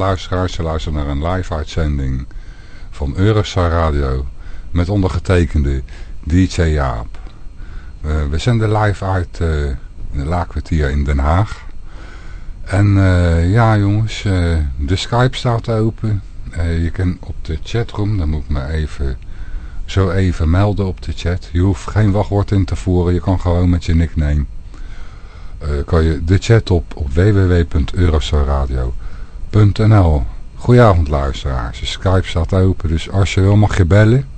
luisteraars. Je luistert naar een live uitzending van Eurostar Radio met ondergetekende DJ Jaap. Uh, we zenden live uit uh, in de in Den Haag. En uh, ja jongens, de Skype staat open. je kan op de chatroom, dan moet ik me even zo even melden op de chat. Je hoeft geen wachtwoord in te voeren, je kan gewoon met je nickname. kan je de chat op op www.eurostarradio.nl Goedenavond luisteraars, de Skype staat open, dus als je wil mag je bellen.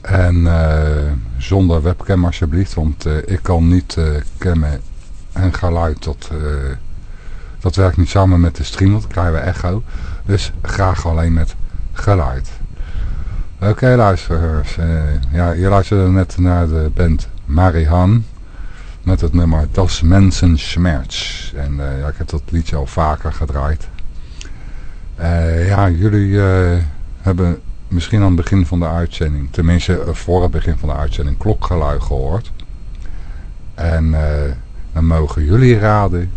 En uh, zonder webcam alsjeblieft, want uh, ik kan niet uh, en geluid, dat, dat werkt niet samen met de stream, want dan krijgen we echo. Dus graag alleen met geluid. Oké luisteraars, ja, je luisterde net naar de band Marihan met het nummer Das Mensen Schmerz. En ja, ik heb dat liedje al vaker gedraaid. Ja, jullie hebben misschien aan het begin van de uitzending, tenminste voor het begin van de uitzending, klokgeluid gehoord. En uh, dan mogen jullie raden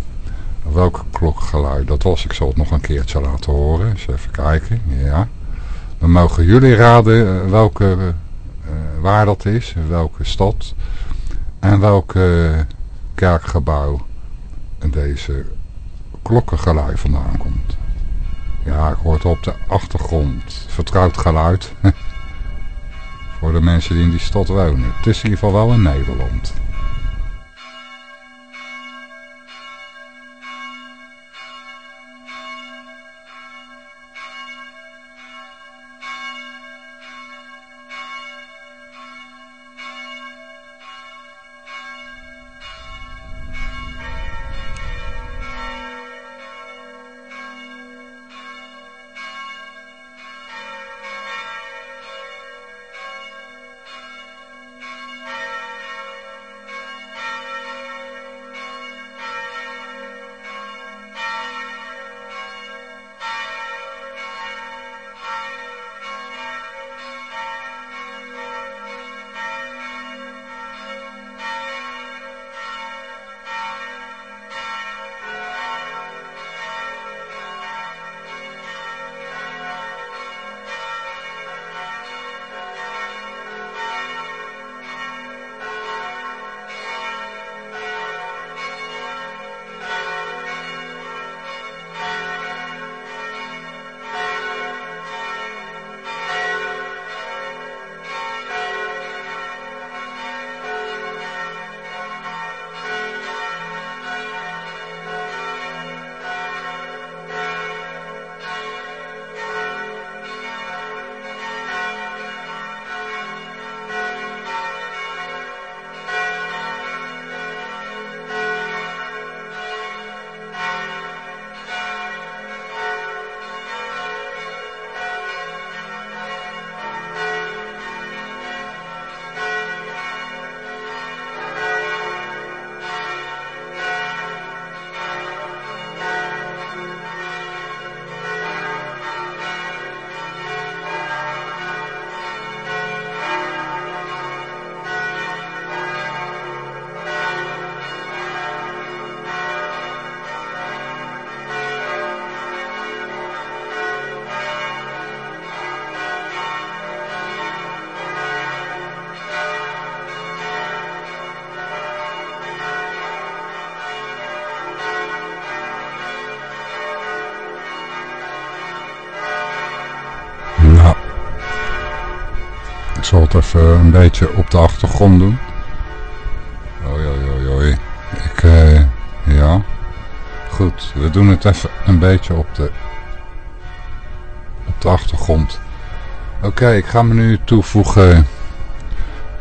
welk klokgeluid dat was. Ik zal het nog een keertje laten horen. Eens even kijken. Ja. Dan mogen jullie raden welke, waar dat is, welke stad en welke kerkgebouw deze klokkengeluid vandaan komt. Ja, ik hoor het op de achtergrond. Vertrouwd geluid. Voor de mensen die in die stad wonen. Het is in ieder geval wel in Nederland. Even een beetje op de achtergrond doen. Oei, oei, oei. Ik, uh, ja. Goed, we doen het even een beetje op de, op de achtergrond. Oké, ik ga me nu toevoegen,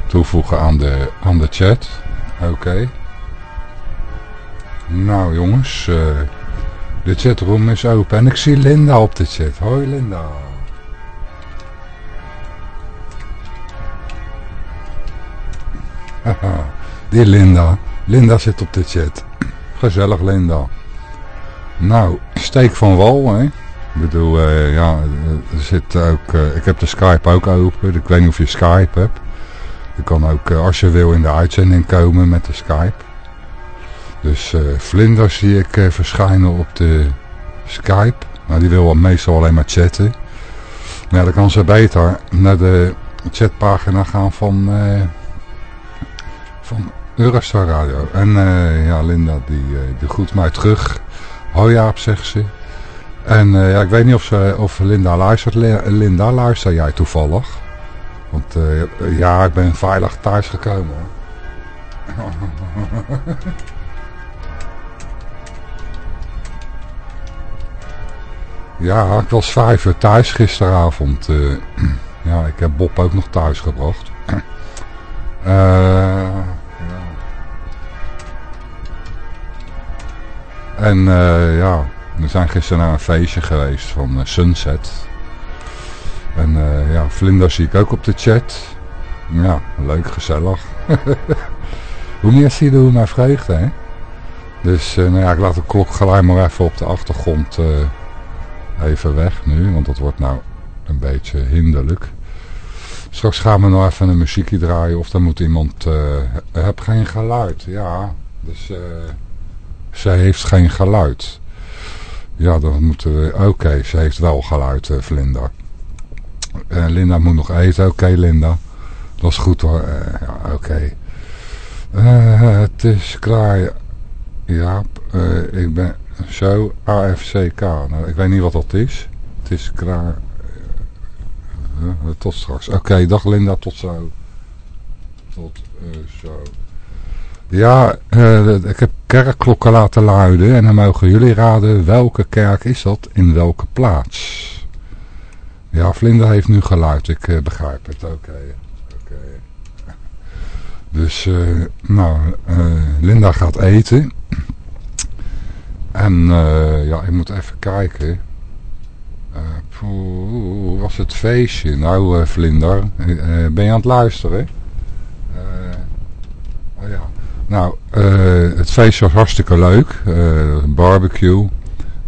toevoegen aan de, aan de chat. Oké. Nou jongens, uh, de chatroom is open en ik zie Linda op de chat. Hoi Linda. Die Linda. Linda zit op de chat. Gezellig Linda. Nou, steek van wal, hè. Ik bedoel, uh, ja, er zit ook, uh, ik heb de Skype ook open. Ik weet niet of je Skype hebt. Je kan ook, als je wil, in de uitzending komen met de Skype. Dus Vlinder zie ik verschijnen op de Skype. Nou, die wil meestal alleen maar chatten. Maar ja, dan kan ze beter naar de chatpagina gaan van Eurostar Radio. En ja, Linda, die, die groet mij terug. Hoi Jaap, zegt ze. En uh, ja, ik weet niet of, ze, of Linda luistert. Linda, luister jij toevallig? Want ja, ik ben veilig thuis gekomen. ja, ik was vijf uur thuis gisteravond. Ja, ik heb Bob ook nog thuis gebracht. ja. En ja, we zijn gisteren naar een feestje geweest van uh, Sunset. En uh, ja, Vlinder zie ik ook op de chat. Ja, leuk, gezellig. hoe meer zie je, hoe meer vreugde, hè? Dus uh, nou ja, ik laat de klok gelijk maar even op de achtergrond even weg nu. Want dat wordt nou een beetje hinderlijk. Straks gaan we nog even een muziekje draaien. Of dan moet iemand... heb geen geluid. Ja, dus... zij heeft geen geluid. Ja, dan moeten we... Oké, ze heeft wel geluid, uh, Vlinda. Uh, Linda moet nog eten. Oké, Linda. Dat is goed hoor. Uh, ja, oké. het is klaar. Ja, ik ben zo AFCK. Nou, ik weet niet wat dat is. Het is klaar. tot straks. Oké, dag Linda. Tot zo. Tot zo. Ja, uh, ik heb kerkklokken laten luiden en dan mogen jullie raden welke kerk is dat in welke plaats. Ja, Vlinda heeft nu geluid, ik uh, begrijp het, oké. Okay. Dus, uh, nou, Linda gaat eten. En ja, ik moet even kijken. hoe was het feestje? Nou, Vlinder, ben je aan het luisteren? oh ja. Nou, uh, het feest was hartstikke leuk. Uh, barbecue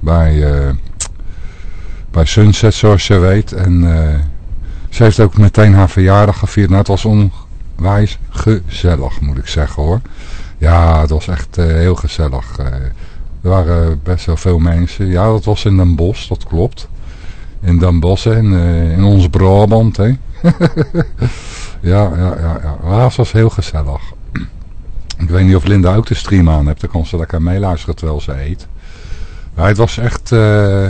bij, uh, bij Sunset, zoals je weet. En ze heeft ook meteen haar verjaardag gevierd. Nou, het was onwijs gezellig, moet ik zeggen hoor. Ja, het was echt heel gezellig. er waren best wel veel mensen. Ja, dat was in Den Bosch, dat klopt. In Den Bosch en in ons Brabant, hè. ja, ja, ja, ja. Het was heel gezellig. Ik weet niet of Linda ook de stream aan hebt. Dan kan ze lekker meeluisteren terwijl ze eet. Maar het was echt, uh,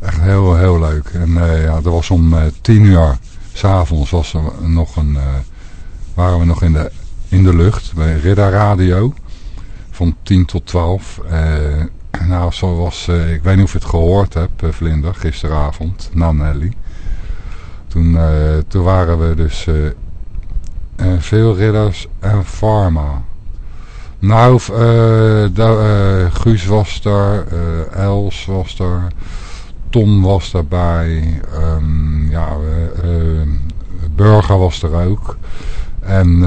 echt heel, heel leuk. En uh, ja, er was om uh, tien uur s'avonds was er nog een, waren we nog in de, in de lucht bij Ridda Radio. Van 10 tot 12. nou, zo was, ik weet niet of je het gehoord hebt, Vlinder, gisteravond, na Nelly. Toen, toen waren we dus veel ridders en pharma. Nou, uh, Guus was daar, uh, Els was daar, Tom was daarbij, um, ja, Burger was er ook. En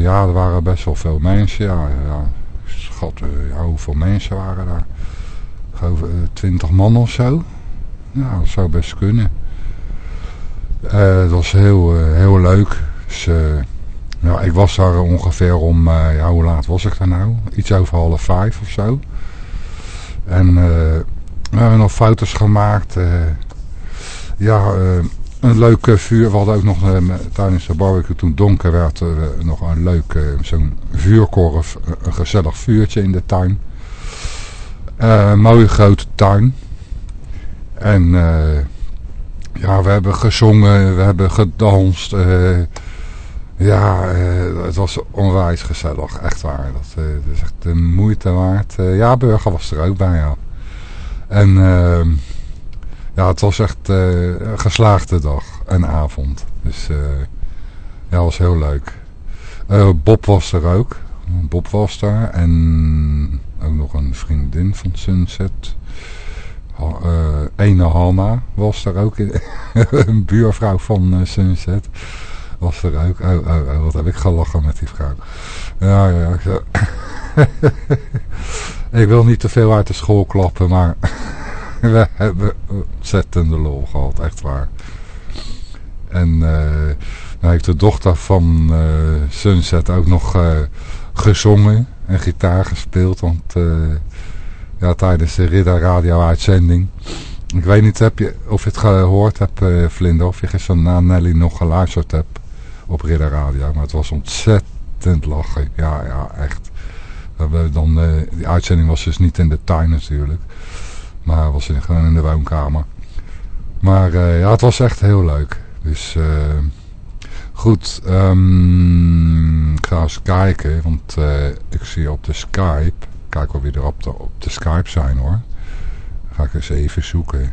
ja, er waren best wel veel mensen, ja, ja schat, hoeveel mensen waren daar? Ik geloof twintig man of zo. Ja, dat zou best kunnen. het was heel, heel leuk. Dus, ja, ik was daar ongeveer om, uh, ja, hoe laat was ik daar nou? Iets over half vijf of zo. En uh, we hebben nog foto's gemaakt. Uh, ja, een leuk vuur. We hadden ook nog tijdens de barbecue, toen donker werd, nog een leuk, zo'n vuurkorf. Een gezellig vuurtje in de tuin. mooie grote tuin. En ja, we hebben gezongen, we hebben gedanst. Ja, uh, het was onwijs gezellig, echt waar. Dat, uh, is echt de moeite waard. ja, Burger was er ook bij, ja. En ehm, ja, het was echt een geslaagde dag en avond. Dus ja, was heel leuk. Bob was er ook. Bob was daar en ook nog een vriendin van Sunset ene Hanna was er ook. een buurvrouw van Sunset was er ook. Wat heb ik gelachen met die vrouw. Ja, ja. Ik, ik wil niet te veel uit de school klappen, maar we hebben ontzettende lol gehad, echt waar. En uh, heeft de dochter van Sunset ook nog gezongen en gitaar gespeeld, want ja, tijdens de Ridder Radio uitzending. Ik weet niet heb je, of je het gehoord hebt, Vlinder, of je gisteren na Nelly nog geluisterd hebt op Ridder Radio. Maar het was ontzettend lachen. Ja, ja, echt. We dan, uh, die uitzending was dus niet in de tuin natuurlijk. Maar was in, gewoon in de woonkamer. Maar uh, ja, het was echt heel leuk. Dus goed, um, ik ga eens kijken, want ik zie op de Skype Kijk of we er op de, op de Skype zijn hoor. Ga ik eens even zoeken.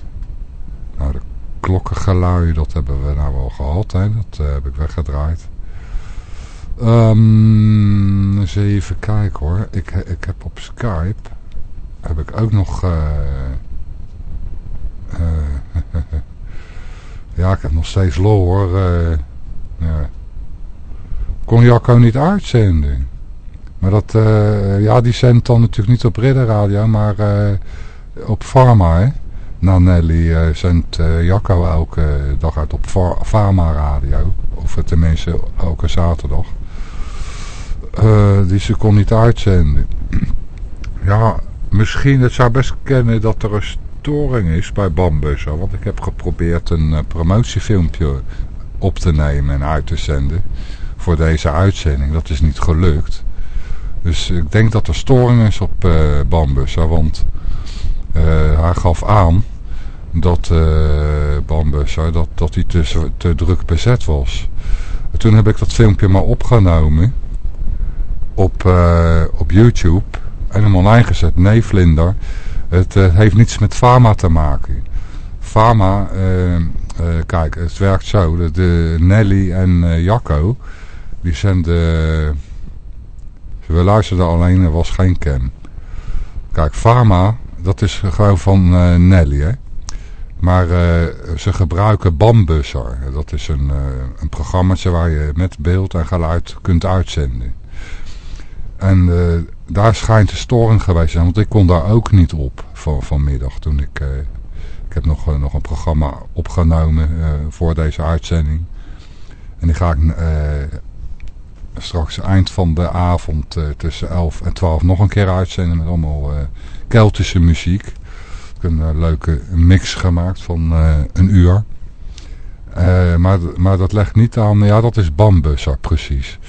Nou, de klokkengeluid, dat hebben we nou wel gehad. Hè? Dat uh, heb ik weggedraaid. Um, eens even kijken hoor. Ik, ik heb op Skype... Heb ik ook nog... Uh, ja, ik heb nog steeds lol hoor. ja. Kon Jacco niet uitzenden? Maar dat, ja, die zendt dan natuurlijk niet op Ridder Radio, maar op Pharma, hè. Nou, Nelly uh, zendt Jacco elke dag uit op Pharma Radio. Of tenminste elke zaterdag. die ze kon niet uitzenden. ja, misschien, het zou best kennen dat er een storing is bij Bambussen. Want ik heb geprobeerd een promotiefilmpje op te nemen en uit te zenden. Voor deze uitzending. Dat is niet gelukt. Dus ik denk dat er storing is op uh, want hij gaf aan dat uh, dat, dat hij te, te druk bezet was. En toen heb ik dat filmpje maar opgenomen op, uh, op YouTube en hem online gezet. Nee Vlinder, het heeft niets met Fama te maken. Fama, kijk, het werkt zo. De, de Nelly en Jacco, die zenden we luisterden alleen, er was geen cam. Kijk, Pharma, dat is gewoon van uh, Nelly, hè. Maar uh, ze gebruiken Bambusser. Dat is een, uh, een programma waar je met beeld en geluid kunt uitzenden. En daar schijnt de storing geweest zijn, want ik kon daar ook niet op van, vanmiddag. Toen ik, ik heb nog, nog een programma opgenomen voor deze uitzending. En die ga ik straks eind van de avond tussen 11 en 12 nog een keer uitzenden met allemaal Keltische muziek. Een uh, leuke mix gemaakt van een uur. maar, maar dat legt niet aan, ja dat is Bambusser precies.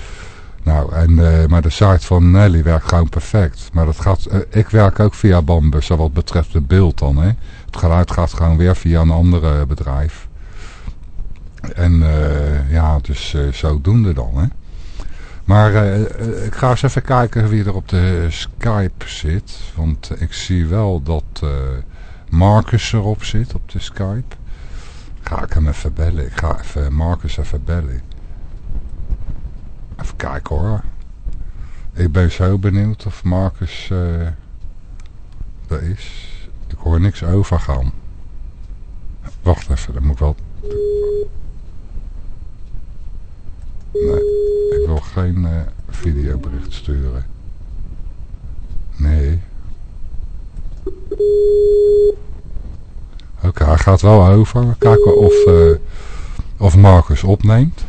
Nou, en, maar de site van Nelly werkt gewoon perfect. Maar dat gaat, ik werk ook via Bambusser wat betreft het beeld dan. Hè. Het geluid gaat gewoon weer via een andere bedrijf. En ja, dus zodoende dan hè. Maar uh, ik ga eens even kijken wie er op de Skype zit. Want ik zie wel dat uh, Marcus erop zit op de Skype. Ga ik hem even bellen. Ik ga even Marcus even bellen. Even kijken hoor. Ik ben zo benieuwd of Marcus uh, er is. Ik hoor niks overgaan. Wacht even, dan moet wel... Nee. Ik wil geen uh, videobericht sturen. Nee. Oké, hij gaat wel over. Kijken of, uh, of Marcus opneemt.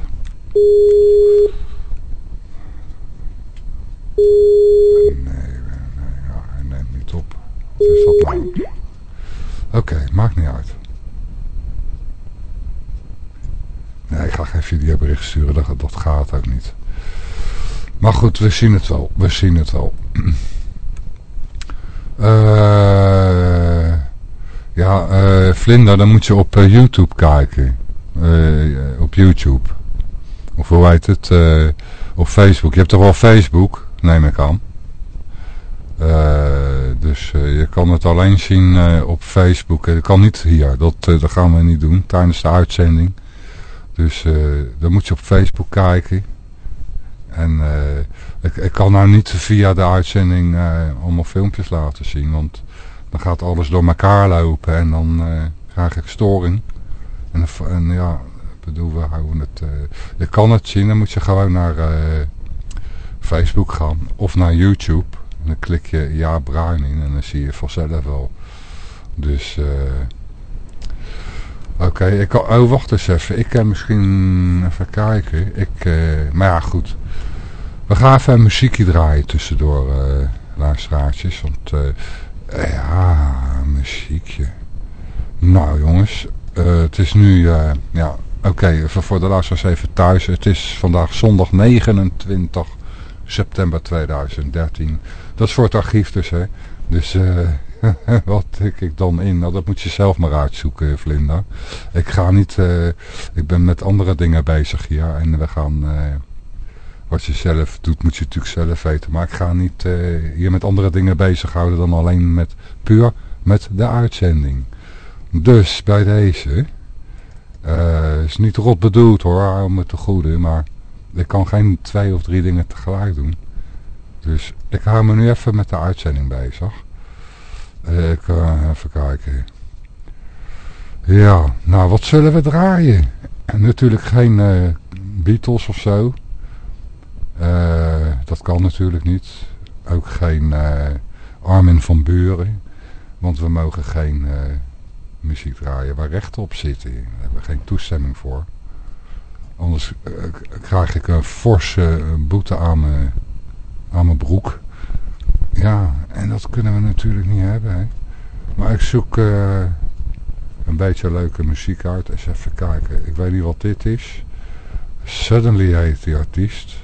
Nee, nee hij neemt niet op. Wat is dat nou? Oké, maakt niet uit. Nee, ik ga geen videobericht sturen, dat, gaat ook niet. Maar goed, we zien het wel. We zien het wel. Uh, Ja, eh Vlinder, dan moet je op eh, YouTube kijken. Eh, op YouTube. Of hoe heet het? eh, op Facebook. Je hebt toch wel Facebook, neem ik aan. Eh, dus eh, je kan het alleen zien eh, op Facebook. Dat kan niet hier. Dat, eh, dat gaan we niet doen tijdens de uitzending. Dus eh, dan moet je op Facebook kijken. En eh, ik, ik kan nou niet via de uitzending eh, allemaal filmpjes laten zien. Want dan gaat alles door elkaar lopen en dan krijg ik storing. En, en ja, bedoel, we houden het... eh, je kan het zien, dan moet je gewoon naar Facebook gaan of naar YouTube. En dan klik je Ja Bruin in en dan zie je vanzelf wel. Dus... eh Oké, ik kan... Oh, wacht eens even. Ik kan misschien even kijken. Ik, eh, maar ja, goed. We gaan even een muziekje draaien tussendoor, eh luisteraartjes. Want, eh, ja, muziekje. Nou jongens, eh, het is nu, eh, ja, oké, voor de luisteraars even thuis. Het is vandaag zondag 29 september 2013. Dat is voor het archief dus, hè. Dus, eh wat tik ik dan in? Nou, dat moet je zelf maar uitzoeken, Vlinda. Ik ga niet, eh, ik ben met andere dingen bezig hier. En we gaan, eh, wat je zelf doet, moet je natuurlijk zelf weten. Maar ik ga niet eh, hier met andere dingen bezighouden dan alleen met, puur met de uitzending. Dus, bij deze, eh, is niet rot bedoeld hoor, hou me te goede. Maar ik kan geen twee of drie dingen tegelijk doen. Dus ik hou me nu even met de uitzending bezig. Eh, Ik uh, even kijken. Ja, nou wat zullen we draaien? En natuurlijk geen eh, Beatles of zo. Eh, dat kan natuurlijk niet. Ook geen eh, Armin van Buren. Want we mogen geen eh, muziek draaien waar rechten op zitten. Daar hebben we geen toestemming voor. Anders eh, krijg ik een forse boete aan mijn, aan mijn broek. Ja, en dat kunnen we natuurlijk niet hebben. Hè. Maar ik zoek eh, een beetje leuke muziek uit. Eens even kijken. Ik weet niet wat dit is. Suddenly heet die artiest.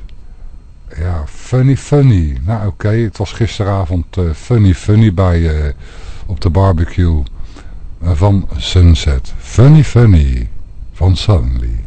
Ja, Funny Funny. Nou oké, het was gisteravond eh, Funny Funny bij, eh, op de barbecue van Sunset. Funny Funny van. Suddenly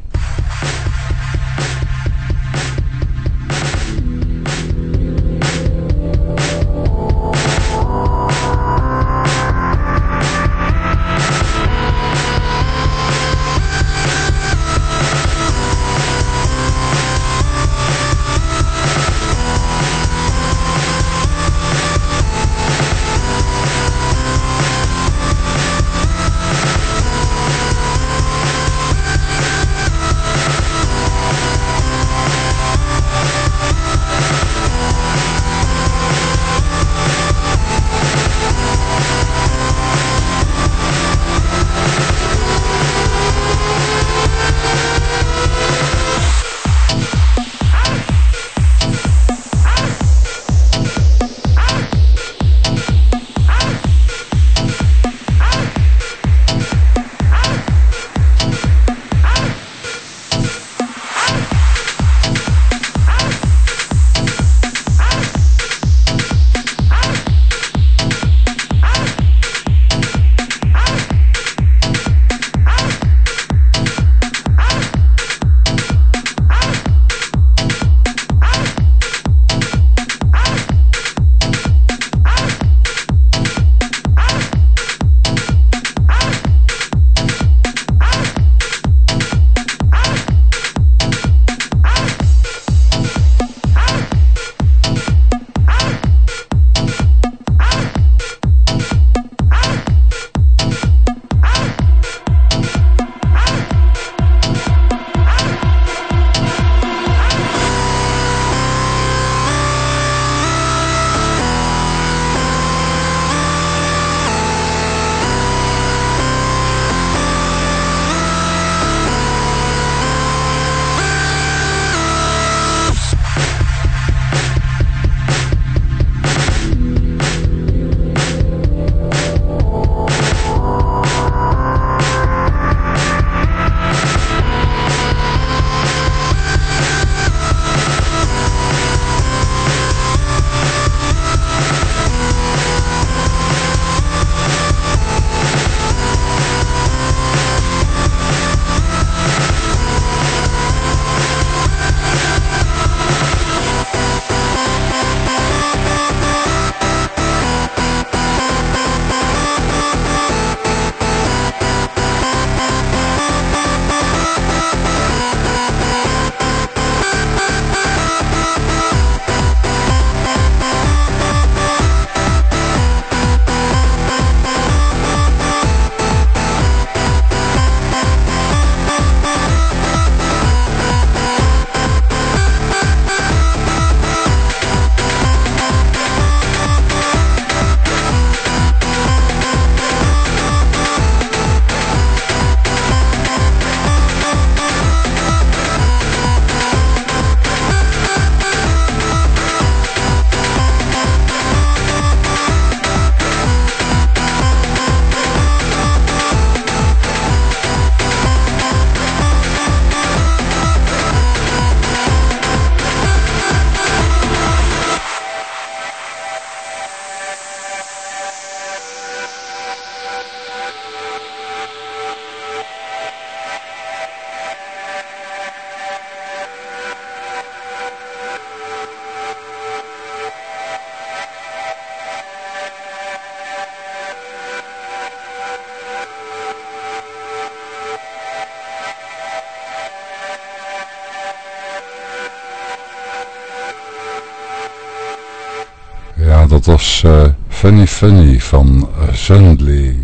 Funny Funny van uh, Sundley.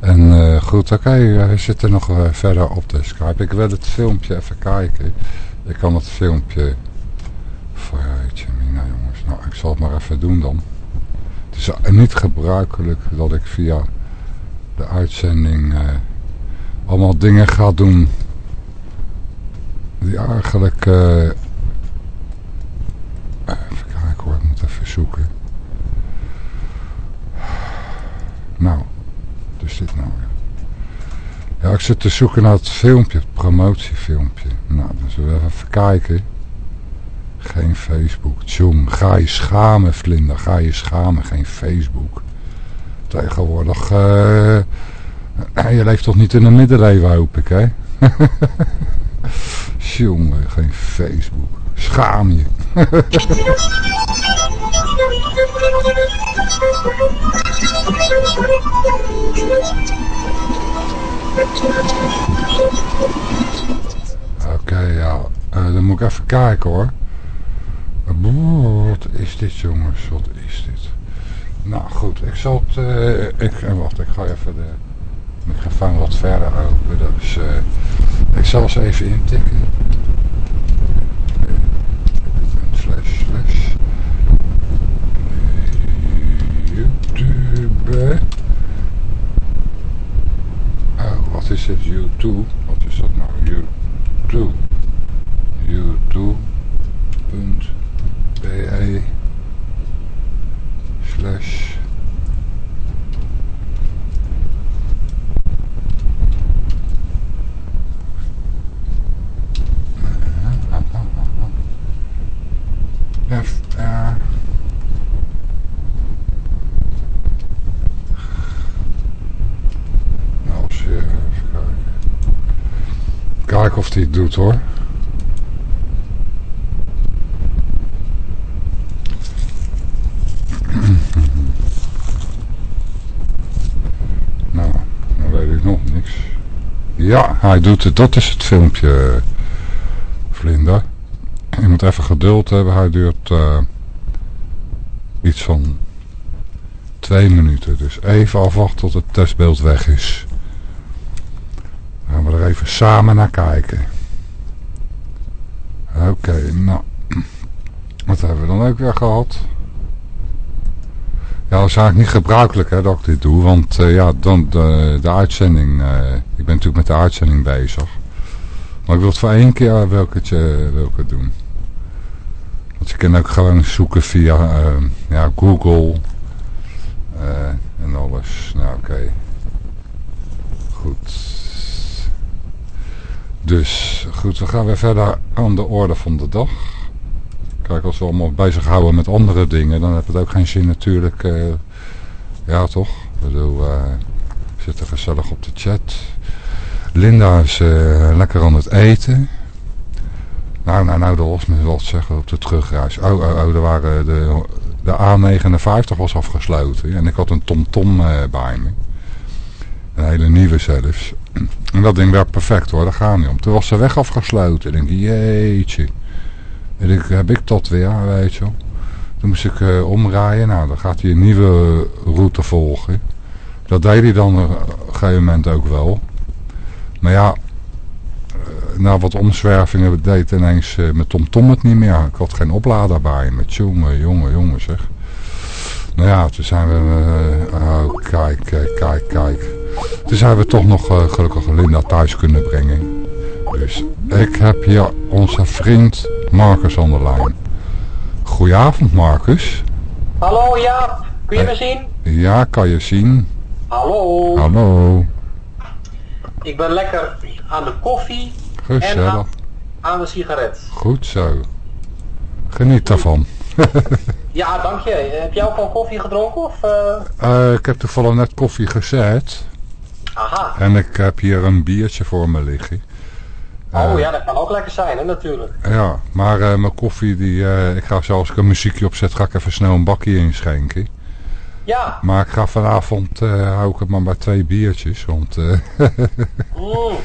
En uh, goed, oké, we zitten nog verder op de Skype. Ik wil het filmpje even kijken. Ik kan het filmpje... Vooruitje, nou jongens, nou ik zal het maar even doen dan. Het is niet gebruikelijk dat ik via de uitzending allemaal dingen ga doen die eigenlijk zoeken. Nou, nou. Ja, ik zit te zoeken naar het filmpje, het promotiefilmpje. Nou, dan zullen we even kijken. Geen Facebook. Tjong, ga je schamen, Vlinder. Ga je schamen, geen Facebook. Tegenwoordig, uh, je leeft toch niet in de middeleeuwen, hoop ik, hè? Jongen, geen Facebook. Schaam je. Oké, ja. Uh, dan moet ik even kijken hoor. Wat is dit jongens? Wat is dit? Nou goed, ik zal het... Uh, ik, uh, wacht, ik ga even de microfoon wat verder open. Dus ik zal eens even intikken. Slash, slash. YouTube. Oh, wat is het? YouTube. Wat is dat nou? YouTube. YouTube.be slash F R Kijken of hij het doet hoor. nou, dan weet ik nog niks. Ja, hij doet het. Dat is het filmpje, Vlinder. Je moet even geduld hebben. Hij duurt uh, iets van twee minuten. Dus even afwachten tot het testbeeld weg is gaan we er even samen naar kijken. Oké, nou. Wat hebben we dan ook weer gehad? Ja, dat is eigenlijk niet gebruikelijk hè, dat ik dit doe. Want uh, ja, dan de, de uitzending... Uh, ik ben natuurlijk met de uitzending bezig. Maar ik wil het voor één keer welke, welke doen. Want je kan ook gewoon zoeken via ja, Google. en alles. Nou, oké. Goed. Dus goed, we gaan weer verder aan de orde van de dag. Kijk, als we allemaal bezighouden met andere dingen, dan heeft het ook geen zin natuurlijk. Uh, ja, toch? Ik bedoel, we zitten gezellig op de chat. Linda is uh, lekker aan het eten. Nou, nou, nou, dat was me wat zeggen op de terugreis. Oh, oh, oh, er waren de, de A59 was afgesloten. En ik had een TomTom -tom, bij me. Een hele nieuwe zelfs. En dat ding werkt perfect hoor, daar gaan niet om. Toen was de weg afgesloten. En ik denk, jeetje. En ik, heb ik dat weer, weet je Toen moest ik uh, omrijden. Nou, dan gaat hij een nieuwe route volgen. Dat deed hij dan op een gegeven moment ook wel. Maar ja, uh, na wat omzwervingen deed ineens uh, met TomTom het niet meer. Ik had geen oplader bij me. Jongen, jongen, jongen zeg. Nou ja, toen zijn we... oh, kijk, kijk, kijk. Toen zijn we toch nog uh, gelukkig Linda thuis kunnen brengen. Dus ik heb hier onze vriend Marcus aan de lijn. Goedenavond Marcus. Hallo Jaap, kun je me zien? Ja, kan je zien. Hallo. Hallo. Ik ben lekker aan de koffie Gezellig. en aan, de sigaret. Goed zo. Geniet daarvan. ja, dank je. Heb jij ook al koffie gedronken? Of, uh... ik heb toevallig net koffie gezet. Aha. En ik heb hier een biertje voor me liggen. Oh uh, ja, dat kan ook lekker zijn, hè, natuurlijk. Ja, maar uh, mijn koffie, die, uh, ik ga zelfs ik een muziekje opzet, ga ik even snel een bakje inschenken. Ja. Maar ik ga vanavond, hou ik het maar bij twee biertjes, want... mm.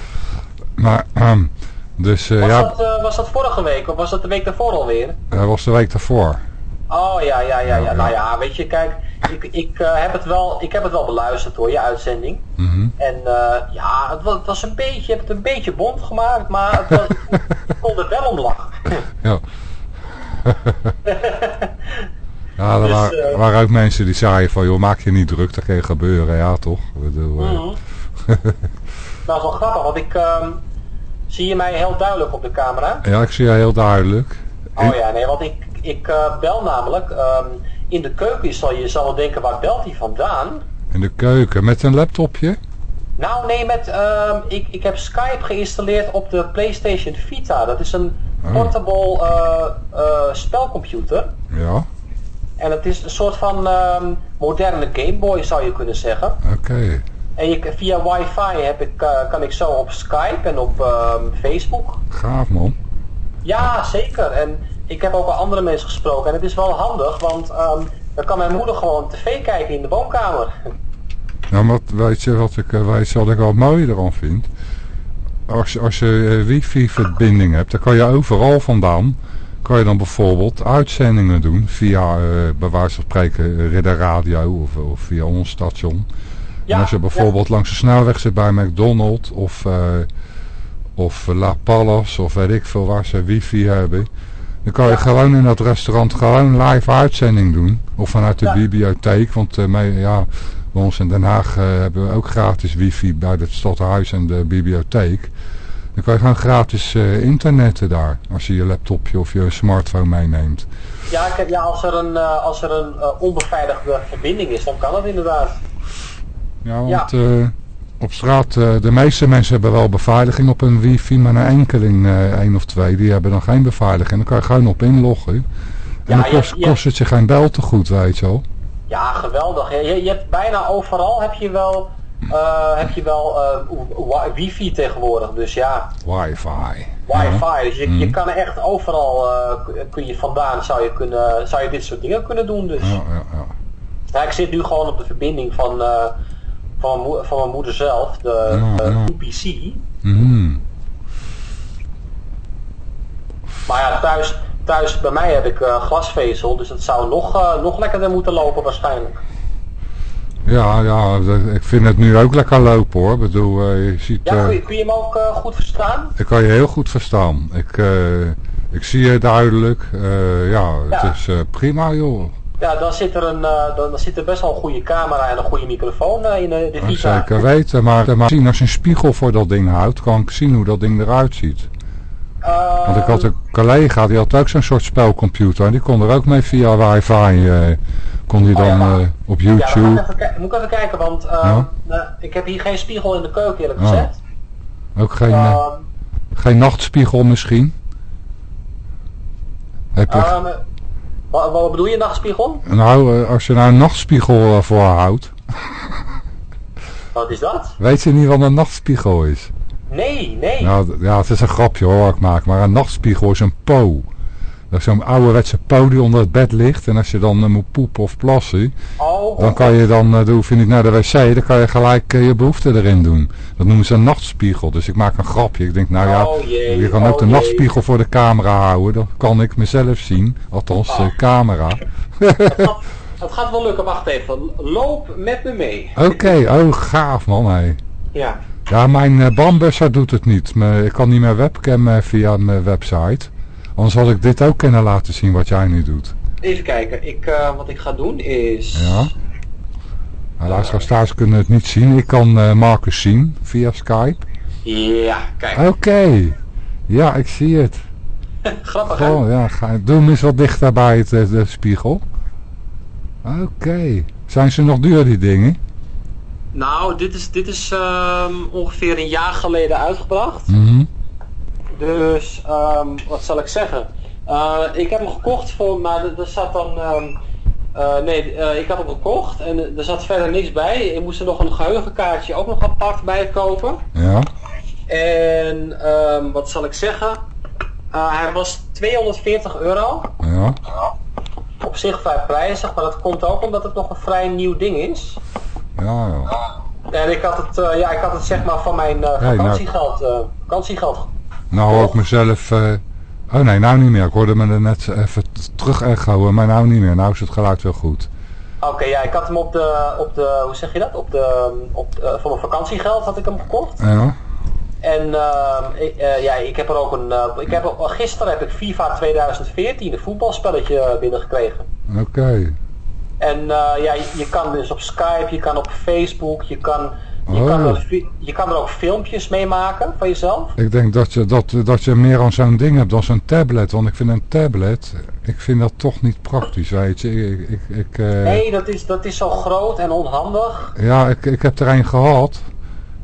Maar, um, dus was ja... Dat, was dat vorige week, of was dat de week daarvoor alweer? Dat was de week daarvoor. Oh ja, ja, ja, ja. Nou ja, weet je, kijk, ik, ik, eh, heb, het wel, ik heb het wel beluisterd hoor, je uitzending. Mhm. En eh, ja, het was, het was een beetje, je hebt het een beetje bond gemaakt, maar het was, ik kon er wel om lachen. Ja. ja, er Dus, waren, eh, waren ook mensen die zeiden van, joh, maak je niet druk, dat kan je gebeuren. Ja, toch? Eh, Mhm. nou, dat is wel grappig, want ik ehm, zie je mij heel duidelijk op de camera. Ja, ik zie je heel duidelijk. Oh ja, nee, want ik, ik eh, bel namelijk ehm, in de keuken. Zal je zal wel denken, waar belt hij vandaan? In de keuken, met een laptopje. Nou, nee, met, ehm, ik, ik heb Skype geïnstalleerd op de PlayStation Vita. Dat is een Oh. portable eh, eh, spelcomputer. Ja, En het is een soort van ehm, moderne Game Boy, zou je kunnen zeggen. oké. En je, via wifi heb ik, kan ik zo op Skype en op Facebook. Gaaf man. Ja, zeker. En ik heb ook al andere mensen gesproken. En het is wel handig, want ehm, dan kan mijn moeder gewoon tv kijken in de woonkamer. Nou, maar weet je wat ik, eh, weet je wat ik wel mooi eraan vind? Als, je- als je eh, wifi-verbinding hebt, dan kan je overal vandaan, kan je dan bijvoorbeeld uitzendingen doen via, eh bij wijze van spreken, Ridder Radio of, of via ons station. Ja, en als je bijvoorbeeld langs de snelweg zit bij McDonald's of, of La Palace of weet ik veel waar ze wifi hebben. Dan kan je Ja. gewoon in dat restaurant gewoon live uitzending doen. Of vanuit de Ja. bibliotheek. Want eh, mij, ja, bij ons in Den Haag eh, hebben we ook gratis wifi bij het stadhuis en de bibliotheek. Dan kan je gewoon gratis eh, internetten daar. Als je je laptopje of je smartphone meeneemt. Ja, ik heb, ja als er een, als er een onbeveiligde verbinding is, dan kan dat inderdaad. Ja, want eh, op straat, eh, de meeste mensen hebben wel beveiliging op hun wifi, maar een enkeling, eh één of twee, die hebben dan geen beveiliging. Dan kan je gewoon op inloggen. En Ja, dan kost, het je geen bel te goed, weet je wel. Ja, geweldig. Je, je, hebt bijna overal heb je wel, eh, heb je wel wi- wifi tegenwoordig. Dus ja, Wifi. wifi. Dus je, je Mhm. kan echt overal, kun- je vandaan, zou je, kunnen, zou je dit soort dingen kunnen doen. Dus. Ja, ja, ja. Ja, ik zit nu gewoon op de verbinding van, van, mijn, van mijn moeder zelf, de eh, ja. UPC. Maar ja, thuis, thuis bij mij heb ik eh, glasvezel, dus het zou nog, eh, nog lekkerder moeten lopen waarschijnlijk. Ja, ja, ik vind het nu ook lekker lopen hoor. Ik bedoel, eh, je ziet, Ja, kun je, kun je hem ook goed verstaan? ik kan je heel goed verstaan. Ik, ik zie je duidelijk. Ja, het Ja. is prima joh. Ja, dan zit er, een, eh, dan, dan zit er best wel een goede camera en een goede microfoon eh, in de, de Ja, Vita. Zeker weten, maar, maar zien als je een spiegel voor dat ding houdt, kan ik zien hoe dat ding eruit ziet. Eh, Want ik had een collega, die had ook zo'n soort spelcomputer. En die kon er ook mee via wifi. eh kon die Oh ja, dan eh, op ja, YouTube. moet, ik even, ki- moet ik even kijken, want eh, Ja? ik heb hier geen spiegel in de keuken eerlijk Oh. gezegd. ook geen, eh, Ehm, geen nachtspiegel misschien. Heb je, ehm, wat, wat bedoel je, nachtspiegel? nou, eh, als je nou een nachtspiegel eh, voor houdt. Wat is dat? Weet je niet wat een nachtspiegel is? Nee, nee. Nou, ja, het is een grapje hoor, wat ik maak. Maar een nachtspiegel is een po. Dat zo'n ouderwetse po die onder het bed ligt. En als je dan eh, moet poepen of plassen, oh, Dan kan je dan, eh, dan hoef je niet naar de wc, dan kan je gelijk eh, je behoefte erin doen. Dat noemen ze een nachtspiegel. Dus ik maak een grapje. Ik denk, nou ja, Oh je kan ook oh de jee. nachtspiegel voor de camera houden. Dan kan ik mezelf zien. Althans, de Ah. camera. Het gaat, wel lukken, wacht even. Loop met me mee. Oké, oh gaaf man. Hé. Ja. Ja, mijn uh, doet het niet. Ik kan niet meer webcam via mijn website. Anders had ik dit ook kunnen laten zien wat jij nu doet. Even kijken. Ik, eh, wat ik ga doen is... Ja. Nou, luisteraars thuis kunnen het niet zien. Ik kan eh, Marcus zien via Skype. Ja, kijk. Oké. Ja, ik zie het. Grappig, hè? Oh ja, ga, doe hem eens wat dichter bij het, eh, de spiegel. Oké. Zijn ze nog duur die dingen? Nou, dit is, dit is ehm, ongeveer een jaar geleden uitgebracht. Mhm. Dus, ehm, wat zal ik zeggen? Eh, ik heb hem gekocht voor, maar er, zat dan... ehm, eh, nee, eh, ik had hem gekocht en er zat verder niks bij. Ik moest er nog een geheugenkaartje ook nog apart bij kopen. Ja. En ehm, wat zal ik zeggen? Hij was 240 euro. Ja. Op zich vrij prijzig, maar dat komt ook omdat het nog een vrij nieuw ding is. Ja, ja. En ik had het, ja, ik had het zeg maar van mijn nou- vakantiegeld, vakantiegeld. Nou hoor ik mezelf, eh, Oh nee, nou niet meer. Ik hoorde me er net even terug echoen, maar nou niet meer. Nou is het geluid wel goed. Oké, ja, ik had hem op de, op de, hoe zeg je dat? Op de, op, eh, voor mijn vakantiegeld had ik hem gekocht. Ja? En ehm, ik, eh, ja, ik heb er ook een, ik heb, er- gisteren heb ik FIFA 2014, een voetbalspelletje binnengekregen. Oké. En eh, ja, je, je kan dus op Skype, je kan op Facebook, je kan, je, Oh. kan, er, fi- je kan er ook filmpjes mee maken van jezelf. Ik denk dat je, dat, dat je meer aan zo'n ding hebt dan zo'n tablet. Want ik vind een tablet, ik vind dat toch niet praktisch, weet je. Ik, ik, ik, eh, Nee, dat is, dat is zo groot en onhandig. Ja, ik, ik heb er een gehad.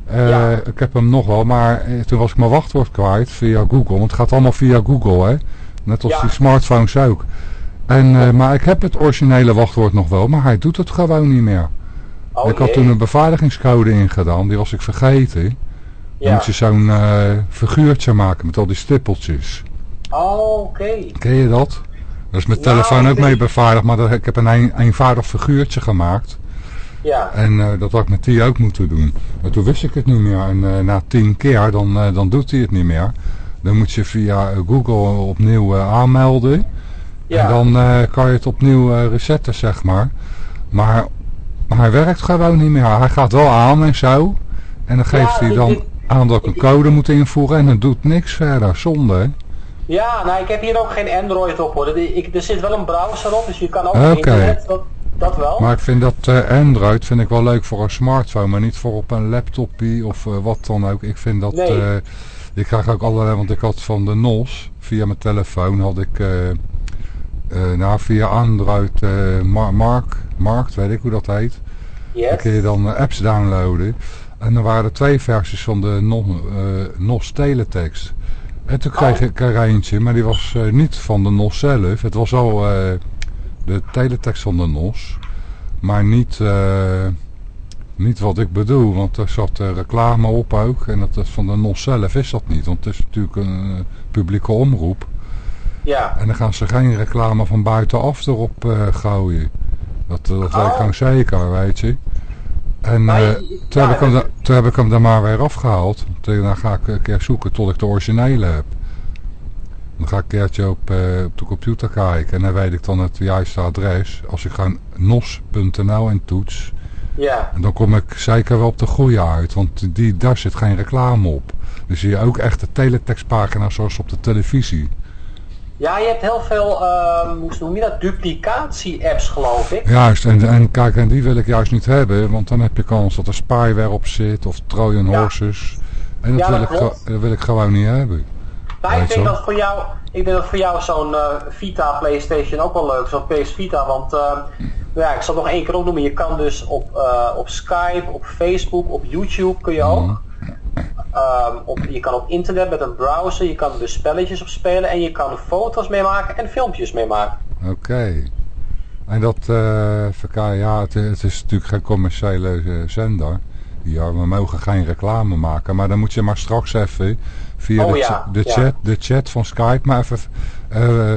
Eh, Ja. Ik heb hem nog wel, maar eh, toen was ik mijn wachtwoord kwijt via Google. Want het gaat allemaal via Google, hè. Net als Ja. die smartphones ook. En, maar ik heb het originele wachtwoord nog wel, maar hij doet het gewoon niet meer. Oh, ik had toen een beveiligingscode ingedaan, die was ik vergeten. Dan moet je zo'n eh, figuurtje maken met al die stippeltjes. Oh, oké. Ken je dat? Dat is met Nou, telefoon ook mee beveiligd, maar dat, ik heb een een, eenvoudig figuurtje gemaakt. Ja. En eh, dat had ik met die ook moeten doen. Maar toen wist ik het niet meer. En eh, na tien keer, dan, dan doet hij het niet meer. Dan moet je via Google opnieuw aanmelden. Ja. En dan kan je het opnieuw resetten, zeg maar. Maar, maar hij werkt gewoon niet meer. Hij gaat wel aan en zo. En dan geeft hij dan ik- aan dat ik een code moet invoeren. En het doet niks verder. Zonde? Ja, nou ik heb hier ook geen Android op hoor. Ik, er zit wel een browser op, dus je kan ook internet, dat, dat wel. Maar ik vind dat eh, Android vind ik wel leuk voor een smartphone, maar niet voor op een laptopie of eh, wat dan ook. Ik vind dat, Nee. eh, ik krijg ook allerlei, want ik had van de NOS, via mijn telefoon had ik, nou via Android eh, Mar- Mark, Markt, weet ik hoe dat heet. Yes. Dan kun je dan eh, apps downloaden. En er waren er twee versies van de NOS, eh, NOS Teletext. En toen kreeg Oh. ik er eentje, maar die was eh, niet van de NOS zelf. Het was al eh, de teletext van de NOS. Maar niet, eh, niet wat ik bedoel, want er zat eh, reclame op ook. En dat is van de NOS zelf is dat niet, want het is natuurlijk een eh, publieke omroep. Ja. En dan gaan ze geen reclame van buitenaf erop eh, gooien. Dat, dat weet ik Oh. gewoon zeker, weet je. En eh, toen, heb ik hem da- toen heb ik hem er maar weer afgehaald. Dan ga ik een keer zoeken tot ik de originele heb. Dan ga ik een keertje op, eh, op de computer kijken en dan weet ik dan het juiste adres. Als ik gewoon nos.nl in toets, Ja. en dan kom ik zeker wel op de goede uit. Want die, daar zit geen reclame op. Dan zie je ook echt de teletextpagina zoals op de televisie. Ja, je hebt heel veel, ehm, hoe noem je dat, duplicatie-apps geloof ik. Juist, en, en kijk, en die wil ik juist niet hebben, want dan heb je kans dat er spyware op zit of Trojan Ja. horses. En dat, Ja, wil dat ik, klopt. ge- dat wil ik gewoon niet hebben. Maar ik denk dat voor jou, ik denk dat voor jou zo'n eh, Vita Playstation ook wel leuk is, zo'n PS Vita, want eh, ja, ik zal het nog één keer opnoemen. Je kan dus op, eh, op Skype, op Facebook, op YouTube kun je ook. Mhm. Ehm, op, je kan op internet met een browser, je kan er dus spelletjes op spelen en je kan foto's meemaken en filmpjes meemaken. Oké. En dat, kijken, ja, het, het is natuurlijk geen commerciële eh, zender. Ja, we mogen geen reclame maken, maar dan moet je maar straks even via Oh de, ja, cha- de, ja. chat, de chat van Skype maar even, eh,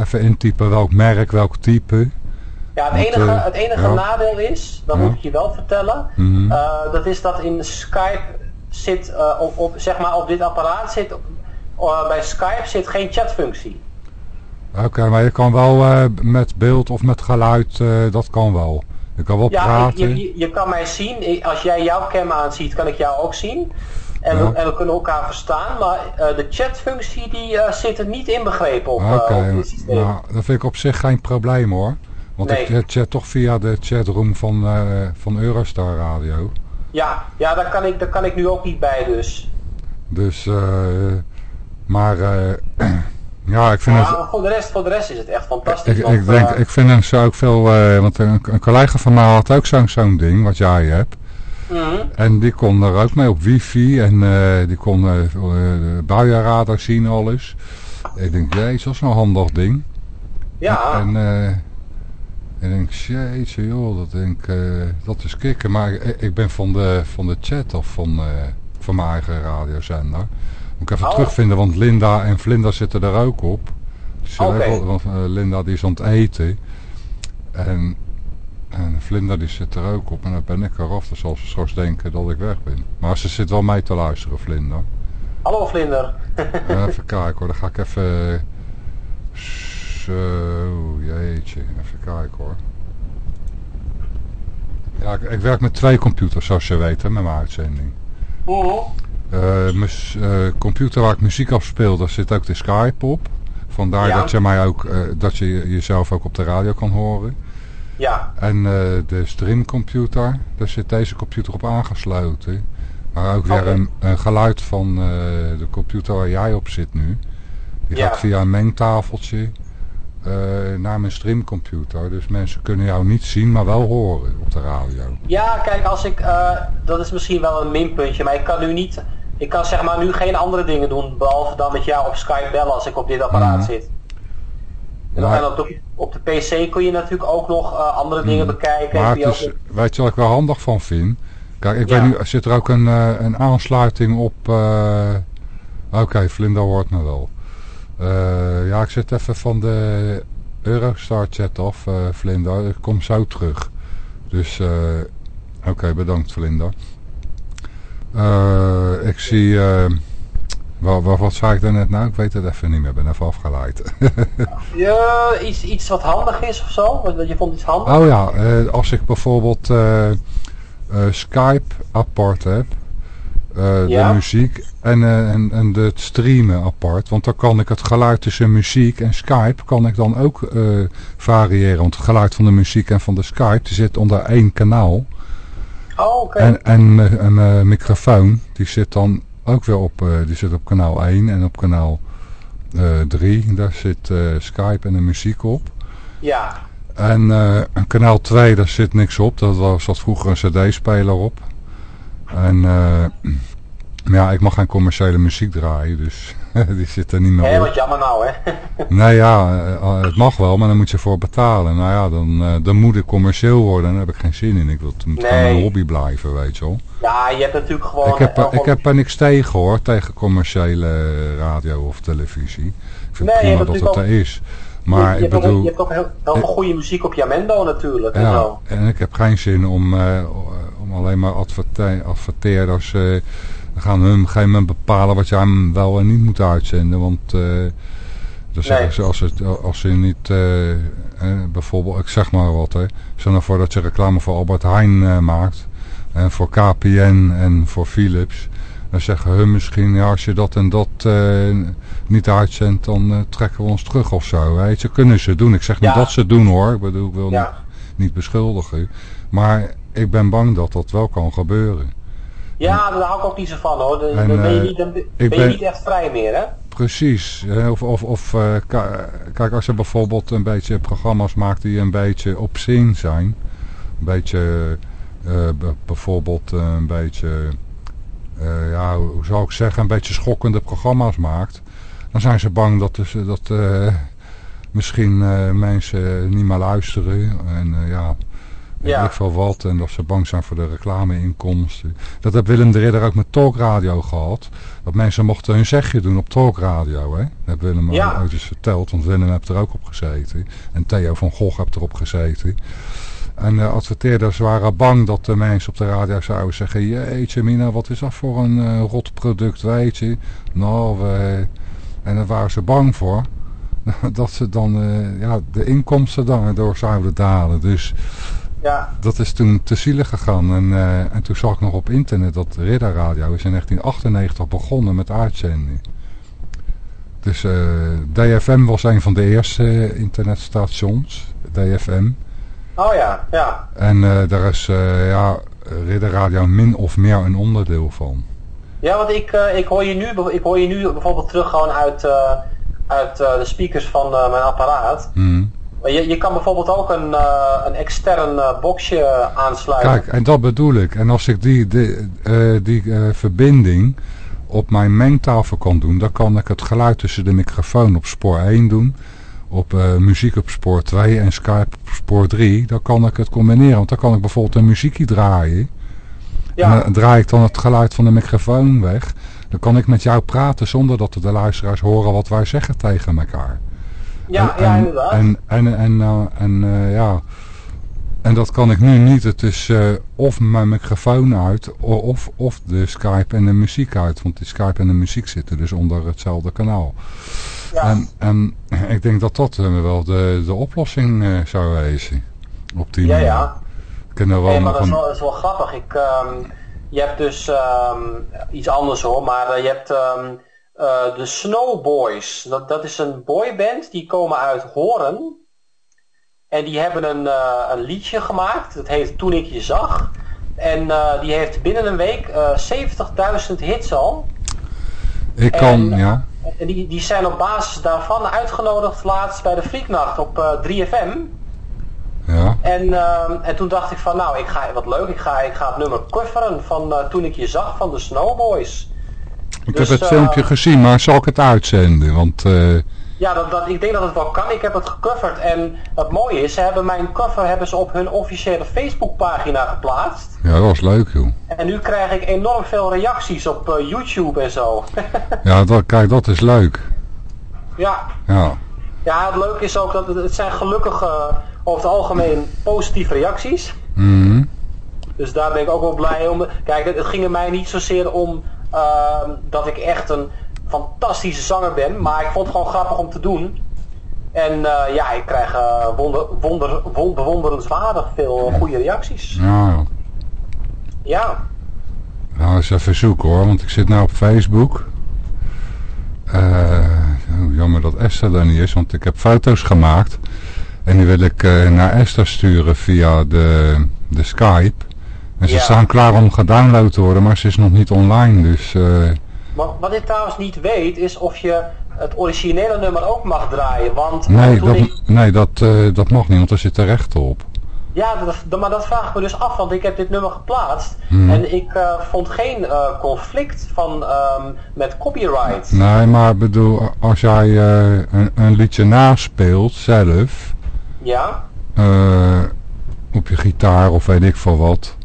even intypen welk merk, welk type. Ja, het enige, het enige ja. nadeel is, dat moet ik je wel vertellen, Mhm. dat is dat in Skype zit, eh, op, op, zeg maar op dit apparaat zit, eh, bij Skype zit geen chatfunctie. Oké, maar je kan wel eh, met beeld of met geluid, dat kan wel. Je kan wel Ja, praten. je, je, je kan mij zien, als jij jouw cam aanziet, kan ik jou ook zien. En, Ja. we, en we kunnen elkaar verstaan, maar de chatfunctie die zit er niet inbegrepen op, Oké, op dit systeem. nou, dat vind ik op zich geen probleem hoor. Want Nee. ik chat toch via de chatroom van, van Eurostar Radio. Ja, ja daar, kan ik, daar kan ik nu ook niet bij dus. Dus, eh, maar eh, ja, ik vind het... Voor de, rest, voor de rest is het echt fantastisch. Ik, want, ik, denk, eh, ik vind hem zo ook veel, eh, want een, een collega van mij had ook zo'n zo'n ding, wat jij hebt. mhm. En die kon er ook mee op wifi en eh, die kon de buienradar zien alles. Ik denk, jezus, dat is een handig ding. Ja, En ik denk, jeetje joh, dat, denk, eh, dat is kicken. Maar ik, ik ben van de, van de chat of van, eh, van mijn eigen radiozender. Moet ik even Oh. terugvinden, want Linda en Vlinda zitten er ook op. Dus want eh, Linda die is aan het eten. En, en Vlinda die zit er ook op. En dan ben ik eraf. Dan zal ze straks denken dat ik weg ben. Maar ze zit wel mee te luisteren, Vlinda. hallo Vlinder. even kijken hoor, dan ga ik even... Zo, jeetje, even kijken hoor. Ja, ik, ik werk met twee computers zoals je weet, hè, met mijn uitzending. Eh, mijn s- eh, computer waar ik muziek op speel, daar zit ook de Skype op. Vandaar Ja. dat je mij ook, eh, dat je jezelf ook op de radio kan horen. Ja, En eh, de streamcomputer, daar zit deze computer op aangesloten. Maar ook weer een, een geluid van eh, de computer waar jij op zit nu. Die Ja. gaat via een mengtafeltje eh, naar mijn streamcomputer. Dus mensen kunnen jou niet zien, maar wel horen op de radio. ja kijk, als ik, eh, dat is misschien wel een minpuntje, maar ik kan nu niet, ik kan zeg maar nu geen andere dingen doen, behalve dan met jou op Skype bellen als ik op dit apparaat Mhm. zit. En, Maar- op, de, op de PC kun je natuurlijk ook nog eh, andere dingen bekijken. Hmm. Maar het is, ook- weet je wat ik wel handig van vind? Kijk, ik Ja. weet nu, zit er ook een, een aansluiting op... eh, Oké, Vlinda hoort me wel. Eh, ja, ik zit even van de Eurostar chat af, eh Vlinda. Ik kom zo terug. Dus, eh, oké, bedankt Vlinda. Eh, ik zie... wat, wat, wat zei ik daarnet nou? Ik weet het even niet meer. Ik ben even afgeleid. Ja, iets, iets wat handig is of zo? Je vond iets handig? Oh ja, eh, als ik bijvoorbeeld Skype apart heb, Ja. de muziek en, eh, en, en de het streamen apart. Want dan kan ik het geluid tussen muziek en Skype kan ik dan ook eh, variëren. Want het geluid van de muziek en van de Skype die zit onder één kanaal. Oh, oké. En, en, mijn- en mijn microfoon die zit dan ook weer op, eh, die zit op kanaal 1 en op kanaal 3. Daar zit eh, Skype en de muziek op. Ja, En eh, kanaal 2, daar zit niks op. Dat was zat vroeger een cd-speler op. En eh, maar ja, ik mag geen commerciële muziek draaien, dus die zit er niet hé, meer op. wat jammer nou, hè? Nee ja, eh, het mag wel, maar dan moet je voor betalen. Nou ja, dan, eh, dan moet ik commercieel worden en daar heb ik geen zin in. Ik wil het moet Nee. een hobby blijven, weet je wel. ja, je hebt natuurlijk gewoon... Ik heb, er- ik veel- heb er niks tegen hoor, tegen commerciële radio of televisie. Ik vind Nee, prima dat het er is. Maar je, ik ook- bedoel... je hebt ook heel, heel veel goede muziek op Jamendo natuurlijk en zo. en ik heb geen zin om, eh, om alleen maar adverte adverteerders... eh gaan hun op een gegeven moment bepalen wat jij hem wel en niet moet uitzenden. Want eh dan zeggen Nee. ze als, het, als ze niet... eh, bijvoorbeeld, ik zeg maar wat hè. Stel nou voor dat je reclame voor Albert Heijn eh, maakt. En voor KPN en voor Philips. Dan zeggen hun misschien, ja, als je dat en dat niet uitzendt, dan trekken we ons terug of zo. Weet je, kunnen ze doen. Ik zeg niet dat ze doen hoor. Ik bedoel, ik wil niet niet beschuldigen. Maar ik ben bang dat dat wel kan gebeuren. Ja, daar hou ik ook niet zo van hoor. Dan, En, dan ben, je eh, niet, dan ben ik je ben- niet echt vrij meer, hè? Precies. hè, Of, of, of eh, kijk, als je bijvoorbeeld een beetje programma's maakt die een beetje obscene zijn. Een beetje, eh, bijvoorbeeld eh, een beetje, eh, ja, hoe zou ik zeggen, een beetje schokkende programma's maakt. Dan zijn ze bang dat, dus, dat eh, misschien eh, mensen niet meer luisteren. En eh, ja, Ja. ik veel wat. En dat ze bang zijn voor de reclameinkomsten. Dat heb Willem de Ridder ook met talkradio gehad. Dat mensen mochten hun zegje doen op talkradio. Hè? Dat heeft Willem Ja. ooit eens verteld. Want Willem heeft er ook op gezeten. En Theo van Gogh heeft erop gezeten. En de adverteerders waren bang dat de mensen op de radio zouden zeggen... Jeetje Mina, wat is dat voor een eh, rot product, weet je. Nou, we... En daar waren ze bang voor. Dat ze dan eh, ja, de inkomsten daardoor zouden dalen. Dus Ja, dat is toen te zielig gegaan. En, eh, en toen zag ik nog op internet dat Ridder Radio is in 1998 begonnen met uitzending. Dus eh, DFM was een van de eerste eh, internetstations. DFM. oh ja, ja. En daar is eh, ja, Ridder Radio min of meer een onderdeel van. Ja, want ik, ik, hoor je nu, ik hoor je nu bijvoorbeeld terug gewoon uit, uit de speakers van mijn apparaat. Hmm. Maar je, je kan bijvoorbeeld ook een, eh, een extern eh, boxje aansluiten. Kijk, en dat bedoel ik. En als ik die, die, eh, die eh, verbinding op mijn mengtafel kan doen, dan kan ik het geluid tussen de microfoon op spoor 1 doen, op eh, muziek op spoor 2 en Skype op spoor 3. Dan kan ik het combineren, want dan kan ik bijvoorbeeld een muziekje draaien. ja, En dan draai ik dan het geluid van de microfoon weg. Dan kan ik met jou praten zonder dat de luisteraars horen wat wij zeggen tegen elkaar. Ja, en, ja, inderdaad. En, en, en, eh, en eh, ja, En dat kan ik nu niet. Het is eh, of mijn microfoon uit of, of de Skype en de muziek uit. Want die Skype en de muziek zitten dus onder hetzelfde kanaal. Ja. En, en ik denk dat dat eh, wel de, de oplossing zou wezen. Op die ja, manier. ja. Er wel Nee, maar dat is wel, dat is wel grappig. Ik, ehm, je hebt dus ehm, iets anders hoor, maar je hebt ehm, eh, de Snowboys. Dat, dat is een boyband, die komen uit Horen. En die hebben een, eh, een liedje gemaakt, dat heet Toen ik je zag. En eh, die heeft binnen een week eh 70.000 hits al. Ik kan, en- ja. En die, die zijn op basis daarvan uitgenodigd laatst bij de Freaknacht op eh, 3FM. Ja. En, en toen dacht ik van, nou, ik ga, wat leuk, ik ga, ik ga het nummer coveren van Toen ik je zag van de Snowboys. Ik Dus, heb het eh, filmpje gezien, maar zal ik het uitzenden? Want eh, Ja, dat, dat, ik denk dat het wel kan. Ik heb het gecoverd. En het mooie is, ze hebben mijn cover hebben ze op hun officiële Facebookpagina geplaatst. ja, dat was leuk joh. En nu krijg ik enorm veel reacties op eh, YouTube en zo. Ja, dat, kijk, dat is leuk. ja. Ja. ja, het leuke is ook dat het, het zijn gelukkig over het algemeen positieve reacties. Mhm. Dus daar ben ik ook wel blij om. Kijk, het, het ging er mij niet zozeer om ehm, dat ik echt een fantastische zanger ben, maar ik vond het gewoon grappig om te doen. En eh, ja, ik krijg eh, wonder, wonder, won- bewonderenswaardig veel goede reacties. Ja, Ja, nou eens even zoeken hoor, want ik zit nou op Facebook. Eh, jammer dat Esther er niet is, want ik heb foto's gemaakt. En die wil ik naar Esther sturen via de, de Skype. En ze Ja. staan klaar om gedownload te worden, maar ze is nog niet online. Dus eh, maar wat ik trouwens niet weet is of je het originele nummer ook mag draaien. Want eh, nee, dat, ik, nee dat, eh, dat mag niet, want er zit er recht op. ja, dat, dat- maar dat vraag ik me dus af, want ik heb dit nummer geplaatst. Hmm. En ik vond geen conflict van, ehm, met copyright. Nee, maar bedoel, als jij een, een liedje naspeelt zelf, Ja, op je gitaar of weet ik veel wat.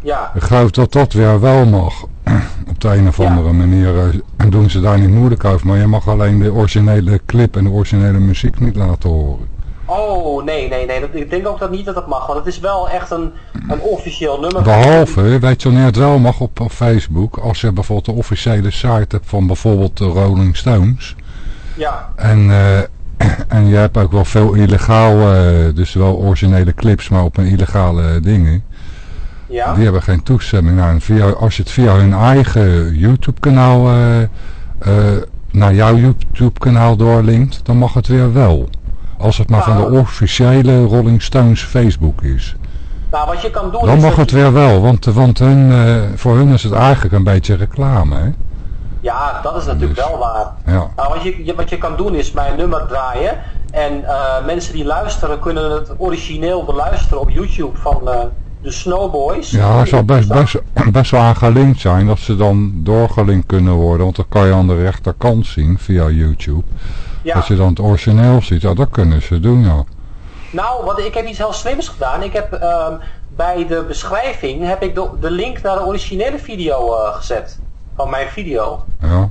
Ja. Ik geloof dat dat weer wel mag. Op de een of Ja. andere manier eh, doen ze daar niet moeilijk over. Maar je mag alleen de originele clip en de originele muziek niet laten horen. Oh, nee, nee, nee. Dat, ik denk ook dat niet dat dat mag. Want het is wel echt een, een officieel nummer. Behalve, weet je wanneer het wel mag op, op Facebook? Als je bijvoorbeeld de officiële site hebt van bijvoorbeeld de Rolling Stones. Ja, En, eh, en je hebt ook wel veel illegaal, eh, dus wel originele clips, maar op een illegale dingen. Ja. Die hebben geen toestemming. Nou, en via, als je het via hun eigen YouTube kanaal eh, eh, naar jouw YouTube kanaal doorlinkt, dan mag het weer wel. Als het maar van Nou. de officiële Rolling Stones Facebook is. Nou, wat je kan doen Dan mag het je- weer wel, want, want hun, eh, voor hun is het eigenlijk een beetje reclame. Hè? Ja, dat is natuurlijk Dus. wel waar. Ja. Nou, wat je, wat je kan doen is mijn nummer draaien. En mensen die luisteren kunnen het origineel beluisteren op YouTube van de Snowboys. Ja, het zal best, best, best wel aan gelinkt zijn dat ze dan doorgelinkt kunnen worden. Want dan kan je aan de rechterkant zien via YouTube. Ja. Als je dan het origineel ziet, ja, dat kunnen ze doen, ja. Nou, wat, ik heb iets heel slims gedaan. Ik heb ehm, bij de beschrijving heb ik de, de link naar de originele video eh, gezet. Van mijn video. ja.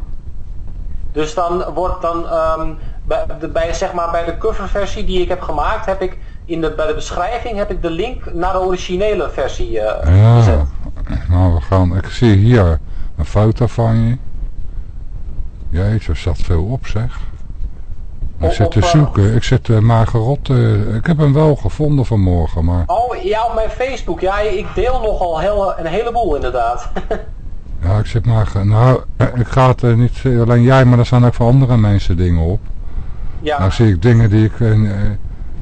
Dus dan wordt dan ehm, bij, de, bij, zeg maar, bij de coverversie die ik heb gemaakt, heb ik in de, bij de beschrijving heb ik de link naar de originele versie eh, Ja, gezet. nou we gaan, ik zie hier een foto van je. Jezus, er staat veel op zeg. Ik zit te eh, zoeken, ik zit uh, Margerot, eh, ik heb hem wel gevonden vanmorgen, maar Oh ja, op mijn Facebook. Ja, ik deel nogal heel, een heleboel inderdaad. ja, ik zit maar, nou, eh, ik ga het eh, niet, eh, alleen jij, maar er staan ook voor andere mensen dingen op. ja. Nou zie ik dingen die ik, eh,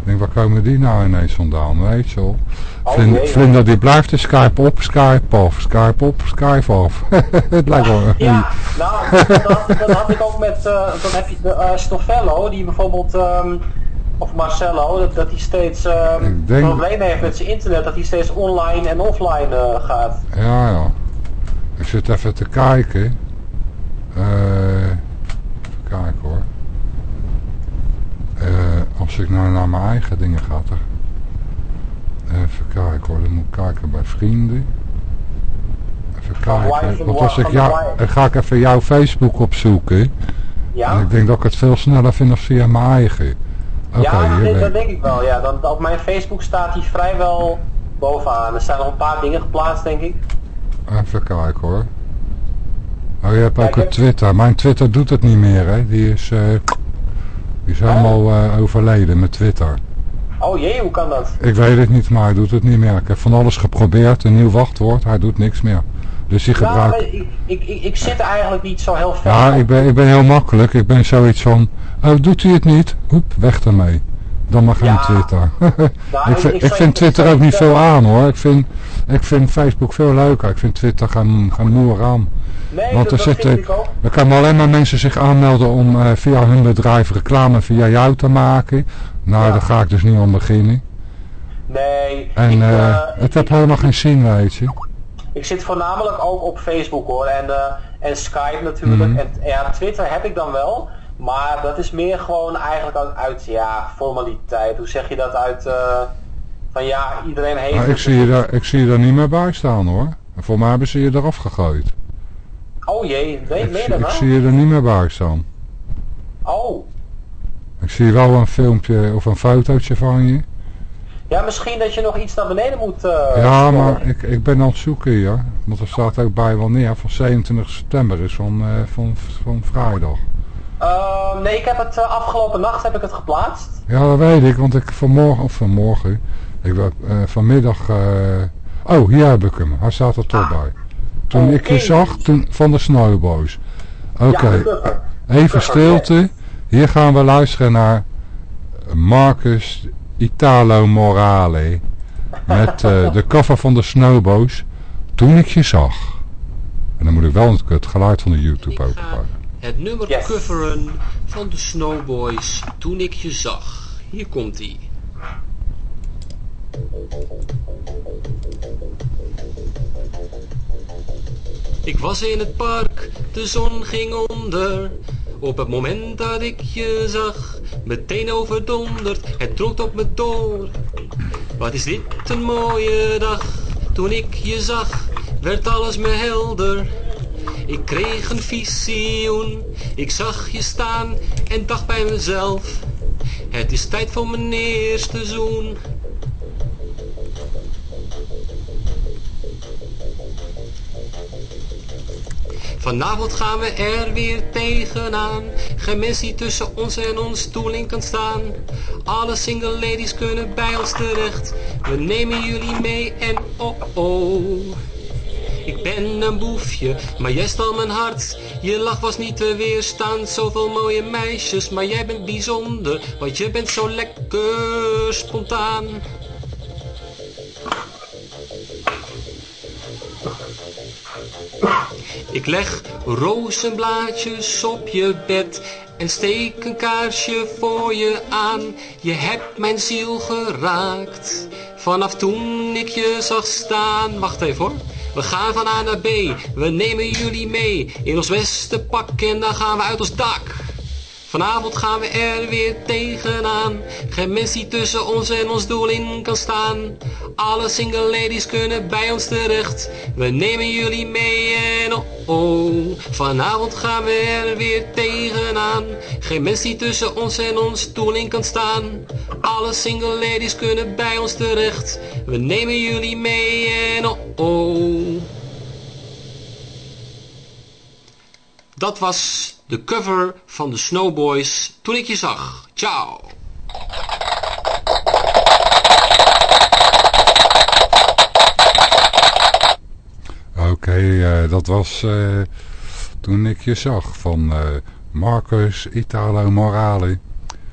eh, denk waar komen die nou ineens vandaan, weet je wel. Oh, Vlinder, die blijft de Skype op, Skype af, Skype op, Skype af. het lijkt wel... Ja, nou, dat, had ik ook met, eh dan heb je de eh, Stofello, die bijvoorbeeld, ehm, of Marcello, dat, dat hij steeds Ik denk- problemen heeft met zijn internet, dat hij steeds online en offline eh, gaat. Ja, ja. Ik zit even te kijken. Eh, even kijken hoor. Eh, als ik nou naar mijn eigen dingen ga. Dan... Even kijken hoor. Dan moet ik kijken bij vrienden. Even kijken. en Want als ik jou, dan ga ik even jouw Facebook opzoeken. En Ja, ik denk dat ik het veel sneller vind dan via mijn eigen. Oké, ja, dat, denk ik wel. Ja. Dan, op mijn Facebook staat hij vrijwel bovenaan. Er zijn nog een paar dingen geplaatst, denk ik. Even kijken hoor. Oh, je hebt ook een Twitter. Mijn Twitter doet het niet meer, hè. Die is, eh, die is helemaal eh, overleden met Twitter. Oh jee, hoe kan dat? Ik weet het niet, maar hij doet het niet meer. Ik heb van alles geprobeerd, een nieuw wachtwoord. Hij doet niks meer. Dus hij Nou, gebruikt... ik, ik, ik, ik zit eigenlijk niet zo heel veel Ja, op. ik ben, ik ben heel makkelijk. Ik ben zoiets van... Oh, doet hij het niet? Hoep, weg ermee. Dan maar geen Ja. Twitter. Nou, ik, vind, ik vind Twitter ook niet veel aan hoor. Ik vind, ik vind Facebook veel leuker. Ik vind Twitter gaan, gaan moer aan. Nee, Want dat, er zitten, er kunnen alleen maar mensen zich aanmelden om eh, via hun bedrijf reclame via jou te maken. Nou, Ja. daar ga ik dus niet aan beginnen. Nee, En ik, eh, het heeft helemaal geen zin, weet je. ik zit voornamelijk ook op Facebook hoor. En, en Skype natuurlijk. Mhm. En ja, Twitter heb ik dan wel. Maar dat is meer gewoon eigenlijk uit, uit ja, formaliteit. Hoe zeg je dat uit... van ja, iedereen heeft... Maar ik zie, je daar, ik zie je daar niet meer bij staan hoor. En voor mij hebben ze je eraf gegooid. Oh jee, weet Ik, ik zie je er niet meer bij staan. Oh, Ik zie wel een filmpje of een fotootje van je. ja misschien dat je nog iets naar beneden moet... eh, Ja, maar ik, ik ben aan het zoeken hier. Want er staat ook bij wanneer. Van 27 september is van, eh, van, van vrijdag. Eh, nee, ik heb het eh, afgelopen nacht heb ik het geplaatst. Ja, dat weet ik. Want ik vanmorgen, of vanmorgen. Ik eh, vanmiddag... oh, hier heb ik hem. Hij staat er toch Ah. bij. Toen ik je zag, toen, van de Snowboys. Oké, Ja, even stilte. Hier gaan we luisteren naar Marcus Italo Morale. Met eh, de cover van de Snowboys. Toen ik je zag. En dan moet ik wel het, het geluid van de YouTube openpakken. het nummer Yes. coveren van de Snowboys toen ik je zag. Hier komt ie. Ik was in het park, de zon ging onder. Op het moment dat ik je zag, meteen overdonderd, het trok op me door. Wat is dit een mooie dag, toen ik je zag, werd alles me helder. Ik kreeg een visioen, ik zag je staan en dacht bij mezelf. Het is tijd voor mijn eerste zoen. Vanavond gaan we er weer tegenaan. Geen die tussen ons en ons stoeling kan staan. Alle single ladies kunnen bij ons terecht. We nemen jullie mee en oh oh. Ik ben een boefje, maar jij stal mijn hart. Je lach was niet te weerstaan, zoveel mooie meisjes. Maar jij bent bijzonder, want je bent zo lekker spontaan. Ik leg rozenblaadjes op je bed en steek een kaarsje voor je aan. Je hebt mijn ziel geraakt, vanaf toen ik je zag staan. Wacht even hoor. We gaan van A naar B, we nemen jullie mee in ons beste pak en dan gaan we uit ons dak. Vanavond gaan we er weer tegenaan. Geen mens die tussen ons en ons doel in kan staan. Alle single ladies kunnen bij ons terecht. We nemen jullie mee en oh oh. Vanavond gaan we er weer tegenaan. Geen mens die tussen ons en ons doel in kan staan. Alle single ladies kunnen bij ons terecht. We nemen jullie mee en oh oh. Dat was de cover van de Snowboys toen ik je zag. Ciao. Oké, eh, dat was eh, toen ik je zag van eh, Marcus Italo Morale.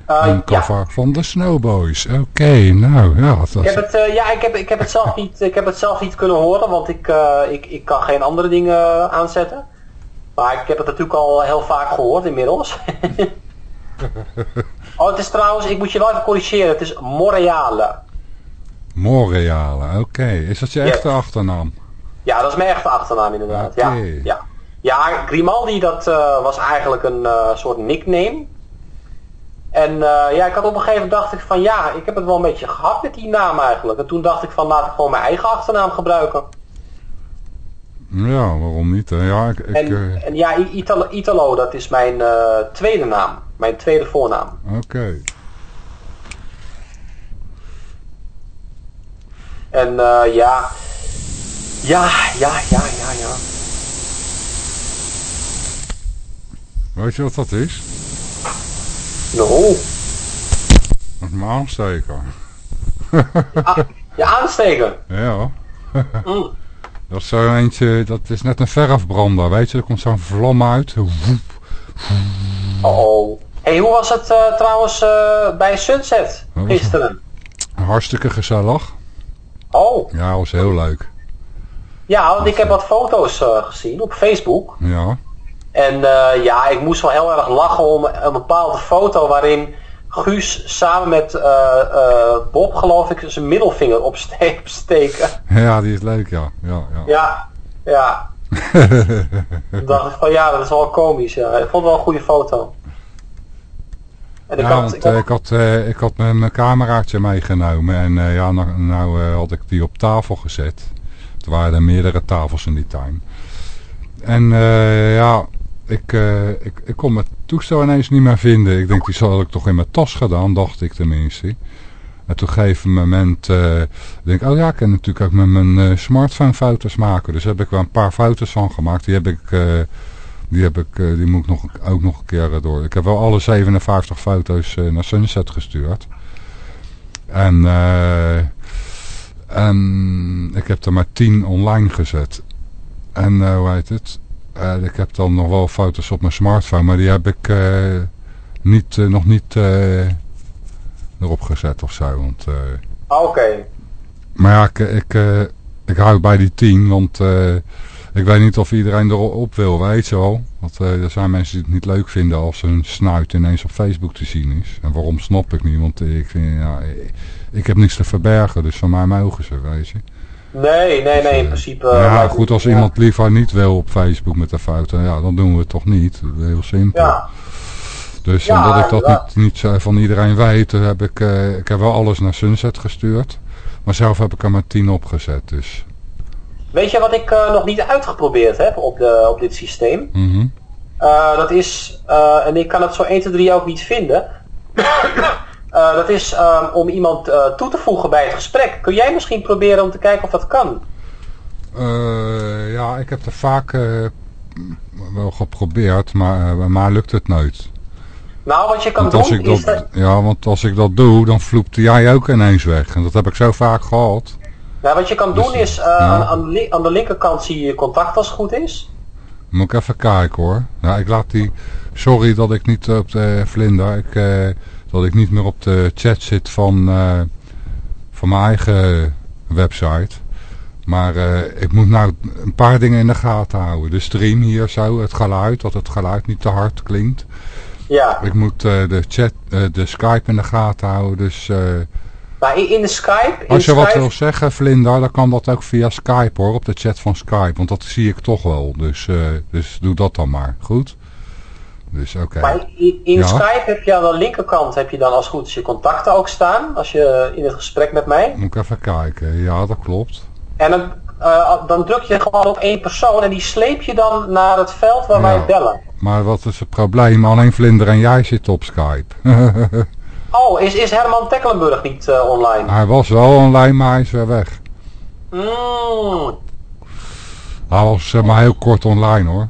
Een ja. cover van de Snowboys. Oké, nou ja. Dat Ik heb het, eh, ja, ik heb, ik, heb het zelf niet, ik heb het zelf niet kunnen horen, want ik, eh, ik, ik kan geen andere dingen aanzetten. Maar ik heb het natuurlijk al heel vaak gehoord inmiddels. oh, het is trouwens, ik moet je wel even corrigeren, het is Montreale. Montreal, oké. Is dat je echte achternaam? Ja, dat is mijn echte achternaam inderdaad. Ja, ja. ja, Grimaldi dat eh, was eigenlijk een eh, soort nickname. En eh, ja, ik had op een gegeven moment dacht ik van ja, ik heb het wel een beetje gehad met die naam eigenlijk. En toen dacht ik van laat ik gewoon mijn eigen achternaam gebruiken. Ja, waarom niet? Hè? Ja, ik, ik en, uh... en, ja, Italo, Italo, dat is mijn eh, tweede naam. Mijn tweede voornaam. Oké. En uh, ja... Ja, ja, ja, ja, ja. Weet je wat dat is? No. Dat is mijn aansteker. Je, ja, je? Ja. Dat is zo eentje, dat is net een verfbrander, weet je. Er komt zo'n vlam uit. Woep. Oh oh. hey, hoe was het eh, trouwens eh, bij Sunset gisteren? Hartstikke gezellig. Oh, Ja, was heel leuk. ja, want ik heb wat foto's eh, gezien op Facebook. Ja. En ja, ik moest wel heel erg lachen om een bepaalde foto waarin Guus samen met eh, eh, Bob, geloof ik, zijn middelvinger opste opsteken. Ja, die is leuk, ja. Ja, ja. Ja, ja. Toen dacht ik van ja, dat is wel komisch. Ja. Ik vond het wel een goede foto. En ik Ja, had, want ik eh, had- ik had, eh, ik had mijn, cameraatje meegenomen en ja, nou, nou had ik die op tafel gezet. Er waren er meerdere tafels in die tuin. En eh, ja, ik, eh, ik, ik kon mijn toestel ineens niet meer vinden. Ik denk, die zal ik toch in mijn tas gedaan, dacht ik tenminste. En toen geef een moment, eh denk ik, oh ja, ik kan natuurlijk ook met mijn eh, smartphone foto's maken. Dus heb ik wel een paar foto's van gemaakt. Die heb ik, die, heb ik, die moet ik nog, ook nog een keer door. Ik heb wel alle 57 foto's naar Sunset gestuurd. En, en ik heb er maar 10 online gezet. En hoe heet het? Eh, ik heb dan nog wel foto's op mijn smartphone, maar die heb ik eh, niet, eh, nog niet erop gezet of zo. Want, Ah, Oké. maar ja, ik, ik, ik hou bij die 10, want ik weet niet of iedereen erop wil, weet je wel. Want er zijn mensen die het niet leuk vinden als hun snuit ineens op Facebook te zien is. En waarom snap ik niet, want ik, vind, ja, ik, ik heb niks te verbergen, dus van mij mogen ze, weet je. Nee, nee, nee, in principe... Ja, goed, als iemand liever niet wil op Facebook met een foto, ja, dan doen we het toch niet. Heel simpel. Ja, Dus Ja, omdat ik dat niet, niet van iedereen weet, heb ik, eh, ik heb wel alles naar Sunset gestuurd. Maar zelf heb ik er maar 10 opgezet, dus. weet je wat ik eh, nog niet uitgeprobeerd heb op, de, op dit systeem? Mhm. Eh, dat is, en ik kan het zo 1, 2, 3 ook niet vinden. Eh, dat is ehm, om iemand eh, toe te voegen bij het gesprek. Kun jij misschien proberen om te kijken of dat kan? Eh, ja, ik heb er vaak wel geprobeerd, maar bij mij lukt het nooit. Nou, wat je kan Want doen ik is dat, ja, want als ik dat doe, dan vloept jij ook ineens weg. En dat heb ik zo vaak gehad. Nou, wat je kan Dus, doen is, ja. aan, aan de, aan de linkerkant zie je contact als het goed is. Moet ik even kijken hoor. Ja, ik laat die... Sorry dat ik niet op de vlinder... Ik, dat ik niet meer op de chat zit van, eh, van mijn eigen website. Maar eh, ik moet nou een paar dingen in de gaten houden. De stream hier zo, het geluid, dat het geluid niet te hard klinkt. Ja, Ik moet eh, de chat, de Skype in de gaten houden. Dus maar in, de Skype... In als je wat wil zeggen, Vlinder, dan kan dat ook via Skype hoor. Op de chat van Skype, want dat zie ik toch wel. Dus, dus doe dat dan maar. Goed? Dus oké. Maar in, in Ja. Skype heb je aan de linkerkant heb je dan als goed is je contacten ook staan. Als je in het gesprek met mij. Moet ik even kijken. Ja, dat klopt. En dan, eh, dan druk je gewoon op één persoon en die sleep je dan naar het veld waar Ja. wij bellen. Maar wat is het probleem? Alleen Vlinder en jij zitten op Skype. Oh, is, is Herman Tecklenburg niet eh, online? hij was wel online, maar hij is weer weg. Mm. Hij was zeg maar heel kort online hoor.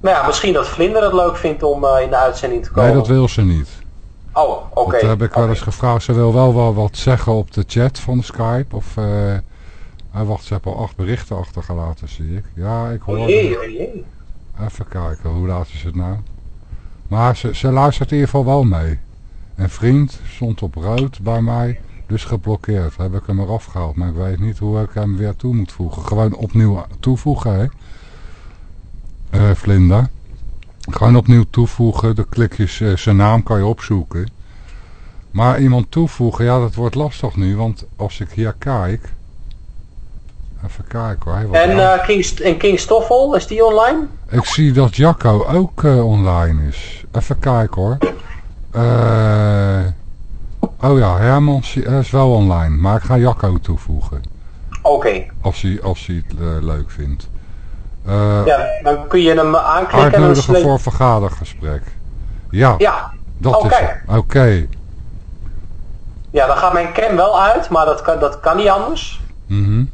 Nou ja, misschien dat Vlinder het leuk vindt om eh, in de uitzending te komen. Nee, dat wil ze niet. Oh, oké. Dat heb ik wel eens gevraagd. Ze wil wel, wel wat zeggen op de chat van Skype. Of, hij wacht, ze hebben al acht berichten achtergelaten, zie ik. Ja, ik hoor oh jee. Even kijken, hoe laat is het nou? Maar ze, ze luistert in ieder geval wel mee. Een vriend stond op rood bij mij, dus geblokkeerd. Heb ik hem eraf gehaald, maar ik weet niet hoe ik hem weer toe moet voegen. Gewoon opnieuw toevoegen, hè. Eh, Vlinda. Gewoon opnieuw toevoegen, de klikjes, eh, zijn naam kan je opzoeken. Maar iemand toevoegen, ja dat wordt lastig nu, want als ik hier kijk... Even kijken hoor. En, aan- eh King, en King Stoffel, is die online? ik zie dat Jacco ook online is. Even kijken hoor. Oh ja, Herman is- wel online. Maar ik ga Jacco toevoegen. Oké. Als hij, als hij het leuk vindt. Eh Ja, dan kun je hem aanklikken en dan uitnodigen voor vergadergesprek. Ja, Ja. dat oh, is. Oké. Ja, dan gaat mijn cam wel uit, maar dat kan, dat kan niet anders. Mhm.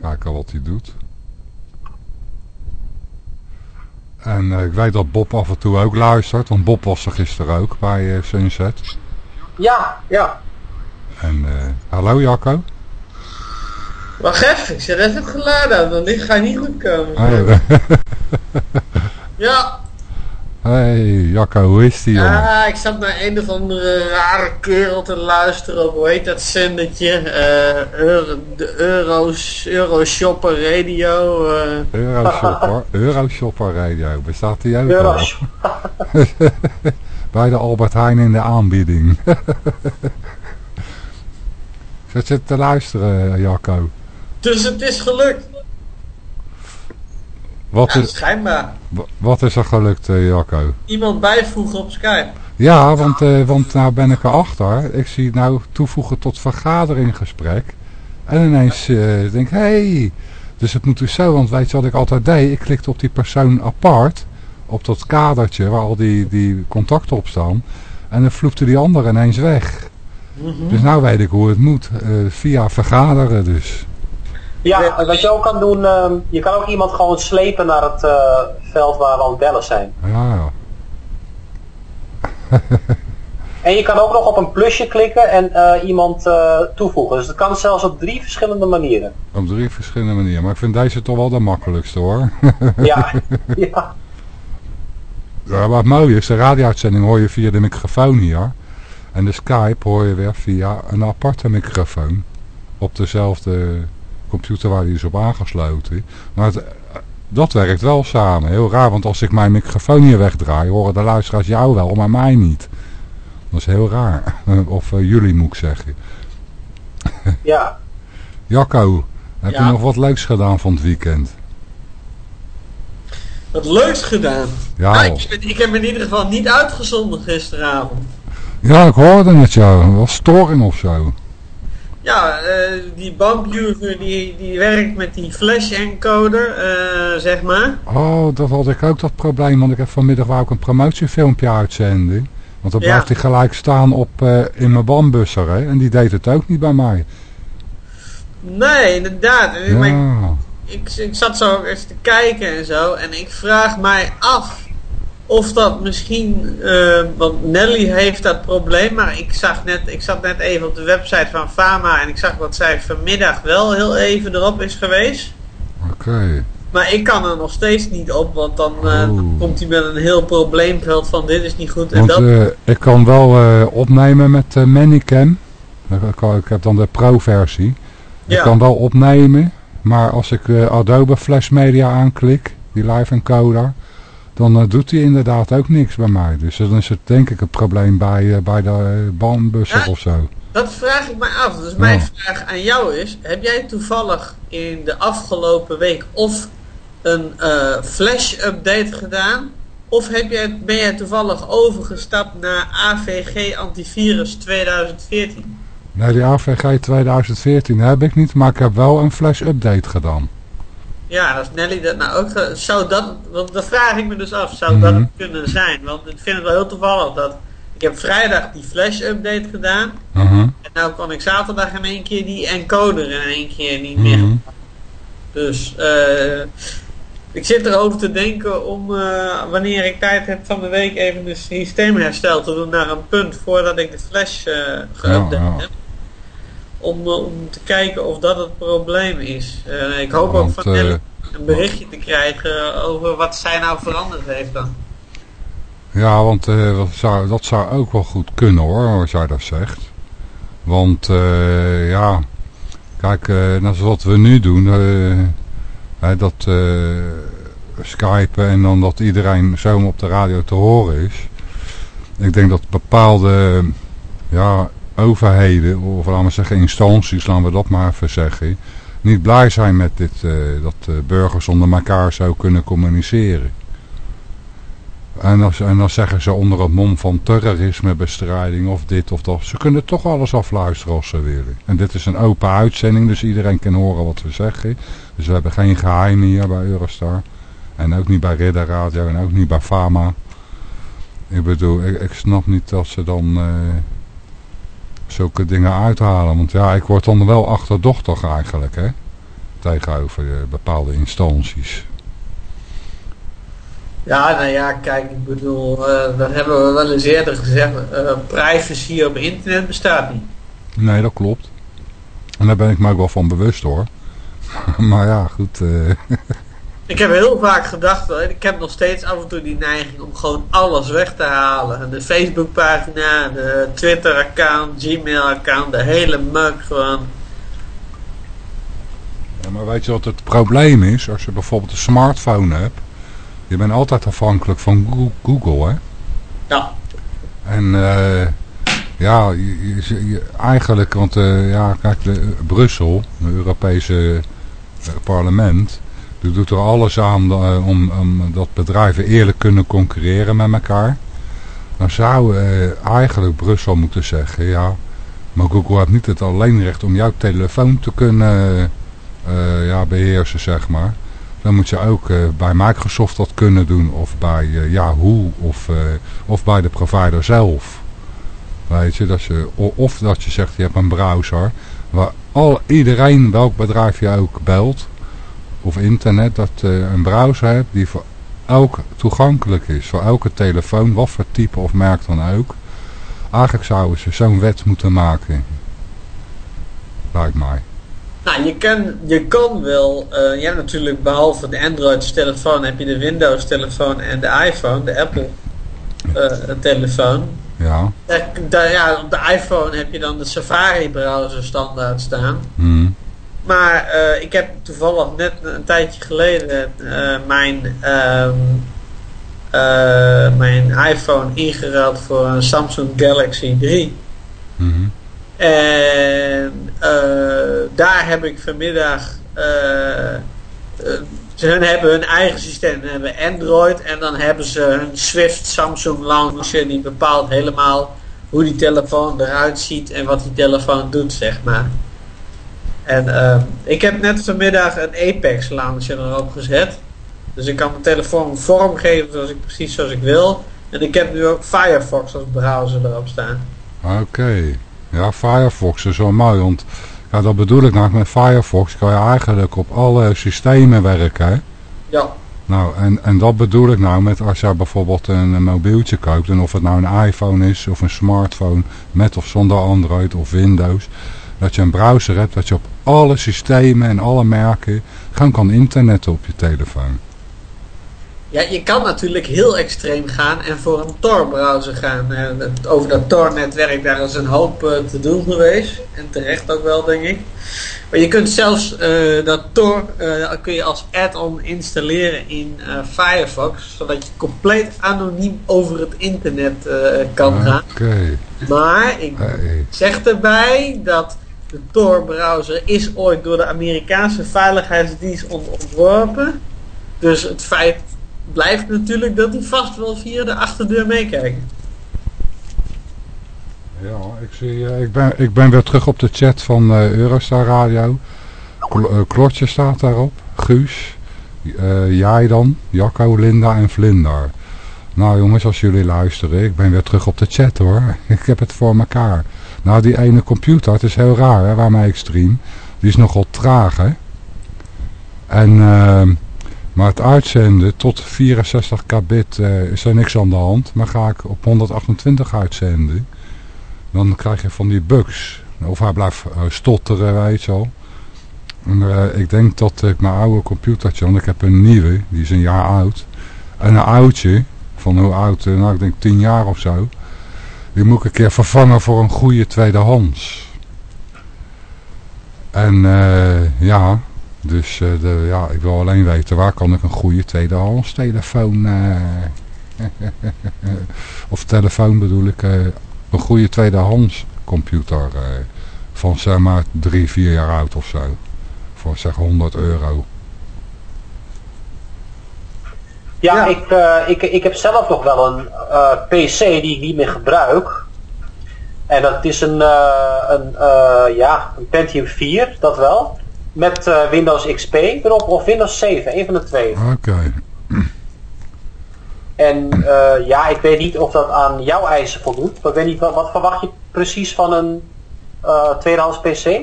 Kijken wat hij doet. En eh, ik weet dat Bob af en toe ook luistert, want Bob was er gisteren ook bij eh, Sunset. Ja, ja. En eh, hallo Jacco. Wacht even, ik zet even het geluid uit, want dit gaat niet goed komen. Ja, hey Jacco, hoe is die jongen? ah, ik zat naar een of andere rare kerel te luisteren op, hoe heet dat zendertje? Eh, Euro, de Euro's, Euroshopper Radio. eh. Euroshopper, Euroshopper Radio, bestaat die ook al? Euro's. Bij de Albert Heijn in de aanbieding. Zet je te luisteren Jacco? Dus het is gelukt. Wat Ja, is, schijnbaar. wa- wat is er gelukt eh, Jacco? Iemand bijvoegen op Skype. Ja, want, eh, want nou ben ik erachter. Ik zie nou toevoegen tot vergaderinggesprek. En ineens eh, denk ik, hé, hey, dus het moet dus zo. Want weet je wat ik altijd deed? Ik klikte op die persoon apart. Op dat kadertje waar al die, die contacten op staan. En dan vloepte die ander ineens weg. Dus nou weet ik hoe het moet. via vergaderen dus. Ja, wat je ook kan doen, ehm, je kan ook iemand gewoon slepen naar het eh, veld waar we aan het bellen zijn. Ja, ja. En je kan ook nog op een plusje klikken en eh, iemand eh, toevoegen. Dus dat kan zelfs op drie verschillende manieren. Op drie verschillende manieren. Maar ik vind deze toch wel de makkelijkste hoor. Ja, ja. Ja, wat mooi is, de radio-uitzending hoor je via de microfoon hier. En de Skype hoor je weer via een aparte microfoon. Op dezelfde computer waar die is op aangesloten. Maar het, dat werkt wel samen. Heel raar, want als ik mijn microfoon hier wegdraai, horen de luisteraars jou wel, maar mij niet. Dat is heel raar. Of eh, jullie moet ik zeggen. ja. Jacco, heb Ja. je nog wat leuks gedaan van het weekend? Wat leuks gedaan. Ja, Nou, ik, heb- ik heb in ieder geval niet uitgezonden gisteravond. ja ik hoorde het jou. Was storing of zo. Ja, eh, die bambuur die, die werkt met die flash encoder, eh, zeg maar. Oh, dat had ik ook dat probleem, want ik heb vanmiddag wou ik een promotiefilmpje uitzenden. Want dan Ja. blijft hij gelijk staan op, eh, in mijn bandbusser, hè. En die deed het ook niet bij mij. Nee, inderdaad. Ik- ik, ik zat zo eens te kijken en zo. En ik vraag mij af of dat misschien... eh, want Nelly heeft dat probleem. Maar ik, zag net, ik zat net even op de website van Fama. En ik zag dat zij vanmiddag wel heel even erop is geweest. oké. Maar ik kan er nog steeds niet op. Want dan, eh, dan Oeh. komt hij met een heel probleemveld van dit is niet goed. En Want dat, eh, ik kan wel opnemen met uh, Manicam. Ik, ik heb dan de pro-versie. Ik ja. kan wel opnemen, maar als ik Adobe Flash Media aanklik, die live encoder, dan eh, doet hij inderdaad ook niks bij mij. Dus dan is het denk ik een probleem bij, eh, bij de uh, bandbusser Ja. of zo. Dat vraag ik mij af. Dus mijn Ja. vraag aan jou is: heb jij toevallig in de afgelopen week of een eh, flash-update gedaan? Of heb jij, ben jij toevallig overgestapt naar AVG Antivirus 2014? Nee, die AVG 2014 heb ik niet, maar ik heb wel een flash update gedaan. Ja, als Nelly dat nou ook zou dat, want dat vraag ik me dus af, zou dat Mhm. het kunnen zijn? Want ik vind het wel heel toevallig dat ik heb vrijdag die flash-update gedaan Mhm, en nou kon ik zaterdag in één keer die encoder in één keer niet meer mhm. Dus eh, ik zit erover te denken om eh, wanneer ik tijd heb van de week even een systeemherstel te doen naar een punt voordat ik de flash eh geüpdate heb. Om, eh, om te kijken of dat het probleem is. Eh, ik hoop ook van eh, Nelly een berichtje te krijgen over wat zij nou veranderd heeft dan. Ja, want eh, dat, zou, dat zou ook wel goed kunnen hoor, als jij dat zegt. Want eh, ja, kijk, eh net zoals wat we nu doen, eh, hè, dat eh skypen en dan dat iedereen zomaar op de radio te horen is. Ik denk dat bepaalde ja, overheden, of laten we zeggen instanties, laten we dat maar even zeggen, niet blij zijn met dit, eh, dat eh, burgers onder elkaar zo kunnen communiceren. En dan, en zeggen ze onder het mom van terrorismebestrijding of dit of dat. Ze kunnen toch alles afluisteren als ze willen. En dit is een open uitzending, dus iedereen kan horen wat we zeggen. Dus we hebben geen geheimen hier bij Eurostar. En ook niet bij Ridder Radio en ook niet bij Fama. Ik bedoel, ik, ik snap niet dat ze dan... eh, zulke dingen uithalen. Want ja, ik word dan wel achterdochtig eigenlijk, hè. Tegenover eh, bepaalde instanties. Ja, nou ja, kijk, ik bedoel, eh, dat hebben we wel eens eerder gezegd. eh, privacy op internet bestaat niet. Nee, dat klopt. En daar ben ik me ook wel van bewust hoor. maar ja, goed. Ik heb heel vaak gedacht, ik heb nog steeds af en toe die neiging om gewoon alles weg te halen. De Facebookpagina, de Twitter-account, Gmail-account, de hele mug gewoon. Ja, maar weet je wat het probleem is? Als je bijvoorbeeld een smartphone hebt. Je bent altijd afhankelijk van Goo- Google, hè? Ja, En eh, ja, je, je- eigenlijk, want eh, ja, kijk, de, Brussel, het Europese eh, parlement, die doet er alles aan eh, om, dat bedrijven eerlijk kunnen concurreren met elkaar. Dan zou eh, eigenlijk Brussel moeten zeggen, ja, maar Google heeft niet het alleenrecht om jouw telefoon te kunnen eh, ja, beheersen, zeg maar. Dan moet je ook bij Microsoft dat kunnen doen, of bij Yahoo, of, of bij de provider zelf. Weet je, dat je, of dat je zegt, je hebt een browser, waar al, iedereen, welk bedrijf je ook belt, of internet, dat je een browser hebt die voor elk toegankelijk is. Voor elke telefoon, wat voor type of merk dan ook. Eigenlijk zouden ze zo'n wet moeten maken. Lijkt mij. nou je kan, je kan wel, eh, ja natuurlijk behalve de Android telefoon heb je de Windows telefoon en de iPhone, de Apple eh, telefoon. Ja. Daar- daar- ja, op de iPhone heb je dan de Safari browser standaard staan. Hm. Maar eh, ik heb toevallig net een tijdje geleden eh, mijn, ehm, eh, mijn iPhone ingeruild voor een Samsung Galaxy 3. Mhm. En daar heb ik vanmiddag. ze hun hebben hun eigen systeem. Ze hebben Android en dan hebben ze hun Swift Samsung Launcher die bepaalt helemaal hoe die telefoon eruit ziet en wat die telefoon doet, zeg maar. En eh, ik heb net vanmiddag een Apex launcher erop gezet. Dus ik kan mijn telefoon vormgeven zoals ik, precies zoals ik wil. En ik heb nu ook Firefox als browser erop staan. Oké. Ja, Firefox is wel mooi, want ja, dat bedoel ik nou, met Firefox kan je eigenlijk op alle systemen werken. hè. Ja, Nou, en, en dat bedoel ik nou met als je bijvoorbeeld een, een mobieltje koopt, en of het nou een iPhone is of een smartphone, met of zonder Android of Windows, dat je een browser hebt, dat je op alle systemen en alle merken gewoon kan internetten op je telefoon. Ja, je kan natuurlijk heel extreem gaan en voor een Tor-browser gaan. Over dat Tor-netwerk, daar is een hoop eh, te doen geweest. En terecht ook wel, denk ik. Maar je kunt zelfs eh, dat Tor eh, kun je als add-on installeren in Firefox. Zodat je compleet anoniem over het internet kan gaan. Maar ik Hey. zeg erbij dat de Tor-browser is ooit door de Amerikaanse veiligheidsdienst ont- ontworpen. Dus het feit blijft natuurlijk dat die vast wel via de achterdeur meekijken. Ja, ik, zie, eh, ik, ben, ik ben weer terug op de chat van eh, Eurostar Radio. Eh, Klotje staat daarop. Guus. eh, jij dan. Jacco, Linda en Vlinder. Nou jongens, als jullie luisteren, ik ben weer terug op de chat hoor. Ik heb het voor mekaar. Nou, die ene computer, het is heel raar hè, waarmee ik stream. Die is nogal traag hè. En, ehm, maar het uitzenden tot 64 kbit eh, is er niks aan de hand. Maar ga ik op 128 uitzenden, dan krijg je van die bugs. Of hij blijft eh, stotteren, weet je wel. Eh, ik denk dat ik mijn oude computertje, want ik heb een nieuwe, die is een jaar oud. En een oudje, van hoe oud, nou ik denk 10 jaar of zo. Die moet ik een keer vervangen voor een goede tweedehands. En eh, ja, dus eh, de, ja, ik wil alleen weten waar kan ik een goede tweedehands telefoon... eh, of telefoon bedoel ik, een goede tweedehands computer van zeg maar drie, vier jaar oud of zo. Voor zeg 100 euro. Ja, Ja. Ik, eh, ik, ik heb zelf nog wel een eh, PC die ik niet meer gebruik. En dat is een, eh, een, ja, een Pentium 4, dat wel. Met Windows XP erop of Windows 7, een van de twee. Oké. En eh, ja, ik weet niet of dat aan jouw eisen voldoet. Maar ik weet niet, wat, wat verwacht je precies van een eh, tweedehands PC?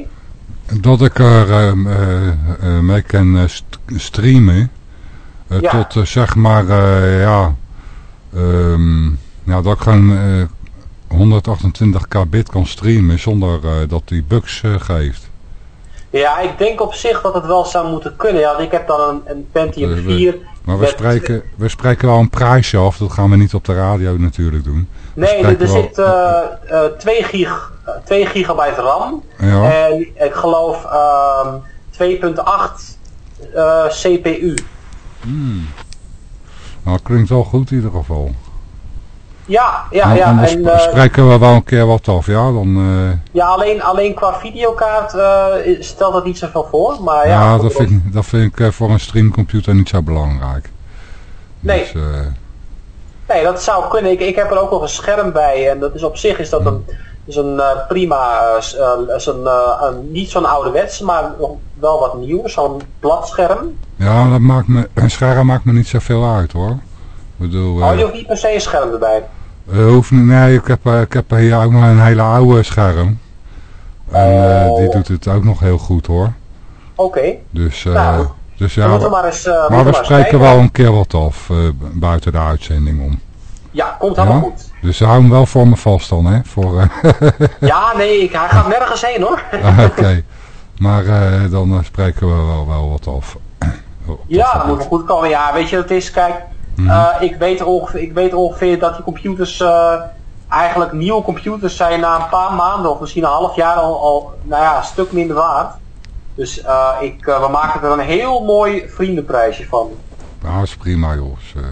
Dat ik er ehm, eh, eh, mee kan st- streamen. Eh, Ja. Tot eh, zeg maar, eh, ja, ehm, ja, dat ik gewoon eh, 128k bit kan streamen zonder dat die bugs geeft. Ja, ik denk op zich dat het wel zou moeten kunnen. Ja, want ik heb dan een, een Pentium We- we- 4. Maar we spreken, we spreken wel een prijsje af, dat gaan we niet op de radio natuurlijk doen. Nee, er, er wel- zit eh, 2, gig, eh, 2 gigabyte RAM. Ja, En ik geloof ehm 2.8 eh, CPU. nou, dat klinkt wel goed in ieder geval. Ja, ja, Nou, ja. En, sp- eh, spreken we wel een keer wat af, ja, dan... eh, ja alleen, alleen qua videokaart eh, stelt dat niet zoveel voor. Maar ja, Ja, dat vind, ik, dat vind ik voor een streamcomputer niet zo belangrijk. Nee. Dus, Nee, dat zou kunnen. Ik, ik heb er ook nog een scherm bij. En dat is op zich is dat een, is een eh, prima, eh, eh, is een, eh, een, niet zo'n ouderwets, maar wel wat nieuw. Zo'n plat scherm. ja, dat maakt me, een scherm maakt me niet zoveel uit hoor. Ik bedoel, Oh, eh, je hoeft niet per se een scherm erbij. eh, hoeft niet, nee, ik heb, eh, ik heb hier ook nog een hele oude scherm. En eh, Oh. die doet het ook nog heel goed hoor. Oké. Dus, eh, Nou, dus ja, we maar eens, eh, maar we maar spreken kijken. wel een keer wat af, eh, buiten de uitzending om. Ja, komt helemaal Ja? goed. Dus hou hem wel voor me vast dan, hè? Voor, eh, Ja, nee, ik, hij gaat nergens heen hoor. Oké, maar eh, dan eh, spreken we wel, wel wat af. Ja, dat moet wel goed komen. Ja, weet je wat het is? Kijk, Mhm. ik, weet ongeveer, ik weet ongeveer dat die computers eigenlijk nieuwe computers zijn na een paar maanden of misschien een half jaar al, al nou ja, een stuk minder waard. Dus ik, we maken er een heel mooi vriendenprijsje van. Nou, dat is prima, joh. Dus,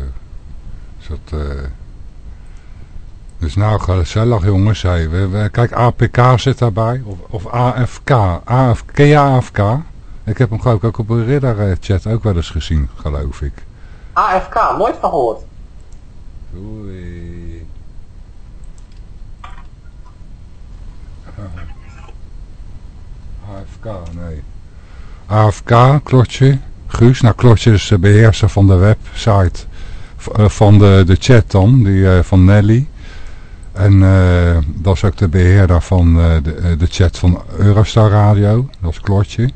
is dat, eh, dus nou, gezellig, jongens. Hey, we, we- kijk, APK zit daarbij. Of, of AFK. AF, ken je AFK? Ik heb hem geloof ik ook op de Ridder-chat ook wel eens gezien, geloof ik. AFK, nooit van gehoord. Oei. AFK, nee. AFK, Klotje. Guus, nou Klotje is de beheerser van de website. eh, Van de, de chat dan, die, eh, van Nelly. En eh, dat is ook de beheerder van eh, de, eh, de chat van Eurostar Radio. Dat is Klotje.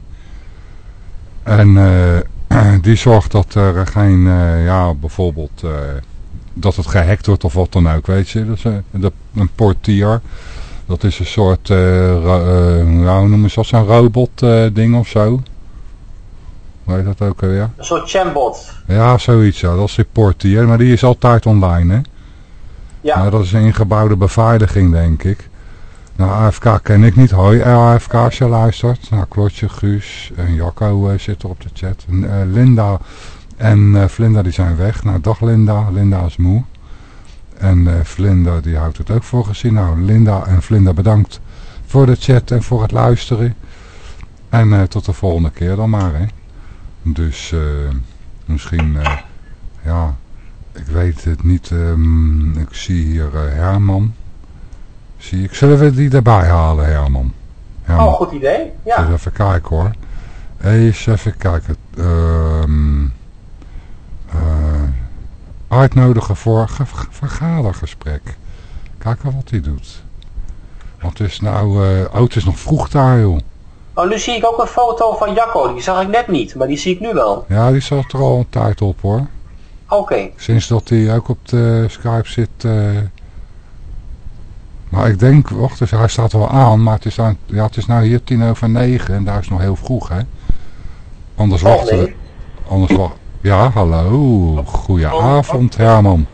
En eh, die zorgt dat er geen, ja, bijvoorbeeld... dat het gehackt wordt of wat dan ook, weet je. Dat is een, de, een portier. Dat is een soort, eh ja, hoe noemen ze dat, zo'n robot ding of zo. Hoe heet dat ook alweer? Een soort chambot. Ja, zoiets, ja. dat is die portier. Maar die is altijd online, hè. Ja, Nou, dat is een ingebouwde beveiliging, denk ik. Nou, AFK ken ik niet. Hoi, AFK als je luistert. Nou, Klotje, Guus en Jacco eh, zitten op de chat. En, eh, Linda en eh Vlinda die zijn weg. Nou, dag Linda. Linda is moe. En eh Vlinda die houdt het ook voor gezien. Nou, Linda en Vlinda bedankt voor de chat en voor het luisteren. En eh, tot de volgende keer dan maar, hè. Dus eh, misschien, eh, ja, ik weet het niet. ehm, ik zie hier eh, Herman. Zie ik. Zullen we die erbij halen, Herman? Herman. oh, goed idee. Ja. Eens even kijken hoor. Eens even kijken. Ehm eh, uitnodigen voor ge- ge- vergadergesprek. Kijken wat hij doet. Want het is nou... eh oh, het is nog vroeg daar joh. Oh, nu zie ik ook een foto van Jacco. Die zag ik net niet, maar die zie ik nu wel. Ja, die zat er al een tijd op hoor. Oké. Sinds dat hij ook op de Skype zit. eh. Maar ik denk, wacht eens, hij staat wel aan, maar het is, aan, ja, het is nou hier tien over negen en daar is nog heel vroeg, hè? Anders Oh, wachten we. Anders wacht. Ja, hallo. Goedenavond, Herman.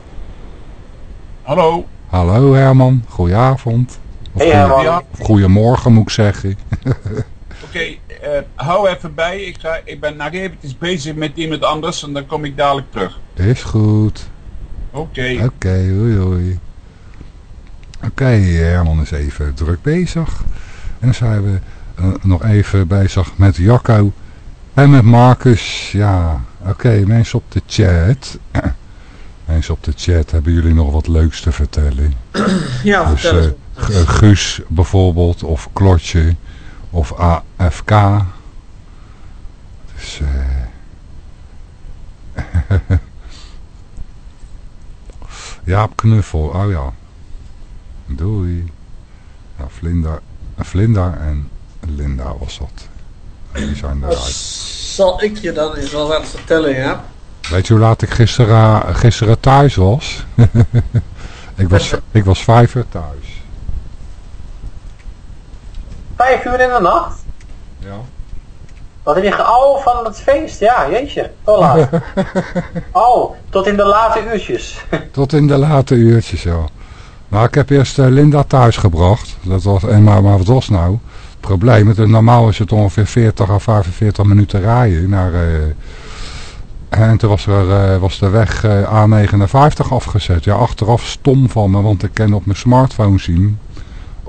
Hallo. Hallo, Herman. Goedenavond. Of Hey goeie- Herman. Ja, Goedemorgen, moet ik zeggen. oké. Eh, hou even bij. Ik, ga, ik ben nog eventjes bezig met iemand anders en dan kom ik dadelijk terug. Is goed. Oké. Oké, hoi hoi. Oké, Herman is even druk bezig. En dan zijn we eh, nog even bezig met Jacco en met Marcus. Ja, oké, mensen op de chat. mensen op de chat, hebben jullie nog wat leuks te vertellen? Ja, Dus vertel eh, Guus bijvoorbeeld, of Klotje, of AFK. Dus, eh Jaap Knuffel, oh ja. Doei. Ja, Vlinder Vlinda en Linda was dat. Die zijn eruit. Zal ik je dan eens wel wat vertellen, ja? Weet je hoe laat ik gisteren, gisteren thuis was? ik was? Ik was vijf uur thuis. Vijf uur in de nacht? Ja. Wat heb je van het feest? Ja, jeetje. Zo laat. oh, tot in de late uurtjes. Tot in de late uurtjes, ja. Maar ik heb eerst uh, Linda thuis gebracht. Dat was, en maar, maar wat was nou? Het probleem, het, normaal is het ongeveer 40 à 45 minuten rijden naar... Uh, en toen was, er, uh, was de weg A59 afgezet. Ja, achteraf stom van me, want ik kan op mijn smartphone zien...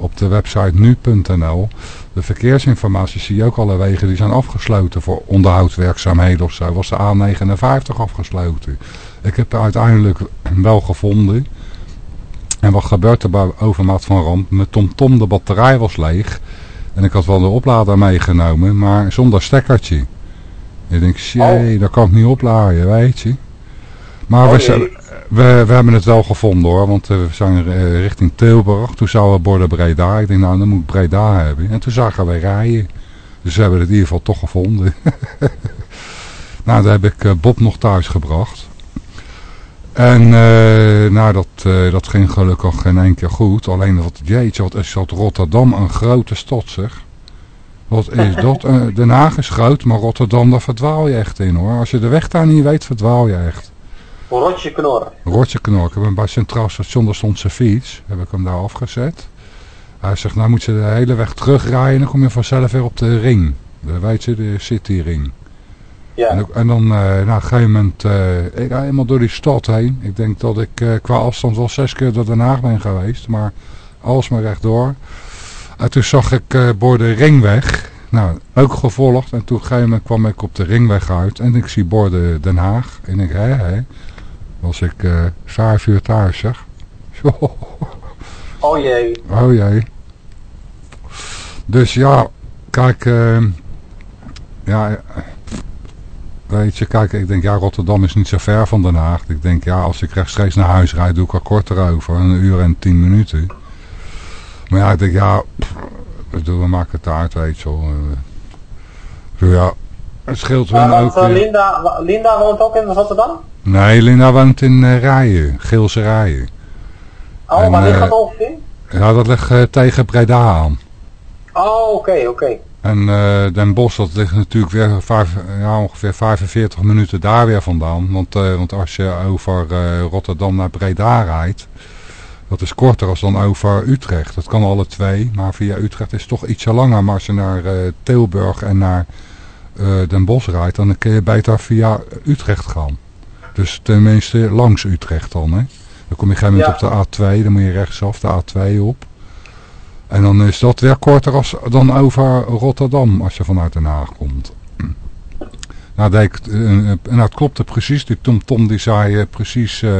op de website nu.nl... de verkeersinformatie zie je ook alle wegen die zijn afgesloten... voor onderhoudswerkzaamheden of zo. Was de A59 afgesloten. Ik heb uiteindelijk wel gevonden... En wat gebeurt er bij overmaat van ramp? Mijn TomTom, de batterij was leeg. En ik had wel de oplader meegenomen, maar zonder stekkertje. Ik denk, jee, dat kan ik niet opladen, weet je. Maar we, we, we, hebben het wel gevonden hoor, want we zijn richting Tilburg. Toen zouden we borden Breda. Ik denk, nou, dan moet ik Breda hebben. En toen zagen we rijden. Dus we hebben het in ieder geval toch gevonden. nou, daar heb ik Bob nog thuis gebracht. En uh, nou, dat, uh, dat ging gelukkig geen één keer goed. Alleen, wat, jeetje, wat is dat Rotterdam een grote stad, zeg. Wat is dat? Uh, Den Haag is groot, maar Rotterdam, daar verdwaal je echt in, hoor. Als je de weg daar niet weet, verdwaal je echt. Rotje knor. Rotje knor. Ik heb hem bij Centraal Station, daar stond zijn fiets. Heb ik hem daar afgezet. Hij zegt, nou moet je de hele weg terugrijden, dan kom je vanzelf weer op de ring. De, weet je, de cityring. Ja. En, en, dan uh, na een gegeven moment, uh, ik ga helemaal door die stad heen. Ik denk dat ik uh, qua afstand wel zes keer door Den Haag ben geweest. Maar alles maar rechtdoor. En toen zag ik borden ringweg. Nou, ook gevolgd. En toen op een gegeven moment kwam ik op de ringweg uit. En ik zie borden Den Haag. En ik hé hé. Was ik vijf uur thuis zeg. oh jee. Oh jee. Dus ja, kijk. ja weet je, kijk, ik denk, ja, Rotterdam is niet zo ver van Den Haag. Ik denk, ja, als ik rechtstreeks naar huis rijd, doe ik er korter over. Een uur en tien minuten. Maar ja, ik denk, ja, pff, we maken het uit, weet je wel. Uh, ja, het scheelt hun uh, ook... Uh, Linda, Linda woont ook in Rotterdam? Nee, Linda woont in uh, Rijen, Geelse Rijen. Oh, en, waar ligt dat ongeveer? Ja, dat ligt tegen Breda aan. Oh, oké, okay, oké. Okay. En Den Bosch, dat ligt natuurlijk weer vijf, ja, ongeveer 45 minuten daar weer vandaan. Want, want als je over Rotterdam naar Breda rijdt, dat is korter als dan over Utrecht. Dat kan alle twee, maar via Utrecht is het toch ietsje langer. Maar als je naar Tilburg en naar Den Bosch rijdt, dan kun je beter via Utrecht gaan. Dus tenminste langs Utrecht dan. Hè? Dan kom je op een gegeven moment ja. op de A2, dan moet je rechtsaf de A2 op. En dan is dat weer korter als, dan over Rotterdam als je vanuit Den Haag komt. Nou, dat, en dat klopte precies. Die Tom Tom die zei uh, precies uh,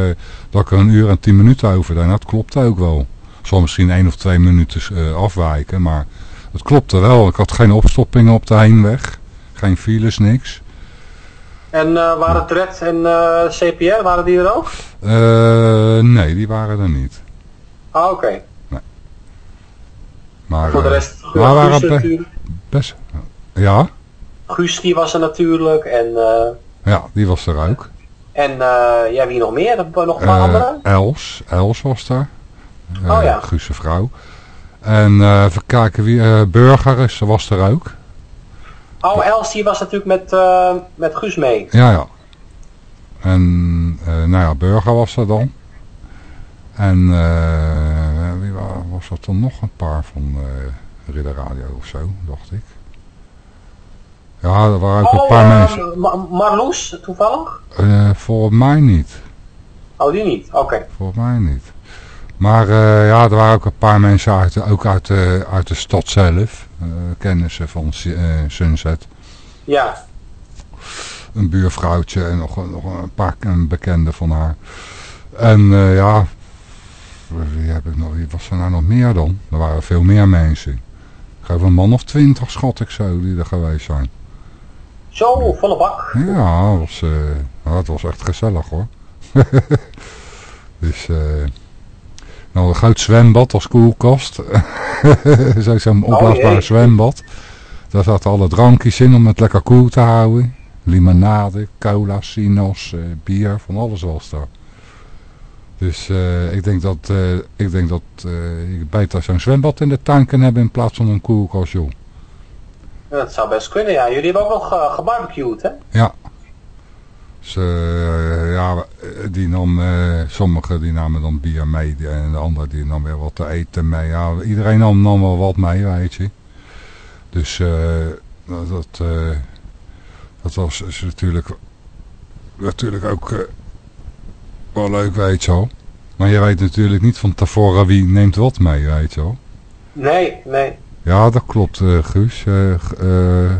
dat ik er een uur en tien minuten over deed. Dat klopte ook wel. Zal misschien één of twee minuten uh, afwijken, maar het klopte wel. Ik had geen opstoppingen op de heenweg. Geen files, niks. En waren Dred en CPR, waren die er ook? nee, die waren er niet. Ah, oké. Okay. Maar, voor de rest, uh, maar waren be best, ja? Guus die was er natuurlijk en... Uh, ja, die was er ook. En uh, ja, wie nog meer? Nog een paar anderen? Els, Els was er. oh ja. Guus' vrouw. En even kijken, wie, Burger is, was er ook. Oh, Els die was natuurlijk met, met Guus mee. Ja, ja. En nou ja, Burger was er dan. En uh, wie was dat dan nog een paar van Ridder Radio of zo, dacht ik. Ja, er waren ook oh, een paar uh, mensen. Ma Marloes, toevallig? Volgens mij niet. Oh, die niet? Oké. Okay. Volgens mij niet. Maar ja, er waren ook een paar mensen uit, ook uit de, uit de stad zelf. Kennissen van Sunset. Ja. Een buurvrouwtje en nog, nog een paar bekenden van haar. En uh, ja, wie, heb ik nog, wie was er nou nog meer dan? Er waren veel meer mensen. Ik geloof een man of twintig, schat ik zo, die er geweest zijn. Zo, volle bak. Ja, het was, uh, het was echt gezellig hoor. dus, uh, nou een groot zwembad als koelkast. Zo- Zo'n opblaasbaar zwembad. Daar zaten alle drankjes in om het lekker koel te houden. Limonade, cola, sinos, eh, bier, van alles was daar. Dus eh, ik denk dat, eh, ik denk dat eh, ik beter zo'n zwembad in de tuin kan hebben in plaats van een koelkast, joh. Dat zou best kunnen, ja. Jullie hebben ook nog ge gebarbecued, hè? Ja. Dus, ja, die nam, eh, sommigen die namen dan bier mee en de anderen die nam weer wat te eten mee. Ja, iedereen nam, nam wel wat mee, weet je. Dus eh, dat, dat, dat was dus natuurlijk, natuurlijk ook wel leuk, weet je wel. Maar je weet natuurlijk niet van tevoren wie neemt wat mee, weet je wel. Nee, nee. Ja, dat klopt, Guus.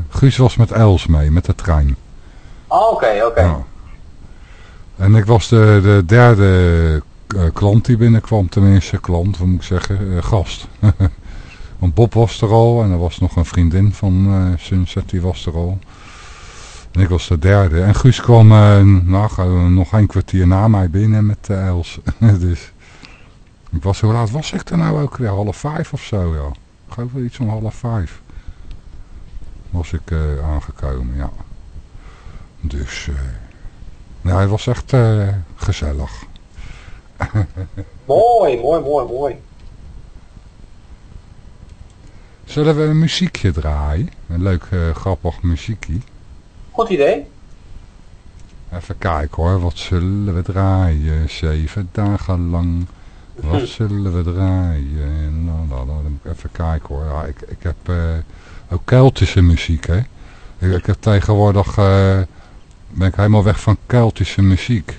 Guus was met Els mee, met de trein. Oh, Oké, oké. Ja. En ik was de, de derde eh, klant die binnenkwam, tenminste klant, wat moet ik zeggen, eh, gast. Want Bob was er al en er was nog een vriendin van eh, Sunset, die was er al. En ik was de derde. En Guus kwam eh, nou, nog een kwartier na mij binnen met eh, Els. dus ik was, hoe laat was ik er nou ook weer? Half vijf of zo, ja. Ik geloof wel iets om half vijf. Was ik aangekomen, ja. Dus... nou, het was echt eh, gezellig. Mooi, mooi, mooi, mooi. Zullen we een muziekje draaien? Een leuk, eh, grappig muziekje. Goed idee. Even kijken hoor, wat zullen we draaien? Zeven dagen lang. Wat zullen we draaien? Nou, nou, nou, dan moet ik even kijken hoor. Ja, ik, ik heb eh, ook Keltische muziek hè. Ik, ik heb tegenwoordig, eh, ben ik helemaal weg van Keltische muziek.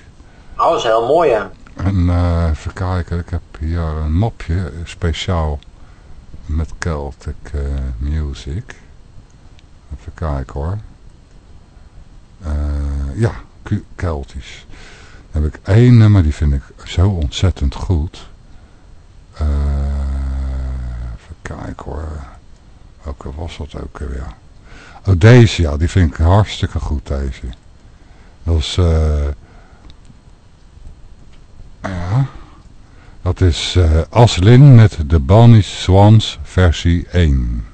Oh, dat is heel mooi, ja. En eh, even kijken, ik heb hier een mapje eh, speciaal met Celtic eh, music. Even kijken hoor. Eh, ja, Keltisch. Dan heb ik één nummer, die vind ik zo ontzettend goed. Even kijken hoor. Welke was dat ook weer? Oh, deze ja, die vind ik hartstikke goed deze. Is... eh ja. Dat is eh Aslin met de Bunny Swans versie 1.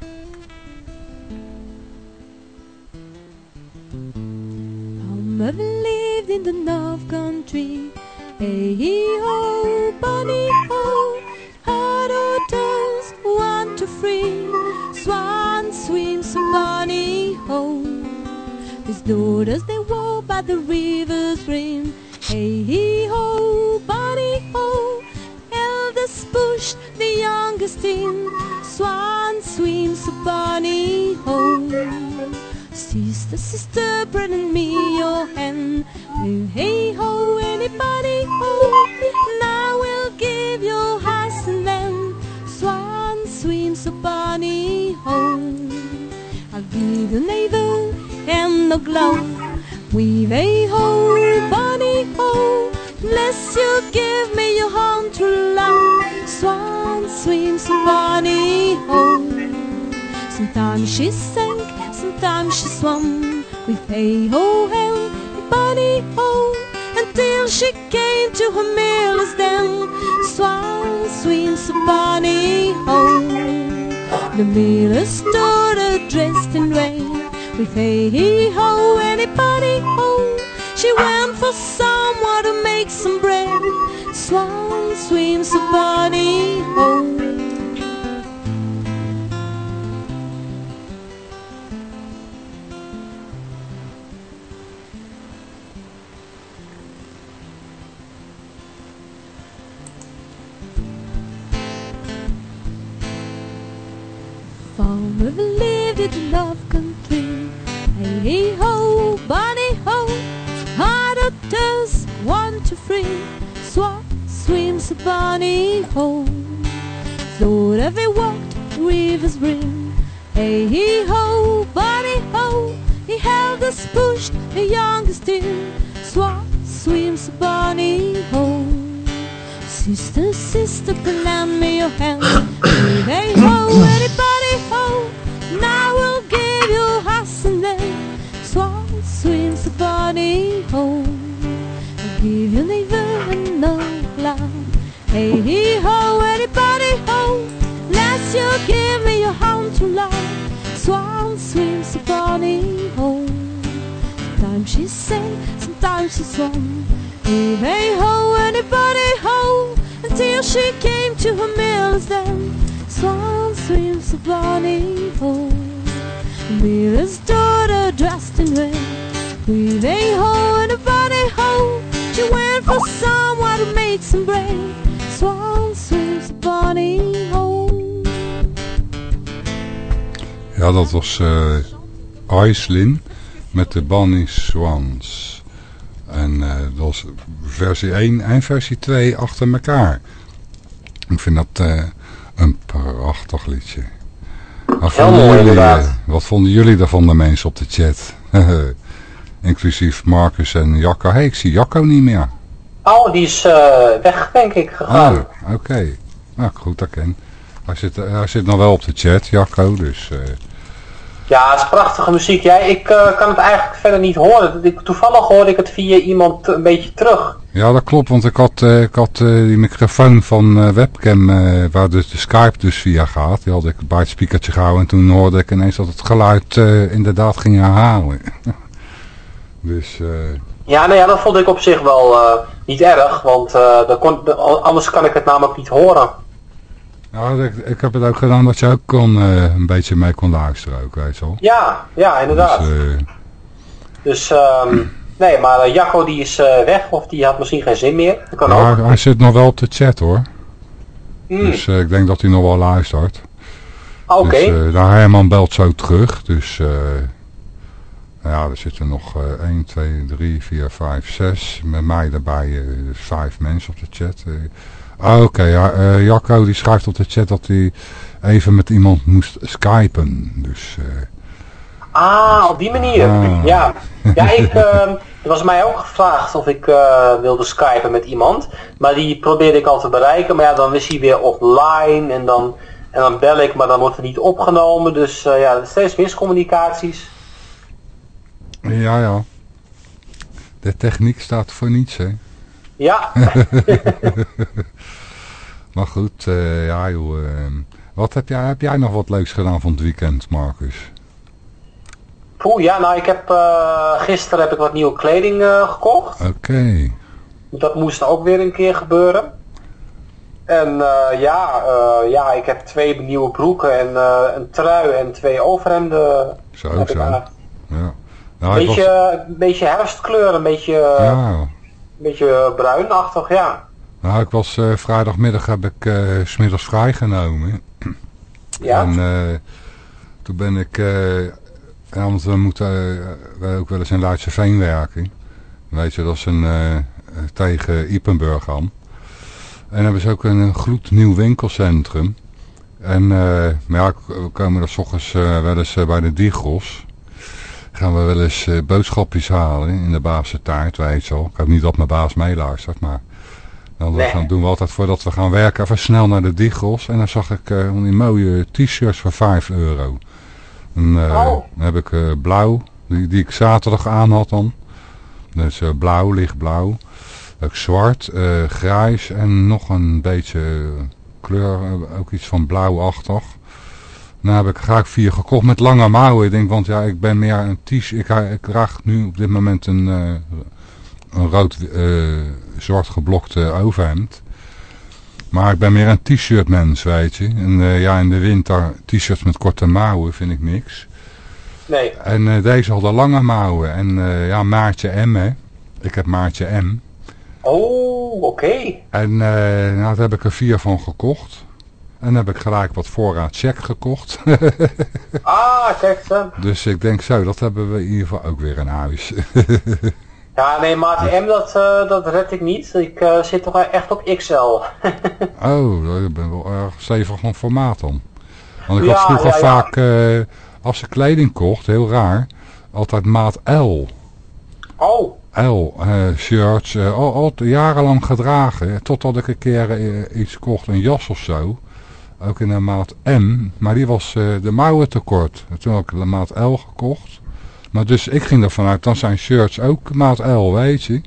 Our mother lived in the North Country. Hey ho, bunny ho, hard orders, one to three. Swan swims bunny ho. His daughters they walk by the river's rim. Hey hee ho, bunny ho. Eldest pushed the youngest in. Swan swims a bunny ho. Sister, sister, bring me your hand. Hey ho, anybody ho. Now we'll give your house and then swan swims a bunny ho. I'll be the neighbor and the glove. Weave a ho, bunny ho. Bless you, give me your home to love. Swan swims bunny ho. Sometimes she sank, sometimes she swam with hey ho and bunny ho until she came to her miller's den. Swan swims bunny ho. The miller's daughter dressed in rain with hey ho and a ho. She went for someone to make some bread. Swan swims a bunny ho. Does one to. Swat swims a bunny ho. Thought every walked river's rim. Hey, hey ho, bunny ho, he held us pushed the youngest in. Swat swims a bunny ho. Sister, sister, can me your hand. hey ho, anybody ho. Now we'll give you a house and then eh? swan swims a bunny ho. If you never know, no hey ho, anybody ho, unless you give me your home to love. Swan swims a funny hole. Sometimes she sang, sometimes she swam. Hey, ho, anybody ho, until she came to her mills then. Swan swims a funny hole. Miller's daughter dressed in red, with a hole and a. she went for someone to make some bread. Swan swims the bonny ho. Ja, dat was eh Icelin met de Bunny Swans. En eh, dat was versie 1 en versie 2 achter elkaar. Ik vind dat eh, een prachtig liedje. Wat Heel vonden, mooi, jullie, inderdaad. wat vonden jullie daarvan, de mensen op de chat? Inclusief Marcus en Jacco. hey, ik zie Jacco niet meer. Oh, die is eh, weg, denk ik, gegaan. Oh, oké. Nou, goed, dat ken. Hij zit, eh, hij zit nog wel op de chat, Jacco, dus... eh, Ja, het is prachtige muziek. Ja, ik eh, kan het eigenlijk verder niet horen. Toevallig hoorde ik het via iemand een beetje terug. Ja, dat klopt, want ik had, ik had die microfoon van webcam, waar dus de Skype dus via gaat, die had ik bij het speakertje gehouden en toen hoorde ik ineens dat het geluid inderdaad ging herhalen. dus, eh, Ja, nou ja, dat vond ik op zich wel eh, niet erg, want eh, dan kon, de- anders kan ik het namelijk niet horen. ja, ik, ik heb het ook gedaan dat je ook kon, een beetje mee kon luisteren ook, weet je wel. Ja, ja, inderdaad. Dus, Dus, ehm, nee, maar Jacco die is weg, of die had misschien geen zin meer. Dat kan ja, ook. hij zit nog wel op de chat hoor, Hmm, dus ik denk dat hij nog wel luistert. Oké, Dus eh, nou, Herman belt zo terug. Dus nou ja, er zitten nog eh 1, 2, 3, 4, 5, 6. Met mij erbij eh, dus vijf mensen op de chat. eh. Ah, Oké, ja, eh, Jacco die schrijft op de chat dat hij even met iemand moest skypen. Dus ah, op die manier. Ah. Ja, ja ik, ehm, er was mij ook gevraagd of ik eh, wilde skypen met iemand. Maar die probeerde ik al te bereiken, maar ja, dan is hij weer offline en dan, en dan bel ik, maar dan wordt het niet opgenomen. Dus eh, ja, steeds miscommunicaties. Ja, ja. De techniek staat voor niets, hè. Ja, Maar goed, eh, ja joh. eh, wat heb jij, heb jij nog wat leuks gedaan van het weekend, Marcus? Poeh, ja, nou ik heb eh, gisteren heb ik wat nieuwe kleding eh, gekocht. Oké. Dat moest ook weer een keer gebeuren. En ja, ja, ik heb twee nieuwe broeken en een trui en twee overhemden. Zo, heb zo. Ja. Nou, was- beetje, een beetje herfstkleur, een beetje, eh, ja, een beetje bruinachtig, ja. Nou, ik was eh, vrijdagmiddag heb ik eh, s smiddags vrijgenomen. Ja, En eh, toen ben ik, eh, ja, want we moeten eh, wij ook wel eens in Leidseveen werken. Weet je, dat is een eh, tegen Ipenburg aan. En hebben ze ook een, gloednieuw winkelcentrum. En eh, maar ja, we komen er s ochtends eh, wel eens eh, bij de Digros. Gaan we wel eens eh, boodschapjes halen in de baasse taart, weet je wel. Ik hoop niet dat mijn baas meeluistert, maar dan Nee. gaan, doen we altijd voordat we gaan werken even snel naar de Digros. En dan zag ik van die mooie t-shirts voor 5 euro. En, eh, Oh. Dan heb ik blauw, die, die ik zaterdag aan had dan. Dus blauw, lichtblauw. Ook zwart, grijs en nog een beetje kleur, ook iets van blauwachtig. Nou heb ik graag vier gekocht met lange mouwen. Ik denk, want ja, ik ben meer een t-shirt. Ik, ik draag nu op dit moment een, eh, een rood, eh, zwart geblokte overhemd. Maar ik ben meer een t-shirt mens, weet je. En eh, ja, in de winter t-shirts met korte mouwen vind ik niks. nee. En deze hadden lange mouwen. En ja, maatje M, hè. Ik heb maatje M. Oh, oké. En nou, daar heb ik er vier van gekocht. En heb ik gelijk wat voorraad check gekocht. Ah, kijk eens aan. dus ik denk zo, dat hebben we in ieder geval ook weer in huis. Ja, nee, maat M, dat, eh, dat red ik niet. Ik eh, zit toch echt op XL. oh, ik ben wel erg stevig van formaat dan. Want ik Ja, had vroeger ja, ja. vaak, eh, als ze kleding kocht, heel raar, altijd maat L. Oh, L, eh, shirts, eh, al, al jarenlang gedragen. Totdat ik een keer eh, iets kocht, een jas of zo. Ook in een maat M. Maar die was eh, de mouwen te kort. En Toen heb ik de maat L gekocht. Maar dus ik ging ervan uit, dan zijn shirts ook maat L, weet je.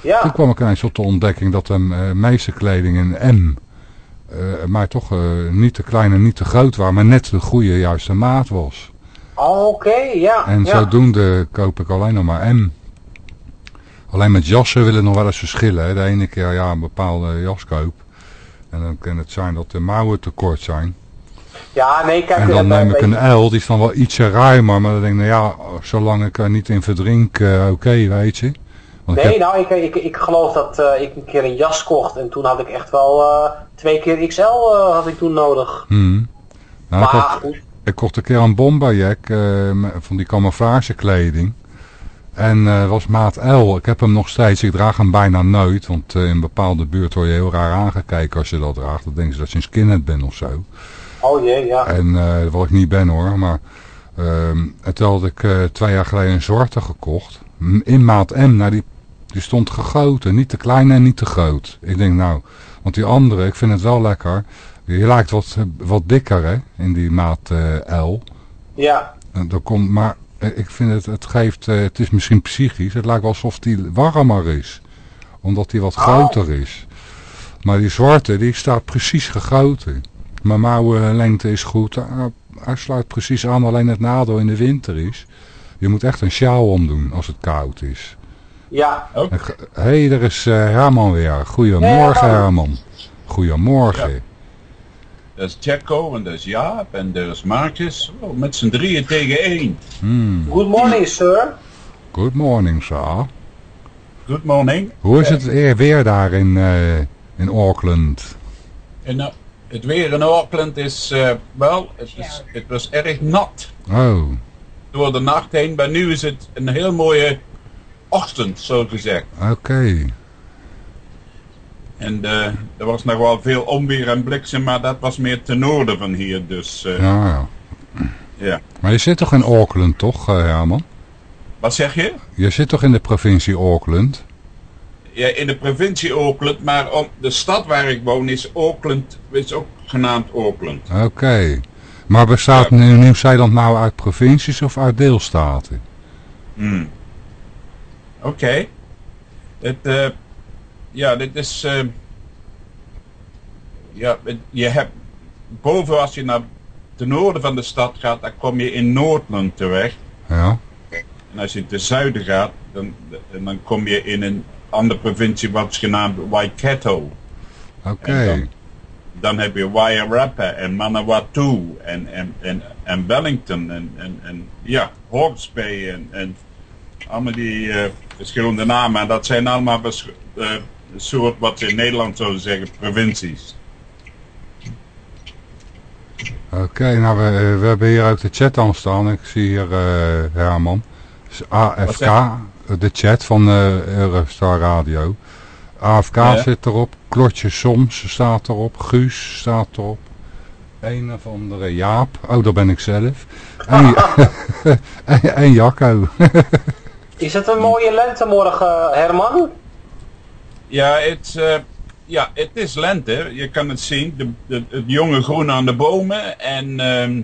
Toen ja. kwam ik ineens tot de ontdekking dat de eh, meeste kleding in M... eh maar toch niet te klein en niet te groot waren. Maar net de goede juiste maat was. Oh, oké, ja. En ja. zodoende koop ik alleen nog maar M. Alleen met jassen willen nog wel eens verschillen. Hè. De ene keer ja, een bepaalde jas koop. En dan kan het zijn dat de mouwen te kort zijn. Ja, nee, kijk... En dan eh, neem ik een L, die is dan wel ietsje ruimer. Maar dan denk ik, nou ja, zolang ik er niet in verdrink, eh, oké, weet je. Want ik Nee, heb- nou, ik, ik, ik geloof dat eh, ik een keer een jas kocht en toen had ik echt wel twee keer XL had ik toen nodig. Hmm. Nou, ik, maar kocht, ik kocht een keer een bomberjack van die camouflage kleding. En eh was maat L. Ik heb hem nog steeds. Ik draag hem bijna nooit. Want eh, in bepaalde buurt word je heel raar aangekeken als je dat draagt. Dan denken ze dat je een skinhead bent of zo. oh jee, ja. En eh wat ik niet ben hoor. Maar ehm en toen had ik twee jaar geleden een zwarte gekocht. In maat M. Nou, die, die stond gegoten. Niet te klein en niet te groot. Ik denk nou, want die andere, ik vind het wel lekker. Je lijkt wat, wat dikker hè, in die maat L. Ja, En dat komt, maar ik vind het, het geeft, eh, het is misschien psychisch. Het lijkt wel alsof die warmer is. Omdat die wat Oh. groter is. Maar die zwarte, die staat precies gegoten. Mijn mouwenlengte is goed. Hij- Hij sluit precies aan, alleen het nadeel in de winter is. Je moet echt een sjaal omdoen als het koud is. ja. Ook. Hé, hey, er is eh, Herman weer. Goedemorgen. Herman. Goedemorgen. Dat is Jacko en dat is Jaap en dat is Marcus. Oh, met z'n drieën tegen één. Hmm. Good morning, sir. Good morning, sir. Good morning. Hoe is het weer, daar in, eh, in Auckland? En nou, het weer in Auckland is, eh, wel, het, is, het was erg nat Oh, door de nacht heen. Maar nu is het een heel mooie ochtend, zo gezegd. oké. En eh, er was nog wel veel onweer en bliksem, maar dat was meer ten noorden van hier. Dus eh, Ja, ja. ja. Maar je zit toch in Auckland, toch, eh, Herman? Wat zeg je? Je zit toch in de provincie Auckland? Ja, in de provincie Auckland, maar om, de stad waar ik woon is Auckland, is ook genaamd Auckland. Oké. Maar bestaat Ja. Nieuw-Zeeland nou uit provincies of uit deelstaten? Hmm. Oké. Het, eh, ja, dit is, eh, ja, je hebt, boven als je naar ten noorden van de stad gaat, dan kom je in Noordland terecht. Ja. En als je ten zuiden gaat, dan, dan kom je in een andere provincie wat is genaamd Waikato. Oké. Dan- Dan heb je Wairarapa en Manawatu en, en, en, en Wellington en, en, en ja, Hawke's Bay en, en allemaal die eh, verschillende namen. En dat zijn allemaal een soort wat ze in Nederland zouden zeggen provincies. Oké, nou we, eh, we hebben hier ook de chat aan staan. Ik zie hier eh, Herman. Dus AFK, de chat van eh Eurostar Radio. AFK Ja. zit erop. Klotje Soms staat erop. Guus staat erop. Een of andere Jaap. Oh, dat ben ik zelf. En, en, en Jacco. Is het een mooie lentemorgen, Herman? Ja, het, eh, ja, het is lente. Je kan het zien. De, de, het jonge groen aan de bomen. En, ehm,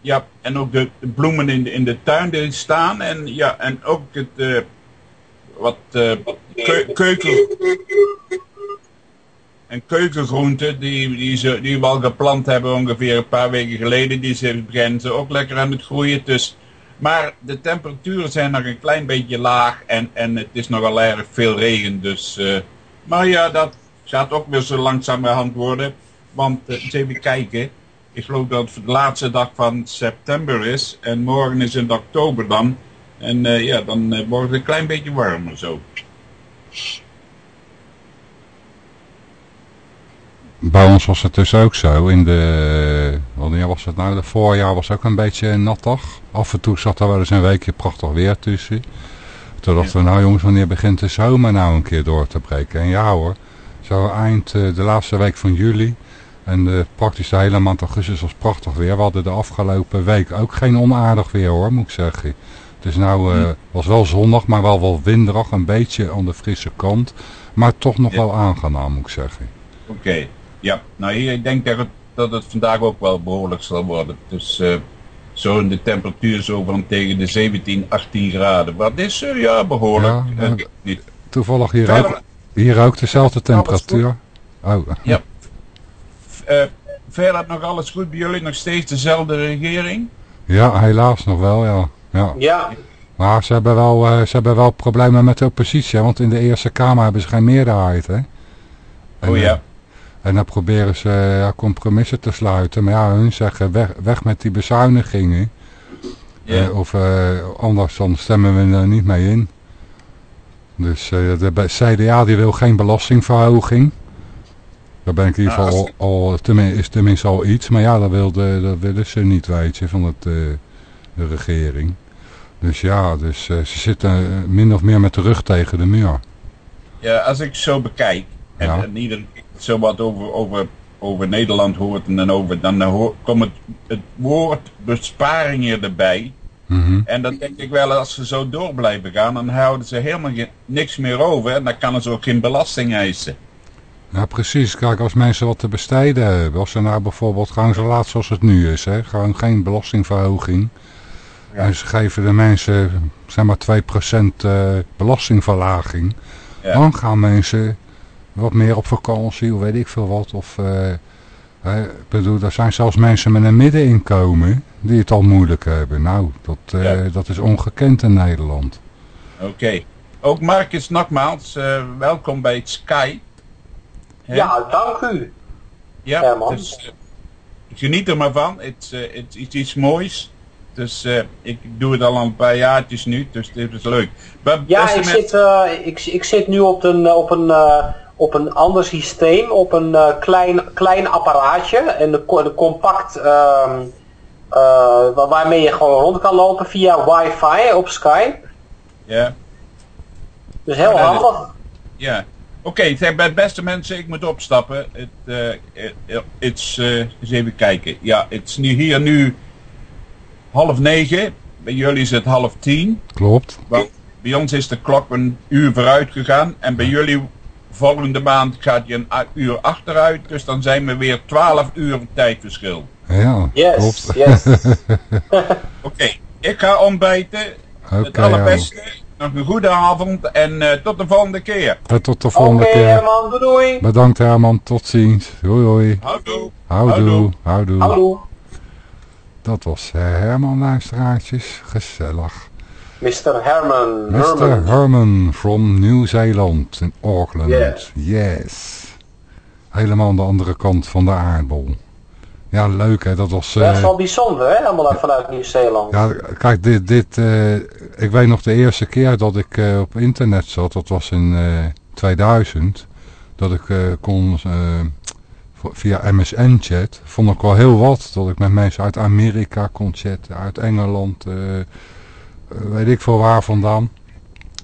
ja, en ook de, bloemen in de, in de tuin die staan. En, ja, en ook het, eh, wat eh, keu- keuken... En keukengroenten die, die, ze, die we al geplant hebben ongeveer een paar weken geleden. Die beginnen ze ook lekker aan het groeien. Dus, maar de temperaturen zijn nog een klein beetje laag. En, en het is nogal erg veel regen. Dus, eh, maar ja, dat gaat ook weer zo langzamerhand worden. Want eh, eens even kijken. Ik geloof dat het de laatste dag van september is. En morgen is het oktober dan. En eh, ja, dan wordt het een klein beetje warmer zo. Bij ons was het dus ook zo. In de, wanneer was het nou? De voorjaar was ook een beetje natdag. Af en toe zat er wel eens een weekje prachtig weer tussen. Toen dachten we, nou jongens, wanneer begint de zomer nou een keer door te breken? En ja hoor, zo eind eh, de laatste week van juli. En eh, praktisch de hele maand augustus was prachtig weer. We hadden de afgelopen week ook geen onaardig weer hoor, moet ik zeggen. Het is nou, eh, was wel zonnig, maar wel wel winderig. Een beetje aan de frisse kant. Maar toch nog Ja. wel aangenaam, moet ik zeggen. Oké, ja. Nou hier, ik denk dat het, dat het vandaag ook wel behoorlijk zal worden. Dus eh, zo in de temperatuur zo van tegen de 17, 18 graden. Wat is er? Ja, behoorlijk. Ja, Eh, niet. Toevallig hier Verder- ook, hier ook dezelfde temperatuur. Oh, Ja. Eh, verder nog alles goed bij jullie? Nog steeds dezelfde regering? ja, helaas nog wel, ja. ja. Ja, Maar ze hebben, wel, eh, ze hebben wel problemen met de oppositie, want in de Eerste Kamer hebben ze geen meerderheid. Hè? En, Oh ja. En dan proberen ze ja, compromissen te sluiten. Maar ja, hun zeggen weg, weg met die bezuinigingen. Eh, of eh, anders dan stemmen we er niet mee in. Dus eh, de CDA die wil geen belastingverhoging. Daar ben ik in ieder Nou, geval al, al tenmin- is tenminste al iets. Maar ja, dat, wilde, dat willen ze niet, weet je, van het, de regering. Dus ja, dus, ze zitten min of meer met de rug tegen de muur. Ja, als ik zo bekijk en, Ja. en ieder zo wat over, over, over Nederland hoort en dan over, dan komt het, het woord besparingen erbij. Mhm. En dan denk ik wel, als ze zo door blijven gaan, dan houden ze helemaal niks meer over en dan kan ze ook geen belasting eisen. Ja, precies. Kijk, als mensen wat te besteden hebben, als ze nou bijvoorbeeld gaan ze laat zoals het nu is, hè, gewoon geen belastingverhoging. En ze geven de mensen, zeg maar 2% eh belastingverlaging. Ja. Dan gaan mensen wat meer op vakantie, of weet ik veel wat. Of, eh, hè, ik bedoel, er zijn zelfs mensen met een middeninkomen die het al moeilijk hebben. Nou, dat, eh, Ja. dat is ongekend in Nederland. Oké. Ook Marcus nogmaals, eh, welkom bij het Sky. Ja, dank u. Ja, Herman. dus, eh, geniet er maar van. Het is eh, het is iets moois. Dus eh, ik doe het al een paar jaartjes nu, dus dit is leuk. Maar Ja, ik zit, ik, ik zit nu op een, op een, eh, op een ander systeem, op een eh, klein, klein apparaatje. En de, de compact, ehm, eh, wa- waarmee je gewoon rond kan lopen via wifi op Skype. Ja, Dus heel Ja, dat is- handig. ja. Oké, bij beste mensen, ik moet opstappen. Het eh, het- het is, eh, eens even kijken. Ja, het is nu hier nu half negen. Bij jullie is het half tien. Klopt. Want bij ons is de klok een uur vooruit gegaan. En bij jullie volgende maand gaat je een uur achteruit. Dus dan zijn we weer 12 uur tijdverschil. Ja, Yes, klopt. yes. Oké, ik ga ontbijten. Oké, het allerbeste. Nog een goede avond en eh, tot de volgende keer. ja. tot de volgende keer. Herman, doei doei. Bedankt Herman, tot ziens. Hoi hoi. Houdoe. Houdoe, houdoe. Hallo, Dat was eh, Herman luisteraartjes. Gezellig. Mr. Herman. Mr. Herman. Herman from Nieuw-Zeeland in Auckland. Yes. Yes. Helemaal aan de andere kant van de aardbol. Ja, leuk hè. Dat was... Dat is eh, wel bijzonder, hè? Helemaal uit- vanuit Nieuw-Zeeland. ja, kijk, dit, dit, eh, ik weet nog de eerste keer dat ik eh, op internet zat, dat was in eh, 2000, dat ik kon via MSN chat, vond ik wel heel wat, dat ik met mensen uit Amerika kon chatten, uit Engeland, weet ik veel waar vandaan.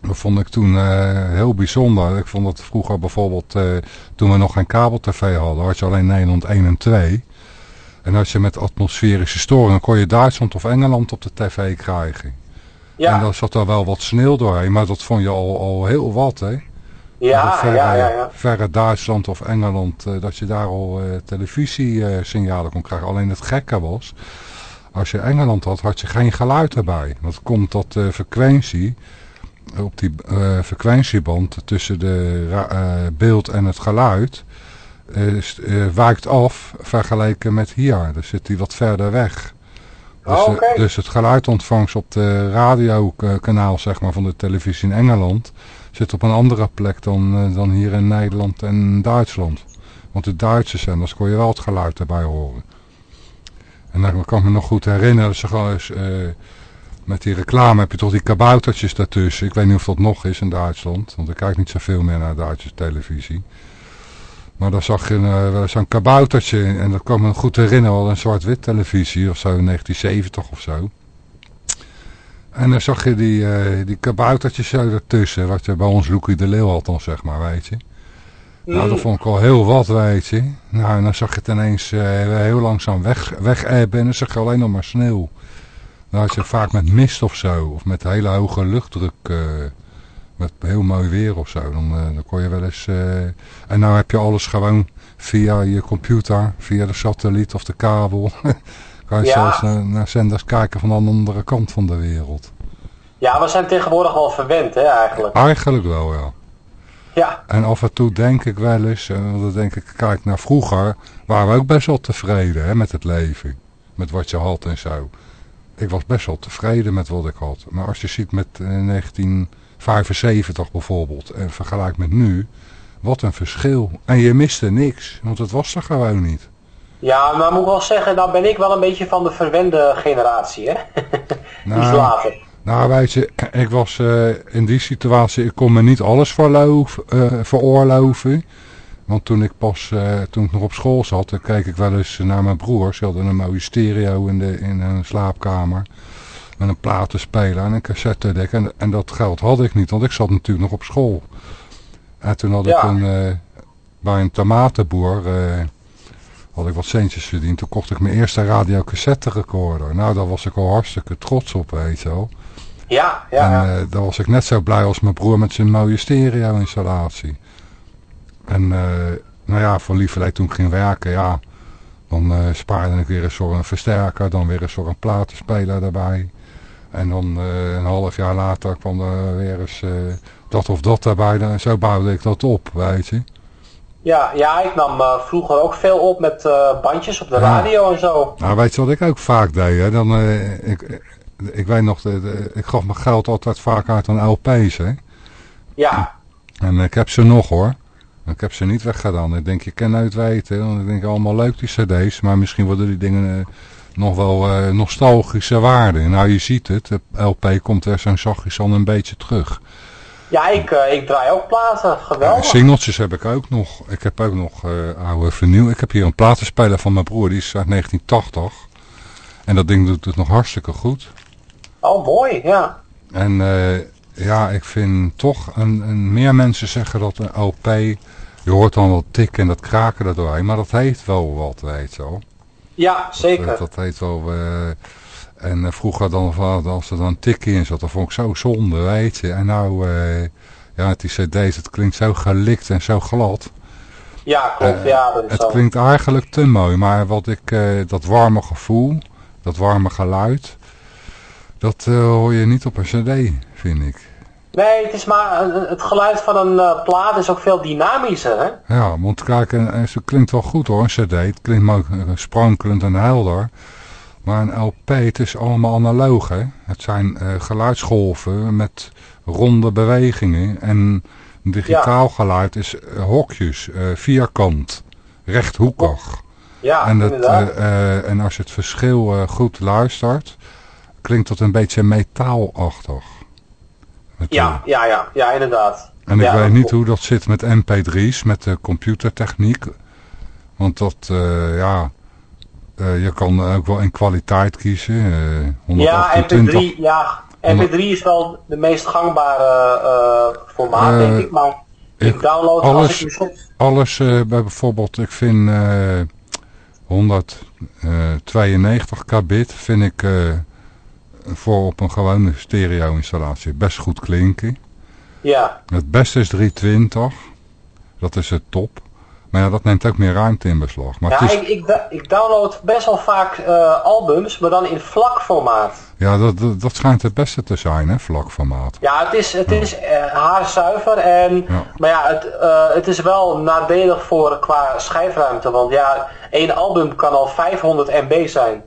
Dat vond ik toen eh, heel bijzonder. Ik vond dat vroeger bijvoorbeeld, eh, toen we nog geen kabel-tv hadden, had je alleen Nederland 1 en 2. En als je met atmosferische storingen kon je Duitsland of Engeland op de tv krijgen. En Ja, dan zat er wel wat sneeuw doorheen, maar dat vond je al, al heel wat, hè? Ja, verre, ja, ja, ja. verre Duitsland of Engeland, eh, dat je daar al eh televisiesignalen kon krijgen. Alleen het gekke was, als je Engeland had, had je geen geluid erbij. Dat komt dat de frequentie, op die eh, frequentieband tussen de eh, beeld en het geluid, eh, wijkt af vergeleken met hier. Dus zit die wat verder weg. Dus, Oh, oké. dus het geluidontvangst op de radiokanaal zeg maar, van de televisie in Engeland zit op een andere plek dan, dan hier in Nederland en Duitsland. Want de Duitse zenders kon je wel het geluid erbij horen. En dan kan ik me nog goed herinneren, ze gewoon eens, eh, met die reclame heb je toch die kaboutertjes daartussen. Ik weet niet of dat nog is in Duitsland, want ik kijk niet zoveel meer naar Duitse televisie. Maar dan zag je eh, zo'n kaboutertje en dat kan me goed herinneren, wel een zwart-wit televisie of zo, in 1970 of zo. En dan zag je die, eh, die kaboutertjes zo ertussen, wat je bij ons Loekie de Leeuw had dan, zeg maar, weet je. Nou, dat vond ik al heel wat, weet je. Nou, en dan zag je het ineens eh, heel langzaam weg, weg en dan zag je alleen nog maar sneeuw. Dan had je vaak met mist of zo, of met hele hoge luchtdruk, eh, met heel mooi weer of zo. Dan, eh, dan kon je wel eens... en nou heb je alles gewoon via je computer, via de satelliet of de kabel. kan je Ja. zelfs naar, naar zenders kijken van de andere kant van de wereld. Ja, we zijn tegenwoordig wel verwend, hè, eigenlijk. Eigenlijk wel, ja. Ja, En af en toe denk ik wel eens, en dan denk ik, kijk naar vroeger, waren we ook best wel tevreden hè, met het leven. Met wat je had en zo. ik was best wel tevreden met wat ik had. Maar als je ziet met eh, 1975 bijvoorbeeld en vergelijk met nu, wat een verschil. En je miste niks, want het was er gewoon niet. Ja, maar moet ik wel zeggen, nou ben ik wel een beetje van de verwende generatie, hè? Nou, Iets later. Nou, weet je, ik was eh, in die situatie, ik kon me niet alles verloof, eh, veroorloven. Want toen ik pas, eh, toen ik nog op school zat, dan keek ik wel eens naar mijn broers. Ze hadden een mooie stereo in, de, in een slaapkamer. Met een platenspeler en een cassettedek. En, en dat geld had ik niet, want ik zat natuurlijk nog op school. En toen had ik een, bij een tomatenboer, had ik wat centjes verdiend. Toen kocht ik mijn eerste radiocassette recorder. Nou, daar was ik al hartstikke trots op, weet je wel. Ja, ja, En eh, daar was ik net zo blij als mijn broer met zijn mooie stereo-installatie. En eh, nou ja, voor lieverlee toen ik ging werken, ja, dan eh, spaarde ik weer een soort een versterker, dan weer een soort een platenspeler erbij. En dan een half jaar later kwam er weer eens dat of dat erbij. En zo bouwde ik dat op, weet je. Ja, ja, ik nam vroeger ook veel op met bandjes op de Ja. radio en zo. Nou, weet je wat ik ook vaak deed? Hè? Dan, ik, ik weet nog, de, de- ik gaf mijn geld altijd vaak uit aan LP's, hè. Ja, En ik heb ze nog hoor. Ik heb ze niet weggedaan. Ik denk, je kan nooit weten. Want ik denk, allemaal leuk die cd's. Maar misschien worden die dingen eh, nog wel eh, nostalgische waarde. Nou, je ziet het. De LP komt er zo'n zachtjes al een beetje terug. ja ik, eh, ik draai ook platen, geweldig. singeltjes heb ik ook nog. Ik heb ook nog oude vinyl. Ik heb hier een platenspeler van mijn broer. Die is uit 1980. En dat ding doet het nog hartstikke goed. Oh, mooi, ja. En eh, ja, ik vind toch, een, een, meer mensen zeggen dat een LP, je hoort dan wel tikken en dat kraken er doorheen, maar dat heeft wel wat, weet je wel. Ja, zeker. Dat, dat heet wel, eh, en eh, vroeger dan, als er dan een tikje in zat, dat vond ik zo zonde, weet je. En nou, eh, ja, die cd's, het klinkt zo gelikt en zo glad. Ja, klopt, Eh, ja, dat is Het zo. klinkt eigenlijk te mooi, maar wat ik, eh, dat warme gevoel, dat warme geluid, dat eh, hoor je niet op een cd, vind ik. Nee, het is maar, een- een- het geluid van een eh, plaat is ook veel dynamischer, hè? Ja, want kijk, en, ze klinkt wel goed hoor, een cd. Het klinkt eh, sprankelend en helder. Maar een LP, het is allemaal analoog hè. Het zijn eh, geluidsgolven met ronde bewegingen. En digitaal geluid is eh, hokjes, eh, vierkant, rechthoekig. Ja, en, dat, eh, eh, en als je het verschil eh, goed luistert, klinkt dat een beetje metaalachtig. Met, ja, eh, ja, ja, ja, inderdaad. en ik Ja, weet dat niet hoe dat zit met mp3's, met de computertechniek. Want dat, eh, ja, eh, je kan ook wel in kwaliteit kiezen. eh Ja, 128. MP3, ja, MP3 is wel de meest gangbare formaat, denk ik, maar ik, ik- download alles- als ik soms... Alles bij bijvoorbeeld, ik vind eh 192 kbit vind ik voor op een gewone stereo installatie best goed klinken. Ja, Het beste is 320. Dat is het top. Maar ja, dat neemt ook meer ruimte in beslag. Maar ja is, ik, ik, ik download best wel vaak eh, albums, maar dan in vlak formaat. ja, dat, dat, dat schijnt het beste te zijn, hè, vlakformaat. Ja, het is, het is eh, haarzuiver, en, Ja. maar ja, het, eh, het is wel nadelig voor qua schijfruimte, want ja, één album kan al 500 MB zijn.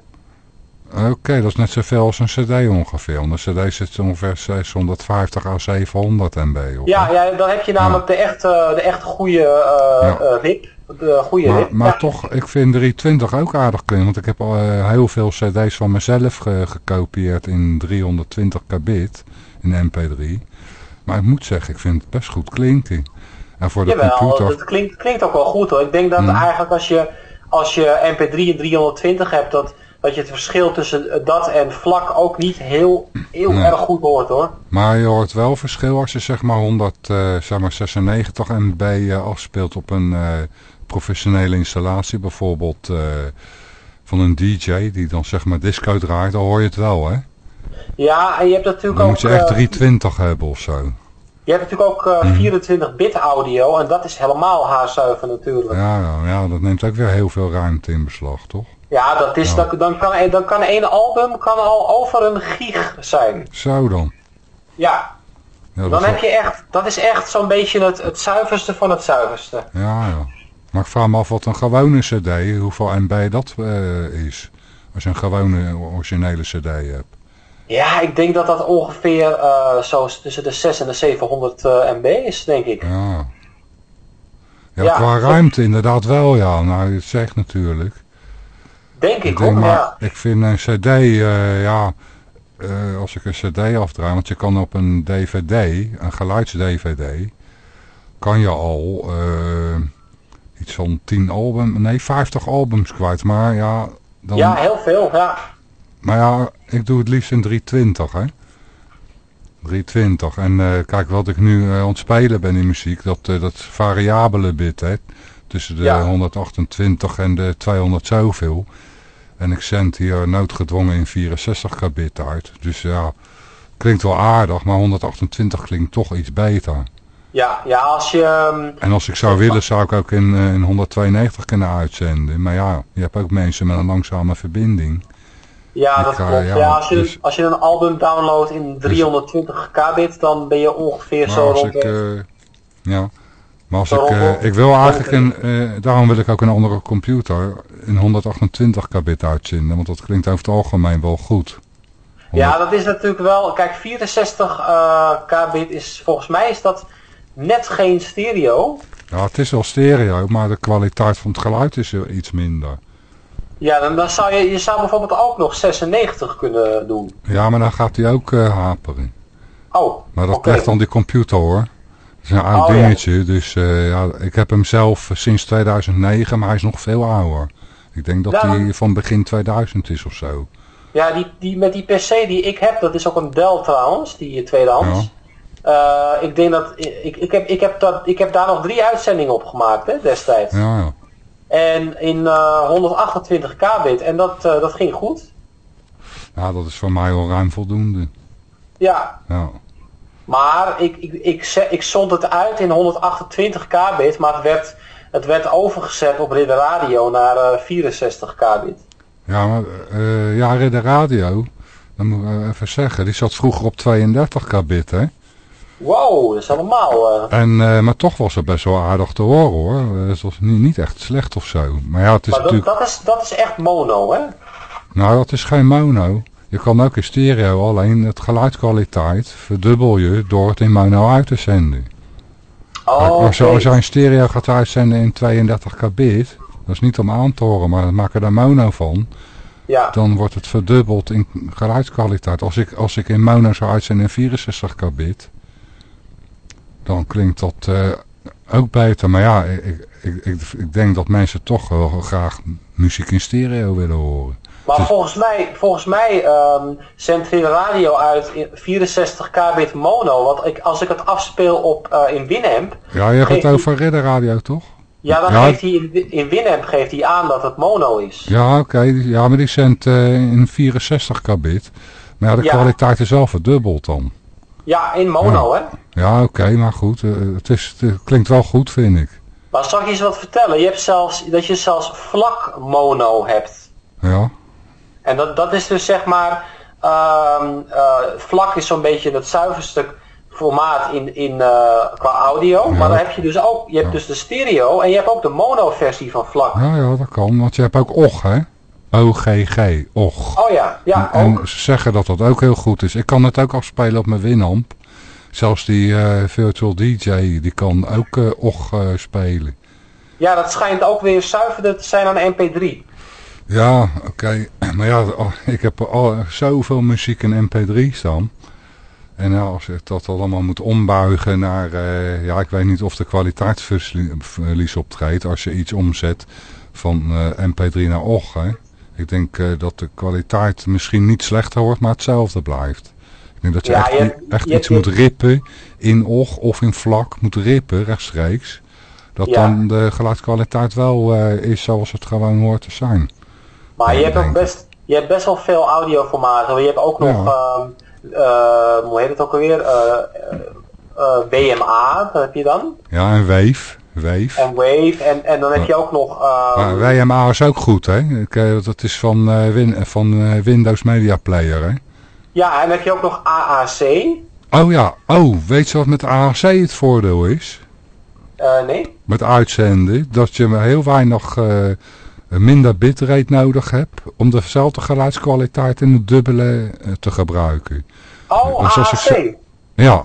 Oké, dat is net zoveel als een cd ongeveer. Een cd zit ongeveer 650 à 700 MB. Ja, ja dan heb je namelijk de echte, de echte goede Ja. eh, RIP. De goede Maar, RIP. maar Ja. toch, ik vind 320 ook aardig klinken. Want ik heb al eh, heel veel cd's van mezelf ge- gekopieerd in 320 kbit. In mp3. Maar ik moet zeggen, ik vind het best goed klinken. En voor de Jawel, computer... dat klinkt, klinkt ook wel goed hoor. Ik denk dat Mhm. eigenlijk als je, als je MP3 en 320 hebt, dat, dat je het verschil tussen dat en vlak ook niet heel, heel Nee. erg goed hoort hoor. Maar je hoort wel verschil als je zeg maar 100, eh, zeg maar 96 MB eh, afspeelt op een eh, professionele installatie. Bijvoorbeeld eh, van een DJ die dan zeg maar disco draait, dan hoor je het wel hè. Ja, en je hebt natuurlijk Dan ook, moet je echt eh, 320 hebben of zo. je hebt natuurlijk ook Mhm. eh, 24-bit audio en dat is helemaal haarzuiver natuurlijk. Ja, Ja, ja, ja, dat neemt ook weer heel veel ruimte in beslag, toch? Dat is, Ja. Dan, dan, kan, dan kan één album kan al over een gig zijn. Zo dan. Ja, Ja, dan heb je echt, dat is echt zo'n beetje het, het zuiverste van het zuiverste. Ja, ja. Maar ik vraag me af wat een gewone cd, hoeveel MB dat eh, is. Als je een gewone originele cd hebt. Ja, ik denk dat dat ongeveer eh, zo tussen de 6 en de 700 eh, MB is, denk ik. Ja. Ja, Ja, qua ruimte inderdaad wel, ja. Nou, het zegt natuurlijk. Denk ik, hoor. maar ja. ik vind een cd, eh, ja, eh, als ik een cd afdraai, want je kan op een dvd, een geluids-dvd, kan je al eh, iets van 10 albums, nee 50 albums kwijt. Maar ja, dan, Ja, heel veel, ja. maar ja, ik doe het liefst in 320, hè. 320. En kijk, wat ik nu eh, aan het spelen ben in muziek, dat, dat variabele bit, hè. Tussen de Ja. 128 en de 200 zoveel. En ik zend hier noodgedwongen in 64 bit uit. Dus ja, klinkt wel aardig, maar 128 klinkt toch iets beter. Ja, ja als je... ehm, En als ik zou willen, zou ik ook in, eh, in 192 kunnen uitzenden. Maar ja, je hebt ook mensen met een langzame verbinding. Ja, dat ga- klopt. ja, Ja, als, je, dus- als je een album downloadt in 320 kbit, dan ben je ongeveer Maar zo rond ik, eh, ja, maar als ik, eh, ik wil eigenlijk een, eh, daarom wil ik ook een andere computer in 128 kbit uitzenden, want dat klinkt over het algemeen wel goed. Ja, dat is natuurlijk wel... Kijk, 64 eh, kbit is... Volgens mij is dat net geen stereo. Ja, het is wel stereo, maar de kwaliteit van het geluid is iets minder. Ja, dan, dan zou je... Je zou bijvoorbeeld ook nog 96 kunnen doen. Ja, maar dan gaat hij ook haperen. Oh, Maar dat oké. ligt aan die computer hoor. Dat is een oud Oh, ja. dingetje, dus eh, ja, ik heb hem zelf sinds 2009, maar hij is nog veel ouder. Ik denk dat Ja, hij van begin 2000 is of zo. Ja, die, die, met die PC die ik heb, dat is ook een Dell trouwens, die eh, tweedehands. Eh, ik denk dat, ik, ik, heb, ik, heb dat, ik heb daar nog drie uitzendingen op gemaakt hè, destijds. Ja, ja. En in eh 128 kbit en dat, eh, dat ging goed. ja, dat is voor mij al ruim voldoende. Ja, Ja. Maar ik, ik, ik, ik zond het uit in 128 kbit, maar het werd, het werd overgezet op Ridder Radio naar eh 64 kbit. Ja, maar eh ja, de radio, dat moet ik even zeggen, die zat vroeger op 32 kbit, hè. Wow, dat is allemaal... eh, En, eh, maar toch was het best wel aardig te horen, hoor. Eh, Het was niet, niet echt slecht of zo. Maar ja, het is maar dat, natuurlijk... dat, is, dat is echt mono, hè? Nou, dat is geen mono. Je kan ook in stereo, alleen het geluidskwaliteit verdubbel je door het in mono uit te zenden. Oh, als, je, als je een stereo gaat uitzenden in 32 kbit, dat is niet om aan te horen, maar we maken er mono van. Ja. Dan wordt het verdubbeld in geluidskwaliteit. Als ik, als ik in mono zou uitzenden in 64 kbit, dan klinkt dat eh, ook beter. Maar ja, ik, ik, ik, ik denk dat mensen toch wel graag muziek in stereo willen horen. Maar Dus- volgens mij, volgens mij ehm zendt Radio uit in 64 kbit mono. Want ik, als ik het afspeel op, eh, in Winamp, Ja, je hebt Geeft het over Ridder Radio, toch? ja, dan Ja. geeft hij in, in Winamp geeft hij aan dat het mono is. Ja, oké. Ja, maar die zendt eh, in 64 kbit. Maar ja, de Ja. kwaliteit is wel verdubbeld dan. Ja, in mono, hè. Ja, oké, maar goed. eh, het, is, het klinkt wel goed, vind ik. Maar zal ik je eens wat vertellen? Je hebt zelfs, dat je zelfs vlak mono hebt. Ja, En dat, dat is dus zeg maar, ehm, eh, vlak is zo'n beetje het zuiverste formaat in, in, eh, qua audio. Ja. Maar dan heb je dus ook, je hebt Ja. dus de stereo en je hebt ook de mono versie van vlak. ja, ja, dat kan. Want je hebt ook OG, hè? OGG, OG. Oh ja, ja, en ook. ze zeggen dat dat ook heel goed is. Ik kan het ook afspelen op mijn Winamp. Zelfs die eh, Virtual DJ, die kan ook eh, OG spelen. Ja, dat schijnt ook weer zuiverder te zijn dan MP3. Ja, oké. Maar ja, oh, ik heb al zoveel muziek in mp3 staan. En ja, als ik dat allemaal moet ombuigen naar... eh, ja, ik weet niet of de kwaliteitsverlies optreedt als je iets omzet van eh, mp3 naar OG. Hè. Ik denk eh, dat de kwaliteit misschien niet slechter wordt, maar hetzelfde blijft. Ik denk dat je Ja, echt, je- echt je- iets je- moet rippen in OG of in vlak. Moet rippen, rechtstreeks. Dat Ja. dan de geluidskwaliteit wel is zoals het gewoon hoort te zijn. Maar je hebt ook best, je hebt best wel veel audioformaten. Je hebt ook nog, Ja. ehm, eh, hoe heet het ook alweer? Eh, eh, WMA, dat heb je dan. Ja, en Wave. Wave. En Wave. En, en dan heb je ook nog... ehm, Maar WMA is ook goed, hè? Dat is van, Win van Windows Media Player, hè? Ja, en dan heb je ook nog AAC. Oh ja, oh, weet je wat met AAC het voordeel is? Nee? Met uitzenden, dat je heel weinig minder bitrate nodig heb om dezelfde geluidskwaliteit in het dubbele eh, te gebruiken. Oh, Dus ik zo- Ja,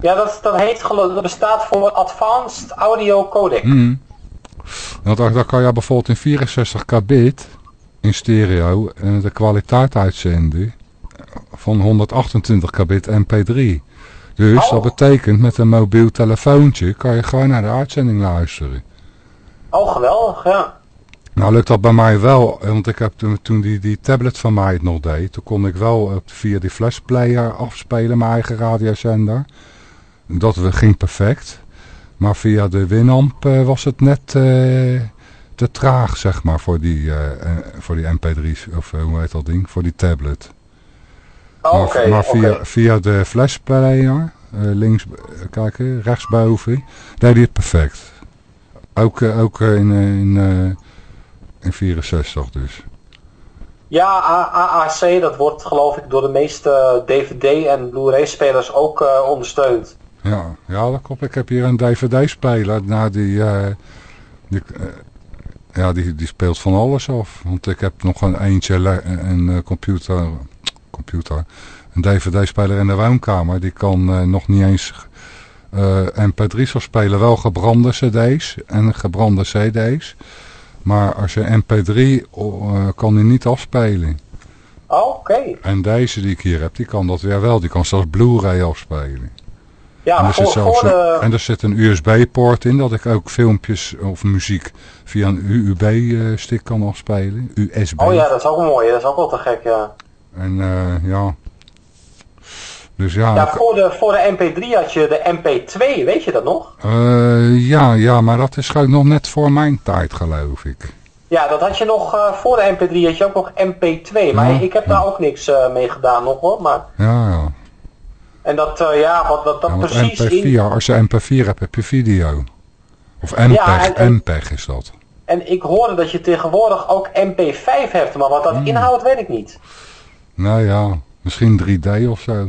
Ja, dat, dat heet dat bestaat voor Advanced Audio Codec. mm. Want dan, dan kan je bijvoorbeeld in 64 kbit in stereo eh, de kwaliteit uitzenden van 128 kbit mp3. Dus Oh. dat betekent met een mobiel telefoontje kan je gewoon naar de uitzending luisteren. Oh, geweldig, ja. Nou lukt dat bij mij wel, eh, want ik heb toen, die, die tablet van mij het nog deed, toen kon ik wel eh, via die flashplayer afspelen, mijn eigen radiozender. Dat ging perfect. Maar via de Winamp eh, was het net te traag, zeg maar, voor die, voor die mp3's, of hoe heet dat ding, voor die tablet. Oh, maar maar via, via de flashplayer, links, kijken, rechtsboven, deed hij het perfect. Ook, ook in, in, eh, in 64 dus. Ja, AAC, dat wordt geloof ik door de meeste DVD- en Blu-ray spelers ook eh, ondersteund. Ja, ja, dat klopt. Ik heb hier een dvd-speler. Nou, die, eh, die, eh, ja, die, die speelt van alles af. Want ik heb nog een eentje, een eh, computer, computer, een dvd-speler in de woonkamer. Die kan eh, nog niet eens eh, mp3's afspelen. Wel gebrande cd's en gebrande cd's. Maar als je mp3 oh, eh, kan die niet afspelen. Oké. En deze die ik hier heb, die kan dat weer wel. Die kan zelfs Blu-ray afspelen. Ja, en, er voor, zit zelfs een, de... en er zit een USB-poort in, dat ik ook filmpjes of muziek via een UUB-stick kan afspelen. USB. Oh ja, dat is ook mooi. Dat is ook wel te gek, ja. En eh, ja. Dus ja, voor de, voor de MP3 had je de MP2, weet je dat nog? eh, ja, ja, maar dat is gewoon nog net voor mijn tijd, geloof ik. Ja, dat had je nog, eh, voor de MP3 had je ook nog MP2. Maar Ja. ik heb daar ook niks eh, mee gedaan nog hoor. Maar, Ja, ja. en dat, ja, wat, wat dat precies MP4, in... als je MP4 hebt, heb je video. Of MPEG, en- MPEG is dat. En ik hoorde dat je tegenwoordig ook MP5 hebt, maar wat dat Hmm. inhoudt weet ik niet. Nou ja, misschien 3D of zo.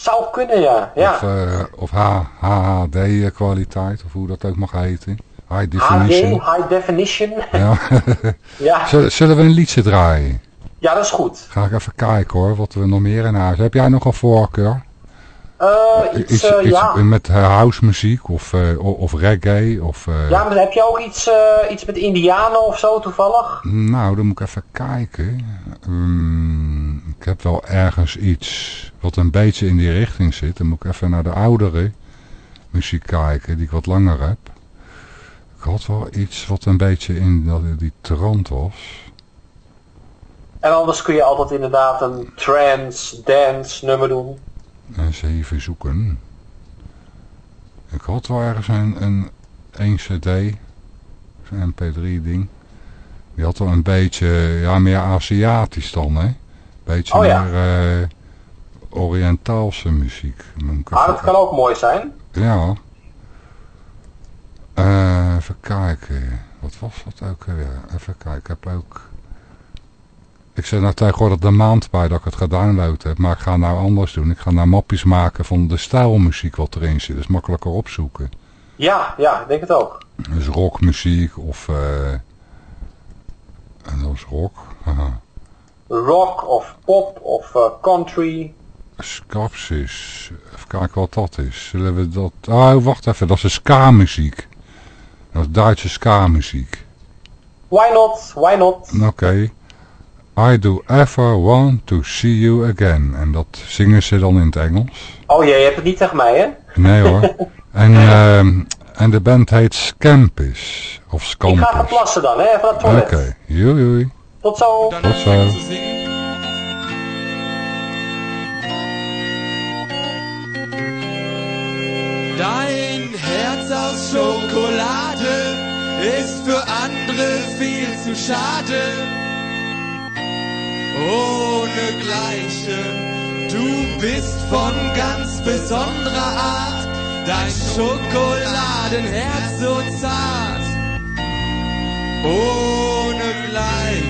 Zou kunnen, ja. ja. Of, eh, of H- HHD kwaliteit, of hoe dat ook mag heten. High HD, definition. High Definition. Ja. ja. Zullen- we een liedje draaien? ja, dat is goed. Ga ik even kijken hoor, wat we nog meer in huis Heb jij nog een voorkeur? Eh, iets, Iets, eh, iets ja. met house muziek of, of reggae? Of, ja, maar heb je ook iets, iets met Indianen of zo toevallig? Nou, dan moet ik even kijken. Hmm, ik heb wel ergens iets wat een beetje in die richting zit. Dan moet ik even naar de oudere muziek kijken, die ik wat langer heb. Ik had wel iets wat een beetje in dat- die trant was. En anders kun je altijd inderdaad een trance, dance nummer doen. Eens even zoeken. Ik had wel ergens een, een 1 cd, zo'n mp3 ding. Die had wel een beetje, ja meer Aziatisch dan hè. Beetje Oh ja. meer eh, Oriëntaalse muziek. Ah, dat kan ook mooi zijn. Ja. Eh, even kijken. Wat was dat ook weer? Even kijken. Ik heb ook... Ik zet nou tegenwoordig de maand bij dat ik het gedownload heb. Maar ik ga nou anders doen. Ik ga nou mapjes maken van de stijlmuziek wat erin zit. Dat is makkelijker opzoeken. Ja, ja, ik denk het ook. Dus rockmuziek of... eh en dat is rock. Haha. Rock of pop of eh, country. Skapsis. Even kijken wat dat is. Zullen we dat... Oh, wacht even. Dat is ska-muziek. Dat is Duitse ska-muziek. Why not? Why not? Oké. I do ever want to see you again. En dat zingen ze dan in het Engels. Oh jee, je hebt het niet tegen mij, hè? Nee hoor. En, ehm, en de band heet Scampis. Of Ik ga Scampis. even plassen dan, hè? Naar het Oké. toilet. Joei, joei. Tot zo. Tot zo. Dein Herz aus Schokolade ist für andere viel zu schade. Ohne Gleiche, du bist von ganz besonderer Art. Dein Schokoladenherz so zart. Ohne Gleiche.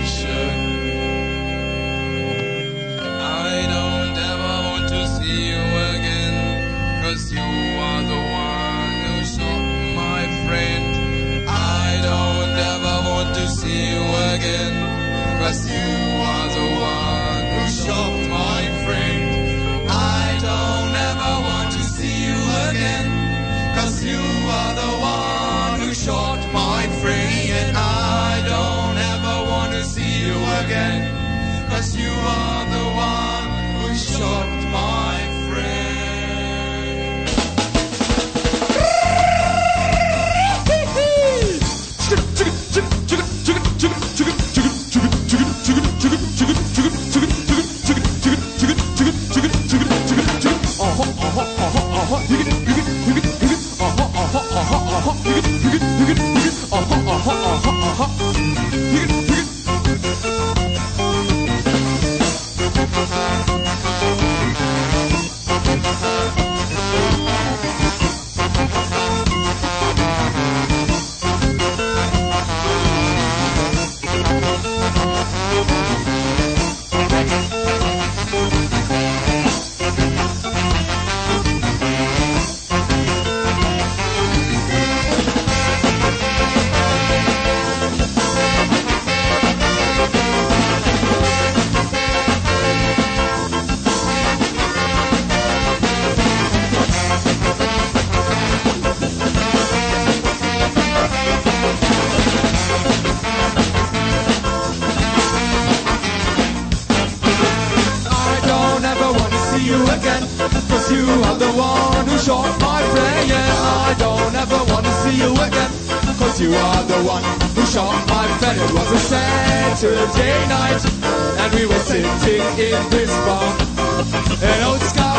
You Cause you are the one who shocked my friend. I don't ever want to see you again. Cause you are the one who shot my friend. And I don't ever want to see you again. Cause you are the one who shot I don't ever Cause you are the one who shot my. Yeah, I don't ever want to see you again. Cause you are the one who shot my friend. It was a Saturday night. And we were sitting in this bar. An old ska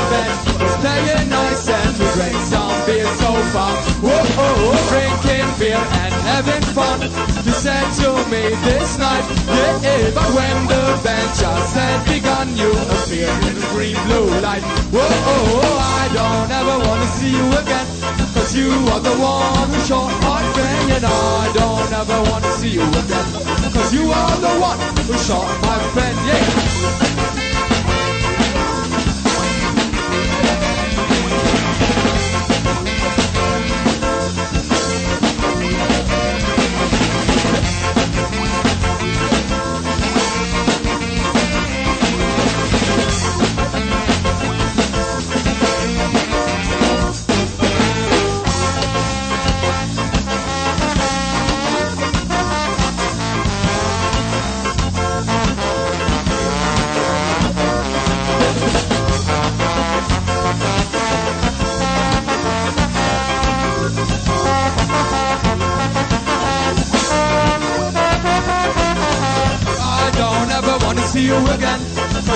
was playing nice and we drank some beer so far. Whoa, oh, oh, drinking beer and having fun. You said to me this night, yeah, but when the band just had begun, you appeared in the green blue light. Whoa, oh, oh, I don't ever wanna see you again. Cause you are the one who shot my friend, and I don't ever wanna see you again. Cause you are the one who shot my friend, yeah.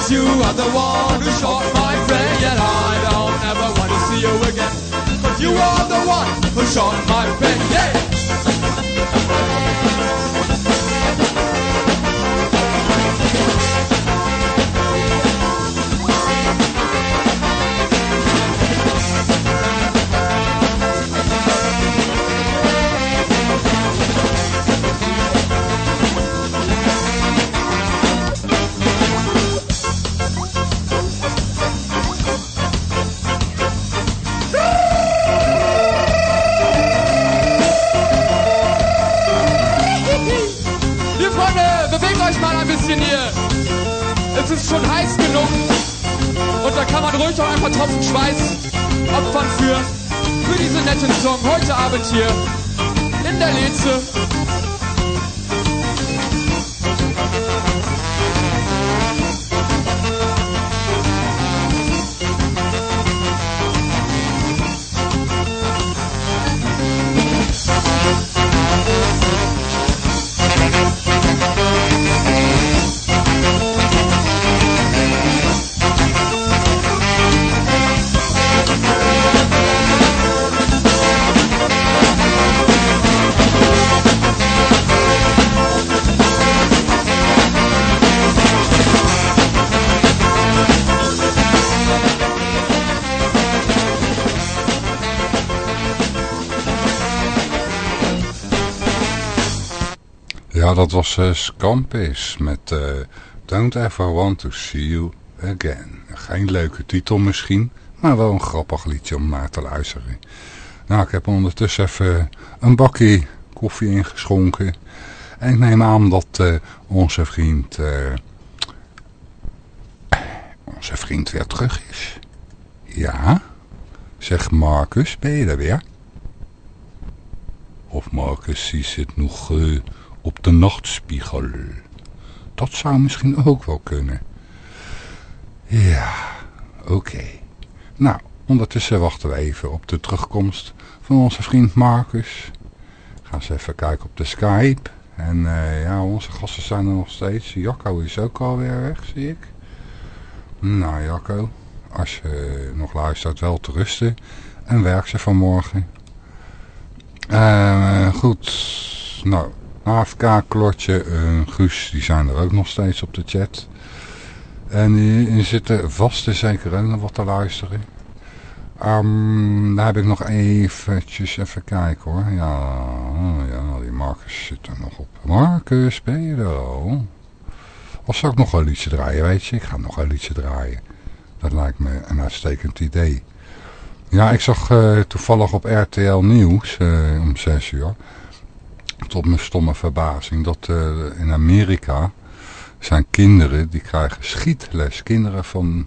Cause you are the one who shot my friend. Yet I don't ever want to see you again. Cause you are the one who shot my friend. Yeah. Und ruhig auch ein paar Tropfen Schweiß opfern für, für diesen netten Song heute Abend hier in der Leze. Dat was Scampis met eh, Don't Ever Want To See You Again. Geen leuke titel misschien, maar wel een grappig liedje om naar te luisteren. Nou, ik heb ondertussen even een bakje koffie ingeschonken. En ik neem aan dat eh, onze vriend... onze vriend weer terug is. Ja? Zeg Marcus, ben je er weer? Of Marcus die zit nog op de nachtspiegel. Dat zou misschien ook wel kunnen. Ja, oké. Nou, ondertussen wachten we even op de terugkomst van onze vriend Marcus. Gaan ze even kijken op de Skype. En eh, ja, onze gasten zijn er nog steeds. Jacco is ook alweer weg, zie ik. Nou Jacco, als je nog luistert, wel te rusten. En werk ze vanmorgen. Eh, goed, nou, AFK, Klotje en Guus, die zijn er ook nog steeds op de chat. En die, zitten vast en zeker nog wat te luisteren. Ehm, daar heb ik nog eventjes even kijken hoor. Ja, ja, die Marcus zit er nog op. Marcus, ben je er al? Of zal ik nog een liedje draaien, weet je? Ik ga nog een liedje draaien. Dat lijkt me een uitstekend idee. Ja, ik zag eh, toevallig op RTL Nieuws eh, om 6 uur, tot mijn stomme verbazing, dat eh, in Amerika zijn kinderen die krijgen schietles. Kinderen van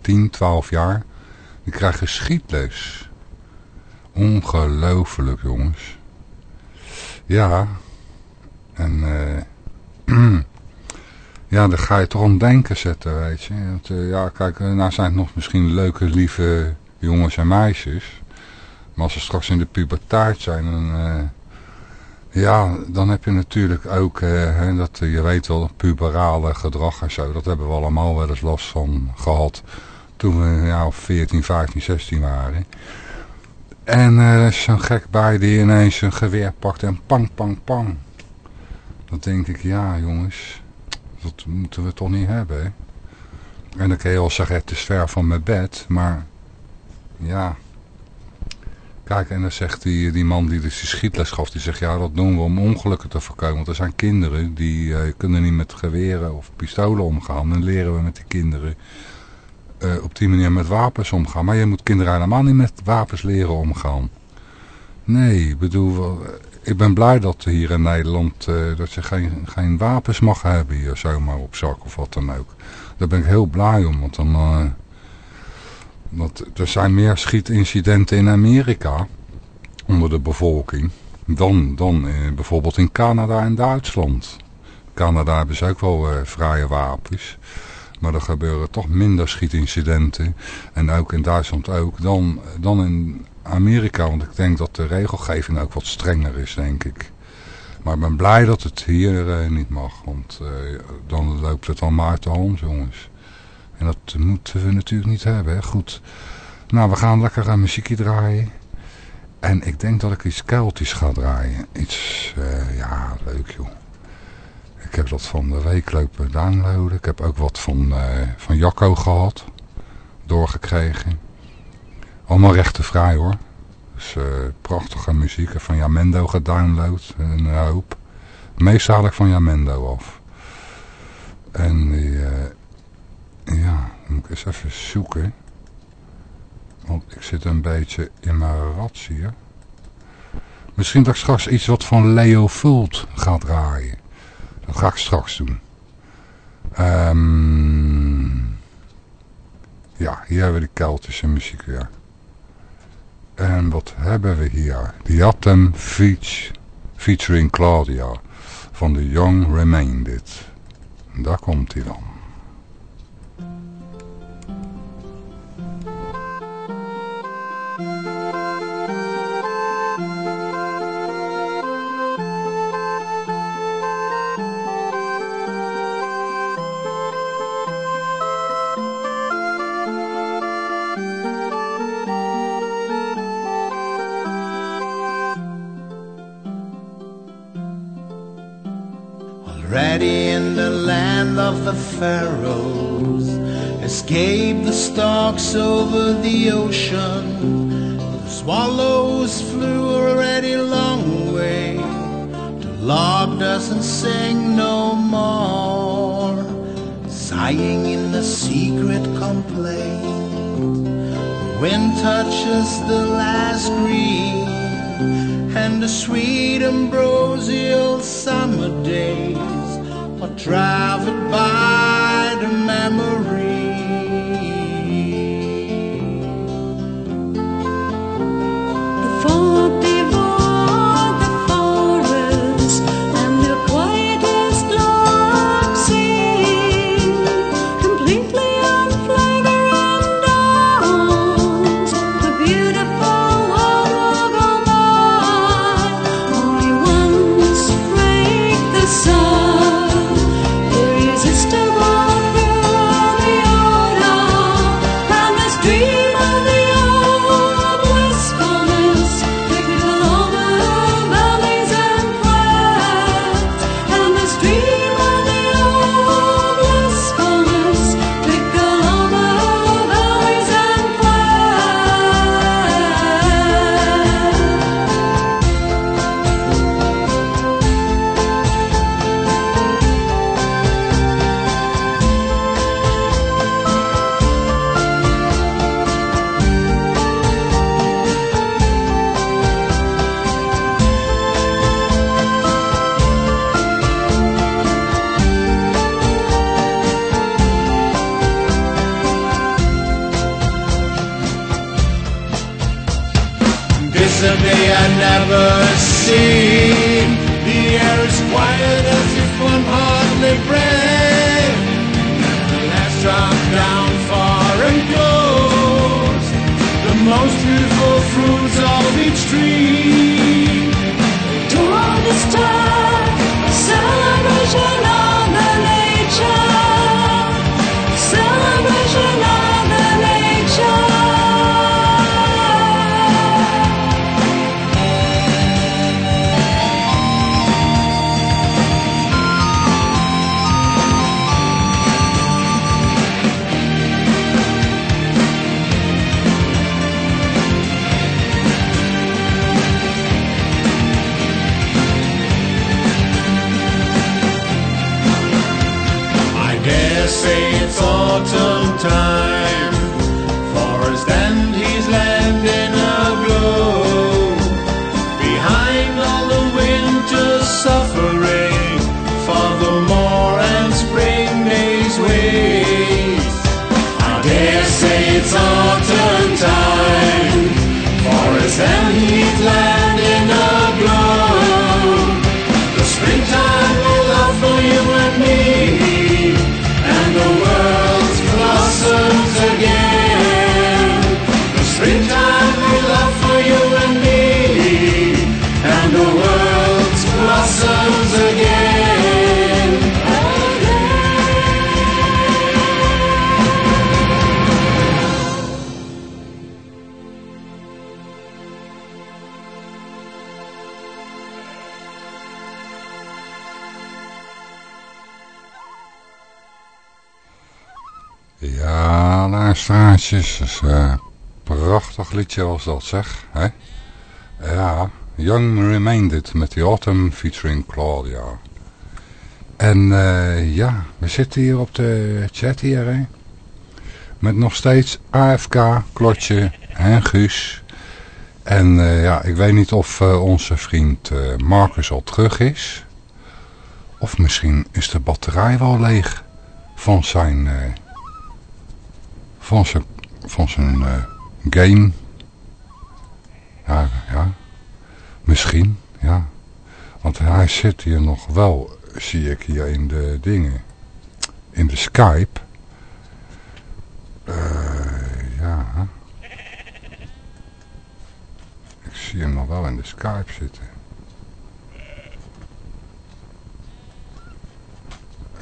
10, 12 jaar, die krijgen schietles. Ongelooflijk jongens. Ja, en eh ja, daar ga je toch aan denken zetten, weet je. Want, eh, ja, kijk, nou zijn het nog misschien leuke, lieve jongens en meisjes. Maar als ze straks in de puberteit zijn, dan, ja, dan heb je natuurlijk ook, eh, dat, eh, je weet wel, puberale gedrag en zo. Dat hebben we allemaal wel eens last van gehad. Toen we ja, 14, 15, 16 waren. En eh, er is zo'n gek bij die ineens een geweer pakt en pang, pang, pang. Dan denk ik, ja jongens, dat moeten we toch niet hebben. Hè? En dan kun je wel zeggen, het is ver van mijn bed, maar ja. Kijk, en dan zegt die, die man die dus die schietles gaf, die zegt, ja, dat doen we om ongelukken te voorkomen. Want er zijn kinderen die eh, kunnen niet met geweren of pistolen omgaan. En leren we met die kinderen eh, op die manier met wapens omgaan. Maar je moet kinderen helemaal niet met wapens leren omgaan. Nee, ik bedoel, eh, ik ben blij dat hier in Nederland, dat je geen, geen wapens mag hebben hier zomaar op zak of wat dan ook. Daar ben ik heel blij om, want dan, er zijn meer schietincidenten in Amerika onder de bevolking dan, dan eh, bijvoorbeeld in Canada en Duitsland. Canada hebben ze ook wel eh, vrije wapens. Maar er gebeuren toch minder schietincidenten. En ook in Duitsland ook dan, dan in Amerika. Want ik denk dat de regelgeving ook wat strenger is, denk ik. Maar ik ben blij dat het hier eh, niet mag. Want dan loopt het al maar de hand, jongens. En dat moeten we natuurlijk niet hebben. Goed. Nou, we gaan lekker een muziekje draaien. En ik denk dat ik iets Keltisch ga draaien. Iets, eh, ja, leuk joh. Ik heb dat van de week lopen downloaden. Ik heb ook wat van, eh, van Jacco gehad. Doorgekregen. Allemaal rechtenvrij hoor. Dus eh, prachtige muziek. Van Jamendo gedownload. Een hoop. Meestal ik van Jamendo af. En die, eh, ja, moet ik eens even zoeken. Want ik zit een beetje in mijn rats hier. Misschien dat ik straks iets wat van Leo Vult ga draaien. Dat ga ik straks doen. Ehm, ja, hier hebben we de Keltische muziek weer. En wat hebben we hier? Diatem Feature, featuring Claudia van The Young Remained. Daar komt hij dan. The land of the pharaohs, escaped the storks over the ocean. The swallows flew already long way. The lark doesn't sing no more, sighing in the secret complaint. The wind touches the last green and the sweet ambrosial summer days travel liedje was dat, zeg. Hè? Ja, Young Reminded met The Autumn featuring Claudia. En eh, ja, we zitten hier op de chat hier, hè. Met nog steeds AFK, Klotje en Guus. En eh, ja, ik weet niet of eh, onze vriend Marcus al terug is. Of misschien is de batterij wel leeg van zijn... van zijn, van zijn game. Ja, ja. Misschien, ja. Want hij zit hier nog wel, zie ik hier in de dingen. In de Skype. Eh, ja. Ik zie hem nog wel in de Skype zitten.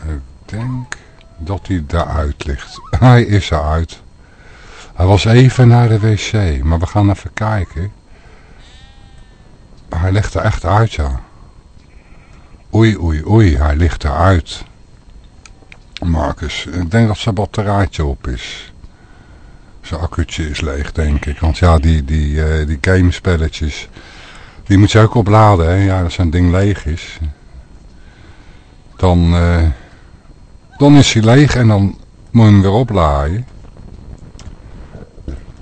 Ik denk dat hij daaruit ligt. Hij is eruit. Hij was even naar de wc, maar we gaan even kijken. Hij ligt er echt uit, ja. Oei, oei, oei, hij ligt eruit. Marcus, ik denk dat zijn batterijtje op is. Zijn accu'tje is leeg, denk ik. Want ja, die, die, eh, die gamespelletjes, die moet je ook opladen, hè. Ja, als zijn ding leeg is. Dan... eh dan is hij leeg en dan moet je hem weer oplaaien.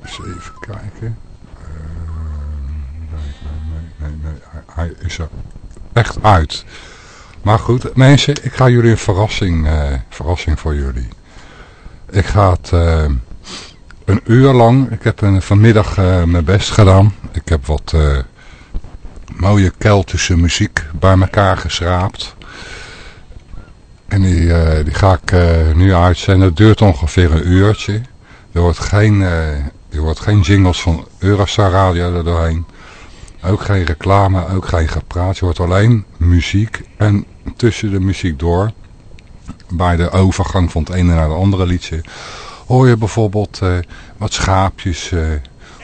Eens even kijken. Eh, nee, nee, nee, nee, hij is er echt uit. Maar goed, mensen, ik ga jullie een verrassing, eh, verrassing voor jullie. Ik ga het eh, een uur lang, ik heb een, vanmiddag eh, mijn best gedaan. Ik heb wat mooie Keltische muziek bij elkaar geschraapt. En die, die ga ik nu uitzenden. Het duurt ongeveer een uurtje. Er wordt geen, er wordt geen jingles van Eurostar Radio er doorheen. Ook geen reclame, ook geen gepraat. Je hoort alleen muziek en tussen de muziek door, bij de overgang van het ene naar het andere liedje, hoor je bijvoorbeeld eh, wat schaapjes eh,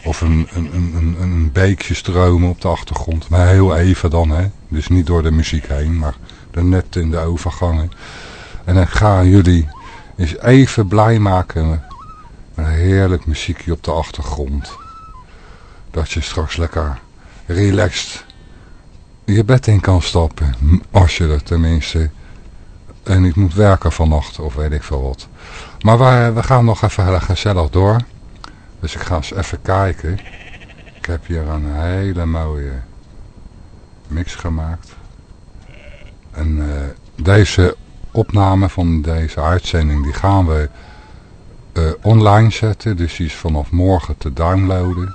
of een, een, een, een, beekje stromen op de achtergrond. Maar heel even dan, hè. Dus niet door de muziek heen, maar er net in de overgangen. En dan gaan jullie eens even blij maken met een heerlijk muziekje op de achtergrond. Dat je straks lekker relaxed je bed in kan stappen. Als je er tenminste en niet moet werken vannacht of weet ik veel wat. Maar we, gaan nog even gezellig door. Dus ik ga eens even kijken. Ik heb hier een hele mooie mix gemaakt. En eh, deze opname van deze uitzending die gaan we eh, online zetten. Dus die is vanaf morgen te downloaden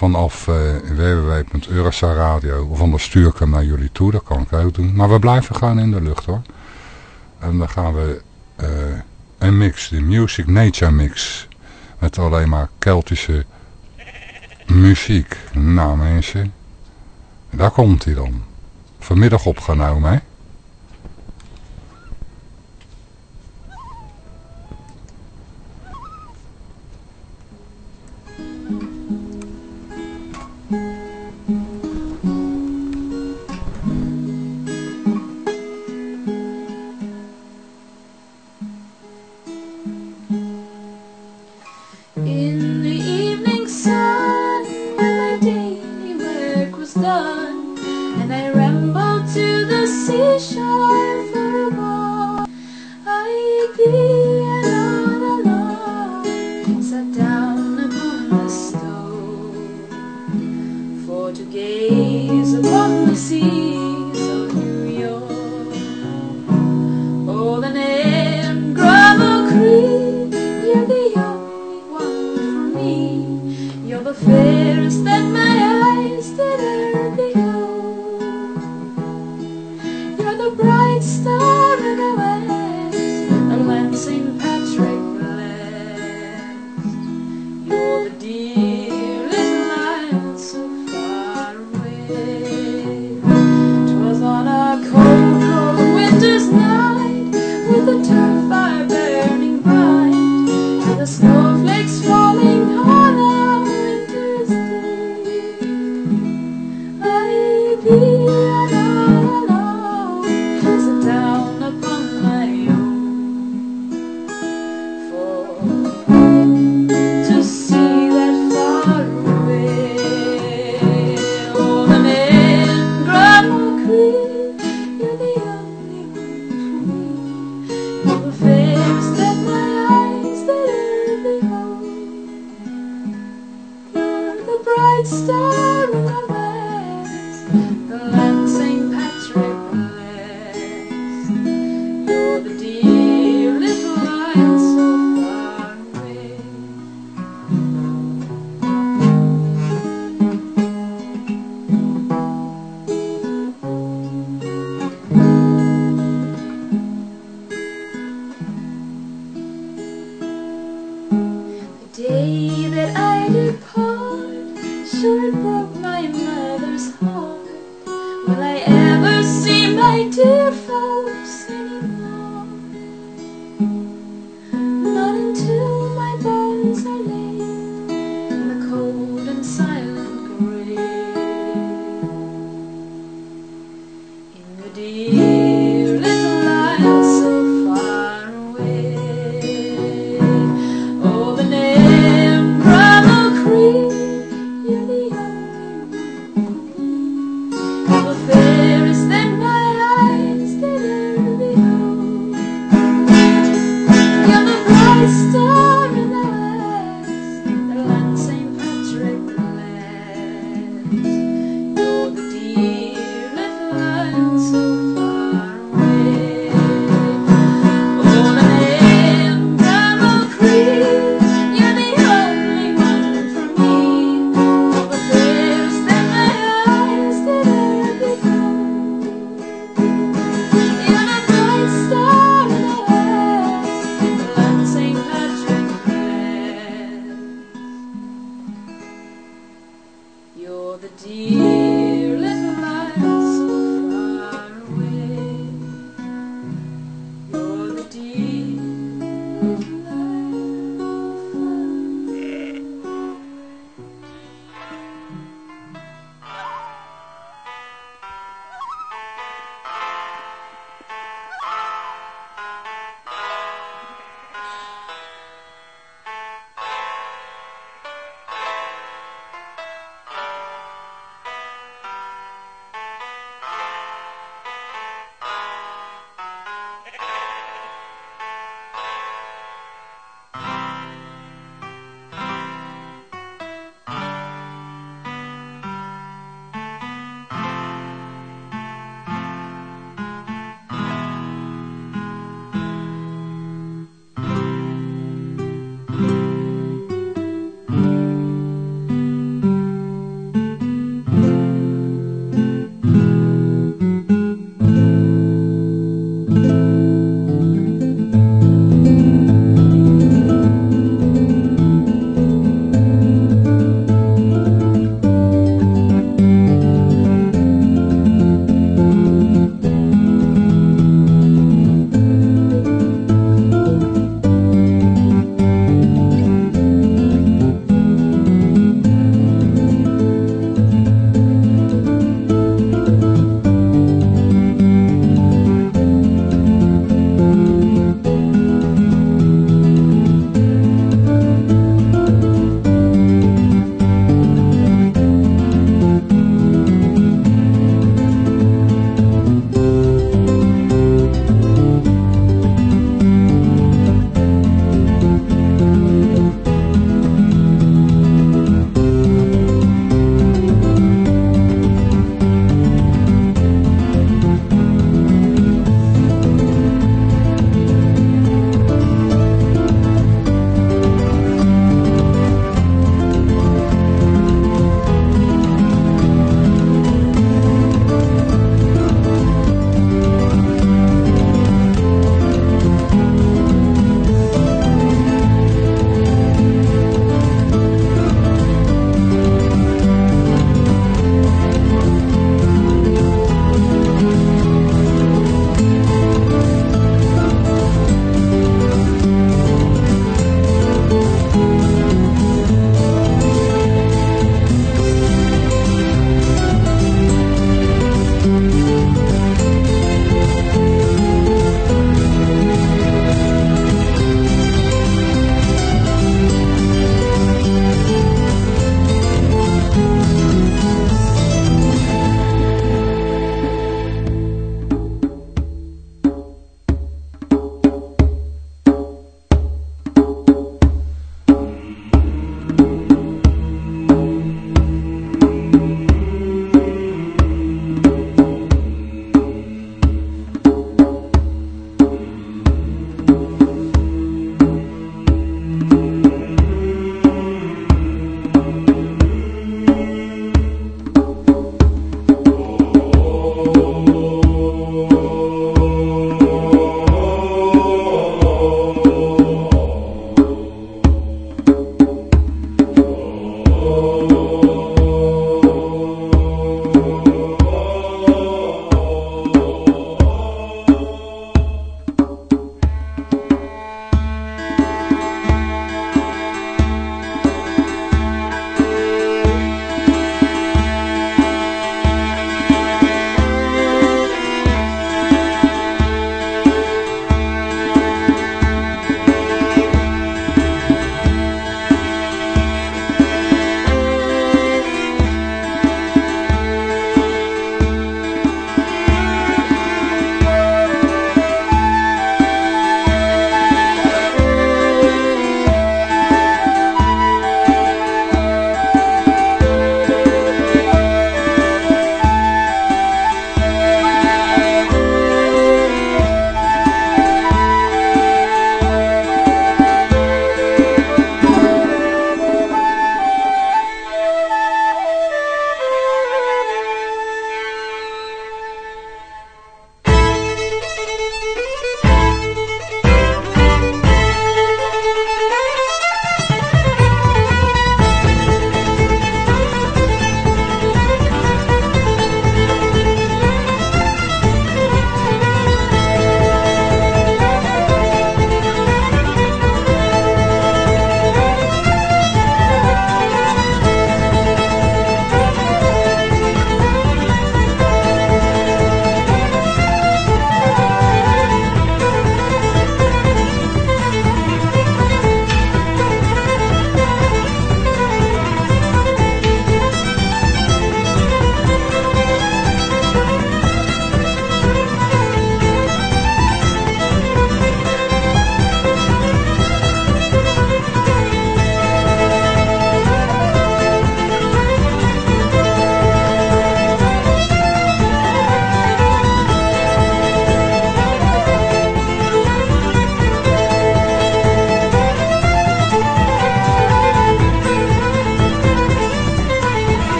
vanaf uh, www.Eurostar Radio. Of anders stuur ik hem naar jullie toe, dat kan ik ook doen. Maar we blijven gewoon in de lucht hoor. En dan gaan we uh, een mix, de Music Nature Mix. Met alleen maar Keltische muziek. Nou mensen, daar komt hij dan. Vanmiddag opgenomen hè.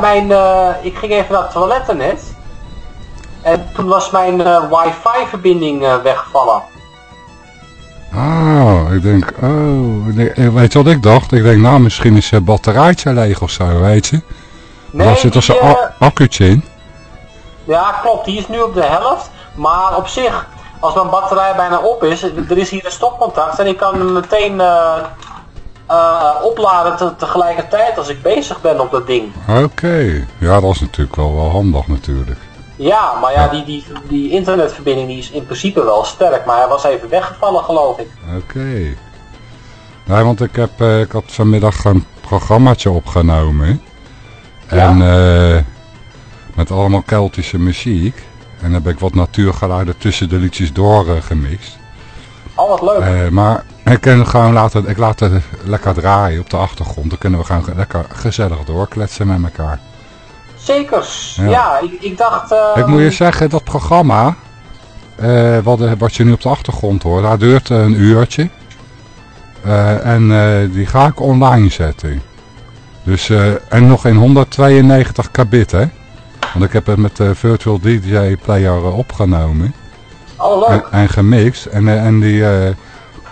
Mijn, eh, ik ging even naar het toilet net. En toen was mijn eh, wifi-verbinding eh, weggevallen. Oh, ik denk, oh, weet je wat ik dacht? Ik denk, nou, misschien is je batterijtje leeg of zo, weet je? Nee, Daar zit er die, zo'n eh, a- accu'tje in. Ja, klopt. Die is nu op de helft. Maar op zich, als mijn batterij bijna op is, er is hier een stopcontact en ik kan hem meteen eh, opladen te- tegelijkertijd als ik bezig ben op dat ding. Oké, ja, dat is natuurlijk wel, wel handig natuurlijk. Ja, maar ja, die, die, die internetverbinding die is in principe wel sterk, maar hij was even weggevallen geloof ik. Oké. Nee, want ik, heb, eh, ik had vanmiddag een programmaatje opgenomen. En eh, met allemaal Keltische muziek. En dan heb ik wat natuurgeluiden tussen de liedjes door gemixt. Oh, wat leuk. Eh, maar ik, kan gewoon laten, ik laat het lekker draaien op de achtergrond. Dan kunnen we gewoon ge- lekker gezellig doorkletsen met elkaar. Zekers. Ja. Ja, ik, ik dacht... eh, Ik moet je zeggen, dat programma, eh, wat, eh, wat je nu op de achtergrond hoort, dat duurt een uurtje. En die ga ik online zetten. Dus, en nog in 192 kbit, hè. Want ik heb het met de Virtual DJ Player opgenomen. Oh, leuk. En, en gemixt. En, en die,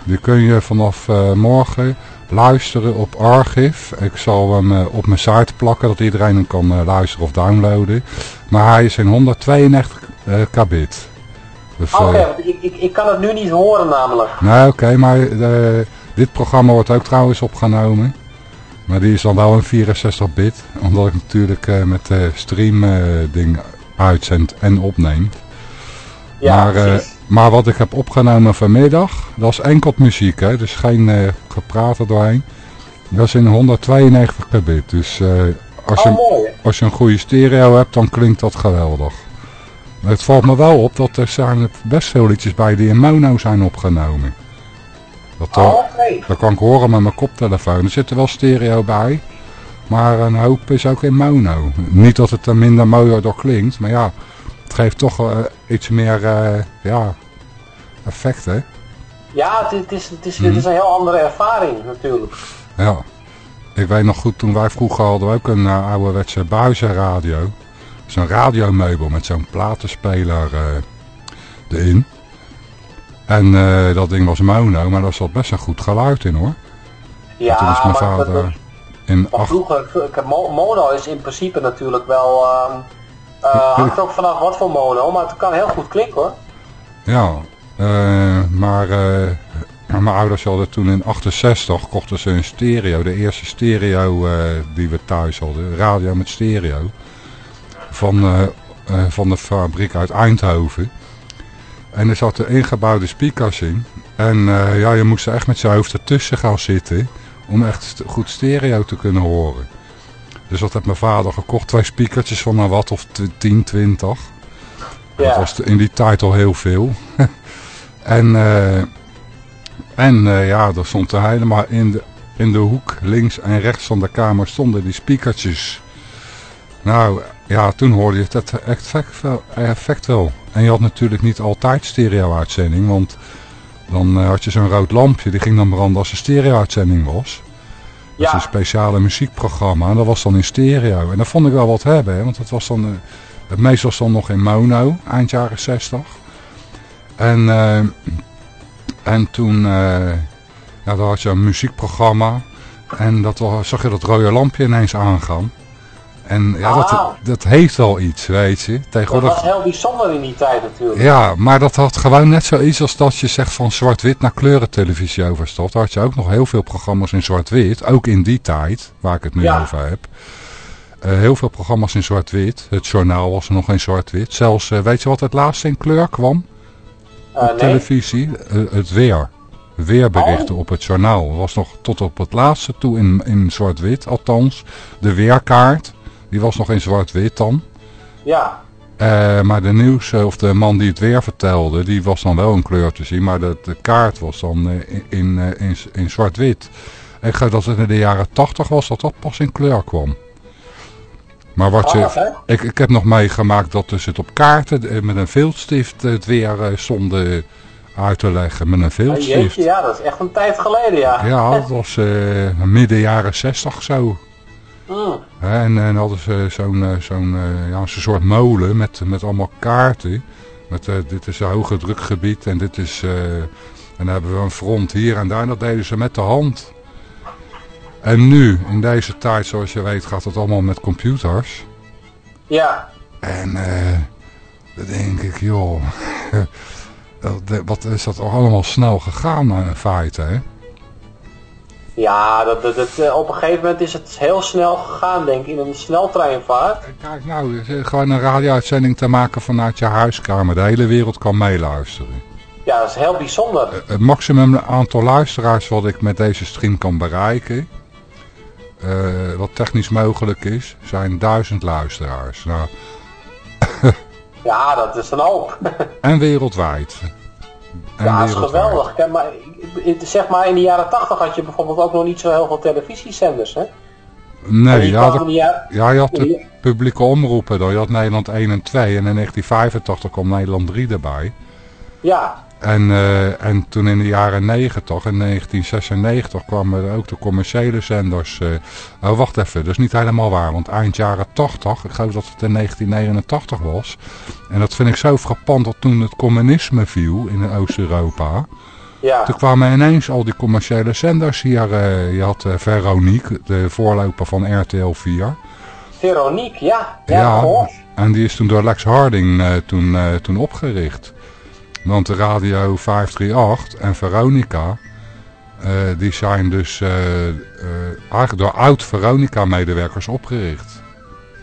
die kun je vanaf eh, morgen luisteren op Archive. Ik zal hem eh, op mijn site plakken, dat iedereen hem kan eh, luisteren of downloaden. Maar hij is in 192 eh, kbit. Dus, Oké, eh, want ik, ik, ik kan het nu niet horen namelijk. nou oké, maar dit programma wordt ook trouwens opgenomen. Maar die is dan wel in 64 bit. Omdat ik natuurlijk met de stream ding uitzend en opneem. Ja, maar, precies. Maar wat ik heb opgenomen vanmiddag, dat is enkel muziek, hè? dus geen eh gepraat er doorheen. Dat is in 192 kbit, dus eh, als, Oh, je, mooi. als je een goede stereo hebt, dan klinkt dat geweldig. Het valt me wel op dat er zijn best veel liedjes bij die in mono zijn opgenomen. Dat, Oh, eh, oké. dat kan ik horen met mijn koptelefoon. Er zit er wel stereo bij, maar een hoop is ook in mono. Niet dat het er minder mooier door klinkt, maar ja, het geeft toch eh, iets meer eh, ja, effect, hè? Ja, het, het is, het, is, het is een heel andere ervaring natuurlijk. Ja. Ik weet nog goed, toen wij vroeger hadden we ook een uh, ouderwetse buizenradio. Zo'n radiomeubel met zo'n platenspeler erin. En dat ding was mono, maar daar zat best een goed geluid in hoor. Ja, toen is mijn maar, vader maar- in maar acht... vroeger, mono is in principe natuurlijk wel... ehm eh, hangt ook vanaf wat voor mono, maar het kan heel goed klinken hoor. Ja, eh, maar eh, mijn ouders hadden toen in 68 kochten ze een stereo. De eerste stereo die we thuis hadden. Radio met stereo. Van, van de fabriek uit Eindhoven. En er zaten ingebouwde speakers in. En ja, je moest er echt met je hoofd ertussen gaan zitten. Om echt goed stereo te kunnen horen. Dus dat heeft mijn vader gekocht. Twee speakertjes van een watt of tw- 10, 20. Dat was in die tijd al heel veel. en eh, en eh, ja, er stond er helemaal in de, in de hoek, links en rechts van de kamer, stonden die speakertjes. Nou, ja, toen hoorde je het effect wel. Effect wel. En je had natuurlijk niet altijd stereo-uitzending, want dan eh, had je zo'n rood lampje, die ging dan branden als een stereo-uitzending was. Dat is een speciale muziekprogramma en dat was dan in stereo. En dat vond ik wel wat hebben, hè, want het was dan... eh, het meest was dan nog in mono, eind jaren 60. En, eh, en toen eh, ja, dan had je een muziekprogramma. En dat zag je dat rode lampje ineens aangaan. En ja, dat, Ah. dat heeft wel iets, weet je. Dat Tegenwoordig... was heel bijzonder in die tijd natuurlijk. Ja, maar dat had gewoon net zoiets als dat je zegt van zwart-wit naar kleurentelevisie overstapt. Daar had je ook nog heel veel programma's in zwart-wit. Ook in die tijd, waar ik het nu Ja. over heb. Eh, heel veel programma's in zwart-wit. Het journaal was er nog in zwart-wit. Zelfs, eh, weet je wat het laatst in kleur kwam? Eh, op nee. televisie? Het weer. Weerberichten Oh. op het journaal. was nog tot op het laatste toe in, in zwart-wit, althans. De weerkaart, die was nog in zwart-wit dan. Ja. Eh, maar de nieuws, eh, of de man die het weer vertelde, die was dan wel in kleur te zien. Maar de, de kaart was dan eh, in, in, in, in zwart-wit. Ik geloof dat het in de jaren 80 was dat dat pas in kleur kwam. Maar wat je, Ah, ik, ik heb nog meegemaakt dat dus het op kaarten met een viltstift het weer stonden uit te leggen met een Jeetje, viltstift. ja, dat is echt een tijd geleden, ja. Ja, dat was midden jaren 60 zo. Hè, En, en hadden ze zo'n eh, zo'n eh, ja, zo'n soort molen met, met allemaal kaarten. Met, eh, dit is een hoge drukgebied en dit is... eh, en dan hebben we een front hier en daar. En dat deden ze met de hand. En nu, in deze tijd, zoals je weet, gaat het allemaal met computers. Ja, En eh dan denk ik, joh... dat- wat is dat allemaal snel gegaan eh, in feite, hè? Ja dat, dat, dat, eh, op een gegeven moment is het heel snel gegaan, denk ik, in een sneltreinvaart. Kijk nou, eh, gewoon een radio-uitzending te maken vanuit je huiskamer. De hele wereld kan meeluisteren. Ja, dat is heel bijzonder. Het maximum aantal luisteraars wat ik met deze stream kan bereiken, eh, wat technisch mogelijk is, zijn duizend luisteraars. Nou, Ja, dat is een hoop. en wereldwijd. En ja, dat is wereldwijd. geweldig. Kijk, maar, zeg maar, in de jaren 80 had je bijvoorbeeld ook nog niet zo heel veel televisiezenders, hè? Nee, die ja, de ja, je had de- publieke omroepen. dan. Je had Nederland 1 en 2 en in 1985 kwam Nederland 3 erbij. Ja, En, eh, en toen in de jaren 90, in 1996, kwamen er ook de commerciële zenders. eh, oh, wacht even, dat is niet helemaal waar. Want eind jaren 80, ik geloof dat het in 1989 was. En dat vind ik zo frappant dat toen het communisme viel in Oost-Europa. Ja. Toen kwamen ineens al die commerciële zenders hier. eh, je had eh, Veronique, de voorloper van RTL 4. Veronique, ja. Ja, Ja, en die is toen door Lex Harding eh, toen, toen opgericht. Want de Radio 538 en Veronica, die zijn dus eigenlijk door oud-Veronica-medewerkers opgericht.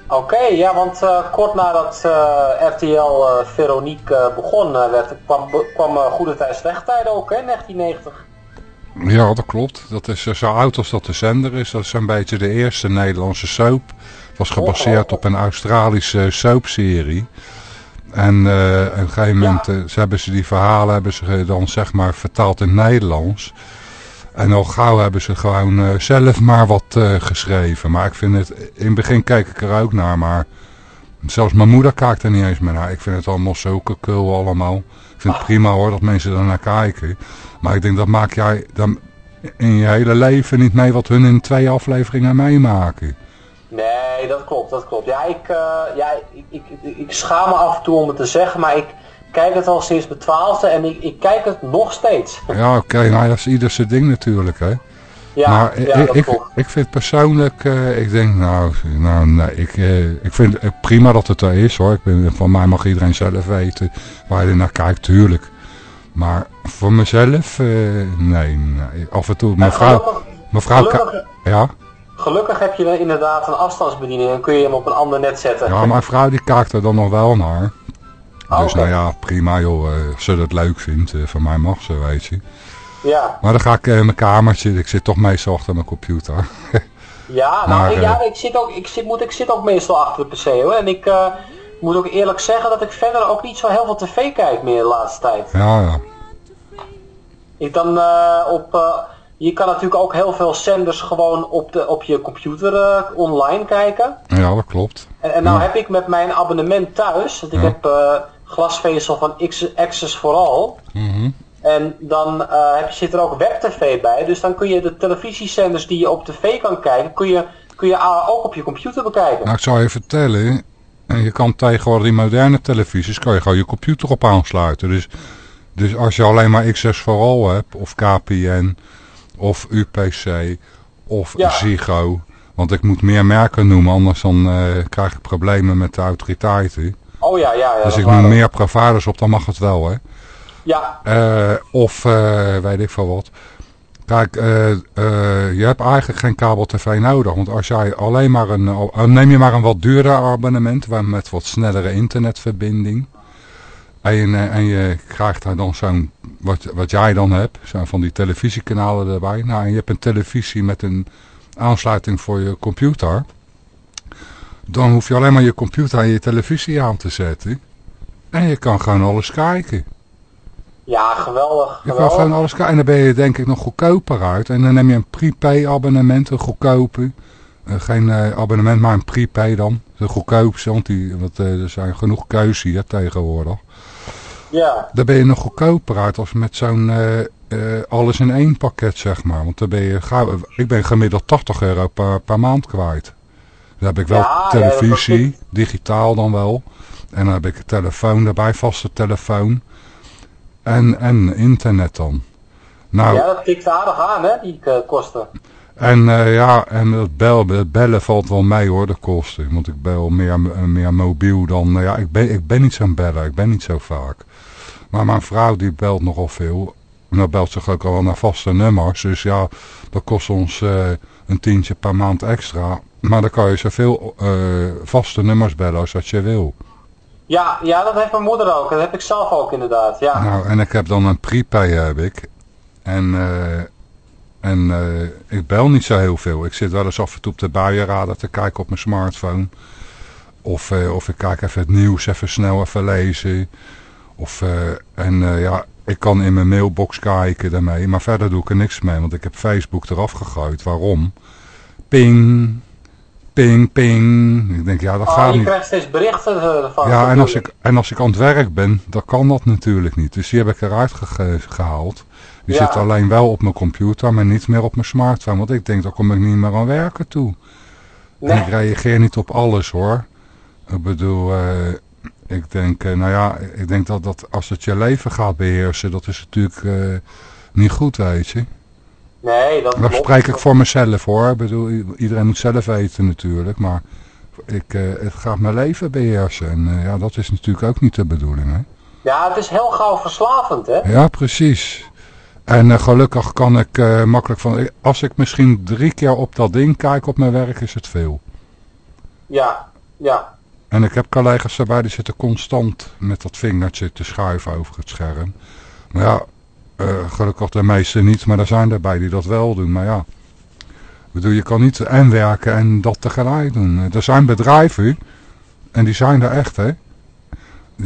Oké, ja, want eh, kort nadat eh, RTL eh, Veronique begon, eh, werd, kwam, kwam Goede Tijd Slechte Tijden ook, hè, 1990. Ja, dat klopt. Dat is zo oud als dat de zender is. Dat is een beetje de eerste Nederlandse soap. Het was gebaseerd op een Australische soapserie. En op een gegeven moment ze hebben ze die verhalen hebben ze dan zeg maar vertaald in Nederlands. En al gauw hebben ze gewoon eh, zelf maar wat eh, geschreven. Maar ik vind het, in het begin keek ik er ook naar, maar zelfs mijn moeder kijkt er niet eens meer naar. Ik vind het allemaal zulke kul allemaal. Ik vind het prima hoor dat mensen er naar kijken. Maar ik denk dat maak jij dan in je hele leven niet mee wat hun in twee afleveringen meemaken. Nee, dat klopt, dat klopt. Ja, ik, eh, ja, ik, ik, ik, ik schaam me af en toe om het te zeggen, maar ik kijk het al sinds mijn twaalfde en ik, ik kijk het nog steeds. Ja, oké, nou dat is ieder zijn ding natuurlijk, hè. Ja, maar ja, ik, ik, ik vind persoonlijk, eh, ik denk, nou, nou nee, ik, eh, ik vind het prima dat het er is, hoor. Ik ben, van mij mag iedereen zelf weten waar je naar kijkt, tuurlijk. Maar voor mezelf, eh, nee, nee. Af en toe, mevrouw, gelukkig- mevrouw, gelukkig- ja, Gelukkig heb je inderdaad een afstandsbediening en kun je hem op een ander net zetten. ja, mijn vrouw die kijkt er dan nog wel naar. Oh, Dus oké. nou ja, prima joh, eh, als ze dat leuk vindt, eh, van mij mag ze, weet je. Ja, Maar dan ga ik eh, in mijn kamertje, ik zit toch meestal achter mijn computer. ja, nou, Maar, ik, eh, ja ik, zit ook, ik, zit, moet, ik zit ook meestal achter de PC hoor. En ik eh, moet ook eerlijk zeggen dat ik verder ook niet zo heel veel tv kijk meer de laatste tijd. ja, ja. Ik dan eh, op... eh, je kan natuurlijk ook heel veel zenders gewoon op, de, op je computer eh, online kijken. Ja, dat klopt. En, en nou Ja. heb ik met mijn abonnement thuis, want ik Ja. heb eh, glasvezel van X- Access for All. Mhm. En dan eh, heb, zit er ook webtv bij, dus dan kun je de televisiezenders die je op tv kan kijken, kun je, kun je ook op je computer bekijken. Nou, ik zou je vertellen, en je kan tegenwoordig die moderne televisies, kan je gewoon je computer op aansluiten. Dus, dus als je alleen maar XS vooral hebt, of KPN, of UPC, of Ja. Ziggo. Want ik moet meer merken noemen, anders dan eh, krijg ik problemen met de autoriteiten. Oh ja, ja, ja. dus ik noem ook. meer providers op, dan mag het wel, hè. Ja, Eh, of eh, weet ik veel wat. Kijk, eh, je hebt eigenlijk geen kabel-tv nodig. Want als jij alleen maar een... eh, neem je maar een wat duurder abonnement waar- met wat snellere internetverbinding. En je, en je krijgt daar dan zo'n... Wat, wat jij dan hebt, zijn van die televisiekanalen erbij. Nou, en je hebt een televisie met een aansluiting voor je computer. Dan hoef je alleen maar je computer en je televisie aan te zetten. En je kan gewoon alles kijken. ja, geweldig. Je kan geweldig. gewoon alles kijken. En dan ben je denk ik nog goedkoper uit. En dan neem je een prepay abonnement, een goedkope. Eh, geen eh, abonnement, maar een prepay dan. De goedkoopste, want die, want, eh, er zijn genoeg keuzes hier tegenwoordig. Ja. daar ben je nog goedkoper uit als met zo'n alles in één pakket, zeg maar. Want dan ben je ik ben gemiddeld 80 euro per, per maand kwijt. Dan heb ik wel Ja, televisie, digitaal dan wel. En dan heb ik een telefoon erbij, vaste telefoon. En, en internet dan. Nou, ja, dat tikt aardig aan, hè, die eh, kosten. en eh, ja, en het, bel, het bellen valt wel mee hoor, de kosten. Want ik bel meer, eh, meer mobiel dan... ja, ik ben, ik ben niet zo'n beller, ik ben niet zo vaak. Maar mijn vrouw die belt nogal veel. En dan belt ze ook al wel naar vaste nummers. Dus ja, dat kost ons een tientje per maand extra. Maar dan kan je zoveel eh vaste nummers bellen als dat je wil. Ja, ja, dat heeft mijn moeder ook. Dat heb ik zelf ook inderdaad, ja. Nou, en ik heb dan een prepay heb ik. En, eh, en eh, ik bel niet zo heel veel. Ik zit wel eens af en toe op de buienradar te kijken op mijn smartphone. Of, of ik kijk even het nieuws, even snel even lezen. Of, en ja, ik kan in mijn mailbox kijken daarmee. Maar verder doe ik er niks mee, want ik heb Facebook eraf gegooid. Waarom? Ping, ping, ping. Ik denk, ja, dat Oh, gaat je niet. krijgt steeds berichten eh, ervan. Ja, en als, ik, en als ik aan het werk ben, dan kan dat natuurlijk niet. Dus die heb ik eruit ge- gehaald. Die Ja. zit alleen wel op mijn computer, maar niet meer op mijn smartphone. Want ik denk, dan kom ik niet meer aan werken toe. En ik reageer niet op alles hoor. Ik bedoel, eh, ik denk, eh, nou ja, ik denk dat, dat als het je leven gaat beheersen, dat is natuurlijk eh, niet goed, weet je. Nee, dat Dat spreek ik voor mezelf hoor. Ik bedoel, iedereen moet zelf weten natuurlijk, maar ik, eh, het gaat mijn leven beheersen. En eh, ja, dat is natuurlijk ook niet de bedoeling, hè. Ja, het is heel gauw verslavend, hè? Ja, precies. En eh, gelukkig kan ik makkelijk van... Als ik misschien drie keer op dat ding kijk op mijn werk, is het veel. Ja, ja. En ik heb collega's erbij die zitten constant met dat vingertje te schuiven over het scherm. Maar ja, eh, gelukkig de meesten niet, maar er zijn erbij die dat wel doen. Maar ja, bedoel, je kan niet en werken en dat tegelijk doen. Er zijn bedrijven, en die zijn er echt hè.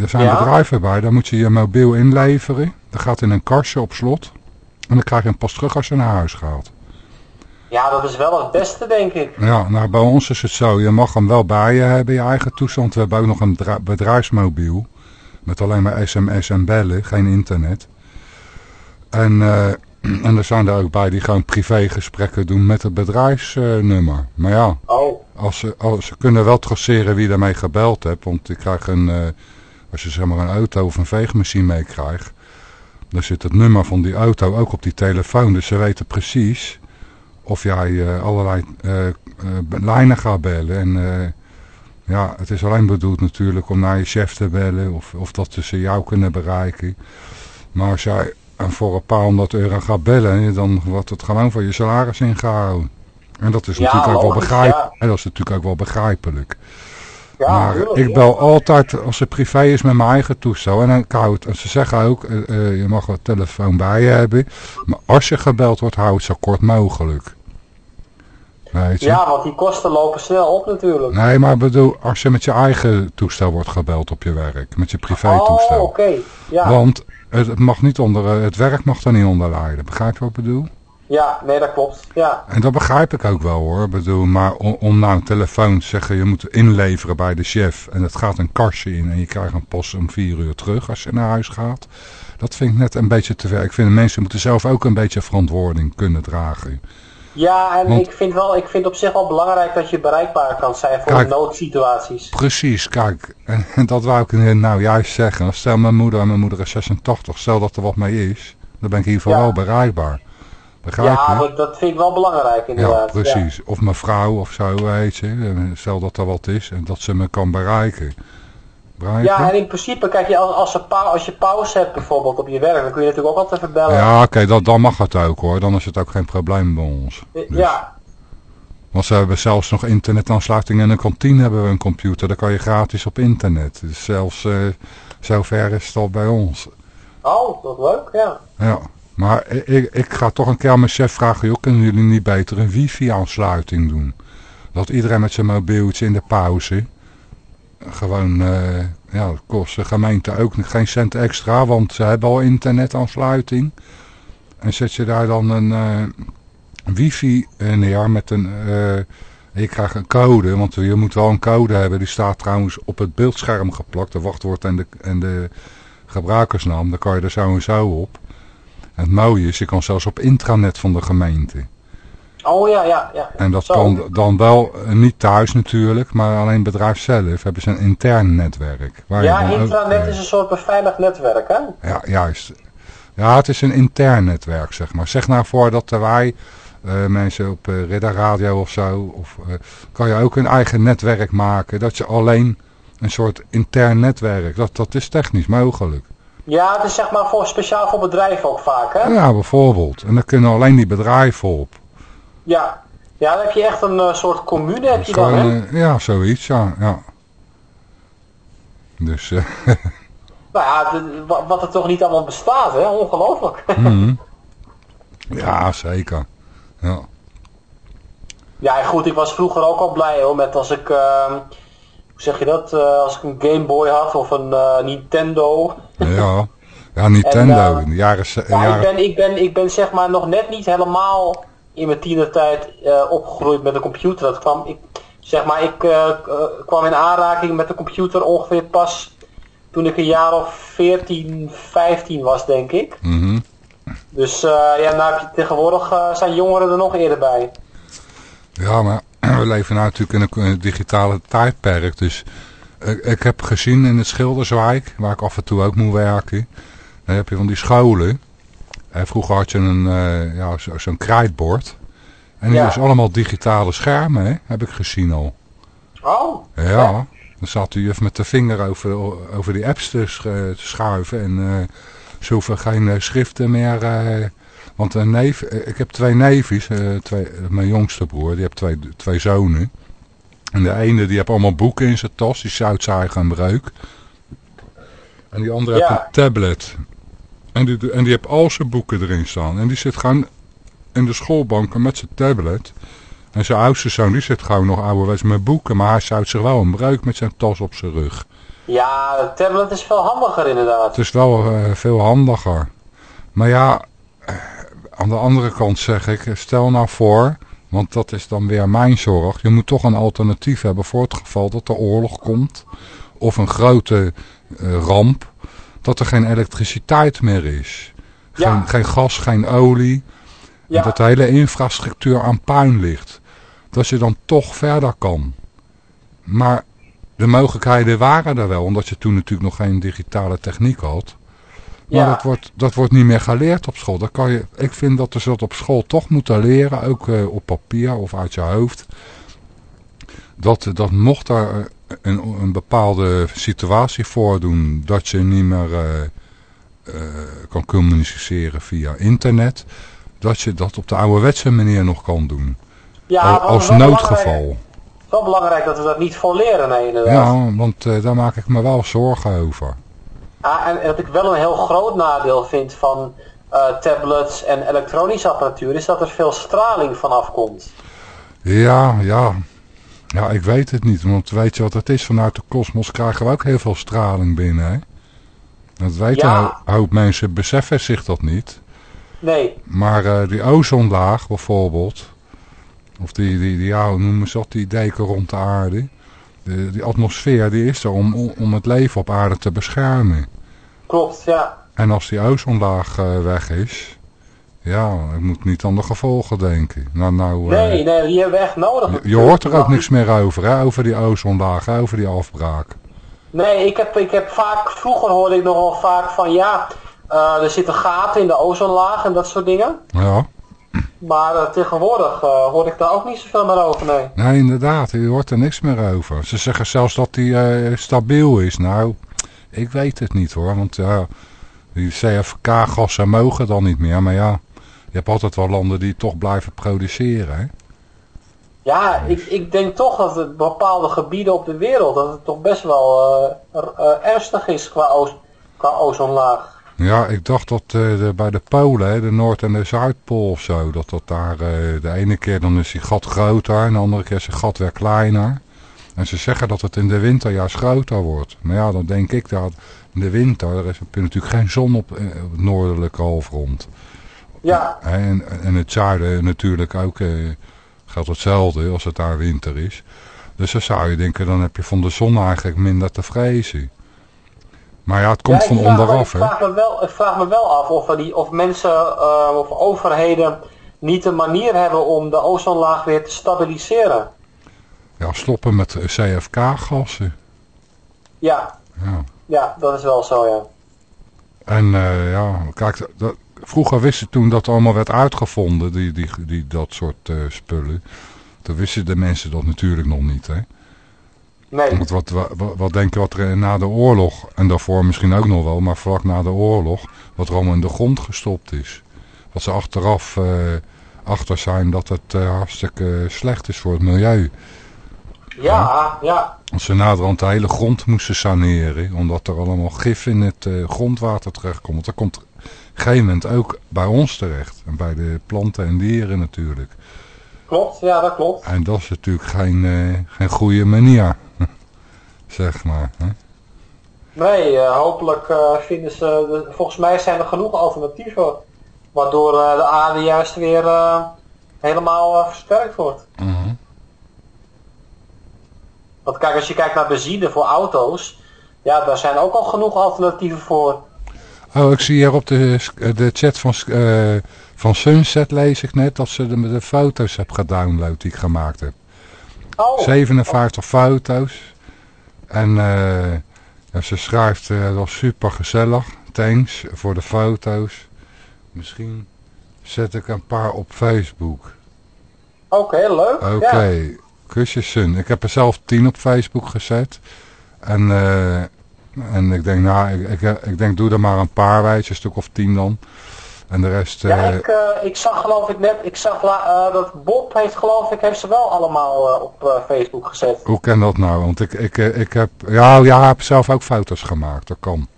Er zijn Ja? bedrijven bij, daar moet je je mobiel inleveren. Dat gaat in een kastje op slot. En dan krijg je hem pas terug als je naar huis gaat. Ja, dat is wel het beste, denk ik. Ja, nou bij ons is het zo. Je mag hem wel bij je hebben, je eigen toestand. We hebben ook nog een bedrijfsmobiel. Met alleen maar sms en bellen, geen internet. En, eh, en er zijn er ook bij die gewoon privégesprekken doen met het bedrijfsnummer. maar ja, Oh, als ze, als, ze kunnen wel traceren wie daarmee gebeld hebt. Want ik krijg een, eh, als je zeg maar een auto of een veegmachine meekrijgt. Dan zit het nummer van die auto ook op die telefoon. Dus ze weten precies of jij eh, allerlei lijnen gaat bellen. En ja, het is alleen bedoeld natuurlijk om naar je chef te bellen. Of, of dat ze jou kunnen bereiken. Maar als jij eh, voor een paar honderd euro gaat bellen. Dan wordt het gewoon voor je salaris ingehouden. En dat is Ja, natuurlijk ook wel begrijpelijk. ja. En dat is natuurlijk ook wel begrijpelijk. ja, maar ik bel altijd als het privé is met mijn eigen toestel. En dan hou het, ze zeggen ook, eh, eh, je mag een telefoon bij je hebben. Maar als je gebeld wordt, hou het zo kort mogelijk. Weet je? Ja, want die kosten lopen snel op natuurlijk. Nee, maar bedoel, als je met je eigen toestel wordt gebeld op je werk. Met je privé toestel. Oh, oké. Ja. Want het, mag niet onder, eh, het werk mag er niet onder lijden. Begrijp je wat ik bedoel? ja, nee, dat klopt. Ja. En dat begrijp ik ook wel hoor. Ik bedoel, maar om, om nou een telefoon te zeggen, je moet inleveren bij de chef. En het gaat een kastje in en je krijgt een post om vier uur terug als je naar huis gaat. Dat vind ik net een beetje te ver. Ik vind mensen moeten zelf ook een beetje verantwoording kunnen dragen. Ja, en Want- ik vind wel, ik vind op zich wel belangrijk dat je bereikbaar kan zijn voor Kijk. noodsituaties. Precies, kijk. En, en dat wou ik nou juist zeggen. Stel mijn moeder, en mijn moeder is 86, stel dat er wat mee is. Dan ben ik in ieder geval Ja. wel bereikbaar. Begrijp Ja, je? dat vind ik wel belangrijk Ja, inderdaad. precies. Of mijn vrouw of zo, weet je. Stel dat er wat is en dat ze me kan bereiken. Ja, je? en in principe, kijk, je, als, als, pau- als je pauze hebt bijvoorbeeld op je werk, dan kun je natuurlijk ook altijd verbellen. Ja, oké, dan mag het ook hoor. Dan is het ook geen probleem bij ons. Dus. Ja, Want ze hebben zelfs nog internetaansluiting in een kantine hebben we een computer. Dan kan je gratis op internet. Dus zelfs eh zover is het al bij ons. oh, dat leuk, ja. Ja, maar ik, ik, ik ga toch een keer aan mijn chef vragen, joh, kunnen jullie niet beter een wifi-aansluiting doen? Dat iedereen met zijn mobieltje in de pauze, gewoon, eh, ja, dat kost de gemeente ook geen cent extra, want ze hebben al internetaansluiting. En zet je daar dan een eh, wifi neer met een, eh, je krijgt een code, want je moet wel een code hebben, die staat trouwens op het beeldscherm geplakt, de wachtwoord en de, en de gebruikersnaam, dan kan je er zo op. En het mooie is, je kan zelfs op intranet van de gemeente. Oh ja, ja, ja. En dat Zo. kan dan wel eh, niet thuis natuurlijk, maar alleen bedrijf zelf hebben ze een intern netwerk. Waar Ja, je dan ook, intranet eh, is een soort beveiligd netwerk, hè? Ja, juist. Ja, het is een intern netwerk, zeg maar. Zeg nou voor dat wij, eh, mensen op uh, Ridder Radio of zo, of, kan je ook een eigen netwerk maken. Dat je alleen een soort intern netwerk, dat, dat is technisch mogelijk. Ja, het is zeg maar voor, speciaal voor bedrijven ook vaak, hè? Ja, bijvoorbeeld. En dan kunnen alleen die bedrijven op. Ja. Ja, dan heb je echt een eh, soort commune, heb je dan, hè? eh, ja, zoiets, ja. ja. Dus, eh, Nou ja, de- wat er toch niet allemaal bestaat, hè? Ongelooflijk. mhm. ja, zeker. Ja. Ja, goed, ik was vroeger ook al blij hoor, met als ik, ehm, hoe zeg je dat, als ik een Game Boy had of een Nintendo. Ja, ja Nintendo En, in de jaren... Ja, ik ben, ik, ben, ik ben zeg maar nog net niet helemaal in mijn tienertijd eh opgegroeid met een computer. Dat kwam, ik, zeg maar, ik eh, eh, kwam in aanraking met de computer ongeveer pas toen ik een jaar of 14, 15 was, denk ik. mhm. Dus ja, nou heb je tegenwoordig zijn jongeren er nog eerder bij. Ja, maar we leven nou natuurlijk in een, een digitale tijdperk. Dus ik, ik heb gezien in het Schilderswijk, waar ik af en toe ook moet werken. Dan heb je van die scholen. Vroeger had je een, eh, ja, zo- zo'n krijtbord. En die Ja. is allemaal digitale schermen, hè? heb ik gezien al. Oh, Ja, dan zat u even met de vinger over, over die apps te, sch- te schuiven. En eh ze hoeven geen eh, schriften meer... want een neef, ik heb twee neefjes, twee, mijn jongste broer, die heeft twee, twee zonen. En de ene die heeft allemaal boeken in zijn tas, die zoutzaaigen en breuk. En die andere Ja. heeft een tablet. En die, en die heeft al zijn boeken erin staan. En die zit gewoon in de schoolbanken met zijn tablet. En zijn oudste zoon, die zit gewoon nog ouderwets met boeken. Maar hij zout zich wel een breuk met zijn tas op zijn rug. ja, de tablet is veel handiger inderdaad. Het is wel eh, veel handiger. Maar ja, eh, aan de andere kant zeg ik, stel nou voor, want dat is dan weer mijn zorg. Je moet toch een alternatief hebben voor het geval dat er oorlog komt. Of een grote eh, ramp. Dat er geen elektriciteit meer is. Geen, Ja. geen gas, geen olie. Ja. En dat de hele infrastructuur aan puin ligt. Dat je dan toch verder kan. Maar de mogelijkheden waren er wel. Omdat je toen natuurlijk nog geen digitale techniek had. Maar Ja. dat, wordt, dat wordt niet meer geleerd op school. Dat kan je, ik vind dat ze dat op school toch moeten leren. Ook eh, op papier of uit je hoofd. Dat, dat mocht er een, een bepaalde situatie voordoen. Dat je niet meer eh, eh, kan communiceren via internet. Dat je dat op de ouderwetse manier nog kan doen. Ja, als noodgeval. Het is wel belangrijk dat we dat niet voor leren, nee, inderdaad. Ja, want eh, daar maak ik me wel zorgen over. Ah, en wat ik wel een heel groot nadeel vind van tablets en elektronische apparatuur is dat er veel straling vanaf komt. Ja, ja. Ja, ik weet het niet. Want weet je wat het is? Vanuit de kosmos krijgen we ook heel veel straling binnen. Hè? Dat weten Ja. een ho- hoop mensen, beseffen zich dat niet. Nee, Maar eh, die ozonlaag bijvoorbeeld, of die, die, die ja, noemen ze dat, die deken rond de aarde. De, die atmosfeer die is er om, om- om het leven op aarde te beschermen. klopt, ja. En als die ozonlaag eh, weg is, ja, ik moet niet aan de gevolgen denken. Nou, nou, eh, Nee, nee, die hebben we echt nodig. je, je hoort er ook niks meer over, hè, over die ozonlaag, over die afbraak. Nee, ik heb, ik heb vaak, vroeger hoorde ik nogal vaak van ja, eh, er zitten gaten in de ozonlaag en dat soort dingen. Ja, Maar eh, tegenwoordig hoor ik daar ook niet zoveel meer over, nee. nee, inderdaad, je hoort er niks meer over. Ze zeggen zelfs dat die stabiel is. Nou, ik weet het niet hoor, want die CFK-gassen mogen dan niet meer. Maar ja, je hebt altijd wel landen die toch blijven produceren, hè. Ja, ik, ik denk toch dat het bepaalde gebieden op de wereld, dat het toch best wel eh, eh, ernstig is qua, qua ozonlaag. Ja, ik dacht dat eh, de, bij de Polen, hè, de Noord- en de Zuidpool of zo, dat dat daar de ene keer dan is die gat groter en de andere keer is het gat weer kleiner. En ze zeggen dat het in de winter juist groter wordt. Maar ja, dan denk ik dat in de winter, er is, heb je natuurlijk geen zon op, op het noordelijke halfrond. Ja, En, en het zuiden natuurlijk ook eh, geldt hetzelfde als het daar winter is. Dus dan zou je denken, dan heb je van de zon eigenlijk minder te vrezen. Maar ja, het komt Ja, van me- onderaf, ik vraag, me wel, ik vraag me wel af of, die, of mensen eh, of overheden niet een manier hebben om de ozonlaag weer te stabiliseren. Ja, stoppen met CFK-gassen. Ja, Ja. ja, dat is wel zo, ja. En eh, ja, kijk, dat, vroeger wisten toen dat allemaal werd uitgevonden, die, die, die, dat soort eh, spullen. Toen wisten de mensen dat natuurlijk nog niet, hè. Nee. Want wat, wat, wat denk je wat er na de oorlog, en daarvoor misschien ook nog wel, maar vlak na de oorlog, wat er allemaal in de grond gestopt is. Wat ze achteraf eh, achter zijn dat het eh, hartstikke slecht is voor het milieu. Ja, ja. Als ze naderhand de hele grond moesten saneren, omdat er allemaal gif in het grondwater terechtkomt. Want dat komt gegeven moment ook bij ons terecht. En bij de planten en dieren natuurlijk. Klopt, ja, dat klopt. En dat is natuurlijk geen, eh, geen goede manier. zeg maar. Hè? Nee, eh, hopelijk eh, vinden ze, volgens mij zijn er genoeg alternatieven, waardoor de aarde juist weer helemaal versterkt wordt. Mhm. Want kijk, als je kijkt naar benzine voor auto's, ja, daar zijn ook al genoeg alternatieven voor. Oh, ik zie hier op de, de chat van, eh, van Sunset lees ik net dat ze de, de foto's heb gedownload die ik gemaakt heb. Oh, 57 foto's. En eh, ja, ze schrijft, eh, dat was super gezellig. Thanks voor de foto's. Misschien zet ik een paar op Facebook. oké, leuk. Oké, Ja. kusjes Sun. Ik heb er zelf 10 op Facebook gezet. En, eh, en ik denk, nou, ik, ik, ik denk doe er maar een paar een stuk of 10 dan. En de rest... Ja, eh, ik, eh, ik zag geloof ik net, ik zag eh, dat Bob heeft geloof ik, heeft ze wel allemaal op Facebook gezet. Hoe kan dat nou? Want ik, ik, ik heb... Ja, ja, heb zelf ook foto's gemaakt. Dat kan.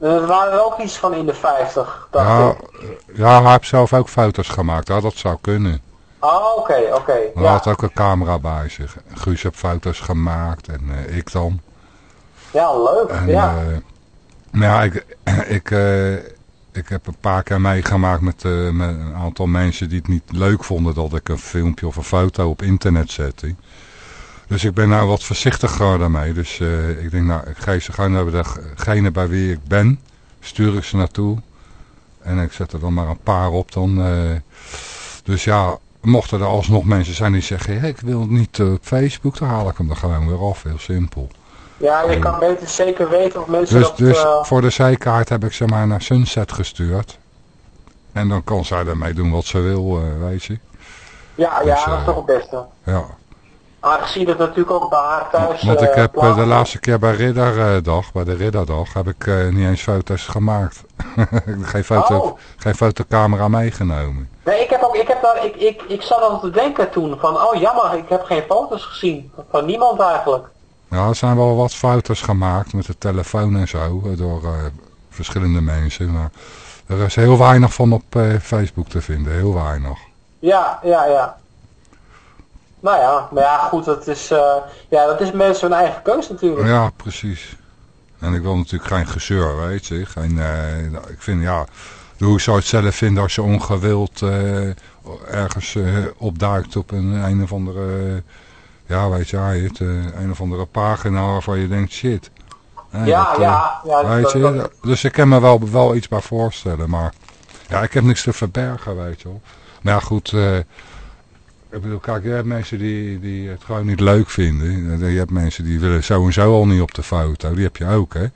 Er waren er ook iets van in de 50, dacht Ja, ik. ja, hij heeft zelf ook foto's gemaakt. Ja, dat zou kunnen. Ah, oké, oké. Maar hij Ja. had ook een camera bij zich. Guus heeft foto's gemaakt en ik dan. Ja, leuk. En, ja. eh, maar ja, ik, ik, eh, ik heb een paar keer meegemaakt met, eh, met een aantal mensen die het niet leuk vonden dat ik een filmpje of een foto op internet zette. Dus ik ben nou wat voorzichtiger daarmee. Dus ik denk, nou, ik geef ze gewoon naar degene bij wie ik ben. Stuur ik ze naartoe. En ik zet er dan maar een paar op dan. dus ja, mochten er alsnog mensen zijn die zeggen, hey, ik wil het niet op Facebook, dan haal ik hem er gewoon weer af. Heel simpel. Ja, je kan beter zeker weten of mensen Dus, dat... dus eh, voor de zijkaart heb ik ze maar naar Sunset gestuurd. En dan kan zij ermee doen wat ze wil, eh, weet je. ja, dus, ja, dat is eh, toch het beste. Ja. Aangezien het natuurlijk ook bij haar thuis... Want ik heb de laatste keer bij Ridderdag, bij de Ridderdag, heb ik niet eens foto's gemaakt. geen, foto, Oh. geen fotocamera meegenomen. Nee, ik heb ook, ik heb daar, ik, ik, ik zat al te denken toen van, oh jammer, ik heb geen foto's gezien. Van niemand eigenlijk. Ja, er zijn wel wat foto's gemaakt met de telefoon en zo, eh, door eh, verschillende mensen. Maar er is heel weinig van op eh, Facebook te vinden, heel weinig. Ja, ja, ja. Nou ja, maar ja, goed, dat is, ja, dat is mensen hun eigen keuze natuurlijk. Ja, precies. En ik wil natuurlijk geen gezeur, weet je. Geen, nou, ik vind, ja, hoe zou je het zelf vinden als je ongewild ergens opduikt op een, een of andere, ja, weet je, het, eh, een of andere pagina waarvan je denkt, shit. Eh, Ja, dat, eh, ja, ja, Weet dat- je, dat- dus ik kan me wel, wel iets bij voorstellen, maar ja, ik heb niks te verbergen, weet je wel. Maar ja, goed, eh, ik bedoel, kijk, je hebt mensen die, die het gewoon niet leuk vinden. Je hebt mensen die willen sowieso al niet op de foto, die heb je ook, hè.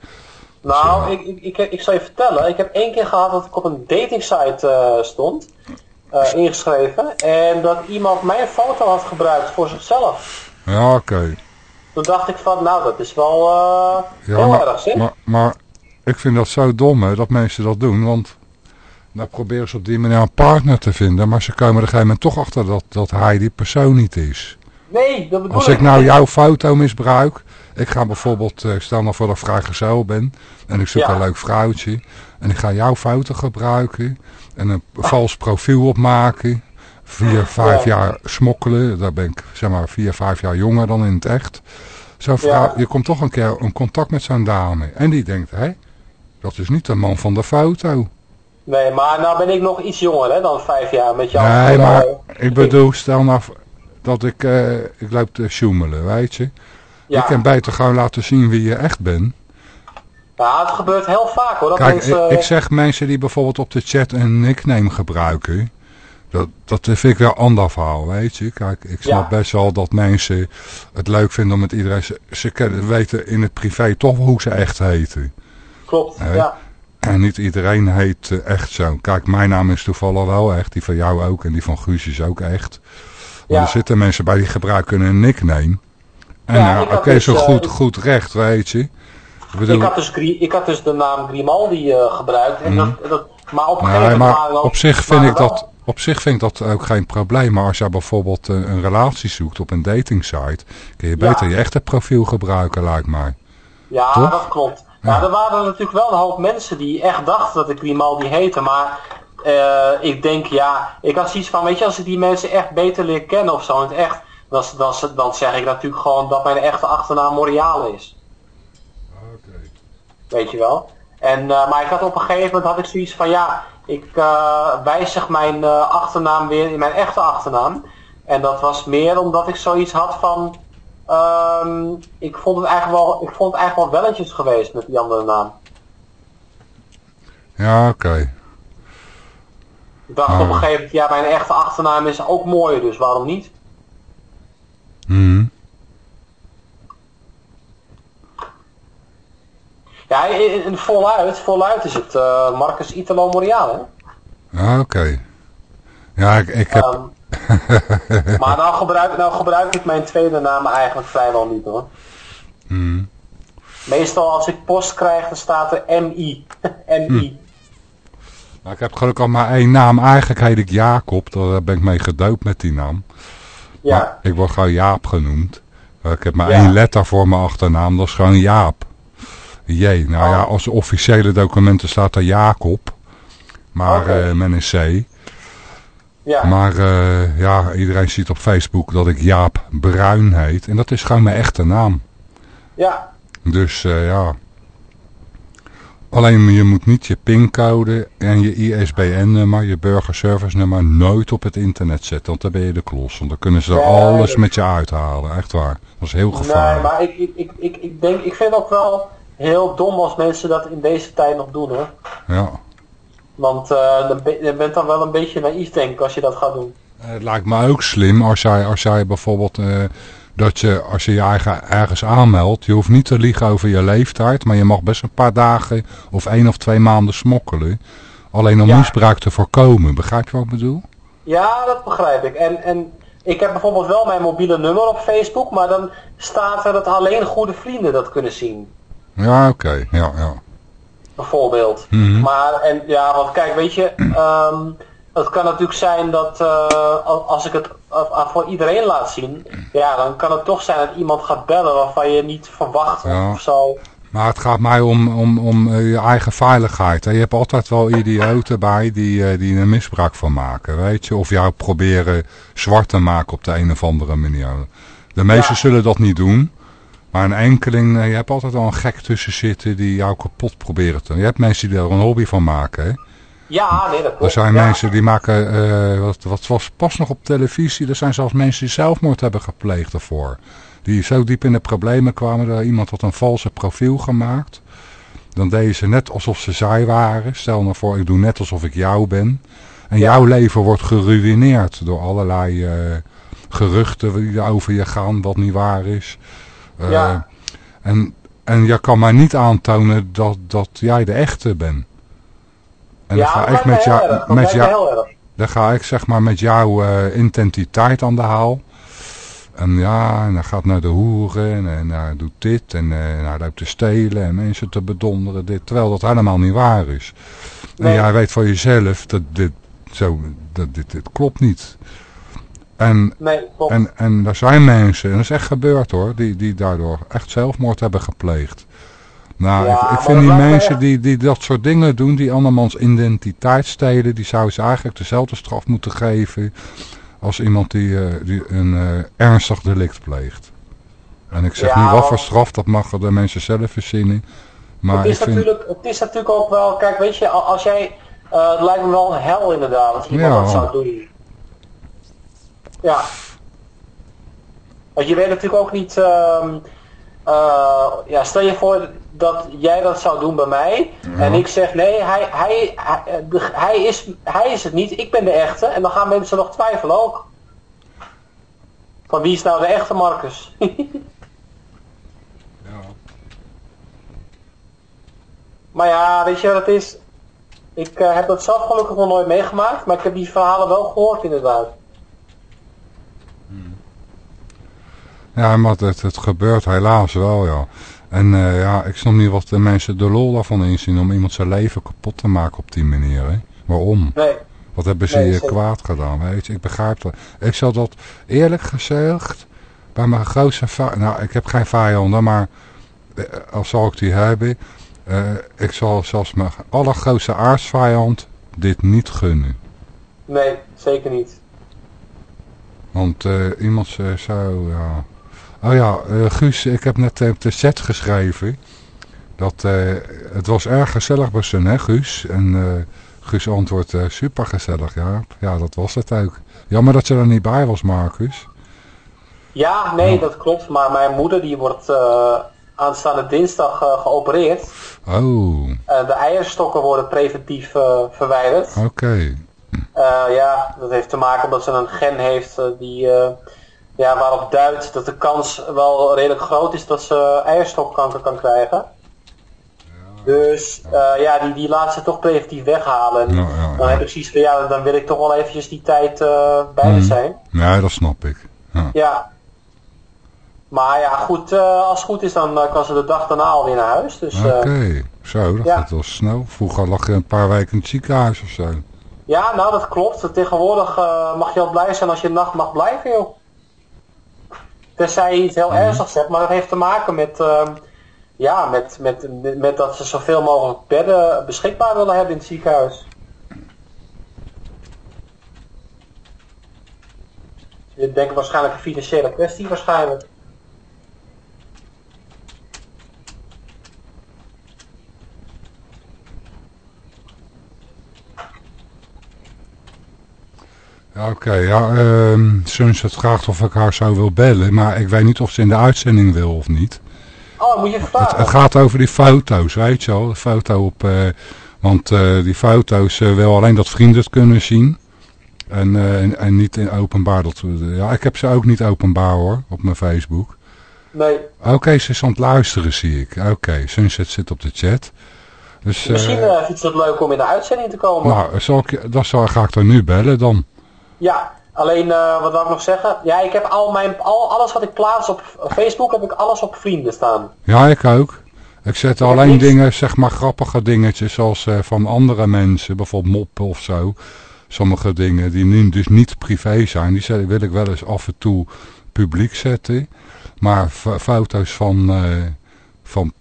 Nou, ik, ik, ik, ik zal je vertellen, ik heb één keer gehad dat ik op een datingsite eh stond, eh, ingeschreven, en dat iemand mijn foto had gebruikt voor zichzelf. Ja, oké. Toen dacht ik van, nou, dat is wel eh, Ja, heel maar, erg, zeg. maar, maar ik vind dat zo dom, hè, dat mensen dat doen, want dan proberen ze op die manier een partner te vinden, maar ze komen er een gegeven moment toch achter dat, dat hij die persoon niet is. Nee, dat bedoel Als ik. ik nou jouw foto misbruik, ik ga bijvoorbeeld, eh, stel nou voor dat ik vrijgezel ben en ik zoek Ja. een leuk vrouwtje en ik ga jouw foto gebruiken en een vals profiel opmaken, vier, vijf Ja. jaar smokkelen, daar ben ik zeg maar vier, vijf jaar jonger dan in het echt. Zo'n vrouw, Ja. je komt toch een keer in contact met zo'n dame en die denkt, hé, dat is niet de man van de foto. Nee, maar nou ben ik nog iets jonger hè, dan vijf jaar met jou. Nee, maar ik bedoel, stel nou dat ik, eh, ik loop te sjoemelen, weet je. Ja. Je kan beter gewoon laten zien wie je echt bent. Ja, het gebeurt heel vaak hoor. Dat Kijk, mensen, ik, ik zeg mensen die bijvoorbeeld op de chat een nickname gebruiken. Dat, dat vind ik wel ander verhaal, weet je. Kijk, ik snap Ja. best wel dat mensen het leuk vinden om met iedereen... Ze, ze kennen, weten in het privé toch hoe ze echt heten. Klopt, ja. En niet iedereen heet eh, echt zo. Kijk, mijn naam is toevallig wel echt. Die van jou ook. En die van Guus is ook echt. Maar Ja. er zitten mensen bij die gebruiken een nickname. En Ja, ik oké, dus, zo eh, goed, goed recht, weet je. Ik bedoel, Ik had, dus, ik had dus de naam Grimaldi eh, gebruikt. En dat, dat, maar op een gegeven Mhm. moment maar op zich, vind ik dat, op zich vind ik dat ook geen probleem. Maar als jij bijvoorbeeld een, een relatie zoekt op een datingsite... kun je Ja. beter je echte profiel gebruiken, lijkt mij. Ja, Toch? dat klopt. Ja. er waren natuurlijk wel een hoop mensen die echt dachten dat ik Grimaldi heette, maar eh, ik denk ja, ik had zoiets van, weet je, als ik die mensen echt beter leer kennen of zo in het echt, dan, dan, dan zeg ik natuurlijk gewoon dat mijn echte achternaam Moriale is. Weet je wel? En, eh, maar ik had op een gegeven moment had ik zoiets van ja, ik eh, wijzig mijn eh, achternaam weer in mijn echte achternaam. En dat was meer omdat ik zoiets had van ehm, ik vond het eigenlijk wel ik vond het eigenlijk wel welletjes geweest met die andere naam. Ja, oké. Ik dacht Oh. op een gegeven moment, ja mijn echte achternaam is ook mooier, dus waarom niet? Mhm. Ja, in, in voluit, voluit is het eh, Marcus Italo hè? Ja, oké. Ja, ik, ik heb... Ehm, Maar nou gebruik, nou gebruik ik mijn tweede naam eigenlijk vrijwel niet hoor. Mhm. Meestal als ik post krijg, dan staat er MI. MI. Nou, ik heb gelukkig al maar één naam. Eigenlijk heet ik Jacob. Daar ben ik mee gedoopt met die naam. Ja. Maar ik word gewoon Jaap genoemd. Eh, Ik heb maar Ja. één letter voor mijn achternaam. Dat is gewoon Jaap. J. Nou ja, Oh. als officiële documenten staat er Jacob. Maar eh, met een C. Ja. Maar eh, ja, iedereen ziet op Facebook dat ik Jaap Bruin heet. En dat is gewoon mijn echte naam. Ja. Dus eh, ja. Alleen je moet niet je pincode en je ISBN-nummer, je burgerservice-nummer nooit op het internet zetten. Want dan ben je de klos. Want dan kunnen ze er Nee, alles met je uithalen. Echt waar. Dat is heel Nee, gevaarlijk. maar ik, ik, ik, ik, denk, ik vind ook wel heel dom als mensen dat in deze tijd nog doen hoor. Ja. Want eh, dan ben- je bent dan wel een beetje naïef denk ik als je dat gaat doen. Het lijkt me ook slim als jij, als jij bijvoorbeeld eh, dat je als je je eigen ergens aanmeldt, je hoeft niet te liegen over je leeftijd, maar je mag best een paar dagen of één of twee maanden smokkelen. Alleen om Ja. misbruik te voorkomen. Begrijp je wat ik bedoel? Ja, dat begrijp ik. En, en ik heb bijvoorbeeld wel mijn mobiele nummer op Facebook, maar dan staat er dat alleen goede vrienden dat kunnen zien. Ja, oké. Ja, ja. Bijvoorbeeld. Mhm. Maar, en ja, want kijk, weet je, ehm, het kan natuurlijk zijn dat al- als ik het uh, voor iedereen laat zien, ja, dan kan het toch zijn dat iemand gaat bellen waarvan je niet verwacht Ja. of zo. Maar het gaat mij om, om, om eh, je eigen veiligheid. hè. Je hebt altijd wel idioten bij die, eh, die er misbruik van maken, weet je. Of jou proberen zwart te maken op de een of andere manier. De meesten Ja. zullen dat niet doen. Maar een enkeling, eh, je hebt altijd wel een gek tussen zitten die jou kapot proberen te... Je hebt mensen die er een hobby van maken, hè. Ja, nee, dat klopt. Er zijn ja. mensen die maken, eh, wat, wat was pas nog op televisie, er zijn zelfs mensen die zelfmoord hebben gepleegd ervoor. Die zo diep in de problemen kwamen, dat iemand had een valse profiel gemaakt. Dan deden ze net alsof ze zij waren. Stel nou voor, ik doe net alsof ik jou ben. En Ja. jouw leven wordt geruineerd door allerlei eh, geruchten die over je gaan, wat niet waar is. Eh, Ja. en, en je kan maar niet aantonen dat, dat jij de echte bent. En ja, dan ga ik met jou, met jou, dan ga ik zeg maar met jouw identiteit aan de haal. En ja, en hij gaat naar de hoeren en, en hij doet dit en eh, hij loopt te stelen en mensen te bedonderen. Dit, terwijl dat helemaal niet waar is. En jij weet van jezelf dat dit, zo, dat dit, dit klopt niet. En, Nee, en, en er zijn mensen, en dat is echt gebeurd hoor, die, die daardoor echt zelfmoord hebben gepleegd. Nou, Ja, ik, ik vind die mensen die, die dat soort dingen doen, die andermans identiteit stelen, die zouden ze eigenlijk dezelfde straf moeten geven als iemand die, eh, die een eh, ernstig delict pleegt. En ik zeg Ja, niet wat voor straf, dat mag de mensen zelf verzinnen. Maar het, ik is vind, natuurlijk, het is natuurlijk ook wel, kijk weet je, als jij, eh, het lijkt me wel een hel inderdaad, als iemand dat zou doen. Ja. Want je weet natuurlijk ook niet, ehm, eh, ja, stel je voor, dat jij dat zou doen bij mij. En ik zeg nee, hij, hij, hij, is, hij is het niet, ik ben de echte. En dan gaan mensen nog twijfelen ook. Van wie is nou de echte Marcus? Maar ja, weet je wat het is? Ik eh, heb dat zelf gelukkig nog nooit meegemaakt, maar ik heb die verhalen wel gehoord inderdaad. Ja, maar het, het gebeurt helaas wel, ja. En eh, ja, ik snap niet wat de mensen de lol daarvan inzien om iemand zijn leven kapot te maken op die manier, hè. Waarom? Nee. Wat hebben ze Nee, je kwaad gedaan, weet je? Ik begrijp dat. Ik zal dat eerlijk gezegd, bij mijn grootste vijand, nou, ik heb geen vijanden, maar eh, als zal ik die hebben, eh, ik zal zelfs mijn allergrootste aardsvijand dit niet gunnen. Nee, zeker niet. Want eh, iemand zou, ja... Oh ja, eh, Guus, ik heb net eh, op de chat geschreven. Dat eh, het was erg gezellig bij zijn, hè Guus? En eh, Guus antwoordt, eh, super gezellig, ja. Ja, dat was het ook. Jammer dat je er niet bij was, Marcus. Ja, nee, dat klopt. Maar mijn moeder die wordt eh, aanstaande dinsdag eh, geopereerd. Oh, Eh, de eierstokken worden preventief eh, verwijderd. oké. Eh, ja, dat heeft te maken omdat ze een gen heeft eh, die, eh, ja, waarop duidt dat de kans wel redelijk groot is dat ze eierstokkanker kan krijgen. Dus eh, ja, die, die laat ze toch preventief weghalen. En Ja, ja, Dan heb ik zoiets van, ja, dan wil ik toch wel eventjes die tijd eh, bij me Hmm. zijn. Ja, dat snap ik. Ja. Ja. Maar ja, goed, eh, als het goed is, dan kan ze de dag daarna alweer naar huis. Dus Oké, zo, dat gaat wel snel. Vroeger lag je een paar weken in het ziekenhuis of zo. ja, nou dat klopt. Tegenwoordig mag je wel blij zijn als je nacht mag blijven, joh. Tenzij je iets heel Mhm. ernstigs zegt, maar dat heeft te maken met, ehm, ja, met, met, met, met dat ze zoveel mogelijk bedden beschikbaar willen hebben in het ziekenhuis. Je denkt waarschijnlijk een financiële kwestie, waarschijnlijk. Oké. ja, ehm Sunset vraagt of ik haar zou wil bellen, maar ik weet niet of ze in de uitzending wil of niet. Oh, moet je Het, vragen. het gaat over die foto's, weet je wel. De foto op, eh, want eh, die foto's eh, wil alleen dat vrienden het kunnen zien. En, en, en niet in openbaar. Dat, ja, ik heb ze ook niet openbaar hoor, op mijn Facebook. Nee. Oké, ze is aan het luisteren zie ik. Oké, Sunset zit op de chat. Dus, Misschien vindt ze het leuk om in de uitzending te komen. nou, zal ik, dan zal, ga ik haar nu bellen dan. Ja, alleen eh, wat wil ik nog zeggen? Ja, ik heb al mijn, al, alles wat ik plaats op Facebook, heb ik alles op vrienden staan. Ja, ik ook. Ik zet alleen dingen, zeg maar grappige dingetjes, zoals eh, van andere mensen, bijvoorbeeld moppen of zo. Sommige dingen die nu dus niet privé zijn, die zet- wil ik wel eens af en toe publiek zetten. Maar foto's van, eh, van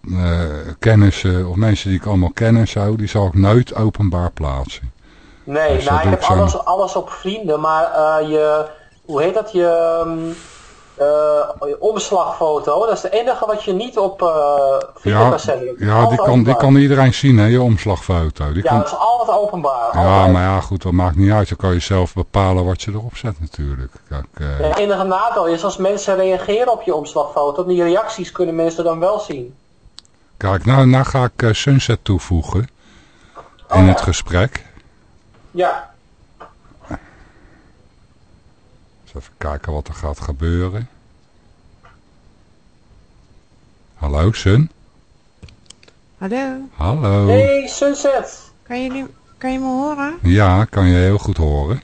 kennissen of mensen die ik allemaal ken en zo, die zal ik nooit openbaar plaatsen. Nee, Dus nou, ik heb alles, alles op vrienden, maar eh, je, hoe heet dat, je, ehm, eh, je omslagfoto, dat is het enige wat je niet op eh vrienden Ja, kan zetten. Ja die, kan, die kan iedereen zien, hè, je omslagfoto. Die Ja, kan, dat is altijd openbaar. ja, altijd. maar ja, goed, dat maakt niet uit. Dan kan je zelf bepalen wat je erop zet natuurlijk. Kijk, eh, Ja, Het enige nadeel is als mensen reageren op je omslagfoto, die reacties kunnen mensen dan wel zien. Kijk, nou, nou ga ik Sunset toevoegen in het gesprek. Ja, Eens even kijken wat er gaat gebeuren. Hallo, Sun. Hallo, Hallo. hey Sunset. kan je, nu, kan je me horen? Ja, kan je heel goed horen.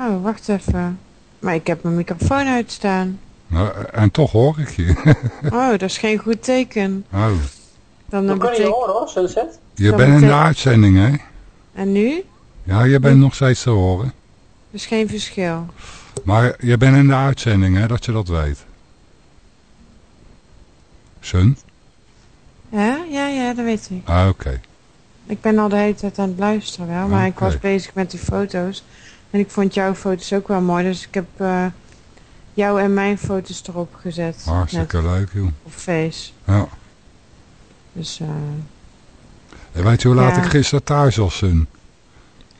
Oh, wacht even. Maar ik heb mijn microfoon uitstaan. Nou, en toch hoor ik je. Oh, dat is geen goed teken. oh, Dan, dan kunnen je horen hoor, Sunset. je Dan bent in de uitzending, hè? En nu? Ja, je bent nog steeds te horen. Dus geen verschil. Maar je bent in de uitzending, hè? Dat je dat weet. Sun? Ja, ja, ja, dat weet ik. Ah, oké. Ik ben al de hele tijd aan het luisteren wel, maar ik was bezig met die foto's. En ik vond jouw foto's ook wel mooi, dus ik heb eh, jou en mijn foto's erop gezet. Hartstikke leuk, joh. Net op Face. Ja. Dus eh, En weet je hoe laat Ja. ik gisteren thuis was, Sun?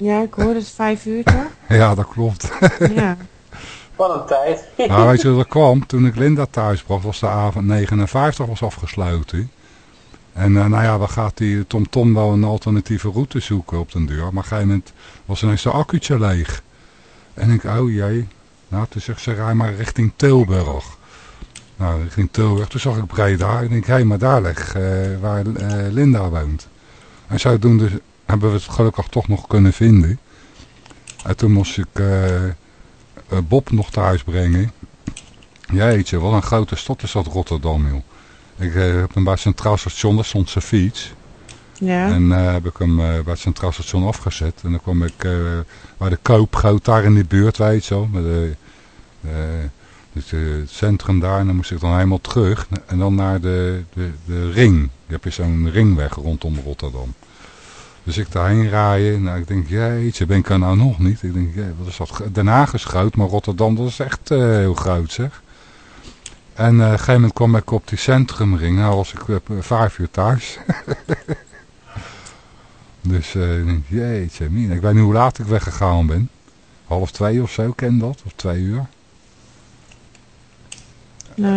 Ja, ik hoorde het vijf uur toch? Ja, dat klopt. ja. Wat een tijd. Nou, weet je dat kwam? Toen ik Linda thuis bracht, was de avond 59 was afgesloten. En eh, nou ja, dan gaat die TomTom wel een alternatieve route zoeken op den deur. Maar op een gegeven moment was ineens de accu'tje leeg. En ik, oh jee. Nou, toen zegt ze, rij maar richting Tilburg. Nou, richting Tilburg. Toen zag ik Breda. En ik denk, hé, maar daar leg eh, waar eh, Linda woont. En zodoende hebben we het gelukkig toch nog kunnen vinden. En toen moest ik eh, eh, Bob nog thuis brengen. Jeetje, wat een grote stad is dat Rotterdam, joh. Ik eh, heb hem bij het Centraal Station, daar stond zijn fiets. Ja. En eh, heb ik hem bij het Centraal Station afgezet. En dan kwam ik bij de koopgoot daar in die buurt, weet je wel. Met de, de- dus, het centrum daar. En dan moest ik dan helemaal terug. En dan naar de, de, de ring. Je hebt je zo'n ringweg rondom Rotterdam. Dus ik daarheen rijden. Nou, ik denk, jeetje, ben ik er nou nog niet? Ik denk, wat is dat? Den Haag is groot, maar Rotterdam, dat is echt eh, heel groot, zeg. En eh, op een gegeven moment kwam ik op die centrumring. Nou was ik eh, vijf uur thuis. dus ik denk, jeetje. Ik weet niet hoe laat ik weggegaan ben. Half twee of zo, ken dat? Of twee uur. Eh,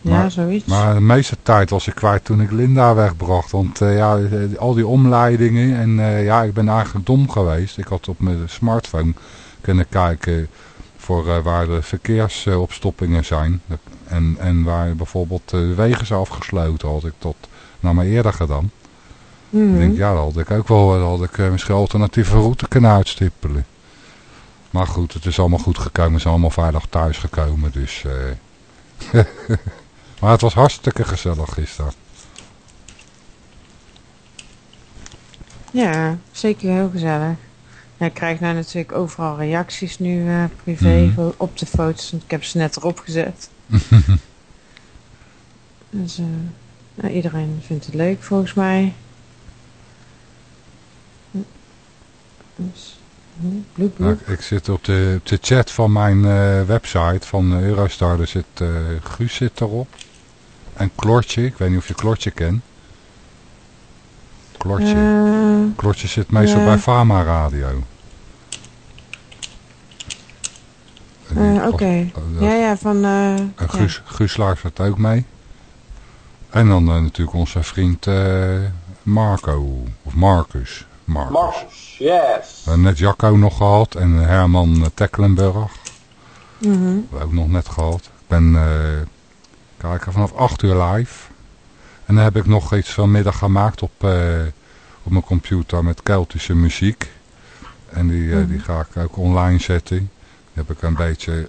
ja, Maar- zoiets. Maar de meeste tijd was ik kwijt toen ik Linda wegbracht. Want eh, ja, eh, al die omleidingen. En ja, ik ben eigenlijk dom geweest. Ik had op mijn smartphone kunnen kijken voor waar de verkeersopstoppingen zijn. En, en waar bijvoorbeeld de wegen zijn afgesloten. Had ik dat nou maar eerder gedaan. Mhm. Ik denk, ja, dat had ik ook wel. Dat had ik misschien alternatieve route kunnen uitstippelen. Maar goed, het is allemaal goed gekomen. We zijn allemaal veilig thuis gekomen. Dus... maar het was hartstikke gezellig gisteren. Ja, zeker heel gezellig. Ja, ik krijg nou natuurlijk overal reacties nu eh, privé Mhm. op de foto's. Want ik heb ze net erop gezet. Dus eh, nou, iedereen vindt het leuk volgens mij. Dus, bloep, Nou, ik, ik zit op de, op de chat van mijn eh, website van eh, Eurostar. Er zit, eh, Guus zit erop. En Klortje. Ik weet niet of je Klortje kent. Klortje. Klortje zit meestal bij Fama Radio. Oké. dat- Ja, ja, van... En ja. Guus, Guus luistert ook mee. En dan natuurlijk onze vriend Marco. Of Marcus. Marcus. Marcus, yes. We hebben net Jacco nog gehad. En Herman eh, Tecklenburg. Mhm. hebben we ook nog net gehad. Ik ben eh kijken vanaf 8 uur live. En dan heb ik nog iets vanmiddag gemaakt op, eh, op mijn computer met Keltische muziek. En die, Mhm. die ga ik ook online zetten. Die heb ik een beetje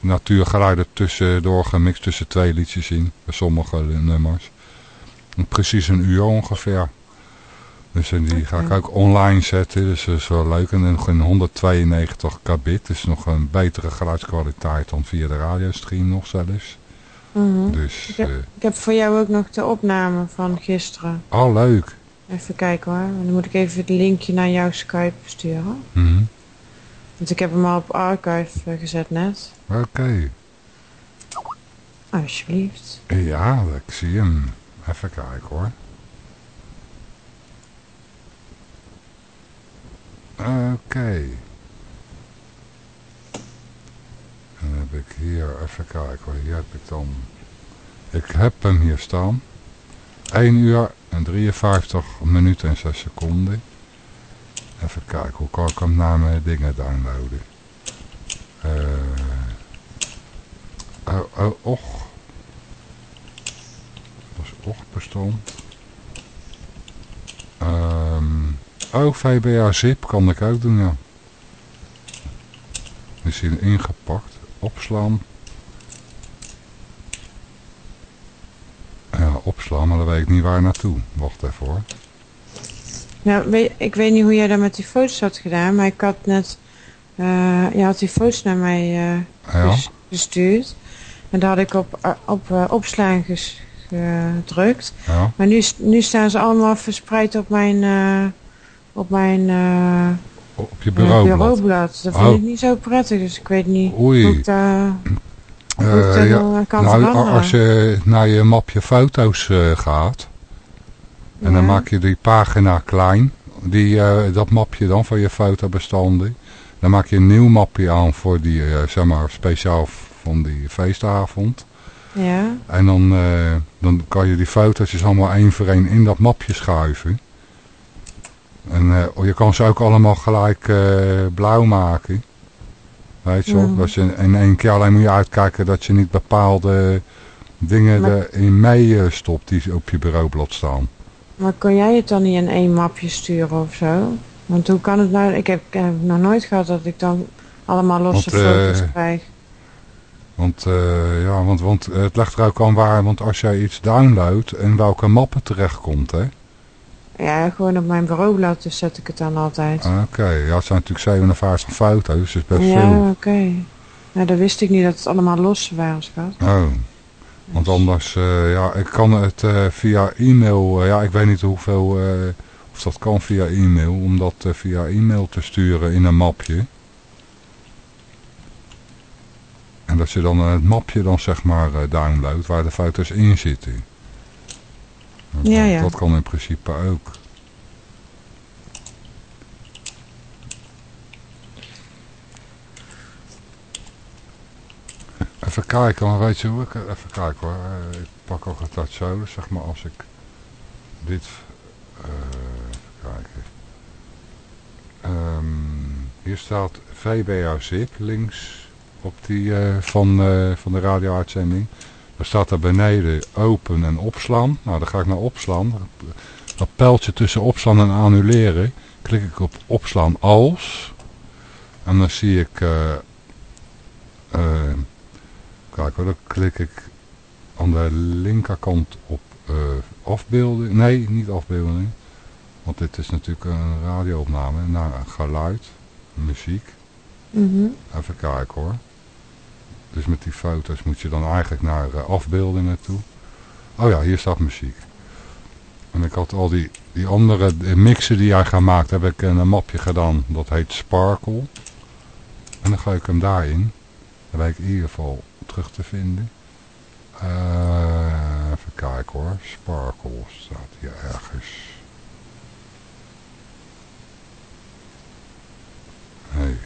natuurgeluiden tussendoor gemixt tussen twee liedjes in. Bij sommige nummers. En Precies een uur ongeveer. Dus en die ga ik ook online zetten. Dus dat is wel leuk. En dan nog in 192 kbit. Dus nog een betere geluidskwaliteit dan via de radiostream nog zelfs. Mhm. Dus, ik, heb, eh, ik heb voor jou ook nog de opname van gisteren. oh leuk. Even kijken hoor. Dan moet ik even het linkje naar jouw Skype sturen. Mhm. Want ik heb hem al op archive eh, gezet net. Oké. Alsjeblieft. Ja, ik zie hem. Even kijken hoor. Oké. Dan heb ik hier, even kijken hier heb ik dan... Ik heb hem hier staan. 1 uur en 53 minuten en 6 seconden. Even kijken, hoe kan ik hem naar mijn dingen downloaden? Eh... oh, oh, och. Dat is och bestand. Ehm oh, VBA zip kan ik ook doen, ja. Is hier ingepakt. Opslaan. Ja, opslaan, maar dan weet ik niet waar naartoe. Wacht even hoor. Nou, weet, ik weet niet hoe jij dat met die foto's had gedaan, maar ik had net... eh je had die foto's naar mij eh, Ja. gestuurd. En daar had ik op, eh, op opslaan ges- gedrukt. Ja. Maar nu, nu staan ze allemaal verspreid op mijn... op mijn eh, Op je bureaublad. bureaublad. Dat vind Oh. ik niet zo prettig, dus ik weet niet Oei. hoe ik daar... Eh, ja, kan nou, veranderen. als je naar je mapje foto's eh, gaat. En dan maak je die pagina klein. Die, dat mapje dan van je fotobestanden. Dan maak je een nieuw mapje aan voor die, zeg maar, speciaal van die feestavond. Ja. En dan, dan kan je die foto's allemaal één voor één in dat mapje schuiven. En eh, je kan ze ook allemaal gelijk eh, blauw maken. Weet je wel? Dat je in één keer alleen moet je uitkijken dat je niet bepaalde dingen Maar- erin mee eh, stopt die op je bureaublad staan. Maar kon jij het dan niet in één mapje sturen of zo? Want hoe kan het nou? Ik heb, ik heb nog nooit gehad dat ik dan allemaal losse Want, foto's krijg. Want, eh, ja, want, want het legt er ook aan waar, want als jij iets downloadt en welke map het terechtkomt, hè. Ja, gewoon op mijn bureaublad dus zet ik het dan altijd. Oké, ja, het zijn natuurlijk 57 foto's, dus best ja, veel. oké. Nou, dan wist ik niet dat het allemaal losse waren, schat. Oh, want anders, eh, ja, ik kan het eh, via e-mail, eh, ja, ik weet niet hoeveel, of dat kan via e-mail, om dat via e-mail te sturen in een mapje. En dat je dan het mapje dan zeg maar downloadt waar de foto's in zitten. Dat- Ja, ja. Dat kan in principe ook. Even kijken, maar weet je hoe ik... Even kijken hoor. Eh, Ik pak ook het dat zo. dus Zeg maar als ik dit... eh, even kijken. Ehm, hier staat VBA Zip links op die eh, van, eh, van de radio-uitzending. Daar staat er beneden open en opslaan. Nou, dan ga ik naar opslaan. Dat pijltje tussen opslaan en annuleren. Klik ik op opslaan als. En dan zie ik... eh, kijk hoor, dan klik ik aan de linkerkant op eh, afbeelden. Nee, niet afbeelding. Want dit is natuurlijk een radioopname. Naar geluid, muziek. Mhm. Even kijken hoor. Dus met die foto's moet je dan eigenlijk naar eh, afbeeldingen toe. Oh ja, hier staat muziek. En ik had al die, die andere mixen die hij gemaakt, heb ik een mapje gedaan. Dat heet Sparkle. En dan ga ik hem daarin. Dan ben ik in ieder geval terug te vinden. Eh, even kijken hoor. Sparkle staat hier ergens. Hey.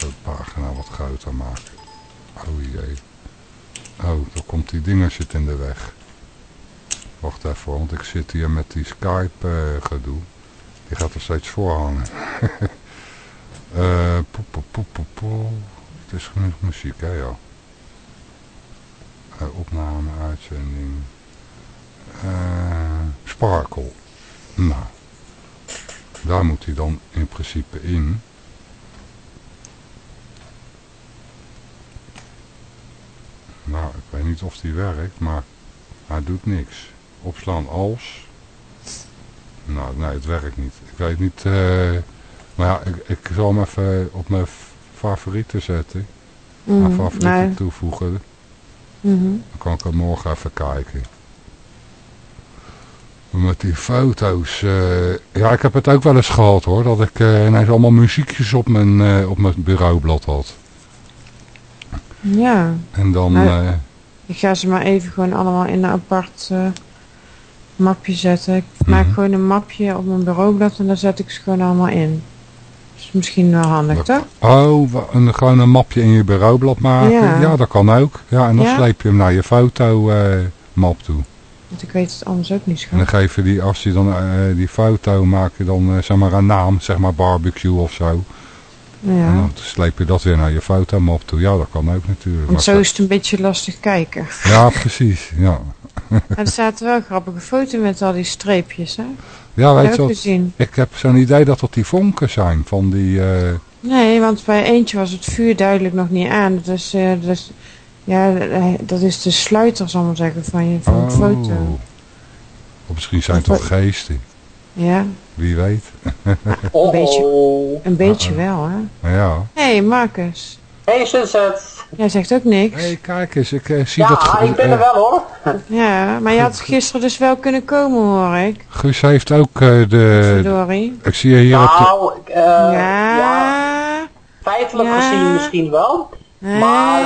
De pagina wat groter maken. Oh jee. Oh, dan komt die ding zit in de weg. Wacht even, want ik zit hier met die Skype eh, gedoe. Die gaat er steeds voor hangen. Eh, poe, poe, poe, poe, poe. Het is genoeg muziek, hè, ja. Eh, opname, uitzending. Sparkle. Nou. Daar moet hij dan in principe in. Nou, ik weet niet of die werkt, maar hij doet niks. Opslaan als. Nou, nee, het werkt niet. Ik weet niet. eh, maar ja, ik, ik zal hem even op mijn favorieten zetten. Mijn Mhm, favorieten nee. toevoegen. Mhm. Dan kan ik er morgen even kijken. Met die foto's. eh, ja, ik heb het ook wel eens gehad hoor. Dat ik eh, ineens allemaal muziekjes op mijn, op mijn bureaublad had. Ja. En dan... Maar- Ik ga ze maar even gewoon allemaal in een apart eh, mapje zetten. Ik maak Mhm. gewoon een mapje op mijn bureaublad en daar zet ik ze gewoon allemaal in. Dat is misschien wel handig, toch? Oh, een, gewoon een mapje in je bureaublad maken. Ja. Ja, dat kan ook. Ja, en dan Ja? sleep je hem naar je fotomap toe. Want ik weet het anders ook niet, En dan geef je die, als je dan eh, die foto maakt, dan eh, zeg maar een naam, zeg maar barbecue of zo. En Ja. dan sleep je dat weer naar je fotomap toe. Ja, dat kan ook natuurlijk. Want zo is het een beetje lastig kijken. Ja, precies. Ja, En er staat wel een grappige foto met al die streepjes, hè? ja weet je ik wat? Ik heb zo'n idee dat dat die vonken zijn van die... eh, Nee, want bij eentje was het vuur duidelijk nog niet aan. Dat is, ja, eh, dat is de sluiter, zal ik maar zeggen, van, je, van oh. foto. Of misschien zijn het toch geesten. Ja, Wie weet. een beetje, een beetje wel, hè? Ja. Hé, hey, Marcus. Hey Sunset. Jij zegt ook niks. Hé, kijk eens. Ik eh, zie Ja, dat... ik ben eh, er wel hoor. Ja, maar je had gisteren dus wel kunnen komen, hoor ik. Guus heeft ook eh, de... Verdorie. Ik zie je hier op de... Nou, ik, eh, Ja. ja, feitelijk Ja. gezien misschien wel. Nee. Maar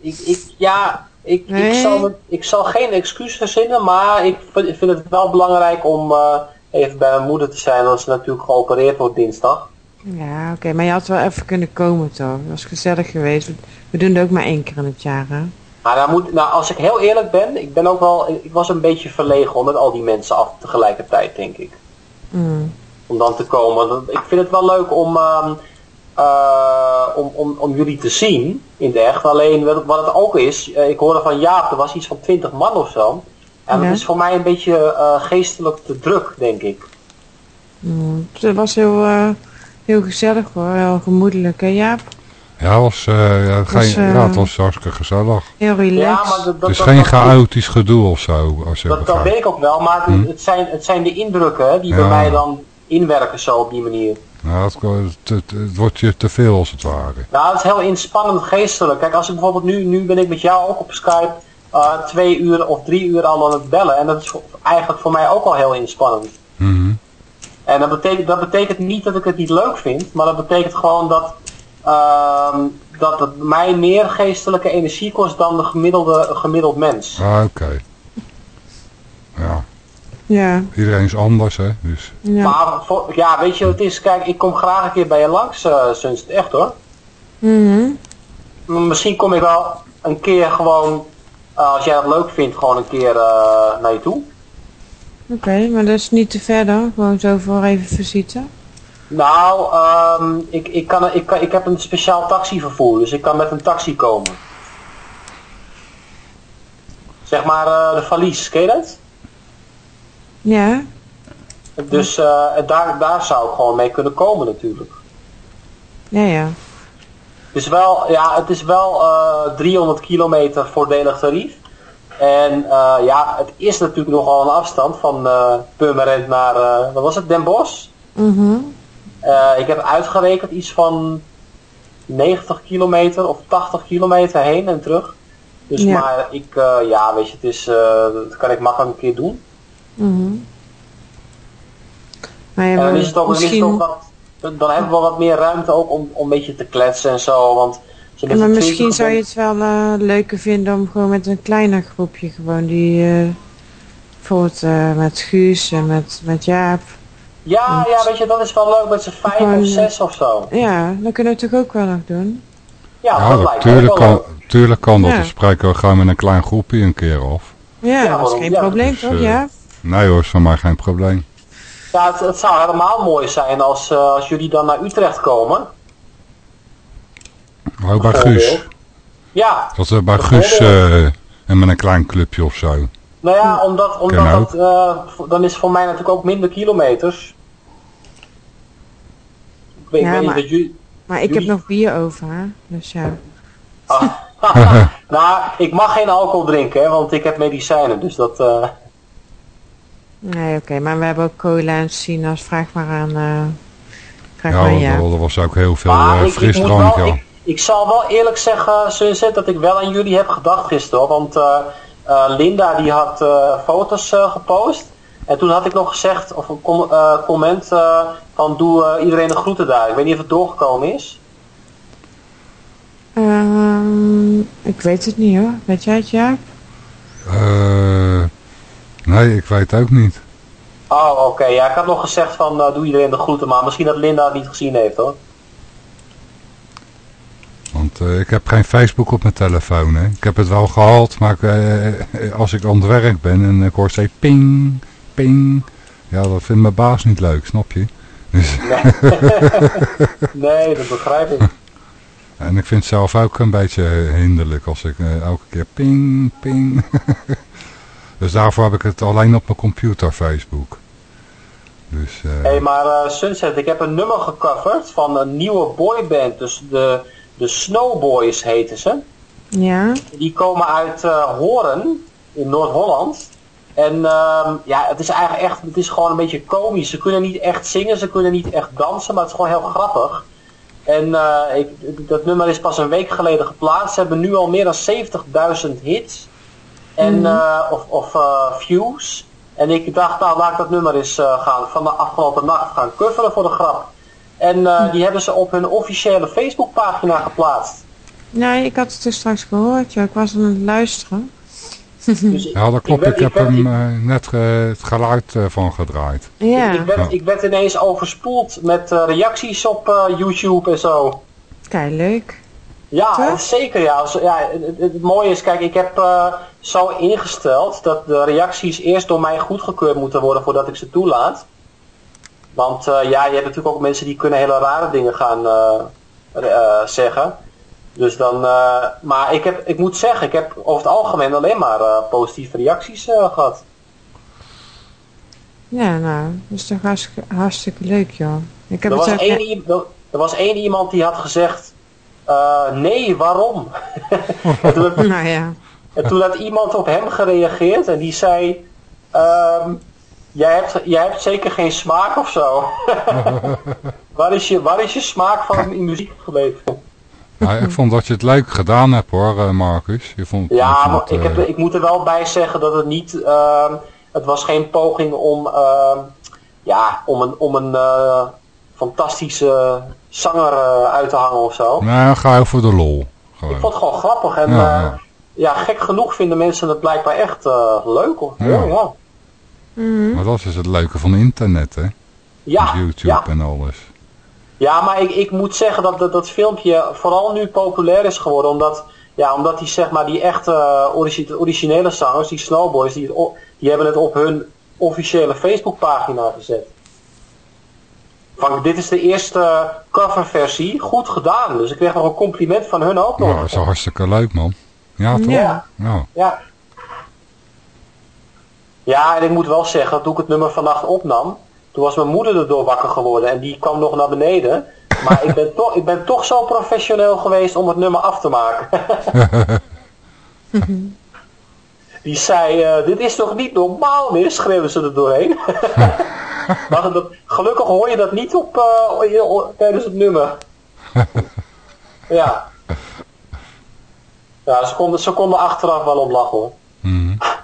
ik, ik, ja, ik, ik, zal, ik zal geen excuus verzinnen, maar ik vind, ik vind het wel belangrijk om eh, even bij mijn moeder te zijn, want ze natuurlijk geopereerd wordt dinsdag. Ja, oké, maar je had wel even kunnen komen, toch? Dat was gezellig geweest. We, doen het ook maar één keer in het jaar, hè? Maar nou moet, nou, als ik heel eerlijk ben, ik ben ook wel, ik was een beetje verlegen hoor, met al die mensen af tegelijkertijd, denk ik. Mm. Om dan te komen. Ik vind het wel leuk om, ehm, eh, om, om, om jullie te zien in het echt. Alleen wat, wat het ook is, eh, ik hoorde van Jaap, er was iets van 20 man of zo. En Ja. dat is voor mij een beetje eh, geestelijk te druk, denk ik. Mm. Het was heel, eh, heel gezellig hoor, heel gemoedelijk hè Jaap? Ja, het was, eh, ja, geen, ja, het was hartstikke gezellig. Heel relaxed. Ja, maar dat, Het dat, is dat- geen dat- chaotisch gedoe of zo, als je Dat, dat begrijpt. weet ik ook wel, maar Hm. het, zijn, het zijn de indrukken hè, die Ja. bij mij dan inwerken zo op die manier. Nou, het, het, het, het wordt je te veel als het ware. Nou, het is heel inspannend geestelijk. Kijk, als ik bijvoorbeeld nu, nu ben ik met jou ook op Skype eh, twee uur of drie uur al aan het bellen. En dat is voor- eigenlijk voor mij ook al heel inspannend. Mhm. En dat betekent, dat betekent niet dat ik het niet leuk vind, maar dat betekent gewoon dat, ehm, dat het mij meer geestelijke energie kost dan de gemiddelde, gemiddeld mens. Ah, oké. Ja, Ja. iedereen is anders, hè. Dus, Ja. Maar voor, ja, weet je wat het is? Kijk, ik kom graag een keer bij je langs, eh Sunst. Echt hoor. Mhm. Misschien kom ik wel een keer gewoon, als jij dat leuk vindt, gewoon een keer eh, naar je toe. Oké, maar dat is niet te ver dan? Gewoon zo voor even visite? Nou, ehm, ik, ik, kan, ik, kan, ik heb een speciaal taxivervoer, dus ik kan met een taxi komen. Zeg maar eh, de valies, ken je dat? Ja. Dus eh, daar, daar zou ik gewoon mee kunnen komen natuurlijk. Ja, ja. Het is wel, ja, het is wel eh 300 kilometer voordelig tarief. En eh, ja, het is natuurlijk nogal een afstand van eh Purmerend naar, eh, wat was het, Den Bosch? Mhm. Eh, ik heb uitgerekend iets van 90 kilometer of 80 kilometer heen en terug. Dus Ja. maar ik, eh, ja, weet je, het is, eh, dat kan ik makkelijk een keer doen. Mhm. Maar ja, en dan is het ook, is het misschien, ook wat, dan dan hebben we wat meer ruimte ook om, om een beetje te kletsen en zo. Want z'n misschien zou je het wel eh, leuker vinden om gewoon met een kleiner groepje gewoon die... eh, bijvoorbeeld eh, met Guus en met, met Jaap. Ja, ja, weet je, dat is wel leuk met z'n vijf Gewoon, of zes of zo. Ja, dat kunnen we toch ook wel nog doen? Ja, ja, dat dat, lijkt me tuurlijk, ook wel kan, leuk. tuurlijk kan dat. Ja. Dan spreken we gewoon met een klein groepje een keer af. Ja, Ja, dat is geen ja. probleem Dus, toch, ja? Nee hoor, is voor mij geen probleem. Ja, het, het zou helemaal mooi zijn als, eh, als jullie dan naar Utrecht komen. Ook bij. Guus. Ja, Dat we bij Bijvoorbeeld. Guus eh, en met een klein clubje of zo. nou ja, omdat, omdat dat, eh, dan is het voor mij natuurlijk ook minder kilometers. Ik weet, Ja, weet niet maar- dat jullie... Maar ik heb nog bier over, hè? Dus ja. Ah, nou, ik mag geen alcohol drinken, hè, want ik heb medicijnen, dus dat... Nee, oké. Maar we hebben ook cola en sinaas. Vraag maar aan... eh vraag Ja, maar aan er was ook heel veel eh, ik, ik, ik, ik zal wel eerlijk zeggen, Sunset, dat ik wel aan jullie heb gedacht gisteren. hoor. Want eh, eh, Linda die had eh, foto's eh, gepost. En toen had ik nog gezegd, of een com- comment eh, van doe eh, iedereen de groeten daar. Ik weet niet of het doorgekomen is. Ehm, ik weet het niet hoor. Weet jij het, Jaap? Eh, nee, ik weet ook niet. Oh, oké. Ja, ik had nog gezegd van eh, doe iedereen de groeten. Maar misschien dat Linda het niet gezien heeft hoor. Want eh, ik heb geen Facebook op mijn telefoon. Hè. Ik heb het wel gehad, maar ik, eh, als ik aan het werk ben en ik hoor steeds ping, ping. Ja, dat vindt mijn baas niet leuk, snap je? Dus, nee, dat begrijp ik. en ik vind het zelf ook een beetje hinderlijk als ik eh, elke keer ping, ping. dus daarvoor heb ik het alleen op mijn computer, Facebook. Dus, eh, Hé, hey, maar eh, Sunset, ik heb een nummer gecoverd van een nieuwe boyband. Dus de, de Snowboys heten ze. Ja? Die komen uit eh Horen in Noord-Holland. En ehm, ja, het is eigenlijk echt, het is gewoon een beetje komisch. Ze kunnen niet echt zingen, ze kunnen niet echt dansen, maar het is gewoon heel grappig. En eh, ik, dat nummer is pas een week geleden geplaatst. Ze hebben nu al meer dan 70.000 hits. En, Mhm. eh, of of eh, views. En ik dacht, nou laat ik dat nummer eens eh, gaan, van de afgelopen nacht gaan coveren voor de grap. En eh, die hebben ze op hun officiële Facebookpagina geplaatst. Nee, ik had het dus straks gehoord. Ja, ik was aan het luisteren. Dus ja, dat klopt. ben- Ik, heb ben- hem net het geluid van gedraaid. Ja. Ik, ik, werd, ik werd ineens overspoeld met reacties op eh, YouTube en zo. Kijk, leuk. Ja, zeker ja. Als- ja het, mooie is, kijk, ik heb eh, zo ingesteld dat de reacties eerst door mij goedgekeurd moeten worden voordat ik ze toelaat. Want eh, ja, je hebt natuurlijk ook mensen die kunnen hele rare dingen gaan eh, zeggen. Dus dan, maar ik, heb, ik moet zeggen, ik heb over het algemeen alleen maar positieve reacties eh, gehad. Ja, nou, dat is toch hartstikke, hartstikke leuk, joh. Ik heb Er was, het ook... één, er was één iemand die had gezegd, eh, nee, waarom? en, toen, had- Nou ja. en toen had iemand op hem gereageerd en die zei, ehm, jij, hebt, jij hebt zeker geen smaak of zo. waar, is je, waar is je smaak van in muziek gebleven? Ja, ik vond dat je het leuk gedaan hebt hoor, eh, Marcus. Je vond, je Ja, vond maar het, ik, heb, eh, ik moet er wel bij zeggen dat het niet, ehm, het was geen poging om, ehm, ja, om een, om een eh, fantastische zanger eh, uit te hangen of zo. Nee, dan ga je voor de lol. Ik vond het gewoon grappig en Ja, ja, ja. ja, gek genoeg vinden mensen het blijkbaar echt eh, leuk hoor. Ja. Ja, ja. Maar dat is het leuke van internet, hè? Ja, YouTube ja. en alles. Ja, maar ik, ik moet zeggen dat, dat dat filmpje vooral nu populair is geworden. Omdat, ja, omdat die, zeg maar, die echte eh, origi- originele zangers, die Snowboys, die, het o- die hebben het op hun officiële Facebookpagina gezet. Van, dit is de eerste coverversie, goed gedaan. Dus ik kreeg nog een compliment van hun ook nog. Nou, dat is wel hartstikke leuk, man. Ja, toch? Ja. Ja. Ja. Ja, en ik moet wel zeggen, toen ik het nummer vannacht opnam, toen was mijn moeder erdoor wakker geworden en die kwam nog naar beneden. Maar ik ben, toch, ik ben toch zo professioneel geweest om het nummer af te maken. die zei, eh, dit is toch niet normaal meer, schreeuwden ze er doorheen. maar dat, gelukkig hoor je dat niet op, eh, tijdens het nummer. ja. Ja, ze konden, ze konden achteraf wel om lachen hoor. Mhm.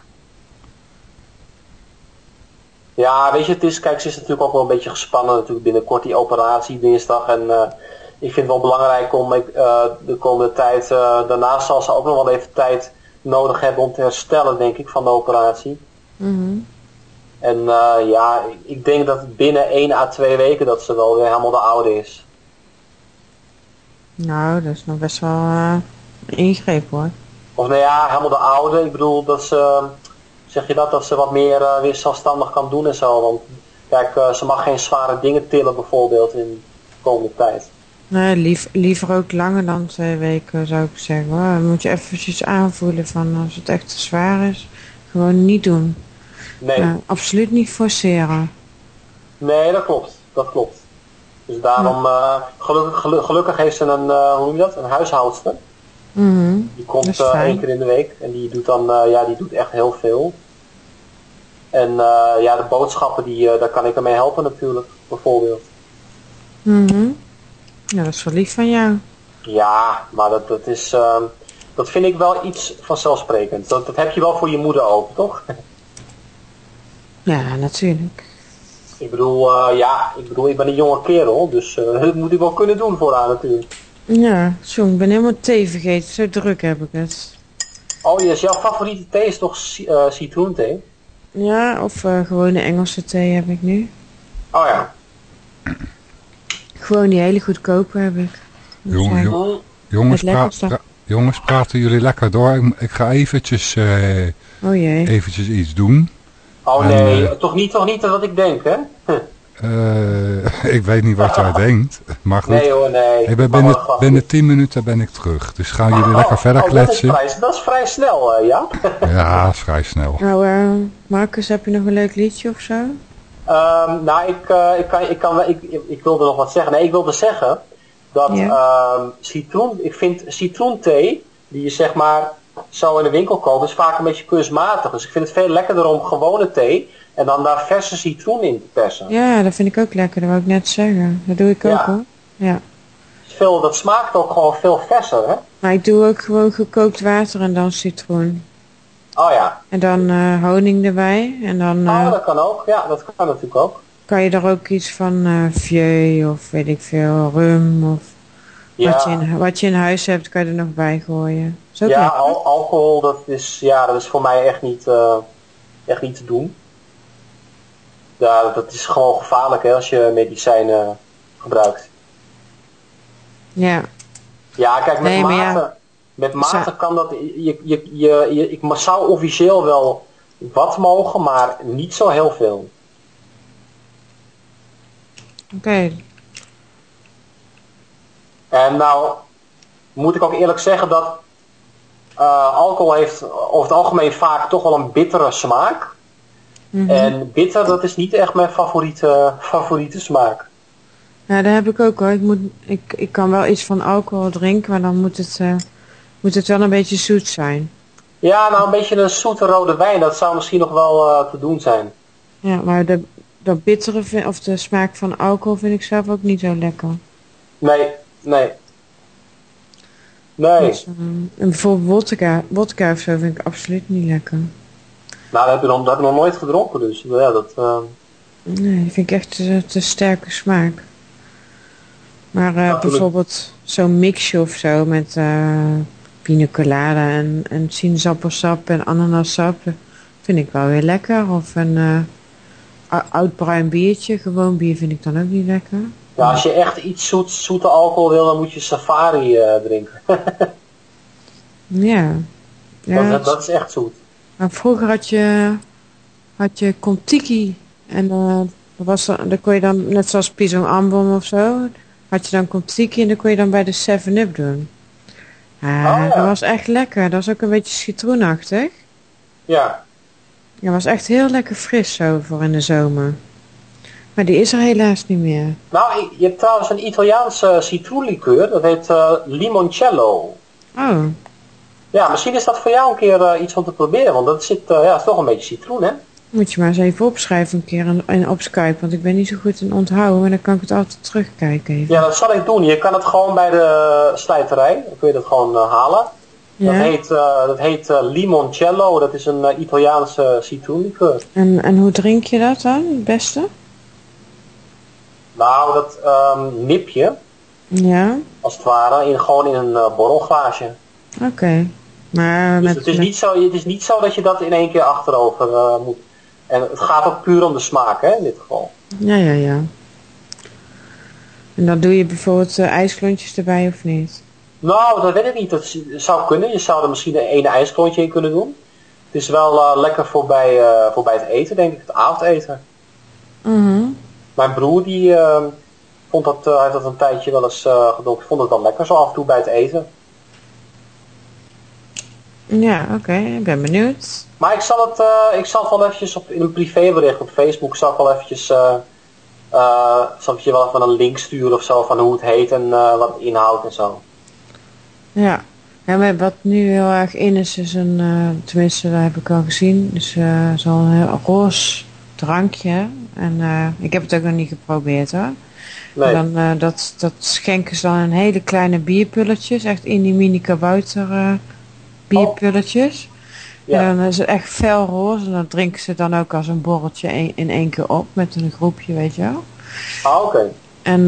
Ja, weet je, het is, kijk, ze is natuurlijk ook wel een beetje gespannen natuurlijk binnenkort die operatie dinsdag. En eh, ik vind het wel belangrijk om ik, eh, de komende tijd, eh, daarnaast zal ze ook nog wel even tijd nodig hebben om te herstellen, denk ik, van de operatie. Mhm. En eh, ja, ik- denk dat binnen 1 à 2 weken dat ze wel weer helemaal de oude is. Nou, dat is nog best wel eh, een ingreep, hoor. Of nou ja, helemaal de oude. Ik bedoel dat ze, zeg je dat, dat ze wat meer eh, weer zelfstandig kan doen en zo. Want kijk, eh, ze mag geen zware dingen tillen bijvoorbeeld in de komende tijd. Nee, lief, liever ook langer dan twee weken, zou ik zeggen. Hoor. Dan moet je eventjes aanvoelen van als het echt te zwaar is, gewoon niet doen. Nee, Ja, absoluut niet forceren. nee dat klopt. Dat klopt. Dus daarom, eh, gelukkig, gelu- gelukkig heeft ze een, eh, hoe noem je dat, een huishoudster. Mhm. Die komt eh, één keer in de week en die doet dan, eh, ja, die doet echt heel veel. En eh, ja, de boodschappen, die, eh, daar kan ik ermee helpen natuurlijk, bijvoorbeeld. Mhm. Ja, dat is wel lief van jou. Ja, maar dat, dat is, ehm, dat vind ik wel iets vanzelfsprekend. Dat, dat heb je wel voor je moeder ook, toch? Ja, natuurlijk. ik bedoel, eh, ja, ik bedoel, ik ben een jonge kerel, dus eh, dat moet ik wel kunnen doen voor haar natuurlijk. Ja, zo, ik ben helemaal thee vergeten. Zo druk heb ik het. Oh yes, jouw favoriete thee is toch eh, citroenthee? Ja, of eh gewone Engelse thee heb ik nu. Oh ja. Gewoon die hele goedkope heb ik. Jong- jong- jongens, pra- jongens, praten jullie lekker door. Ik, ik ga eventjes, eh, Oh jee. eventjes iets doen. Oh En, nee, eh, toch niet, toch niet wat ik denk, hè? Eh, ik weet niet wat jij denkt, maar goed. Nee hoor, nee. Ik ben binnen, binnen 10 minuten ben ik terug. Dus gaan jullie lekker verder oh, dat is, kletsen. vrij, dat is vrij snel, eh, ja? Ja, vrij snel. Nou, eh, Marcus, heb je nog een leuk liedje of zo? Ehm, nou, ik, eh, ik, kan, ik, kan, wel- ik, ik, ik wilde nog wat zeggen. Nee, ik wilde zeggen dat Ja. ehm, citroen, ik vind citroenthee, die je zeg maar zo in de winkel koopt, is vaak een beetje kunstmatig. Dus ik vind het veel lekkerder om gewone thee en dan daar verse citroen in te persen. Ja, dat vind ik ook lekker. Dat wou ik net zeggen. Dat doe ik ook Ja. hoor. Ja. Veel, dat smaakt ook gewoon veel verser, hè? Maar ik doe ook gewoon gekookt water en dan citroen. Oh ja, En dan eh, honing erbij. En dan eh, oh, dat kan ook. Ja, dat kan natuurlijk ook. kan je er ook iets van eh vieux of weet ik veel, rum of Ja. wat, je in, wat je in huis hebt, kan je er nog bij gooien. Ook Ja, al- alcohol, dat is, ja, dat is voor mij echt niet, eh, echt niet te doen. Ja, dat is gewoon gevaarlijk hè, als je medicijnen gebruikt. Ja. Ja, kijk, met Nee, maar mate, ja. met mate Zo- kan dat, je, je, je, je, ik zou officieel wel wat mogen, maar niet zo heel veel. Oké. En nou, moet ik ook eerlijk zeggen dat eh, alcohol heeft over het algemeen vaak toch wel een bittere smaak. Mhm. En bitter, dat is niet echt mijn favoriete, favoriete smaak. Ja, dat heb ik ook hoor. Ik, moet, ik, ik kan wel iets van alcohol drinken, maar dan moet het, eh, moet het wel een beetje zoet zijn. Ja, nou een beetje een zoete rode wijn, dat zou misschien nog wel eh, te doen zijn. Ja, maar de, dat bittere vind- of de smaak van alcohol vind ik zelf ook niet zo lekker. Nee, nee. Nee. Dus, eh, en bijvoorbeeld wodka, wodka of zo vind ik absoluut niet lekker. Nou, dat heb, je nog, dat heb ik nog nooit gedronken, dus ja, dat... eh, Nee, die vind ik echt te, te sterke smaak. Maar eh, bijvoorbeeld zo'n mixje of zo met eh pina colada en, en sinaasappelsap en ananassap dat vind ik wel weer lekker. Of een ou- oud bruin biertje, gewoon bier vind ik dan ook niet lekker. Ja, als je echt iets zoet, zoete alcohol wil, dan moet je safari eh, drinken. Ja. ja dat, dat is echt zoet. Maar vroeger had je, had je Contiki en dat was dan, kon je dan, net zoals Pisang Ambon of zo, had je dan Contiki en dan kon je dan bij de 7-Up doen. Ah, Dat was echt lekker. Dat was ook een beetje citroenachtig. Ja. Dat was echt heel lekker fris zo voor in de zomer. Maar die is er helaas niet meer. Nou, je hebt trouwens een Italiaanse citroenlikeur, dat heet eh, limoncello. Oh, Ja, misschien is dat voor jou een keer eh, iets om te proberen, want dat zit, eh, ja, is toch een beetje citroen, hè? moet je maar eens even opschrijven een keer en, en op Skype, want ik ben niet zo goed in onthouden, maar dan kan ik het altijd terugkijken even. Ja, dat zal ik doen. Je kan het gewoon bij de slijterij, dan kun je dat gewoon halen. Ja. Dat heet, dat heet limoncello, dat is een Italiaanse citroenlikeur. En, en hoe drink je dat dan, het beste? Nou, dat ehm, nip je, Ja, als het ware, in, gewoon in een eh, borrelglaasje. oké. Maar Dus met, het, is niet zo, het is niet zo dat je dat in één keer achterover eh, moet. En het gaat ook puur om de smaak, hè, in dit geval. Ja, ja, ja. En dan doe je bijvoorbeeld eh, ijsklontjes erbij of niet? Nou, dat weet ik niet. Dat zou kunnen. Je zou er misschien een ene ijsklontje in kunnen doen. Het is wel lekker voor bij, voor bij het eten, denk ik. Het avondeten. Mhm. Mijn broer, die eh, vond dat, eh, hij heeft dat een tijdje wel eens eh gedronken. Vond het wel lekker, zo af en toe bij het eten. Ja, oké. Ik ben benieuwd. Maar ik zal het, eh, ik zal het wel eventjes op, in een privébericht op Facebook, zal ik wel eventjes, zal ik je wel even een link sturen of zo van hoe het heet en wat het inhoudt en zo. Ja. ja maar wat nu heel erg in is, is een, tenminste dat heb ik al gezien, dus eh, zo'n heel roze drankje. En eh, ik heb het ook nog niet geprobeerd hoor. Nee. Dan, eh, dat, dat schenken ze dan in hele kleine bierpulletjes, echt in die mini kabouter eh, bierpulletjes. Ja. En dan is het echt fel roze en dat drinken ze dan ook als een borreltje in, in één keer op met een groepje, weet je wel. Ah, oké. En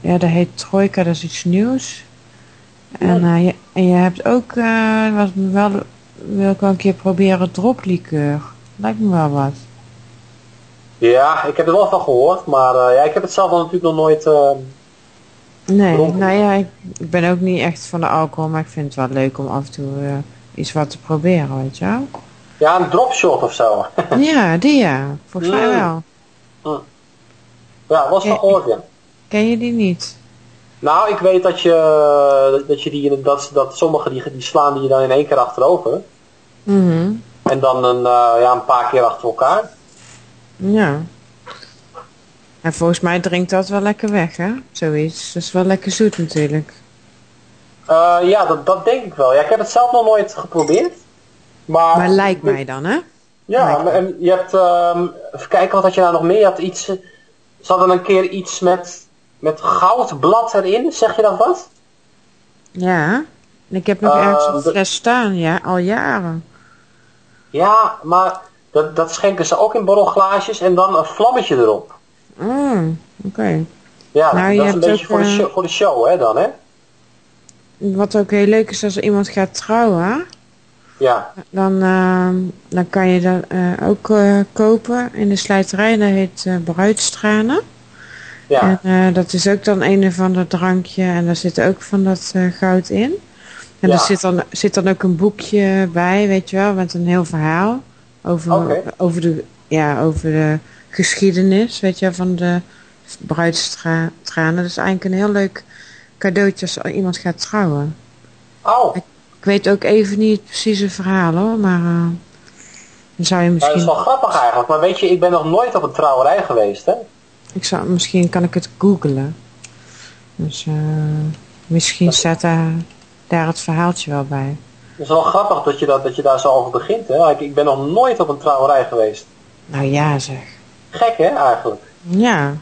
ja, dat heet Trojka, dat is iets nieuws. En, je, en je hebt ook, me wel, wil ik wel een keer proberen, droplikeur. Lijkt me wel wat. Ja, ik heb er wel van gehoord, maar eh, ja, ik heb het zelf natuurlijk nog nooit... eh, Nee, Dronken. nou ja, ik, ben ook niet echt van de alcohol, maar ik vind het wel leuk om af en toe eh, iets wat te proberen, weet je wel. ja, een dropshot of zo. Ja, die ja. Volgens mij Mm. wel. ja, was van gehoord, ja. Ken je die niet? Nou, ik weet dat je, dat je die, dat, dat sommigen die, die slaan die je dan in één keer achterover. Mhm. En dan een, ja, een paar keer achter elkaar. Ja. En volgens mij drinkt dat wel lekker weg, hè? Zoiets. Dat is wel lekker zoet natuurlijk. Eh, ja, dat, dat denk ik wel. Ja, ik heb het zelf nog nooit geprobeerd. Maar, Maar lijkt mij dan, hè? Ja, maar- en je hebt, ehm, even kijken wat had je nou nog meer. Je had iets, ze hadden een keer iets met, met goudblad erin. Zeg je dat wat? Ja. En ik heb nog Eh, ergens een fles staan, ja, al jaren. Ja, maar dat, dat schenken ze ook in borrelglaasjes en dan een vlammetje erop. Mm, oké. Ja, Nou, dat is een beetje ook, voor, de eh, show, voor de show, hè, dan, hè? Wat ook heel leuk is als er iemand gaat trouwen, Ja. dan, ehm, dan kan je dat eh, ook eh, kopen in de slijterij. Dat heet eh bruidstranen. Ja. En eh, dat is ook dan een of ander drankje en daar zit ook van dat eh, goud in. En Ja. er zit dan, zit dan ook een boekje bij, weet je wel, met een heel verhaal over, over, de, ja, over de geschiedenis, weet je, van de bruidstranen. Dat is eigenlijk een heel leuk cadeautje als iemand gaat trouwen. Oh, Ik weet ook even niet het precieze verhaal hoor, maar eh, dan zou je ja, dat is misschien, wel grappig eigenlijk. Maar weet je, ik ben nog nooit op een trouwerij geweest, hè? ik zou, misschien kan ik het googlen. Dus eh, misschien staat daar, daar het verhaaltje wel bij. Het is wel grappig dat je, dat, dat je daar zo over begint, hè? Ik, ik ben nog nooit op een trouwerij geweest. Nou ja zeg. Gek, hè, eigenlijk? Ja,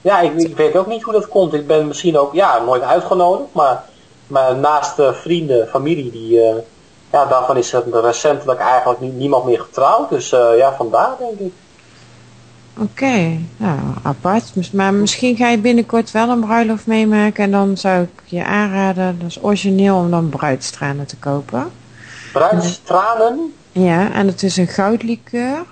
Ja, ik, ik weet ook niet hoe dat komt. Ik ben misschien ook, ja, nooit uitgenodigd, maar, maar naast vrienden, familie, die, eh, ja, daarvan is het recentelijk eigenlijk nie- niemand meer getrouwd. Dus eh, ja, vandaar denk ik. Oké. Nou, apart. Maar misschien ga je binnenkort wel een bruiloft meemaken en dan zou ik je aanraden, dat is origineel, om dan bruidstranen te kopen. Bruidstranen? Ja, en het is een goudlikeur.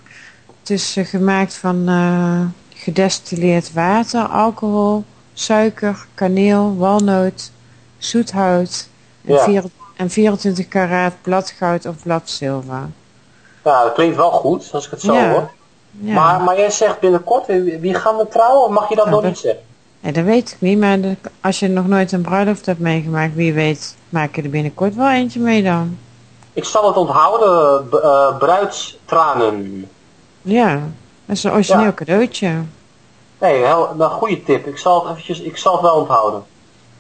Het is eh, gemaakt van eh, gedestilleerd water, alcohol, suiker, kaneel, walnoot, zoethout en, Ja. vier- en 24 karaat bladgoud of bladzilver. Ja, dat klinkt wel goed, als ik het zo Ja. hoor. Ja. Maar, maar jij zegt binnenkort, wie wie gaan we trouwen? Of mag je dat Ja, nog dat- niet zeggen? Nee, dat weet ik niet, maar de- als je nog nooit een bruiloft hebt meegemaakt, wie weet, maak je er binnenkort wel eentje mee dan. Ik zal het onthouden, eh, bruidstranen. Ja, dat is een origineel Ja. cadeautje. Nee, heel, een goede tip. Ik zal het eventjes, ik zal het wel onthouden.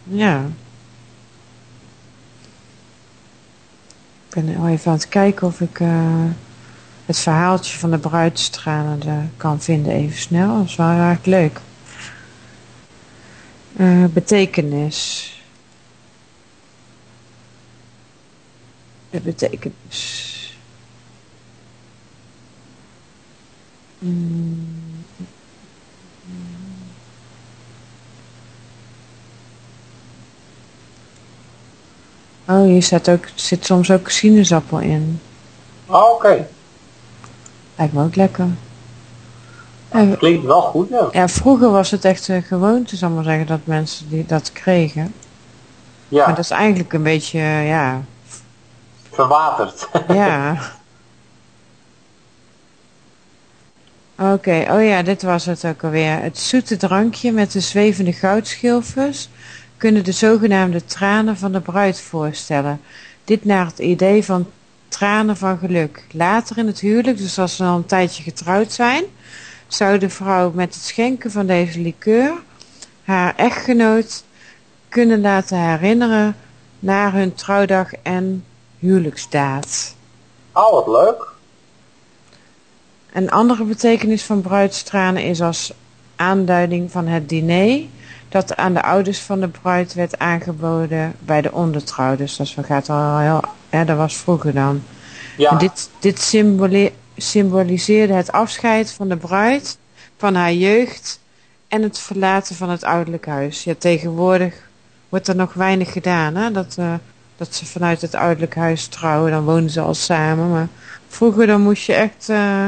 Ja. Ik ben al even aan het kijken of ik eh, het verhaaltje van de bruidstranen eh, kan vinden even snel. Dat is wel erg leuk. Eh, betekenis. De betekenis. Mm. Oh, hier staat ook, zit soms ook sinaasappel in. Oh, Oké, Lijkt me ook lekker. En, klinkt wel goed, ja. ja, vroeger was het echt een gewoonte, zal ik maar zeggen, dat mensen die dat kregen. Ja, Maar dat is eigenlijk een beetje, eh, ja, verwaterd. ja. Oké, oh ja, dit was het ook alweer. Het zoete drankje met de zwevende goudschilfers kunnen de zogenaamde tranen van de bruid voorstellen. Dit naar het idee van tranen van geluk. Later in het huwelijk, dus als ze al een tijdje getrouwd zijn, zou de vrouw met het schenken van deze liqueur haar echtgenoot kunnen laten herinneren naar hun trouwdag en huwelijksdaad. Oh, wat leuk. Een andere betekenis van bruidstranen is als aanduiding van het diner dat aan de ouders van de bruid werd aangeboden bij de ondertrouw. Dus dat gaat al heel, hè, dat was vroeger dan. Ja, En dit dit symbole- symboliseerde het afscheid van de bruid, van haar jeugd en het verlaten van het ouderlijk huis. Ja, tegenwoordig wordt er nog weinig gedaan, hè? Dat, eh, dat ze vanuit het ouderlijk huis trouwen, dan wonen ze al samen. Maar vroeger dan moest je echt eh,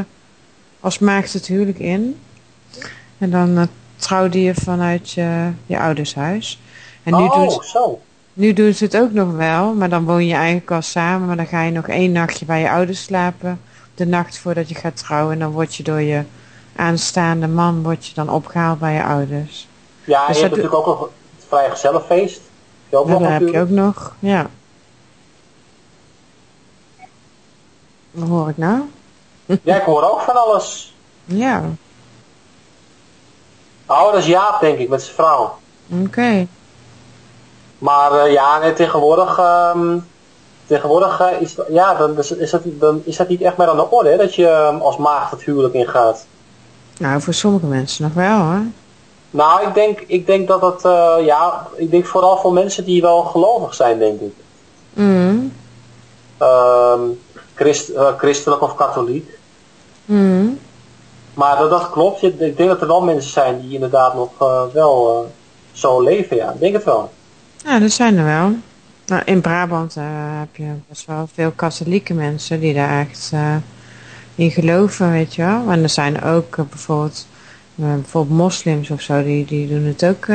als maagd het huwelijk in. En dan eh, trouwde je vanuit je, je ouders huis. En nu, doen oh, ze, zo. nu doen ze het ook nog wel, maar dan woon je eigenlijk al samen. Maar dan ga je nog één nachtje bij je ouders slapen. De nacht voordat je gaat trouwen. En dan word je door je aanstaande man word je dan opgehaald bij je ouders. Ja, Dus je hebt natuurlijk ook nog het vrijgezellenfeest. Je dat heb je natuurlijk. ook nog, ja. Wat hoor ik nou? Ja, ik hoor ook van alles. Ja, Oh, dat is Jaap, denk ik, met zijn vrouw. oké. Maar eh, ja, nee, tegenwoordig, ehm, tegenwoordig eh, is, ja, dan, is, is dat, dan is dat niet echt meer aan de orde, hè, dat je ehm, als maagd het huwelijk ingaat. Nou, voor sommige mensen nog wel, hè. Nou, ik denk, ik denk dat het, eh, ja, ik denk vooral voor mensen die wel gelovig zijn, denk ik. Mm. Ehm, christ, christelijk of katholiek. Mm. Maar dat, dat klopt, ik denk dat er wel mensen zijn die inderdaad nog eh, wel eh, zo leven, ja. Ik denk het wel. Ja, dat zijn er wel. Nou, in Brabant eh, heb je best wel veel katholieke mensen die daar echt in geloven, weet je wel. En er zijn ook bijvoorbeeld bijvoorbeeld moslims of zo, die, die doen het ook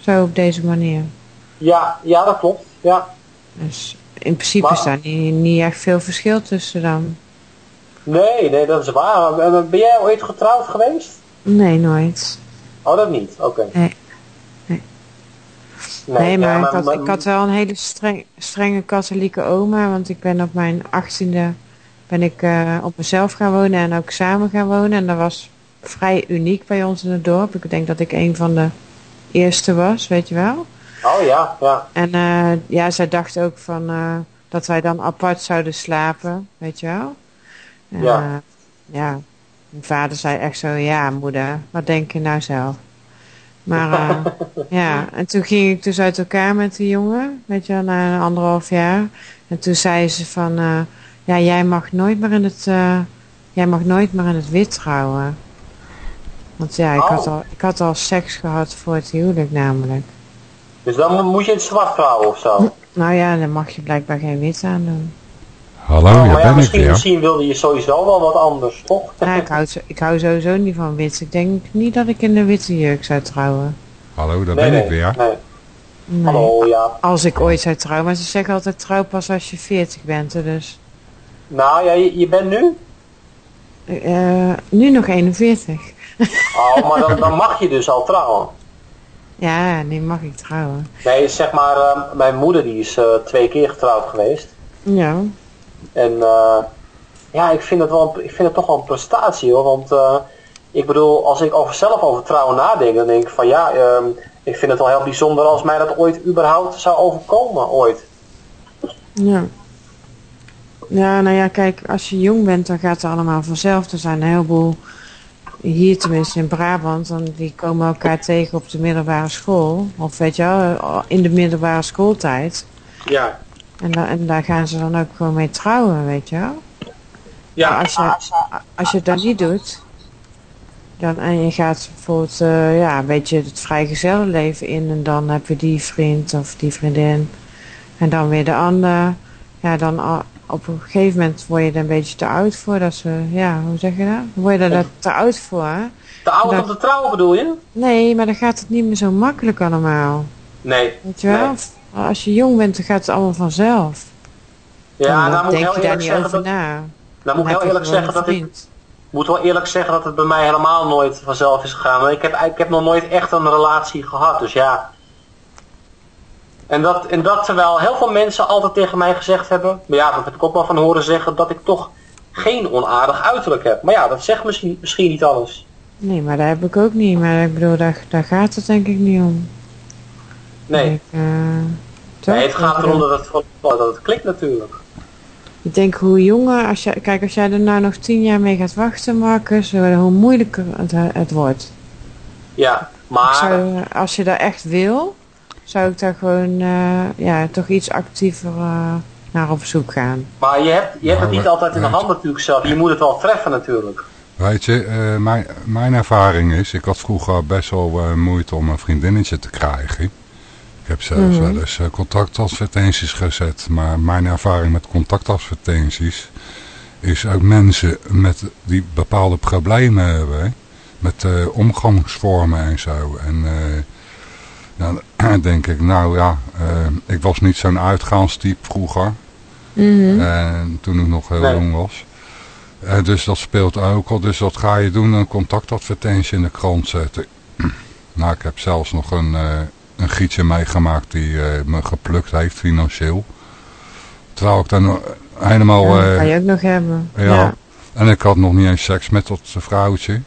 zo op deze manier. Ja, ja, dat klopt. Ja. Dus in principe Maar- is daar niet, niet echt veel verschil tussen dan. Nee, nee, dat is waar. Eh, Ben jij ooit getrouwd geweest? Nee, nooit. Oh, dat niet. Oké. Nee. Nee. Nee, Nee, maar, ja, ik, had, ik had wel een hele streng, strenge katholieke oma, want ik ben op mijn achttiende ben ik eh, op mezelf gaan wonen en ook samen gaan wonen. En dat was vrij uniek bij ons in het dorp. Ik denk dat ik een van de eerste was, weet je wel. Oh ja, ja. En eh, ja, zij dacht ook van dat wij dan apart zouden slapen, weet je wel. Ja. eh, ja, mijn vader zei echt zo, ja moeder, wat denk je nou zelf? Maar eh, ja, en toen ging ik dus uit elkaar met die jongen, weet je wel, na een anderhalf jaar. En toen zei ze van, eh, ja, jij mag nooit meer in het, jij mag nooit meer in het wit trouwen. Want ja, ik, had Oh. al, ik had al seks gehad voor het huwelijk namelijk. Dus dan moet je in het zwart trouwen of zo. Nou ja, dan mag je blijkbaar geen wit aan doen. Hallo, Oh, ja, maar ja, ben ik misschien, weer. misschien wilde je sowieso wel wat anders, toch? Ja, ik, hou, zo- ik hou sowieso niet van wit. Ik denk niet dat ik in de witte jurk zou trouwen. Hallo, daar nee, ben ik weer. Nee. Nee. Hallo, ja. Als ik ooit zou trouwen. Maar ze zeggen altijd trouw pas als je 40 bent. Dus Nou ja, je, je bent nu? eh, nu nog 41. Oh, maar dan, dan mag je dus al trouwen. Ja, nu mag ik trouwen. Nee, zeg maar, eh, mijn moeder die is eh, twee keer getrouwd geweest. Ja. En eh, ja, ik vind, het wel, ik vind het toch wel een prestatie hoor. Want eh, ik bedoel, als ik over zelf over trouwen nadenk, dan denk ik van ja, ehm, ik vind het wel heel bijzonder als mij dat ooit überhaupt zou overkomen, ooit. Ja. Ja, nou ja, kijk, als je jong bent, dan gaat het allemaal vanzelf. Er zijn een heleboel, hier tenminste in Brabant, dan, die komen elkaar tegen op de middelbare school. Of weet je wel, in de middelbare schooltijd. Ja. En, da en daar gaan ze dan ook gewoon mee trouwen, weet je wel. Ja. Maar als je, als je dat niet doet, dan, en je gaat bijvoorbeeld, eh, ja, een beetje het vrijgezellenleven in. En dan heb je die vriend of die vriendin. En dan weer de ander. Ja, dan op een gegeven moment word je er een beetje te oud voor. Dat ze, ja, hoe zeg je dat? Word je er dat te oud voor. hè? Te oud Dat- om te trouwen bedoel je? Nee, maar dan gaat het niet meer zo makkelijk allemaal. Nee. Weet je wel? Als je jong bent, dan gaat het allemaal vanzelf. Ja, dan nou moet ik denk heel je daar eerlijk niet zeggen over dat, na. nou Dan moet ik heel eerlijk zeggen dat ik, moet wel eerlijk zeggen dat het bij mij helemaal nooit vanzelf is gegaan. Want ik heb, ik heb nog nooit echt een relatie gehad, dus ja. En dat, en dat terwijl heel veel mensen altijd tegen mij gezegd hebben, maar ja, dat heb ik ook wel van horen zeggen, dat ik toch geen onaardig uiterlijk heb. Maar ja, dat zegt misschien, misschien niet alles. Nee, maar dat heb ik ook niet. Maar ik bedoel, daar, daar gaat het denk ik niet om. Nee. Ik, eh, toch? nee, het gaat erom bedoel, dat het, dat het klikt natuurlijk. Ik denk hoe jonger, als je, kijk, als jij er nou nog tien jaar mee gaat wachten, Marcus, hoe hoe moeilijker het, het wordt. Ja, maar... zou, als je daar echt wil, zou ik daar gewoon, eh, ja, toch iets actiever eh, naar op zoek gaan. Maar je hebt, je hebt het Nou, niet altijd in de hand natuurlijk zelf. Je moet het wel treffen natuurlijk. Weet je, eh, mijn, mijn ervaring is, ik had vroeger best wel eh, moeite om een vriendinnetje te krijgen. Ik heb zelfs Mhm. wel eens eh, contactadvertenties gezet, maar mijn ervaring met contactadvertenties is ook mensen met, die bepaalde problemen hebben, met eh, omgangsvormen en zo. En eh, dan denk ik, nou ja, ik was niet zo'n uitgaanstype vroeger. En toen ik nog heel Nee. jong was. Eh, dus dat speelt ook al. Dus wat ga je doen? Een contactadvertentie in de krant zetten. nou, ik heb zelfs nog een, eh, een gietje meegemaakt die eh, me geplukt heeft financieel. Terwijl ik dan helemaal... Ja, dat eh, kan je ook nog hebben. ja. Ja. En ik had nog niet eens seks met dat vrouwtje.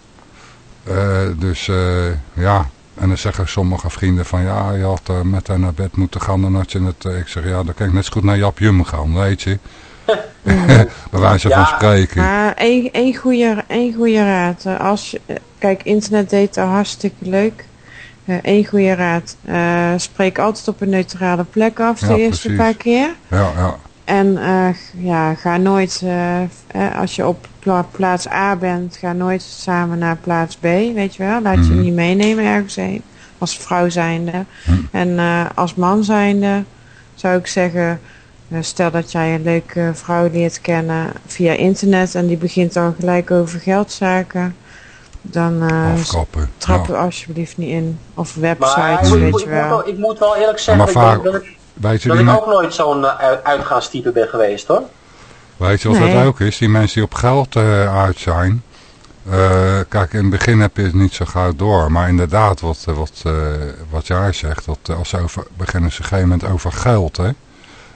Eh, dus eh, ja, en dan zeggen sommige vrienden van ja, je had met haar naar bed moeten gaan. Dan had je het, ik zeg ja, dan kan ik net zo goed naar Jap Jum gaan, weet je. Bij wijze van Ja. spreken. Maar één, één, goede, één goede raad. Als je, kijk, internet daten hartstikke leuk. Eén goede raad. eh, spreek altijd op een neutrale plek af de Ja, eerste precies. paar keer. Ja, ja. En eh, ja, ga nooit, eh, eh, als je op pla- plaats A bent, ga nooit samen naar plaats B, weet je wel. Laat je Mhm. niet meenemen ergens heen, als vrouw zijnde. Hm. En eh, als man zijnde zou ik zeggen, eh, stel dat jij een leuke vrouw leert kennen via internet en die begint dan gelijk over geldzaken. Dan eh, Afkappen. trap Ja. er alsjeblieft niet in. Of Maar websites, ik, moet- weet ik, je moet wel. wel, ik moet wel eerlijk zeggen maar ik denk vaak- dat ik, Weet je, dat die ik me- ook nooit zo'n eh, uit- uitgaanstype ben geweest hoor. Weet je wat Nee. dat ook is? Die mensen die op geld eh, uit zijn. eh, kijk, in het begin heb je het niet zo gauw door. Maar inderdaad, wat, wat, wat jij zegt. Dat, als ze over, beginnen ze op een gegeven moment over geld. Hè?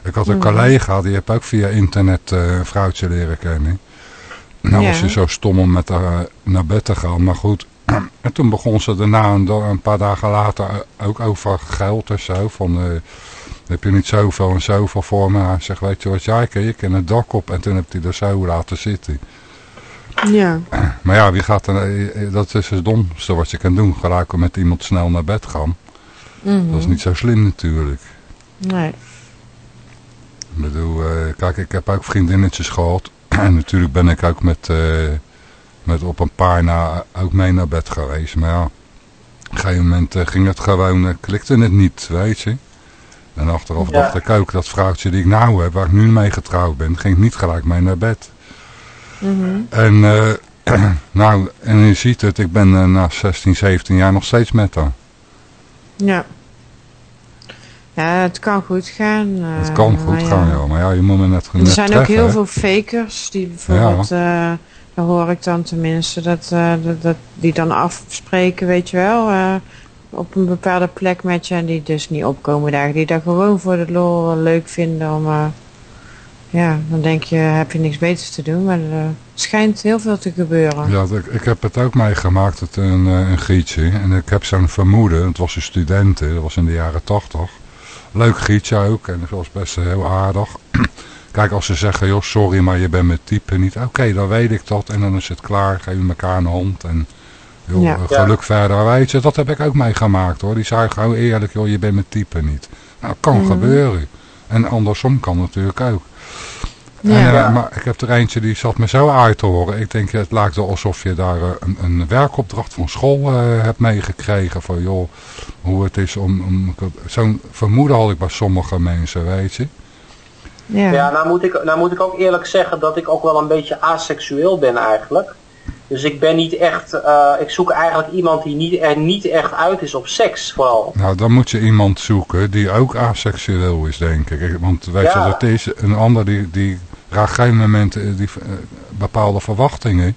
Ik had een Mhm. collega, die heb ook via internet eh, een vrouwtje leren kennen. Nou Ja. was ze zo stom om met haar eh, naar bed te gaan. Maar goed, en toen begon ze daarna een, paar dagen later eh, ook over geld en zo. Van, eh, heb je niet zoveel en zoveel voor me? Hij zegt, weet je wat jij? Je kan het dak op. En toen heb hij er zo laten zitten. Ja. Maar ja, wie gaat eh, dat is het domste wat je kan doen. Gelijk met iemand snel naar bed gaan. Mhm. Dat is niet zo slim natuurlijk. Nee. Ik bedoel, kijk, ik heb ook vriendinnetjes gehad. En natuurlijk ben ik ook met, eh, met op een paar na ook mee naar bed geweest. Maar ja, op een gegeven moment eh, ging het gewoon, eh, klikte het niet, weet je. En achteraf Ja. dacht ik ook, dat vrouwtje die ik nou heb, waar ik nu mee getrouwd ben, ging ik niet gelijk mee naar bed. Mhm. En, nou, en je ziet het, ik ben na 16, 17 jaar nog steeds met haar. Ja. Ja, het kan goed gaan. eh, Het kan goed gaan, ja. Maar ja, je moet me net Er zijn ook heel hè. veel fakers die bijvoorbeeld, eh daar hoor ik dan tenminste, dat, eh, dat, dat die dan afspreken, weet je wel, op een bepaalde plek met je en die dus niet opkomen dagen. Die dat gewoon voor de lol leuk vinden om, ja, dan denk je, heb je niks beters te doen, maar er schijnt heel veel te gebeuren. Ja, ik, ik heb het ook meegemaakt, het, een, een gietje. En ik heb zo'n vermoeden, het was een studenten, dat was in de jaren tachtig. Leuk gietje ook, en dat was best heel aardig. Kijk, als ze zeggen, joh, sorry, maar je bent mijn type niet. Oké, dan weet ik dat. En dan is het klaar, geef je elkaar een hand. En joh, Ja. eh, geluk verder, weet je. Dat heb ik ook meegemaakt, hoor. Die zei gewoon eerlijk, joh, je bent mijn type niet. Nou, kan Mhm. gebeuren. En andersom kan natuurlijk ook. Ja. En, eh, Ja. Maar ik heb er eentje die zat me zo uit te horen. Ik denk, het lijkt wel alsof je daar eh, een, een werkopdracht van school eh, hebt meegekregen. Van joh, hoe het is om... om Zo'n vermoeden had ik bij sommige mensen, weet je. Ja. Ja, nou moet, ik, nou moet ik ook eerlijk zeggen dat ik ook wel een beetje aseksueel ben eigenlijk. Dus ik ben niet echt, eh, ik zoek eigenlijk iemand die niet, er niet echt uit is op seks vooral. Nou, dan moet je iemand zoeken die ook aseksueel is, denk ik. Ik- Want weet je Ja. wat het is? Een ander die, die geen moment eh, die, eh, bepaalde verwachtingen.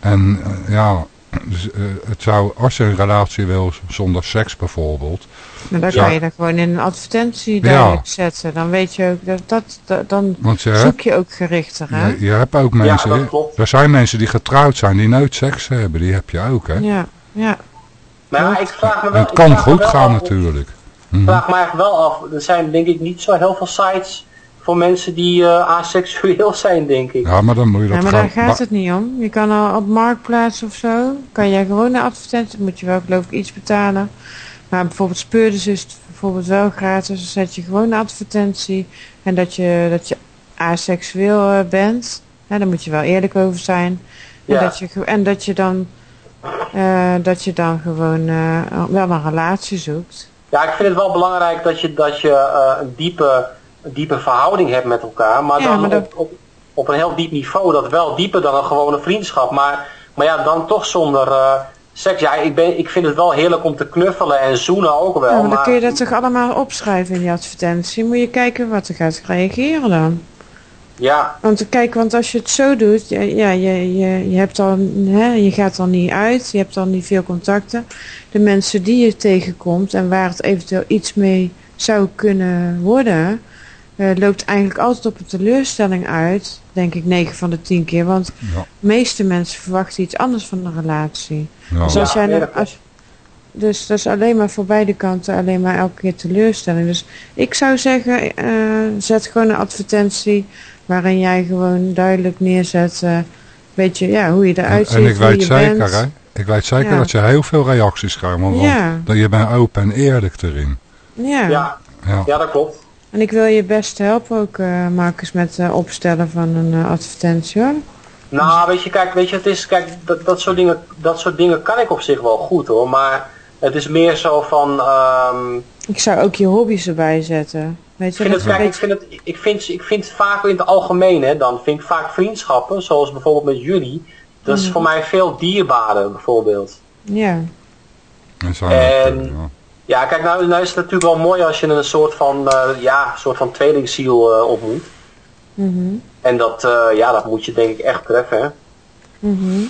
En eh, ja, dus, eh, het zou, als je een relatie wil zonder seks bijvoorbeeld... Maar dan Ja. kan je dat gewoon in een advertentie Ja. duidelijk zetten. Dan weet je ook, dat, dat, dat- dan Want je zoek hebt, je ook gerichter, hè? je, je hebt ook mensen... dat klopt. er zijn mensen die getrouwd zijn die nooit seks hebben. Die heb je ook, hè? Ja, ja. Maar ja, ik vraag me En wel... het kan goed gaan af- natuurlijk. Ik Mhm. vraag me eigenlijk wel af, er zijn denk ik niet zo heel veel sites voor mensen die eh aseksueel zijn, denk ik. Ja, maar dan moet je dat Ja, maar gaan... daar gaat het niet om. Je kan al op Marktplaats of zo, kan jij gewoon een advertentie, dan moet je wel geloof ik iets betalen. Maar bijvoorbeeld Speurders is het bijvoorbeeld wel gratis, dan zet je gewoon een advertentie. En dat je, dat je aseksueel eh, bent, ja, daar moet je wel eerlijk over zijn. En, Ja. dat, je, en dat je dan, eh, dat je dan gewoon eh, wel een relatie zoekt. Ja, ik vind het wel belangrijk dat je, dat je eh, een, diepe, diepe verhouding hebt met elkaar, maar Ja, dan maar dat- op, op, op een heel diep niveau, dat wel dieper dan een gewone vriendschap. Maar, maar ja, dan toch zonder eh, seks. Ja, ik, ben, ik vind het wel heerlijk om te knuffelen en zoenen ook wel. Ja, maar dan maar, kun je dat toch allemaal opschrijven in die advertentie. Moet je kijken wat er gaat reageren dan. ja, Want kijk, want als je het zo doet, ja, ja je, je, je, hebt dan, hè, je gaat dan niet uit, je hebt dan niet veel contacten. De mensen die je tegenkomt en waar het eventueel iets mee zou kunnen worden, eh, loopt eigenlijk altijd op een teleurstelling uit, denk ik 9 van de 10 keer. Want Ja. de meeste mensen verwachten iets anders van een relatie. Ja. Dus als jij nou- als, dus dat is alleen maar voor beide kanten alleen maar elke keer teleurstelling. Dus ik zou zeggen, eh, zet gewoon een advertentie waarin jij gewoon duidelijk neerzet, eh weet je, ja, hoe je eruit ziet, en ik weet zeker, bent. hè? Ik weet zeker Ja. dat je heel veel reacties krijgt. Want Ja. dat je bent open en eerlijk erin. Ja, Ja. ja, dat klopt. En ik wil je best helpen ook, eh Marcus, met het opstellen van een eh, advertentie hoor. Nou, weet je, kijk, weet je, het is, kijk, dat, dat, soort dingen, dat soort dingen kan ik op zich wel goed hoor, maar het is meer zo van, ehm, Ik zou ook je hobby's erbij zetten. Weet Ik je, vind, dat het, kijk, ik, vind het, ik, vind, ik vind vaak in het algemeen, hè, dan vind ik vaak vriendschappen, zoals bijvoorbeeld met jullie, Dat is Mhm. voor mij veel dierbaarder bijvoorbeeld. Ja. En, zo, En- ja. Kijk, nou, nou is het natuurlijk wel mooi als je een soort van, eh, ja, soort van tweelingziel eh, ontmoet. Mhm. En dat, eh, ja, dat moet je denk ik echt treffen. Hè? Mhm.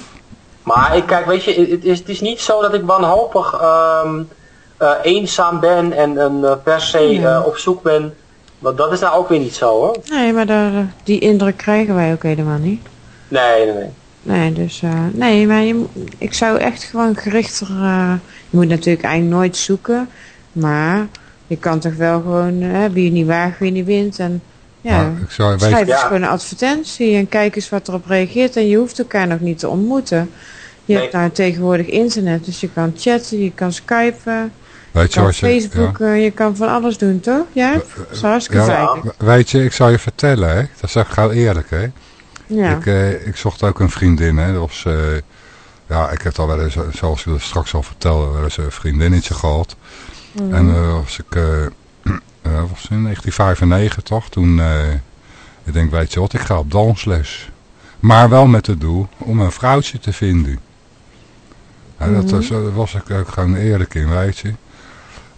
Maar ik kijk, weet je, het is, het is niet zo dat ik wanhopig ehm, eh, eenzaam ben en, en eh, per se Ja. op zoek ben. Want dat is nou ook weer niet zo hoor. Nee, maar daar, die indruk krijgen wij ook helemaal niet. Nee, nee, nee. Nee, dus nee, maar je, ik zou echt gewoon gerichter. Eh, je moet natuurlijk eigenlijk nooit zoeken, maar je kan toch wel gewoon, eh, wie je niet waagt, wie je niet wint. En ja, Maar ik zou, schrijf eens Ja. gewoon een advertentie en kijk eens wat erop reageert. En je hoeft elkaar nog niet te ontmoeten. Je Nee. hebt nou tegenwoordig internet, dus je kan chatten, je kan skypen, je weet je kan wat je... Facebook, je kan van alles doen, toch? Ja, dat is hartstikke Ja, fijn. weet je, ik zou je vertellen, hè? dat zeg ik gauw eerlijk. Hè? Ja. Ik, eh, ik zocht ook een vriendin. Hè? Eh, ja, ik heb al wel eens, eh, zoals ik straks al vertelde, wel eens een vriendinnetje gehad. Mhm. En eh, was ik, eh, was in 1995 toen, ik denk, weet je wat, ik ga op dansles. Maar wel met het doel om een vrouwtje te vinden. Ja, dat Mhm. was, daar was ik ook gewoon eerlijk in, weet je.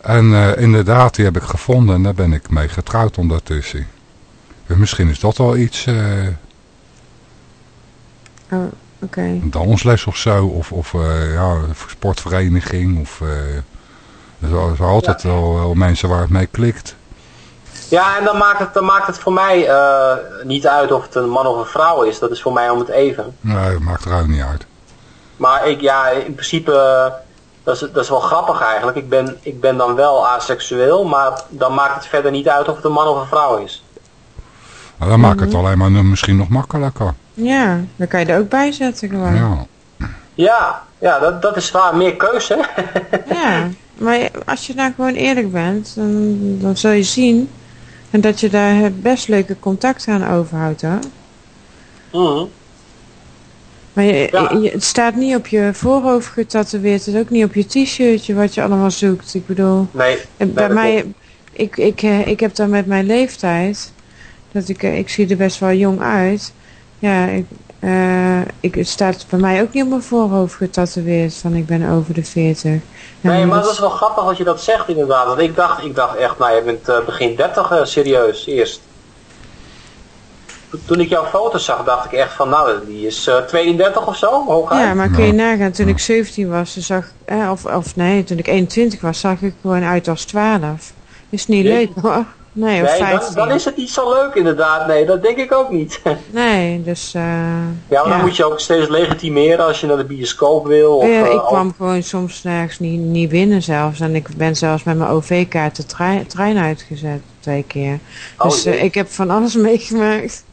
En inderdaad, die heb ik gevonden en daar ben ik mee getrouwd ondertussen. Dus misschien is dat wel iets, Oh, Oké. een dansles of zo, of, of eh, ja, een sportvereniging. Of, eh, er zijn altijd wel, wel mensen waar het mee klikt. Ja, en dan maakt het, dan maakt het voor mij eh, niet uit of het een man of een vrouw is. Dat is voor mij om het even. Nee, dat maakt er ook niet uit. Maar ik, ja, in principe, dat is, dat is wel grappig eigenlijk. Ik ben, ik ben dan wel aseksueel, maar dan maakt het verder niet uit of het een man of een vrouw is. Maar dan maakt het alleen maar misschien nog makkelijker. Ja, dan kan je er ook bij zetten gewoon. Ja. Ja, ja dat, dat is waar. Meer keuze. hè? Ja, maar als je nou gewoon eerlijk bent, dan, dan zul je zien en dat je daar best leuke contacten aan overhoudt hoor. Mhm. Maar je, Ja. je- het staat niet op je voorhoofd getatoeëerd, het is ook niet op je t-shirtje wat je allemaal zoekt. Ik bedoel, Nee, nee, bij mij, ik, ik, eh, ik heb dan met mijn leeftijd, dat ik, eh, ik zie er best wel jong uit. Ja, ik, eh, ik, het staat bij mij ook niet op mijn voorhoofd getatoeëerd van ik ben over de 40. Ja, Nee, maar dat- is wel grappig dat je dat zegt inderdaad. Want ik dacht, ik dacht echt, nou je bent eh, begin 30 eh, serieus eerst. Toen ik jouw foto zag, dacht ik echt van, nou die is eh, 32 of zo, hooguit. Ja, maar kun je nagaan, toen ik 17 was, zag, eh, of, of nee, toen ik 21 was, zag ik gewoon uit als 12. Is niet Nee. leuk hoor. Nee, of nee, 15. dan, dan is het niet zo leuk inderdaad. Nee, dat denk ik ook niet. Nee, dus... eh Ja, maar dan moet je ook steeds legitimeren als je naar de bioscoop wil. Of, Ja, eh, ik kwam gewoon soms nergens niet, niet binnen zelfs. En ik ben zelfs met mijn OV-kaart de trein, trein uitgezet twee keer. Oh, Dus eh, ik heb van alles meegemaakt.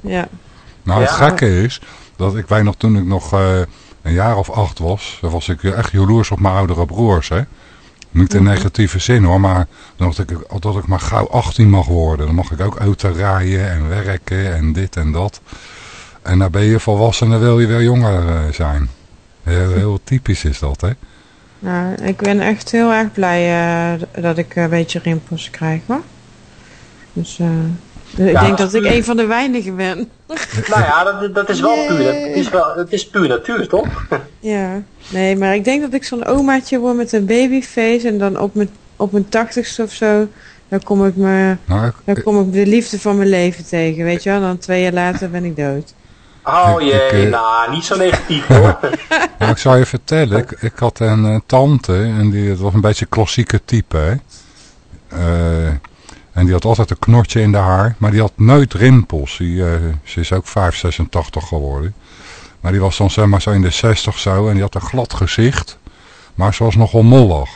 ja. Nou, het Ja. gekke is, dat ik weet nog toen ik nog eh, een jaar of acht was, dan was ik echt jaloers op mijn oudere broers, hè. Niet in Mhm. negatieve zin hoor, maar dacht ik dat ik maar gauw 18 mag worden. Dan mag ik ook auto rijden en werken en dit en dat. En dan ben je volwassen en dan wil je weer jonger eh, zijn. Heel, heel typisch is dat, hè. Nou, ik ben echt heel erg blij eh, dat ik een beetje rimpels krijg hoor. Dus ik Ja, denk dat ik een van de weinigen ben. Nou ja, dat, dat is wel puur. Het is, wel, het is puur natuur, toch? Ja, nee, maar ik denk dat ik zo'n omaatje word met een babyface en dan op mijn, op mijn tachtigste of zo, dan kom ik me, Nou, ik- dan kom ik de liefde van mijn leven tegen, weet je wel? Dan twee jaar later ben ik dood. Oh jee, ik, eh, nou, niet zo negatief hoor. Nou, ik zou je vertellen, ik, ik had een eh, tante en die het was een beetje klassieke type. Hè? Eh, en die had altijd een knotje in de haar, maar die had nooit rimpels. Die, eh, ze is ook 5, 86 geworden. Maar die was dan zeg maar zo in de 60 zo en die had een glad gezicht, maar ze was nogal mollig.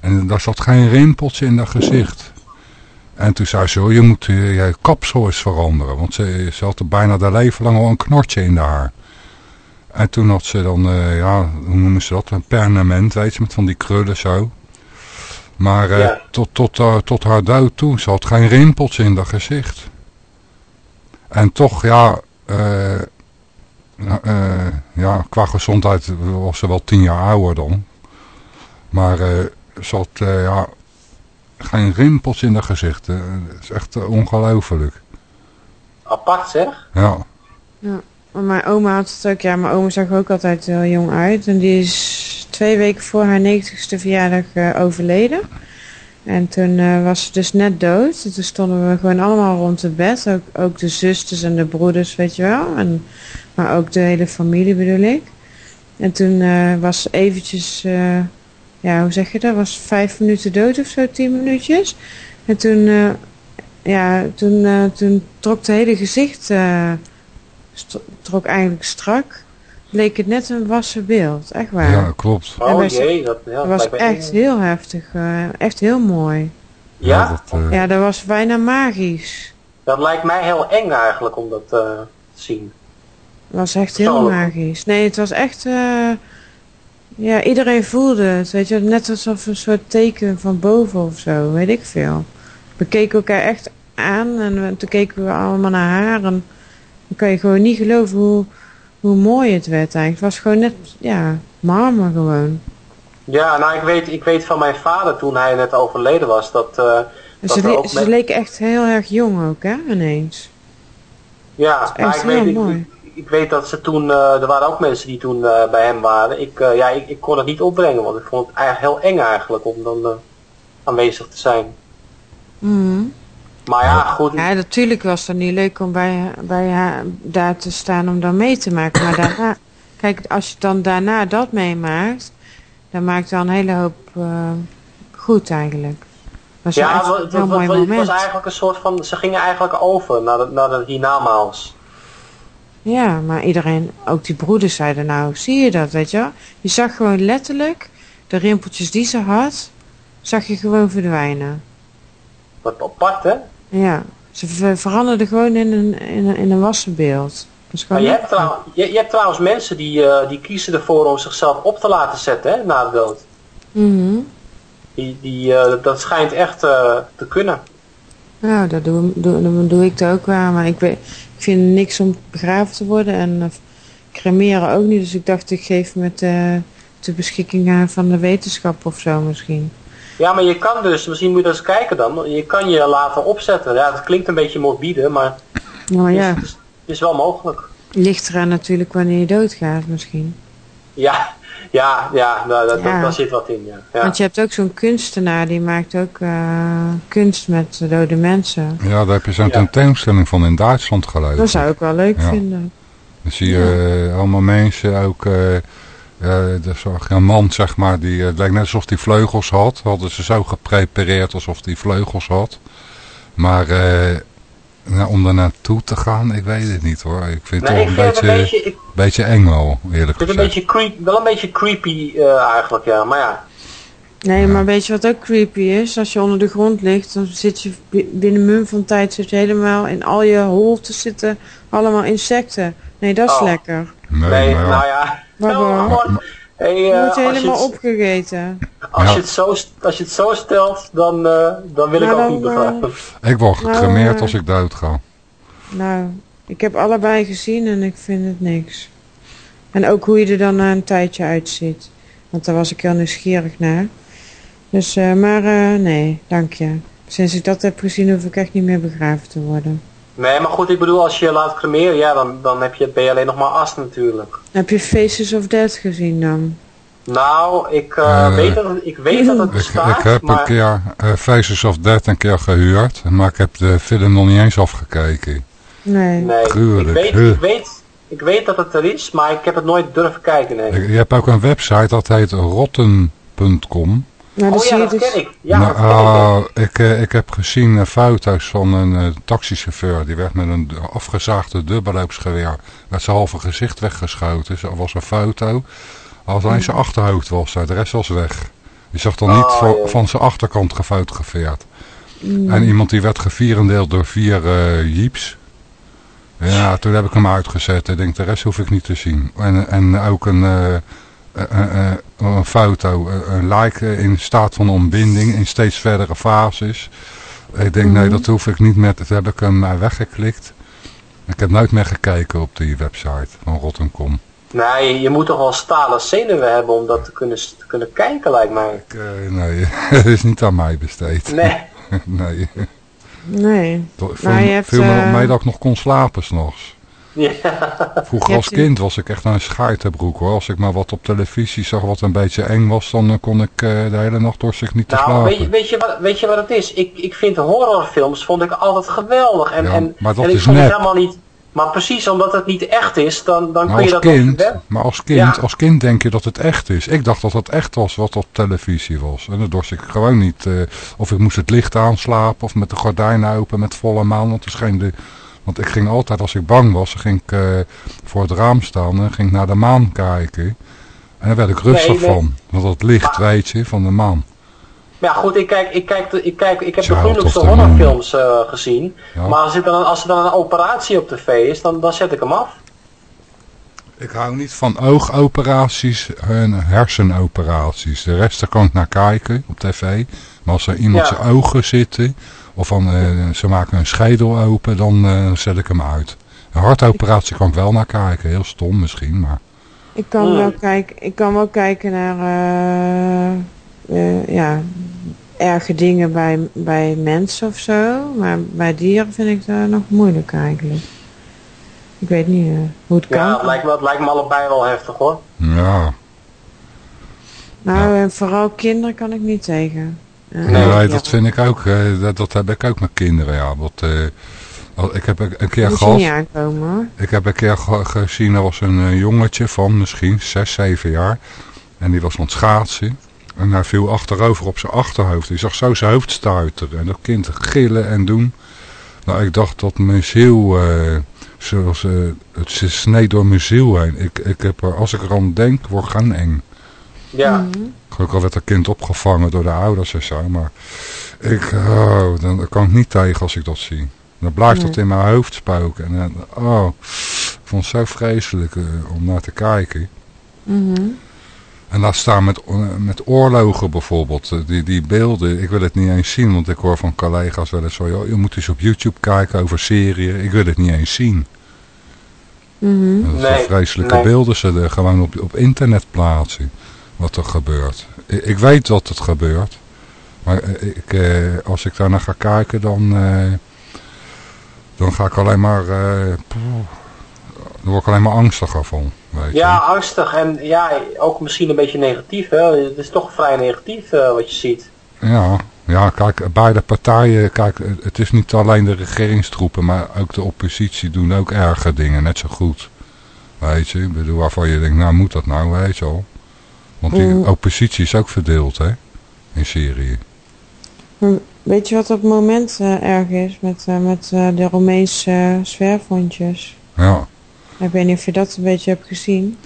En daar zat geen rimpeltje in dat gezicht. En toen zei ze, oh, je moet eh, je kapsel eens veranderen, want ze, ze had er bijna haar leven lang al een knotje in de haar. En toen had ze dan, eh, ja, hoe noemen ze dat, een permanent, weet je, met van die krullen zo. Maar eh, tot, tot, eh, tot haar dood toe, ze had geen rimpeltje in dat gezicht. En toch, ja, eh, ja, qua gezondheid was ze wel tien jaar ouder dan. Maar eh, ze had, eh, ja, geen rimpeltje in dat gezicht. dat is echt ongelooflijk. Apart zeg. Ja. Ja. mijn oma had het ook, ja, mijn oma zag er ook altijd heel jong uit. En die is twee weken voor haar 90ste verjaardag eh, overleden. En toen eh, was ze dus net dood. En toen stonden we gewoon allemaal rond het bed. Ook, ook de zusters en de broeders, weet je wel. En, maar ook de hele familie bedoel ik. En toen eh, was eventjes, ja, hoe zeg je dat? Was vijf minuten dood of zo, tien minuutjes. En toen, ja, toen, toen trok het hele gezicht, trok eigenlijk strak. Leek het net een wassen beeld, echt waar. Ja, klopt. En Oh jee, dat, ja, dat was lijkt me eng. echt heel heftig, eh, echt heel mooi. Ja? dat, eh, Ja, dat was bijna magisch. Dat lijkt mij heel eng eigenlijk om dat eh, te zien. Het was echt heel magisch. Nee, het was echt... eh, ja, iedereen voelde het, weet je. Net alsof een soort teken van boven of zo, weet ik veel. We keken elkaar echt aan en we- toen keken we allemaal naar haar. En dan kan je gewoon niet geloven hoe, hoe mooi het werd eigenlijk. Het was gewoon net, ja, marmer gewoon. Ja, nou ik weet, ik weet van mijn vader toen hij net overleden was dat... En dat ze, le- ook ze met- leek echt heel erg jong ook, hè, ineens. Ja, maar ik heel weet, ik, ik, ik weet dat ze toen, eh, er waren ook mensen die toen eh, bij hem waren. Ik, ja, ik, ik kon het niet opbrengen, want ik vond het eigenlijk heel eng eigenlijk om dan aanwezig te zijn. Mhm. Maar ja, goed. Ja, natuurlijk was het niet leuk om bij, bij haar daar te staan om dan mee te maken. Maar daarna, kijk, als je dan daarna dat meemaakt, dan maakt het wel een hele hoop eh, goed eigenlijk. Wel ja, echt het, een het- heel het- mooi het moment. was eigenlijk een soort van, ze gingen eigenlijk over naar de, naar de hiernamaals. Ja, maar iedereen, ook die broeders zeiden nou, zie je dat, weet je wel? Je zag gewoon letterlijk de rimpeltjes die ze had, zag je gewoon verdwijnen. Wat apart, hè? Ja, ze ver- veranderden gewoon in een, in een, in een wassenbeeld. Maar je hebt, trouw, je, je hebt trouwens mensen die, eh, die kiezen ervoor om zichzelf op te laten zetten, hè, na de dood. Mhm. Die, die, eh, dat schijnt echt eh, te kunnen. Nou, dat doe, doe, dat doe ik het ook wel. Maar ik, weet, ik vind niks om begraven te worden. En cremeren ook niet. Dus ik dacht, ik geef met de, de beschikking aan van de wetenschap of zo misschien. Ja, maar je kan dus, misschien moet je eens kijken dan, je kan je laten opzetten. Ja, dat klinkt een beetje morbide, maar Nou ja, het is wel mogelijk. ligt eraan natuurlijk wanneer je doodgaat misschien. Ja, ja, ja, nou, dat, Ja. Dat, daar zit wat in, ja. ja. Want je hebt ook zo'n kunstenaar die maakt ook eh, kunst met dode mensen. Ja, daar heb je zo'n Ja. tentoonstelling van in Duitsland geloof Dat zou ik wel leuk Ja. vinden. Dan zie je eh, allemaal mensen ook... eh zag je een man, zeg maar, die eh, het lijkt net alsof hij vleugels had. Hadden ze zo geprepareerd alsof hij vleugels had. Maar eh, nou, om er naartoe te gaan, ik weet het niet hoor. Ik vind het toch ik een beetje, een beetje, ik beetje eng wel, eerlijk het een gezegd. beetje creep, wel een beetje creepy eh, eigenlijk, ja. Maar ja, Nee, maar weet je wat ook creepy is? Als je onder de grond ligt, dan zit je bi- binnen mum van tijd zit je helemaal in al je holtes zitten allemaal insecten. Nee, dat is Oh. lekker. Nee, nee, maar ja. nou ja. Maar wel. gewoon, hey, Je eh, wordt als, je helemaal opgegeten. als, Ja. je het zo, als je het zo stelt, dan, eh, dan wil ik ook dan, niet begrijpen. Ik word Nou, gecremeerd eh, als ik dood ga. Nou, ik heb allebei gezien en ik vind het niks. En ook hoe je er dan na een tijdje uitziet. Want daar was ik heel nieuwsgierig naar. Dus, eh, maar eh, nee, dank je. Sinds ik dat heb gezien hoef ik echt niet meer begraven te worden. Nee, maar goed, ik bedoel, als je je laat cremeren, ja, dan, dan heb je, ben je alleen nog maar as natuurlijk. Heb je Faces of Death gezien dan? Nou, ik, eh, Eh, weet, dat, ik weet dat het Ik, bestaat, ik heb maar... een keer eh, Faces of Death een keer gehuurd. Maar ik heb de film nog niet eens afgekeken. Nee. Nee, ik weet, ik, weet, ik weet dat het er is, maar ik heb het nooit durven kijken, nee. Ik- Je hebt ook een website, dat heet rotten.com. Nou, oh zie ja, dat dus... ken ik. Ja, Nou, dat ken ik. ah, ik, eh, ik heb gezien eh, foto's van een eh, taxichauffeur. Die werd met een afgezaagde dubbelloopsgeweer met zijn halve gezicht weggeschoten. Dus er was een foto. Alleen zijn achterhoofd was er, de rest was weg. Je zag dan niet Oh, van, zijn achterkant gefotografeerd. Mm. En iemand die werd gevierendeeld door vier eh, jeeps. Ja, toen heb ik hem uitgezet. Ik denk, de rest hoef ik niet te zien. En, en ook een, een foto, eh, een like eh, in staat van ontbinding in steeds verdere fases. Ik denk, nee, dat hoef ik niet meer. te- Toen heb ik hem maar weggeklikt. Ik heb nooit meer gekeken op die website van Rotten.com. Nee, je moet toch wel stalen zenuwen hebben om dat te kunnen, te kunnen kijken, lijkt mij. Ik, eh, nee, het is niet aan mij besteed. Nee. nee. Nee. Viel, Nou, je hebt, viel me nog eh, mee dat ik nog kon slapen s'nachts. Ja. Vroeger als kind was ik echt een schaartebroek hoor. Als ik maar wat op televisie zag wat een beetje eng was, dan eh, kon ik eh, de hele nacht door zich niet te Nou, slapen. weet je, weet, je wat, weet je wat het is? Ik, ik vind horrorfilms vond ik altijd geweldig. En, Ja, en, maar dat en ik is vond het helemaal niet... Maar precies omdat het niet echt is, dan, dan Maar kun je dat nog kind, verwerken. maar als kind, Ja. als kind denk je dat het echt is. Ik dacht dat het echt was wat op televisie was. En dan dorst ik gewoon niet. eh, of ik moest het licht aanslapen of met de gordijnen open met volle maan. Want, er scheen de, want ik ging altijd, als ik bang was, ging ik eh, voor het raam staan en ging ik naar de maan kijken. En daar werd ik rustig Nee, van. Want dat licht, weet je, van de maan. Maar ja, goed, ik, kijk, ik, kijk, ik, kijk, ik heb de gruwelijkste horrorfilms eh, gezien. Ja. Maar als, er dan, als er dan een operatie op tv is, dan, dan zet ik hem af. Ik hou niet van oogoperaties en hersenoperaties. De rest daar kan ik naar kijken op tv. Maar als er iemand Ja. zijn ogen zitten, of van, eh, ze maken een schedel open, dan eh, zet ik hem uit. Een hartoperatie kan ik wel naar kijken. Heel stom misschien, maar... Ik kan, Hmm. wel kijken, ik kan wel kijken naar eh, eh, ja, erge dingen bij, bij mensen of zo. Maar bij dieren vind ik dat nog moeilijk eigenlijk. Ik weet niet hoe het kan. Ja, het lijkt, me, het lijkt me allebei wel heftig hoor. Ja, nou, en vooral kinderen kan ik niet tegen. Nee, ja. dat vind ik ook. eh, dat, dat heb ik ook met kinderen, ja. Wat, eh, ik heb een keer Moet gehad... aankomen. Ik heb een keer ge- gezien, er was een eh, jongetje van misschien 6, 7 jaar. En die was aan het schaatsen. En hij viel achterover op zijn achterhoofd. Die zag zo zijn hoofd stuiteren. En dat kind gillen en doen. Nou, ik dacht dat mijn ziel, zoals, het ze sneed door mijn ziel heen. Ik, ik heb er, als ik er aan denk, word ik gewoon eng. Ja. Mhm. Gelukkig werd dat kind opgevangen door de ouders en zo. Maar ik, oh, dan dan kan ik niet tegen als ik dat zie. Dan blijft Nee. dat in mijn hoofd spoken. En, dan- oh, ik vond het zo vreselijk eh, om naar te kijken. Mhm. En daar staan met, eh, met oorlogen bijvoorbeeld, eh, die, die beelden, ik wil het niet eens zien, want ik hoor van collega's wel eens zo, joh, je moet eens op YouTube kijken over serieën, ik wil het niet eens zien. Mhm. Dat Nee, vreselijke nee. beelden ze er gewoon op, op internet plaatsen, wat er gebeurt. Ik, ik weet dat het gebeurt, maar eh, ik, eh, als ik daar naar ga kijken, dan, eh, dan ga ik alleen maar, eh, dan word ik alleen maar angstiger van, weet je. Ja, angstig en ja, ook misschien een beetje negatief. Hè? Het is toch vrij negatief eh, wat je ziet. Ja, ja, kijk, beide partijen, kijk, het is niet alleen de regeringstroepen, maar ook de oppositie doen ook erge dingen, net zo goed. Weet je, ik bedoel, waarvan je denkt, nou moet dat nou, weet je wel. Want die Mm. oppositie is ook verdeeld, hè, in Syrië. Weet je wat op het moment eh, erg is met, eh, met eh, de Romeinse zwerfhondjes? Ja. Ik weet niet of je dat een beetje hebt gezien.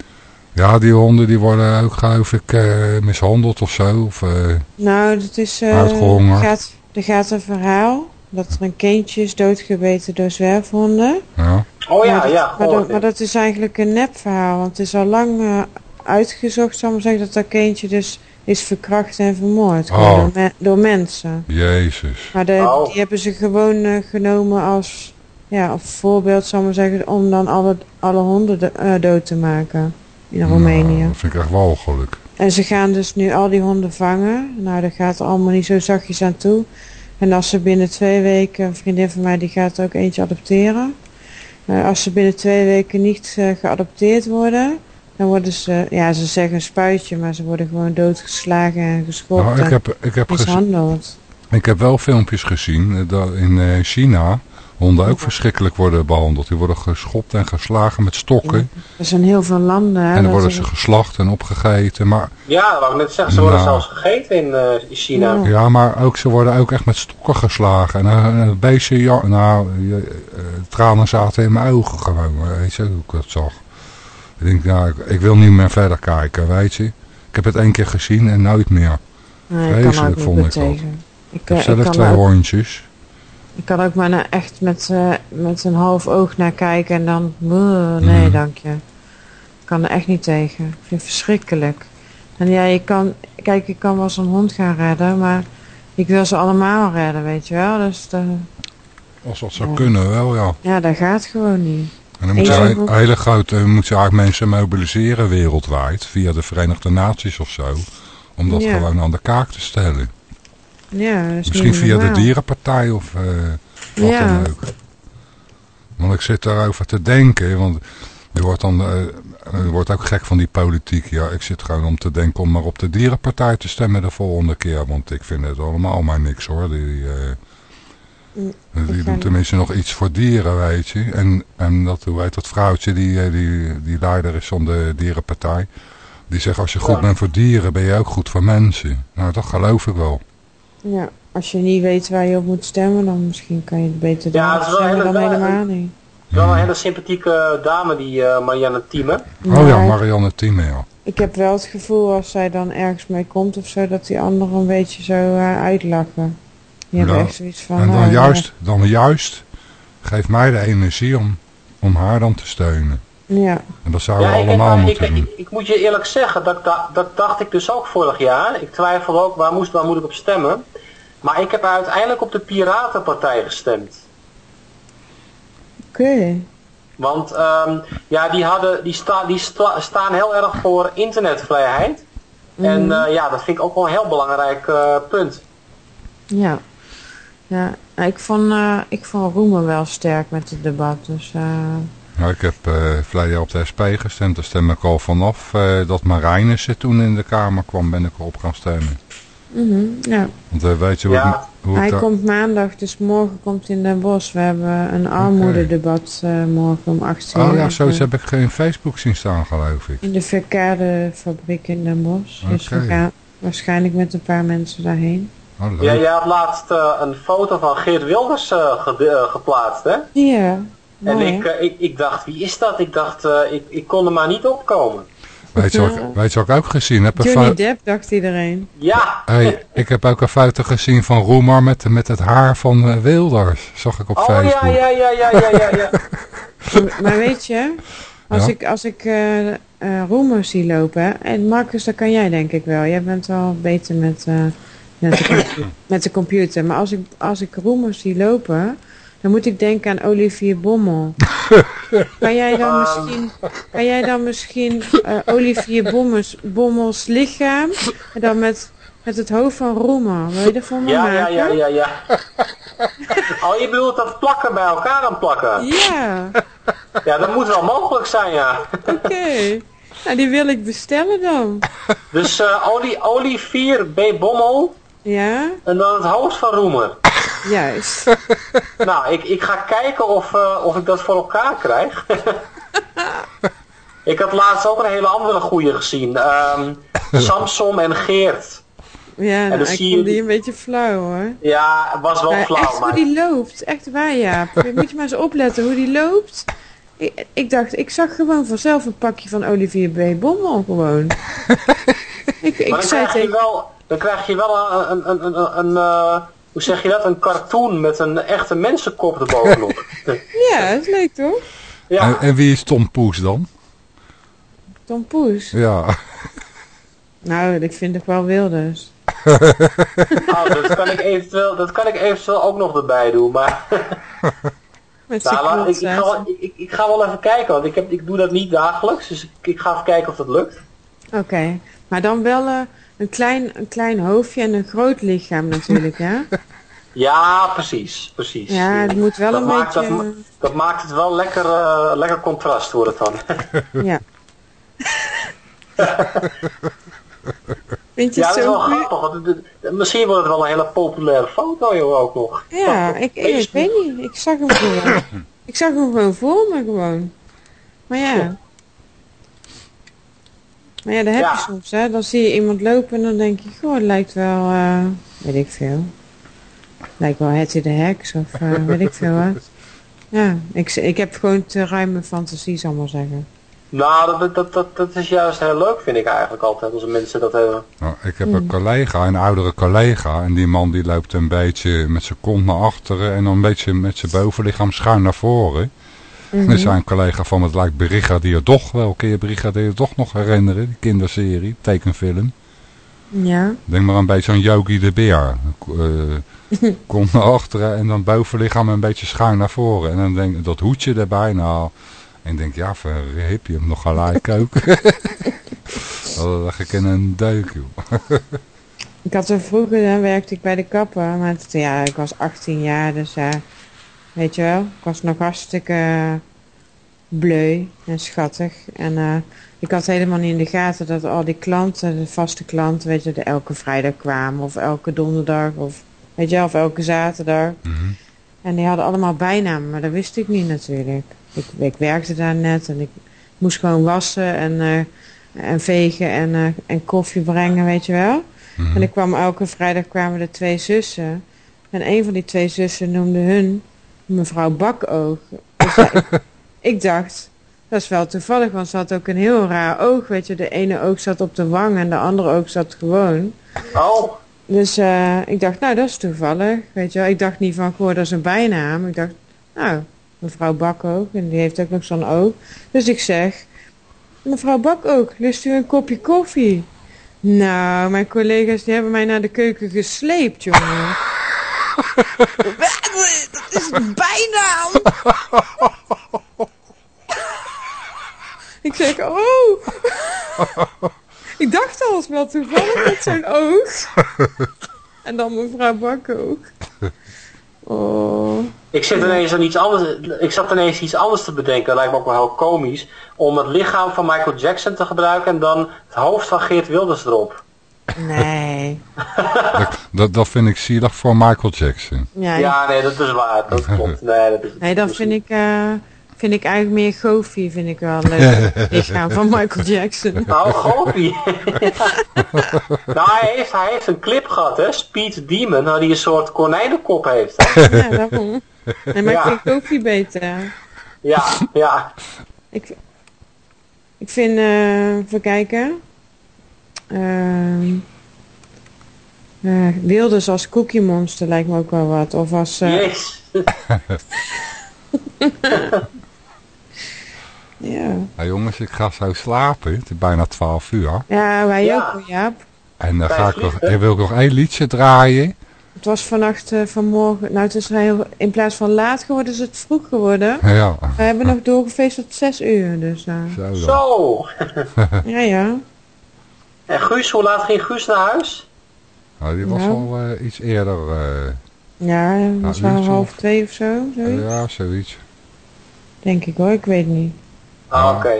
ja, die honden die worden ook, geloof ik, eh, mishandeld of zo. Of, eh, Nou, dat is... eh, Uitgehongerd. er, gaat, er gaat een verhaal dat er een kindje is doodgebeten door zwerfhonden. ja. Oh ja, maar dat, ja, maar, dat, maar dat is eigenlijk een nepverhaal. Want het is al lang eh, uitgezocht, zal ik maar zeggen, dat dat kindje dus is verkracht en vermoord. Oh. door, me- door mensen. Jezus. Maar de, Oh. die hebben ze gewoon eh, genomen als ja, als voorbeeld, zal ik maar zeggen, om dan alle, alle honden eh, dood te maken in Roemenië. Nou, dat vind ik echt walgelijk. En ze gaan dus nu al die honden vangen. Nou, dat gaat er allemaal niet zo zachtjes aan toe. En als ze binnen twee weken, een vriendin van mij die gaat er ook eentje adopteren. Eh, als ze binnen twee weken niet eh, geadopteerd worden, dan worden ze, ja ze zeggen een spuitje, maar ze worden gewoon doodgeslagen en geschopt Nou, ik heb, ik heb mishandeld. Ik heb wel filmpjes gezien eh, dat in eh, China honden ook verschrikkelijk worden behandeld. Die worden geschopt en geslagen met stokken. Er zijn heel veel landen. Hè, En dan worden er- ze geslacht en opgegeten. Maar, Ja, wou ik net zeggen. Ze worden Nou. zelfs gegeten in, eh, in China. Ja. ja, maar ook, ze worden ook echt met stokken geslagen. En een, een beestje, ja, nou, je- eh, tranen zaten in mijn ogen gewoon. Weet je, hoe ik dat zag. Ik denk, nou, ik, ik wil niet meer verder kijken, weet je. Ik heb het één keer gezien en nooit meer. Nee, ik kan ook Vreselijk niet vond ik dat. tegen. Ik, eh, heb ik zelf kan twee ook- hondjes. Ik kan ook maar naar, echt met, eh, met een half oog naar kijken en dan... "Bleh, nee, Mhm. dank je. Ik kan er echt niet tegen. Ik vind het verschrikkelijk. En ja, je kan... Kijk, ik kan wel zo'n hond gaan redden, maar... Ik wil ze allemaal redden, weet je wel. Dus de, Als dat zou Ja. kunnen, wel ja. ja, dat gaat gewoon niet. En dan moet je zo'n- hele grote, moet je eigenlijk mensen mobiliseren wereldwijd, via de Verenigde Naties of zo, om dat Ja. gewoon aan de kaak te stellen. Ja, dat is Misschien via de dierenpartij of eh, wat Ja. dan ook. Want ik zit daarover te denken, want je wordt dan eh, je wordt ook gek van die politiek. Ja, ik zit gewoon om te denken om maar op de dierenpartij te stemmen de volgende keer. Want ik vind het allemaal maar niks hoor. Die, eh, die ik doen tenminste nog iets voor dieren, weet je. En, en dat, hoe heet dat vrouwtje die, eh, die, die leider is van de dierenpartij. Die zegt als je goed Ja. bent voor dieren ben je ook goed voor mensen. Nou, dat geloof ik wel. Ja, als je niet weet waar je op moet stemmen, dan misschien kan je het beter Ja, daar het is wel stemmen dan hele- wel- helemaal niet. Het is wel een hele sympathieke dame, die eh, Marianne Thieme. Oh ja, Marianne Thieme, ja. Ik heb wel het gevoel als zij dan ergens mee komt of zo, dat die anderen een beetje zo eh, uitlachen. Die hebben Ja. echt zoiets van... En dan nou, juist, dan juist, geeft mij de energie om, om haar dan te steunen. Ja. En dat zouden Ja, we allemaal ik, moeten ik, doen. ik, ik moet je eerlijk zeggen, dat, dat, dat dacht ik dus ook vorig jaar. Ik twijfelde ook, waar, moest, waar moet ik op stemmen? Maar ik heb uiteindelijk op de Piratenpartij gestemd. Oké. Want ehm, ja, die, hadden, die, sta, die sta- staan heel erg voor internetvrijheid. En Mhm. eh, ja, dat vind ik ook wel een heel belangrijk eh, punt. Ja. Ja, nou, ik vond, eh ik vond Roemer wel sterk met het debat, dus... eh, Nou, ik heb eh verleden jaar op de SP gestemd. Daar stem ik al vanaf eh, dat Marijnissen toen in de Kamer kwam, ben ik erop gaan stemmen. mhm, ja. Want weet je hoe, Ja. het, hoe het Hij komt maandag, dus morgen komt hij in Den Bosch. We hebben een armoededebat eh, morgen om 8 uur. Oh ja, zoiets heb ik geen Facebook zien staan, geloof ik. In de verkadefabriek in Den Bosch. Dus we gaan waarschijnlijk met een paar mensen daarheen. Oh. Ja, jij had laatst eh, een foto van Geert Wilders eh, eh, geplaatst, hè? Ja, En ik, ik, ik dacht, wie is dat? Ik dacht, eh, ik, ik kon er maar niet opkomen. Weet, je wat, ik- weet je wat ik ook gezien heb? Een Johnny Depp, dacht iedereen. Ja, hey, ik heb ook een foto gezien van Roemer met, met het haar van eh, Wilders. Zag ik op oh Facebook. ja, ja, ja, ja, ja, ja, ja. Maar- weet je, als Ja? ik, als ik eh eh, Roemer zie lopen, en Marcus, dat kan jij denk ik wel. Jij bent wel beter met, eh, met, de, compu- met de computer. Maar als ik, als ik Roemer zie lopen, dan moet ik denken aan Olivier Bommel. kan jij dan misschien, kan jij dan misschien eh, Olivier Bommels, Bommels lichaam, en dan met, met het hoofd van Roemer, wil je me Ja, ja, ja, ja, ja. Oh, je bedoelt dat plakken bij elkaar aan plakken? Ja, Ja, dat moet wel mogelijk zijn, ja. oké. Nou, die wil ik bestellen dan. Dus Oli, Olivier B. Bommel Ja, en dan het hoofd van Roemer. juist. Nou, ik, ik ga kijken of, eh, of ik dat voor elkaar krijg. ik had laatst ook een hele andere goeie gezien. Ehm, Samson en Geert. Ja, nou, dan ik zie vond je- die een beetje flauw hoor. Ja, het was wel Maar flauw, echt hoe maar... die loopt, echt waar ja. Moet je maar eens opletten hoe die loopt. Ik, ik dacht, ik zag gewoon vanzelf een pakje van Olivier B. Bommel gewoon. ik ik Maar dan zei krijg, je wel, dan krijg je wel een, een, een, een, een, eh, hoe zeg je dat, een cartoon met een echte mensenkop erbovenop. Ja, dat is leuk toch? En, ja, en wie is Tom Poes dan? Tom Poes. Ja, Nou, ik vind het wel Wilders. oh, dat, kan ik eventueel, dat kan ik eventueel ook nog erbij doen. Maar Met nou, ik, ik, ga wel, knotzaad. ik, ik- ik ga wel even kijken, want ik, heb, ik doe dat niet dagelijks. Dus ik, ik ga even kijken of dat lukt. Oké, maar dan wel eh, een, klein, een klein hoofdje en een groot lichaam natuurlijk, ja? Ja, precies, precies. Ja, het moet wel dat een maakt, beetje... dat, dat maakt het wel lekker, eh, lekker contrast, wordt het dan. Ja. Vind je ja, het dat is zo wel goed? grappig. misschien wordt het wel een hele populaire foto, joh, ook nog. Ja, ik, ik, ik Facebook. weet niet. Ik zag hem gewoon. ik zag hem gewoon voor me gewoon. Maar ja. Maar ja, dat heb Ja. je soms, hè. Dan zie je iemand lopen en dan denk je, goh, het lijkt wel, eh, weet ik veel. Lijkt wel Hetty de Heks of eh, weet ik veel wat. Ja, ik, ik heb gewoon te ruime fantasie, zal ik maar zeggen. Nou, dat, dat, dat, dat is juist heel leuk, vind ik eigenlijk altijd, als mensen dat hebben. nou, ik heb Hmm. een collega, een oudere collega. En die man die loopt een beetje met zijn kont naar achteren en dan een beetje met zijn bovenlichaam schuin naar voren. En er zijn een collega van het lijkt Brigadier Doch wel. Kun je Brigadier Doch nog herinneren? Die kinderserie, tekenfilm. Ja. Denk maar een beetje aan Yogi de Beer. Eh komt naar achteren en dan bovenlichaam een beetje schuin naar voren. En dan denk ik, dat hoedje erbij. Nou, en ik denk, ja, verhip je hem nog gelijk ook. Dat leg ik in een deuk, joh. Ik had zo vroeger, dan werkte ik bij de kapper. Maar het- ja, ik was 18 jaar, dus ja. Weet je wel? Ik was nog hartstikke bleu en schattig. En eh, ik had helemaal niet in de gaten dat al die klanten, de vaste klanten, weet je, de elke vrijdag kwamen. Of elke donderdag. Of weet je wel, of elke zaterdag. En die hadden allemaal bijnamen, maar dat wist ik niet natuurlijk. Ik, ik werkte daar net en ik moest gewoon wassen en, eh, en vegen en, eh, en koffie brengen, weet je wel. En ik kwam elke vrijdag kwamen er twee zussen. En een van die twee zussen noemde hun mevrouw Bakoog. Dus ja, ik, dacht, dat is wel toevallig, want ze had ook een heel raar oog, weet je. De ene oog zat op de wang en de andere oog zat gewoon. Oh, Dus eh, ik dacht, nou, dat is toevallig, weet je wel. Ik dacht niet van, goh, dat is een bijnaam. Ik dacht, nou, mevrouw Bakoog, en die heeft ook nog zo'n oog. Dus ik zeg, mevrouw Bakoog, lust u een kopje koffie? Nou, mijn collega's die hebben mij naar de keuken gesleept, jongen. Dat is een bijnaam! ik zeg, oh! ik dacht al, is wel toevallig met zo'n oog. En dan mevrouw Bakoog. Oh. ik zit ineens aan iets anders. Ik zat ineens iets anders te bedenken. Lijkt me ook wel heel komisch. Om het lichaam van Michael Jackson te gebruiken en dan het hoofd van Geert Wilders erop. Nee. Dat, dat, dat vind ik zielig voor Michael Jackson. Ja, Ja, nee, dat is waar. Dat klopt. Nee, dat is, Nee, dat vind ik, eh, vind ik eigenlijk meer Goofy, vind ik wel leuk. lichaam van Michael Jackson. Nou, Goofy. nou, hij heeft, hij heeft een clip gehad, hè. Speed Demon, waar hij een soort konijnenkop heeft. Hè? Ja, daarom. Nee, maar Ja. ik vind Goofy beter. Ja, ja. Ik, ik vind, eh even kijken. Ehm eh, Wilders als Cookie Monster lijkt me ook wel wat. Of als... eh, Yes. ja. Nou jongens, ik ga zo slapen. Het is bijna 12 uur. ja, wij Ja. ook, Jaap. En dan ga ik nog, ik wil ik nog één liedje draaien. Het was vannacht, eh, vanmorgen... Nou, het is heel, in plaats van laat geworden, is het vroeg geworden. Ja, We hebben nog doorgefeest tot zes uur, dus... zo. Zo. ja, ja. En Guus, hoe laat ging Guus naar huis? Nou, die was Nou. al eh, iets eerder. eh, Ja, dat was Nou, wel uurtje half twee of zo, zoiets. ja, zoiets. Denk ik hoor, ik weet niet. Ah, oké.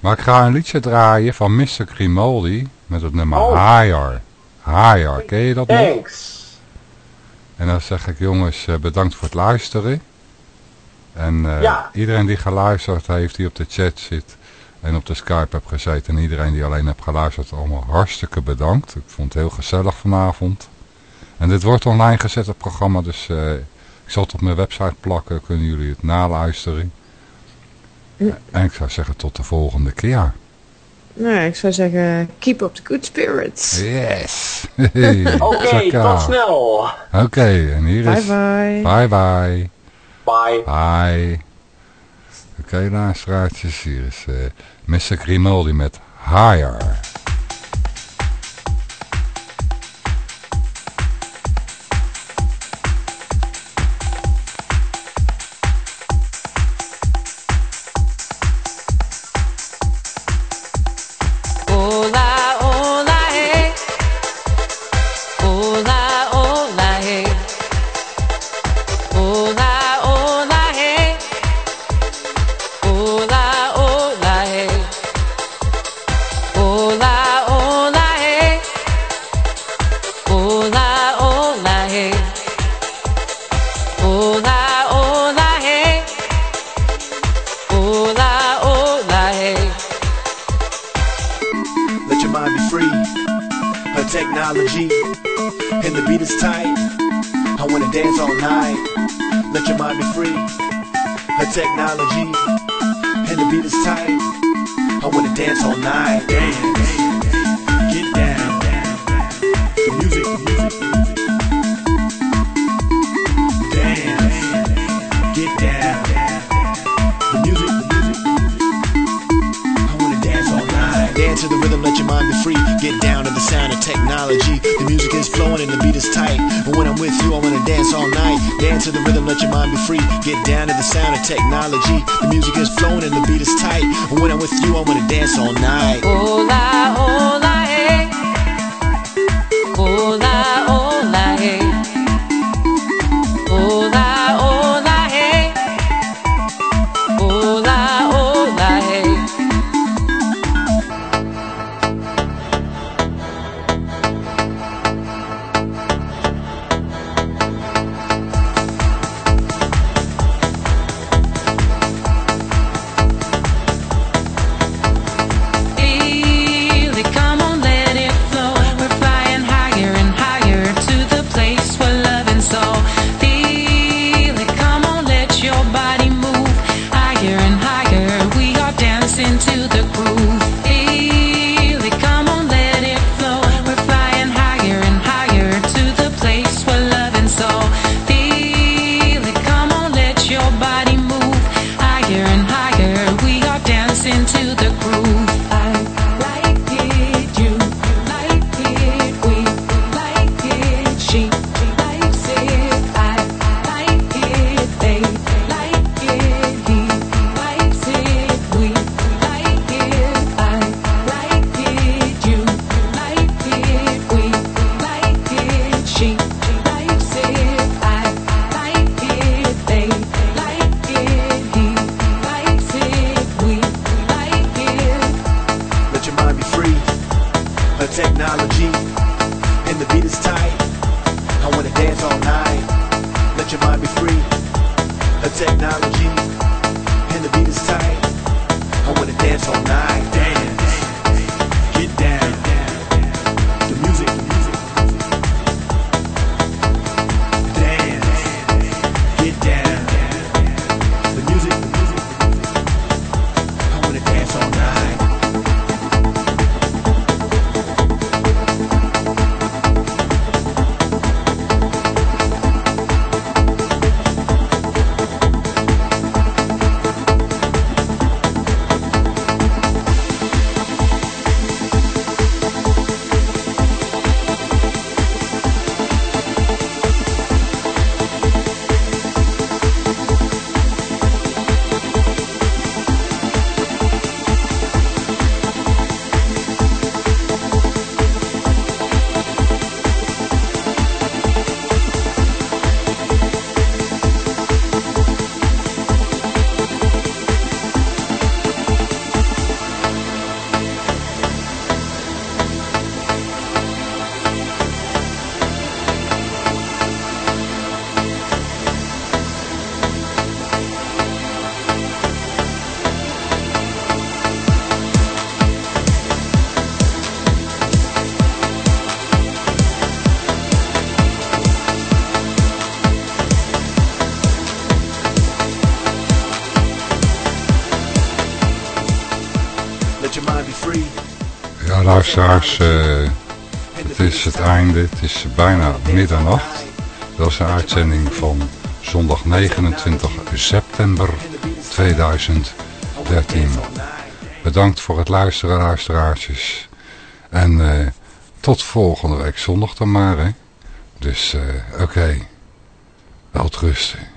Maar ik ga een liedje draaien van Mr. Grimaldi met het nummer Oh. Higher. Higher, ken je dat nog? Thanks. En dan zeg ik jongens, eh, bedankt voor het luisteren. En eh, Ja. iedereen die geluisterd heeft, die op de chat zit en op de Skype heeft gezeten. En iedereen die alleen heeft geluisterd, allemaal hartstikke bedankt. Ik vond het heel gezellig vanavond. En dit wordt online gezet, het programma. Dus eh, ik zal het op mijn website plakken, kunnen jullie het naluisteren. En ik zou zeggen tot de volgende keer. Nou, ik zou zeggen, keep up the good spirits. Yes! Oké, Zakka. tot snel. Oké, en hier Bye is... bye. Bye bye. Bye. Bye. Oké, luisteraartjes, hier is eh Mr. Grimaldi met Higher. bijna middernacht. Dat is de uitzending van zondag 29 september 2013. Bedankt voor het luisteren, luisteraartjes. En eh, tot volgende week zondag dan maar. Hè. Dus eh, oké, okay. wel rusten.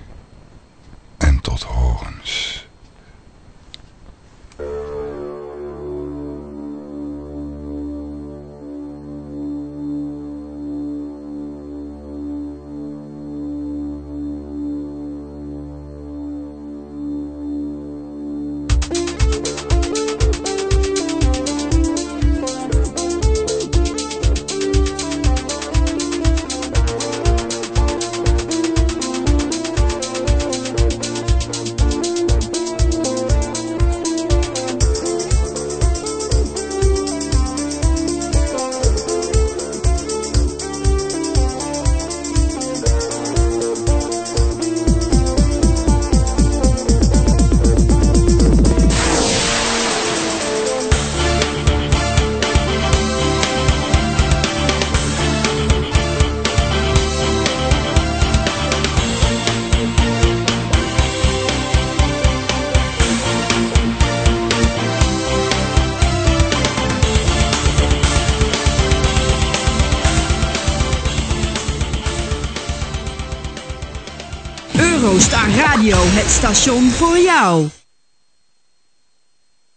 大胸脯。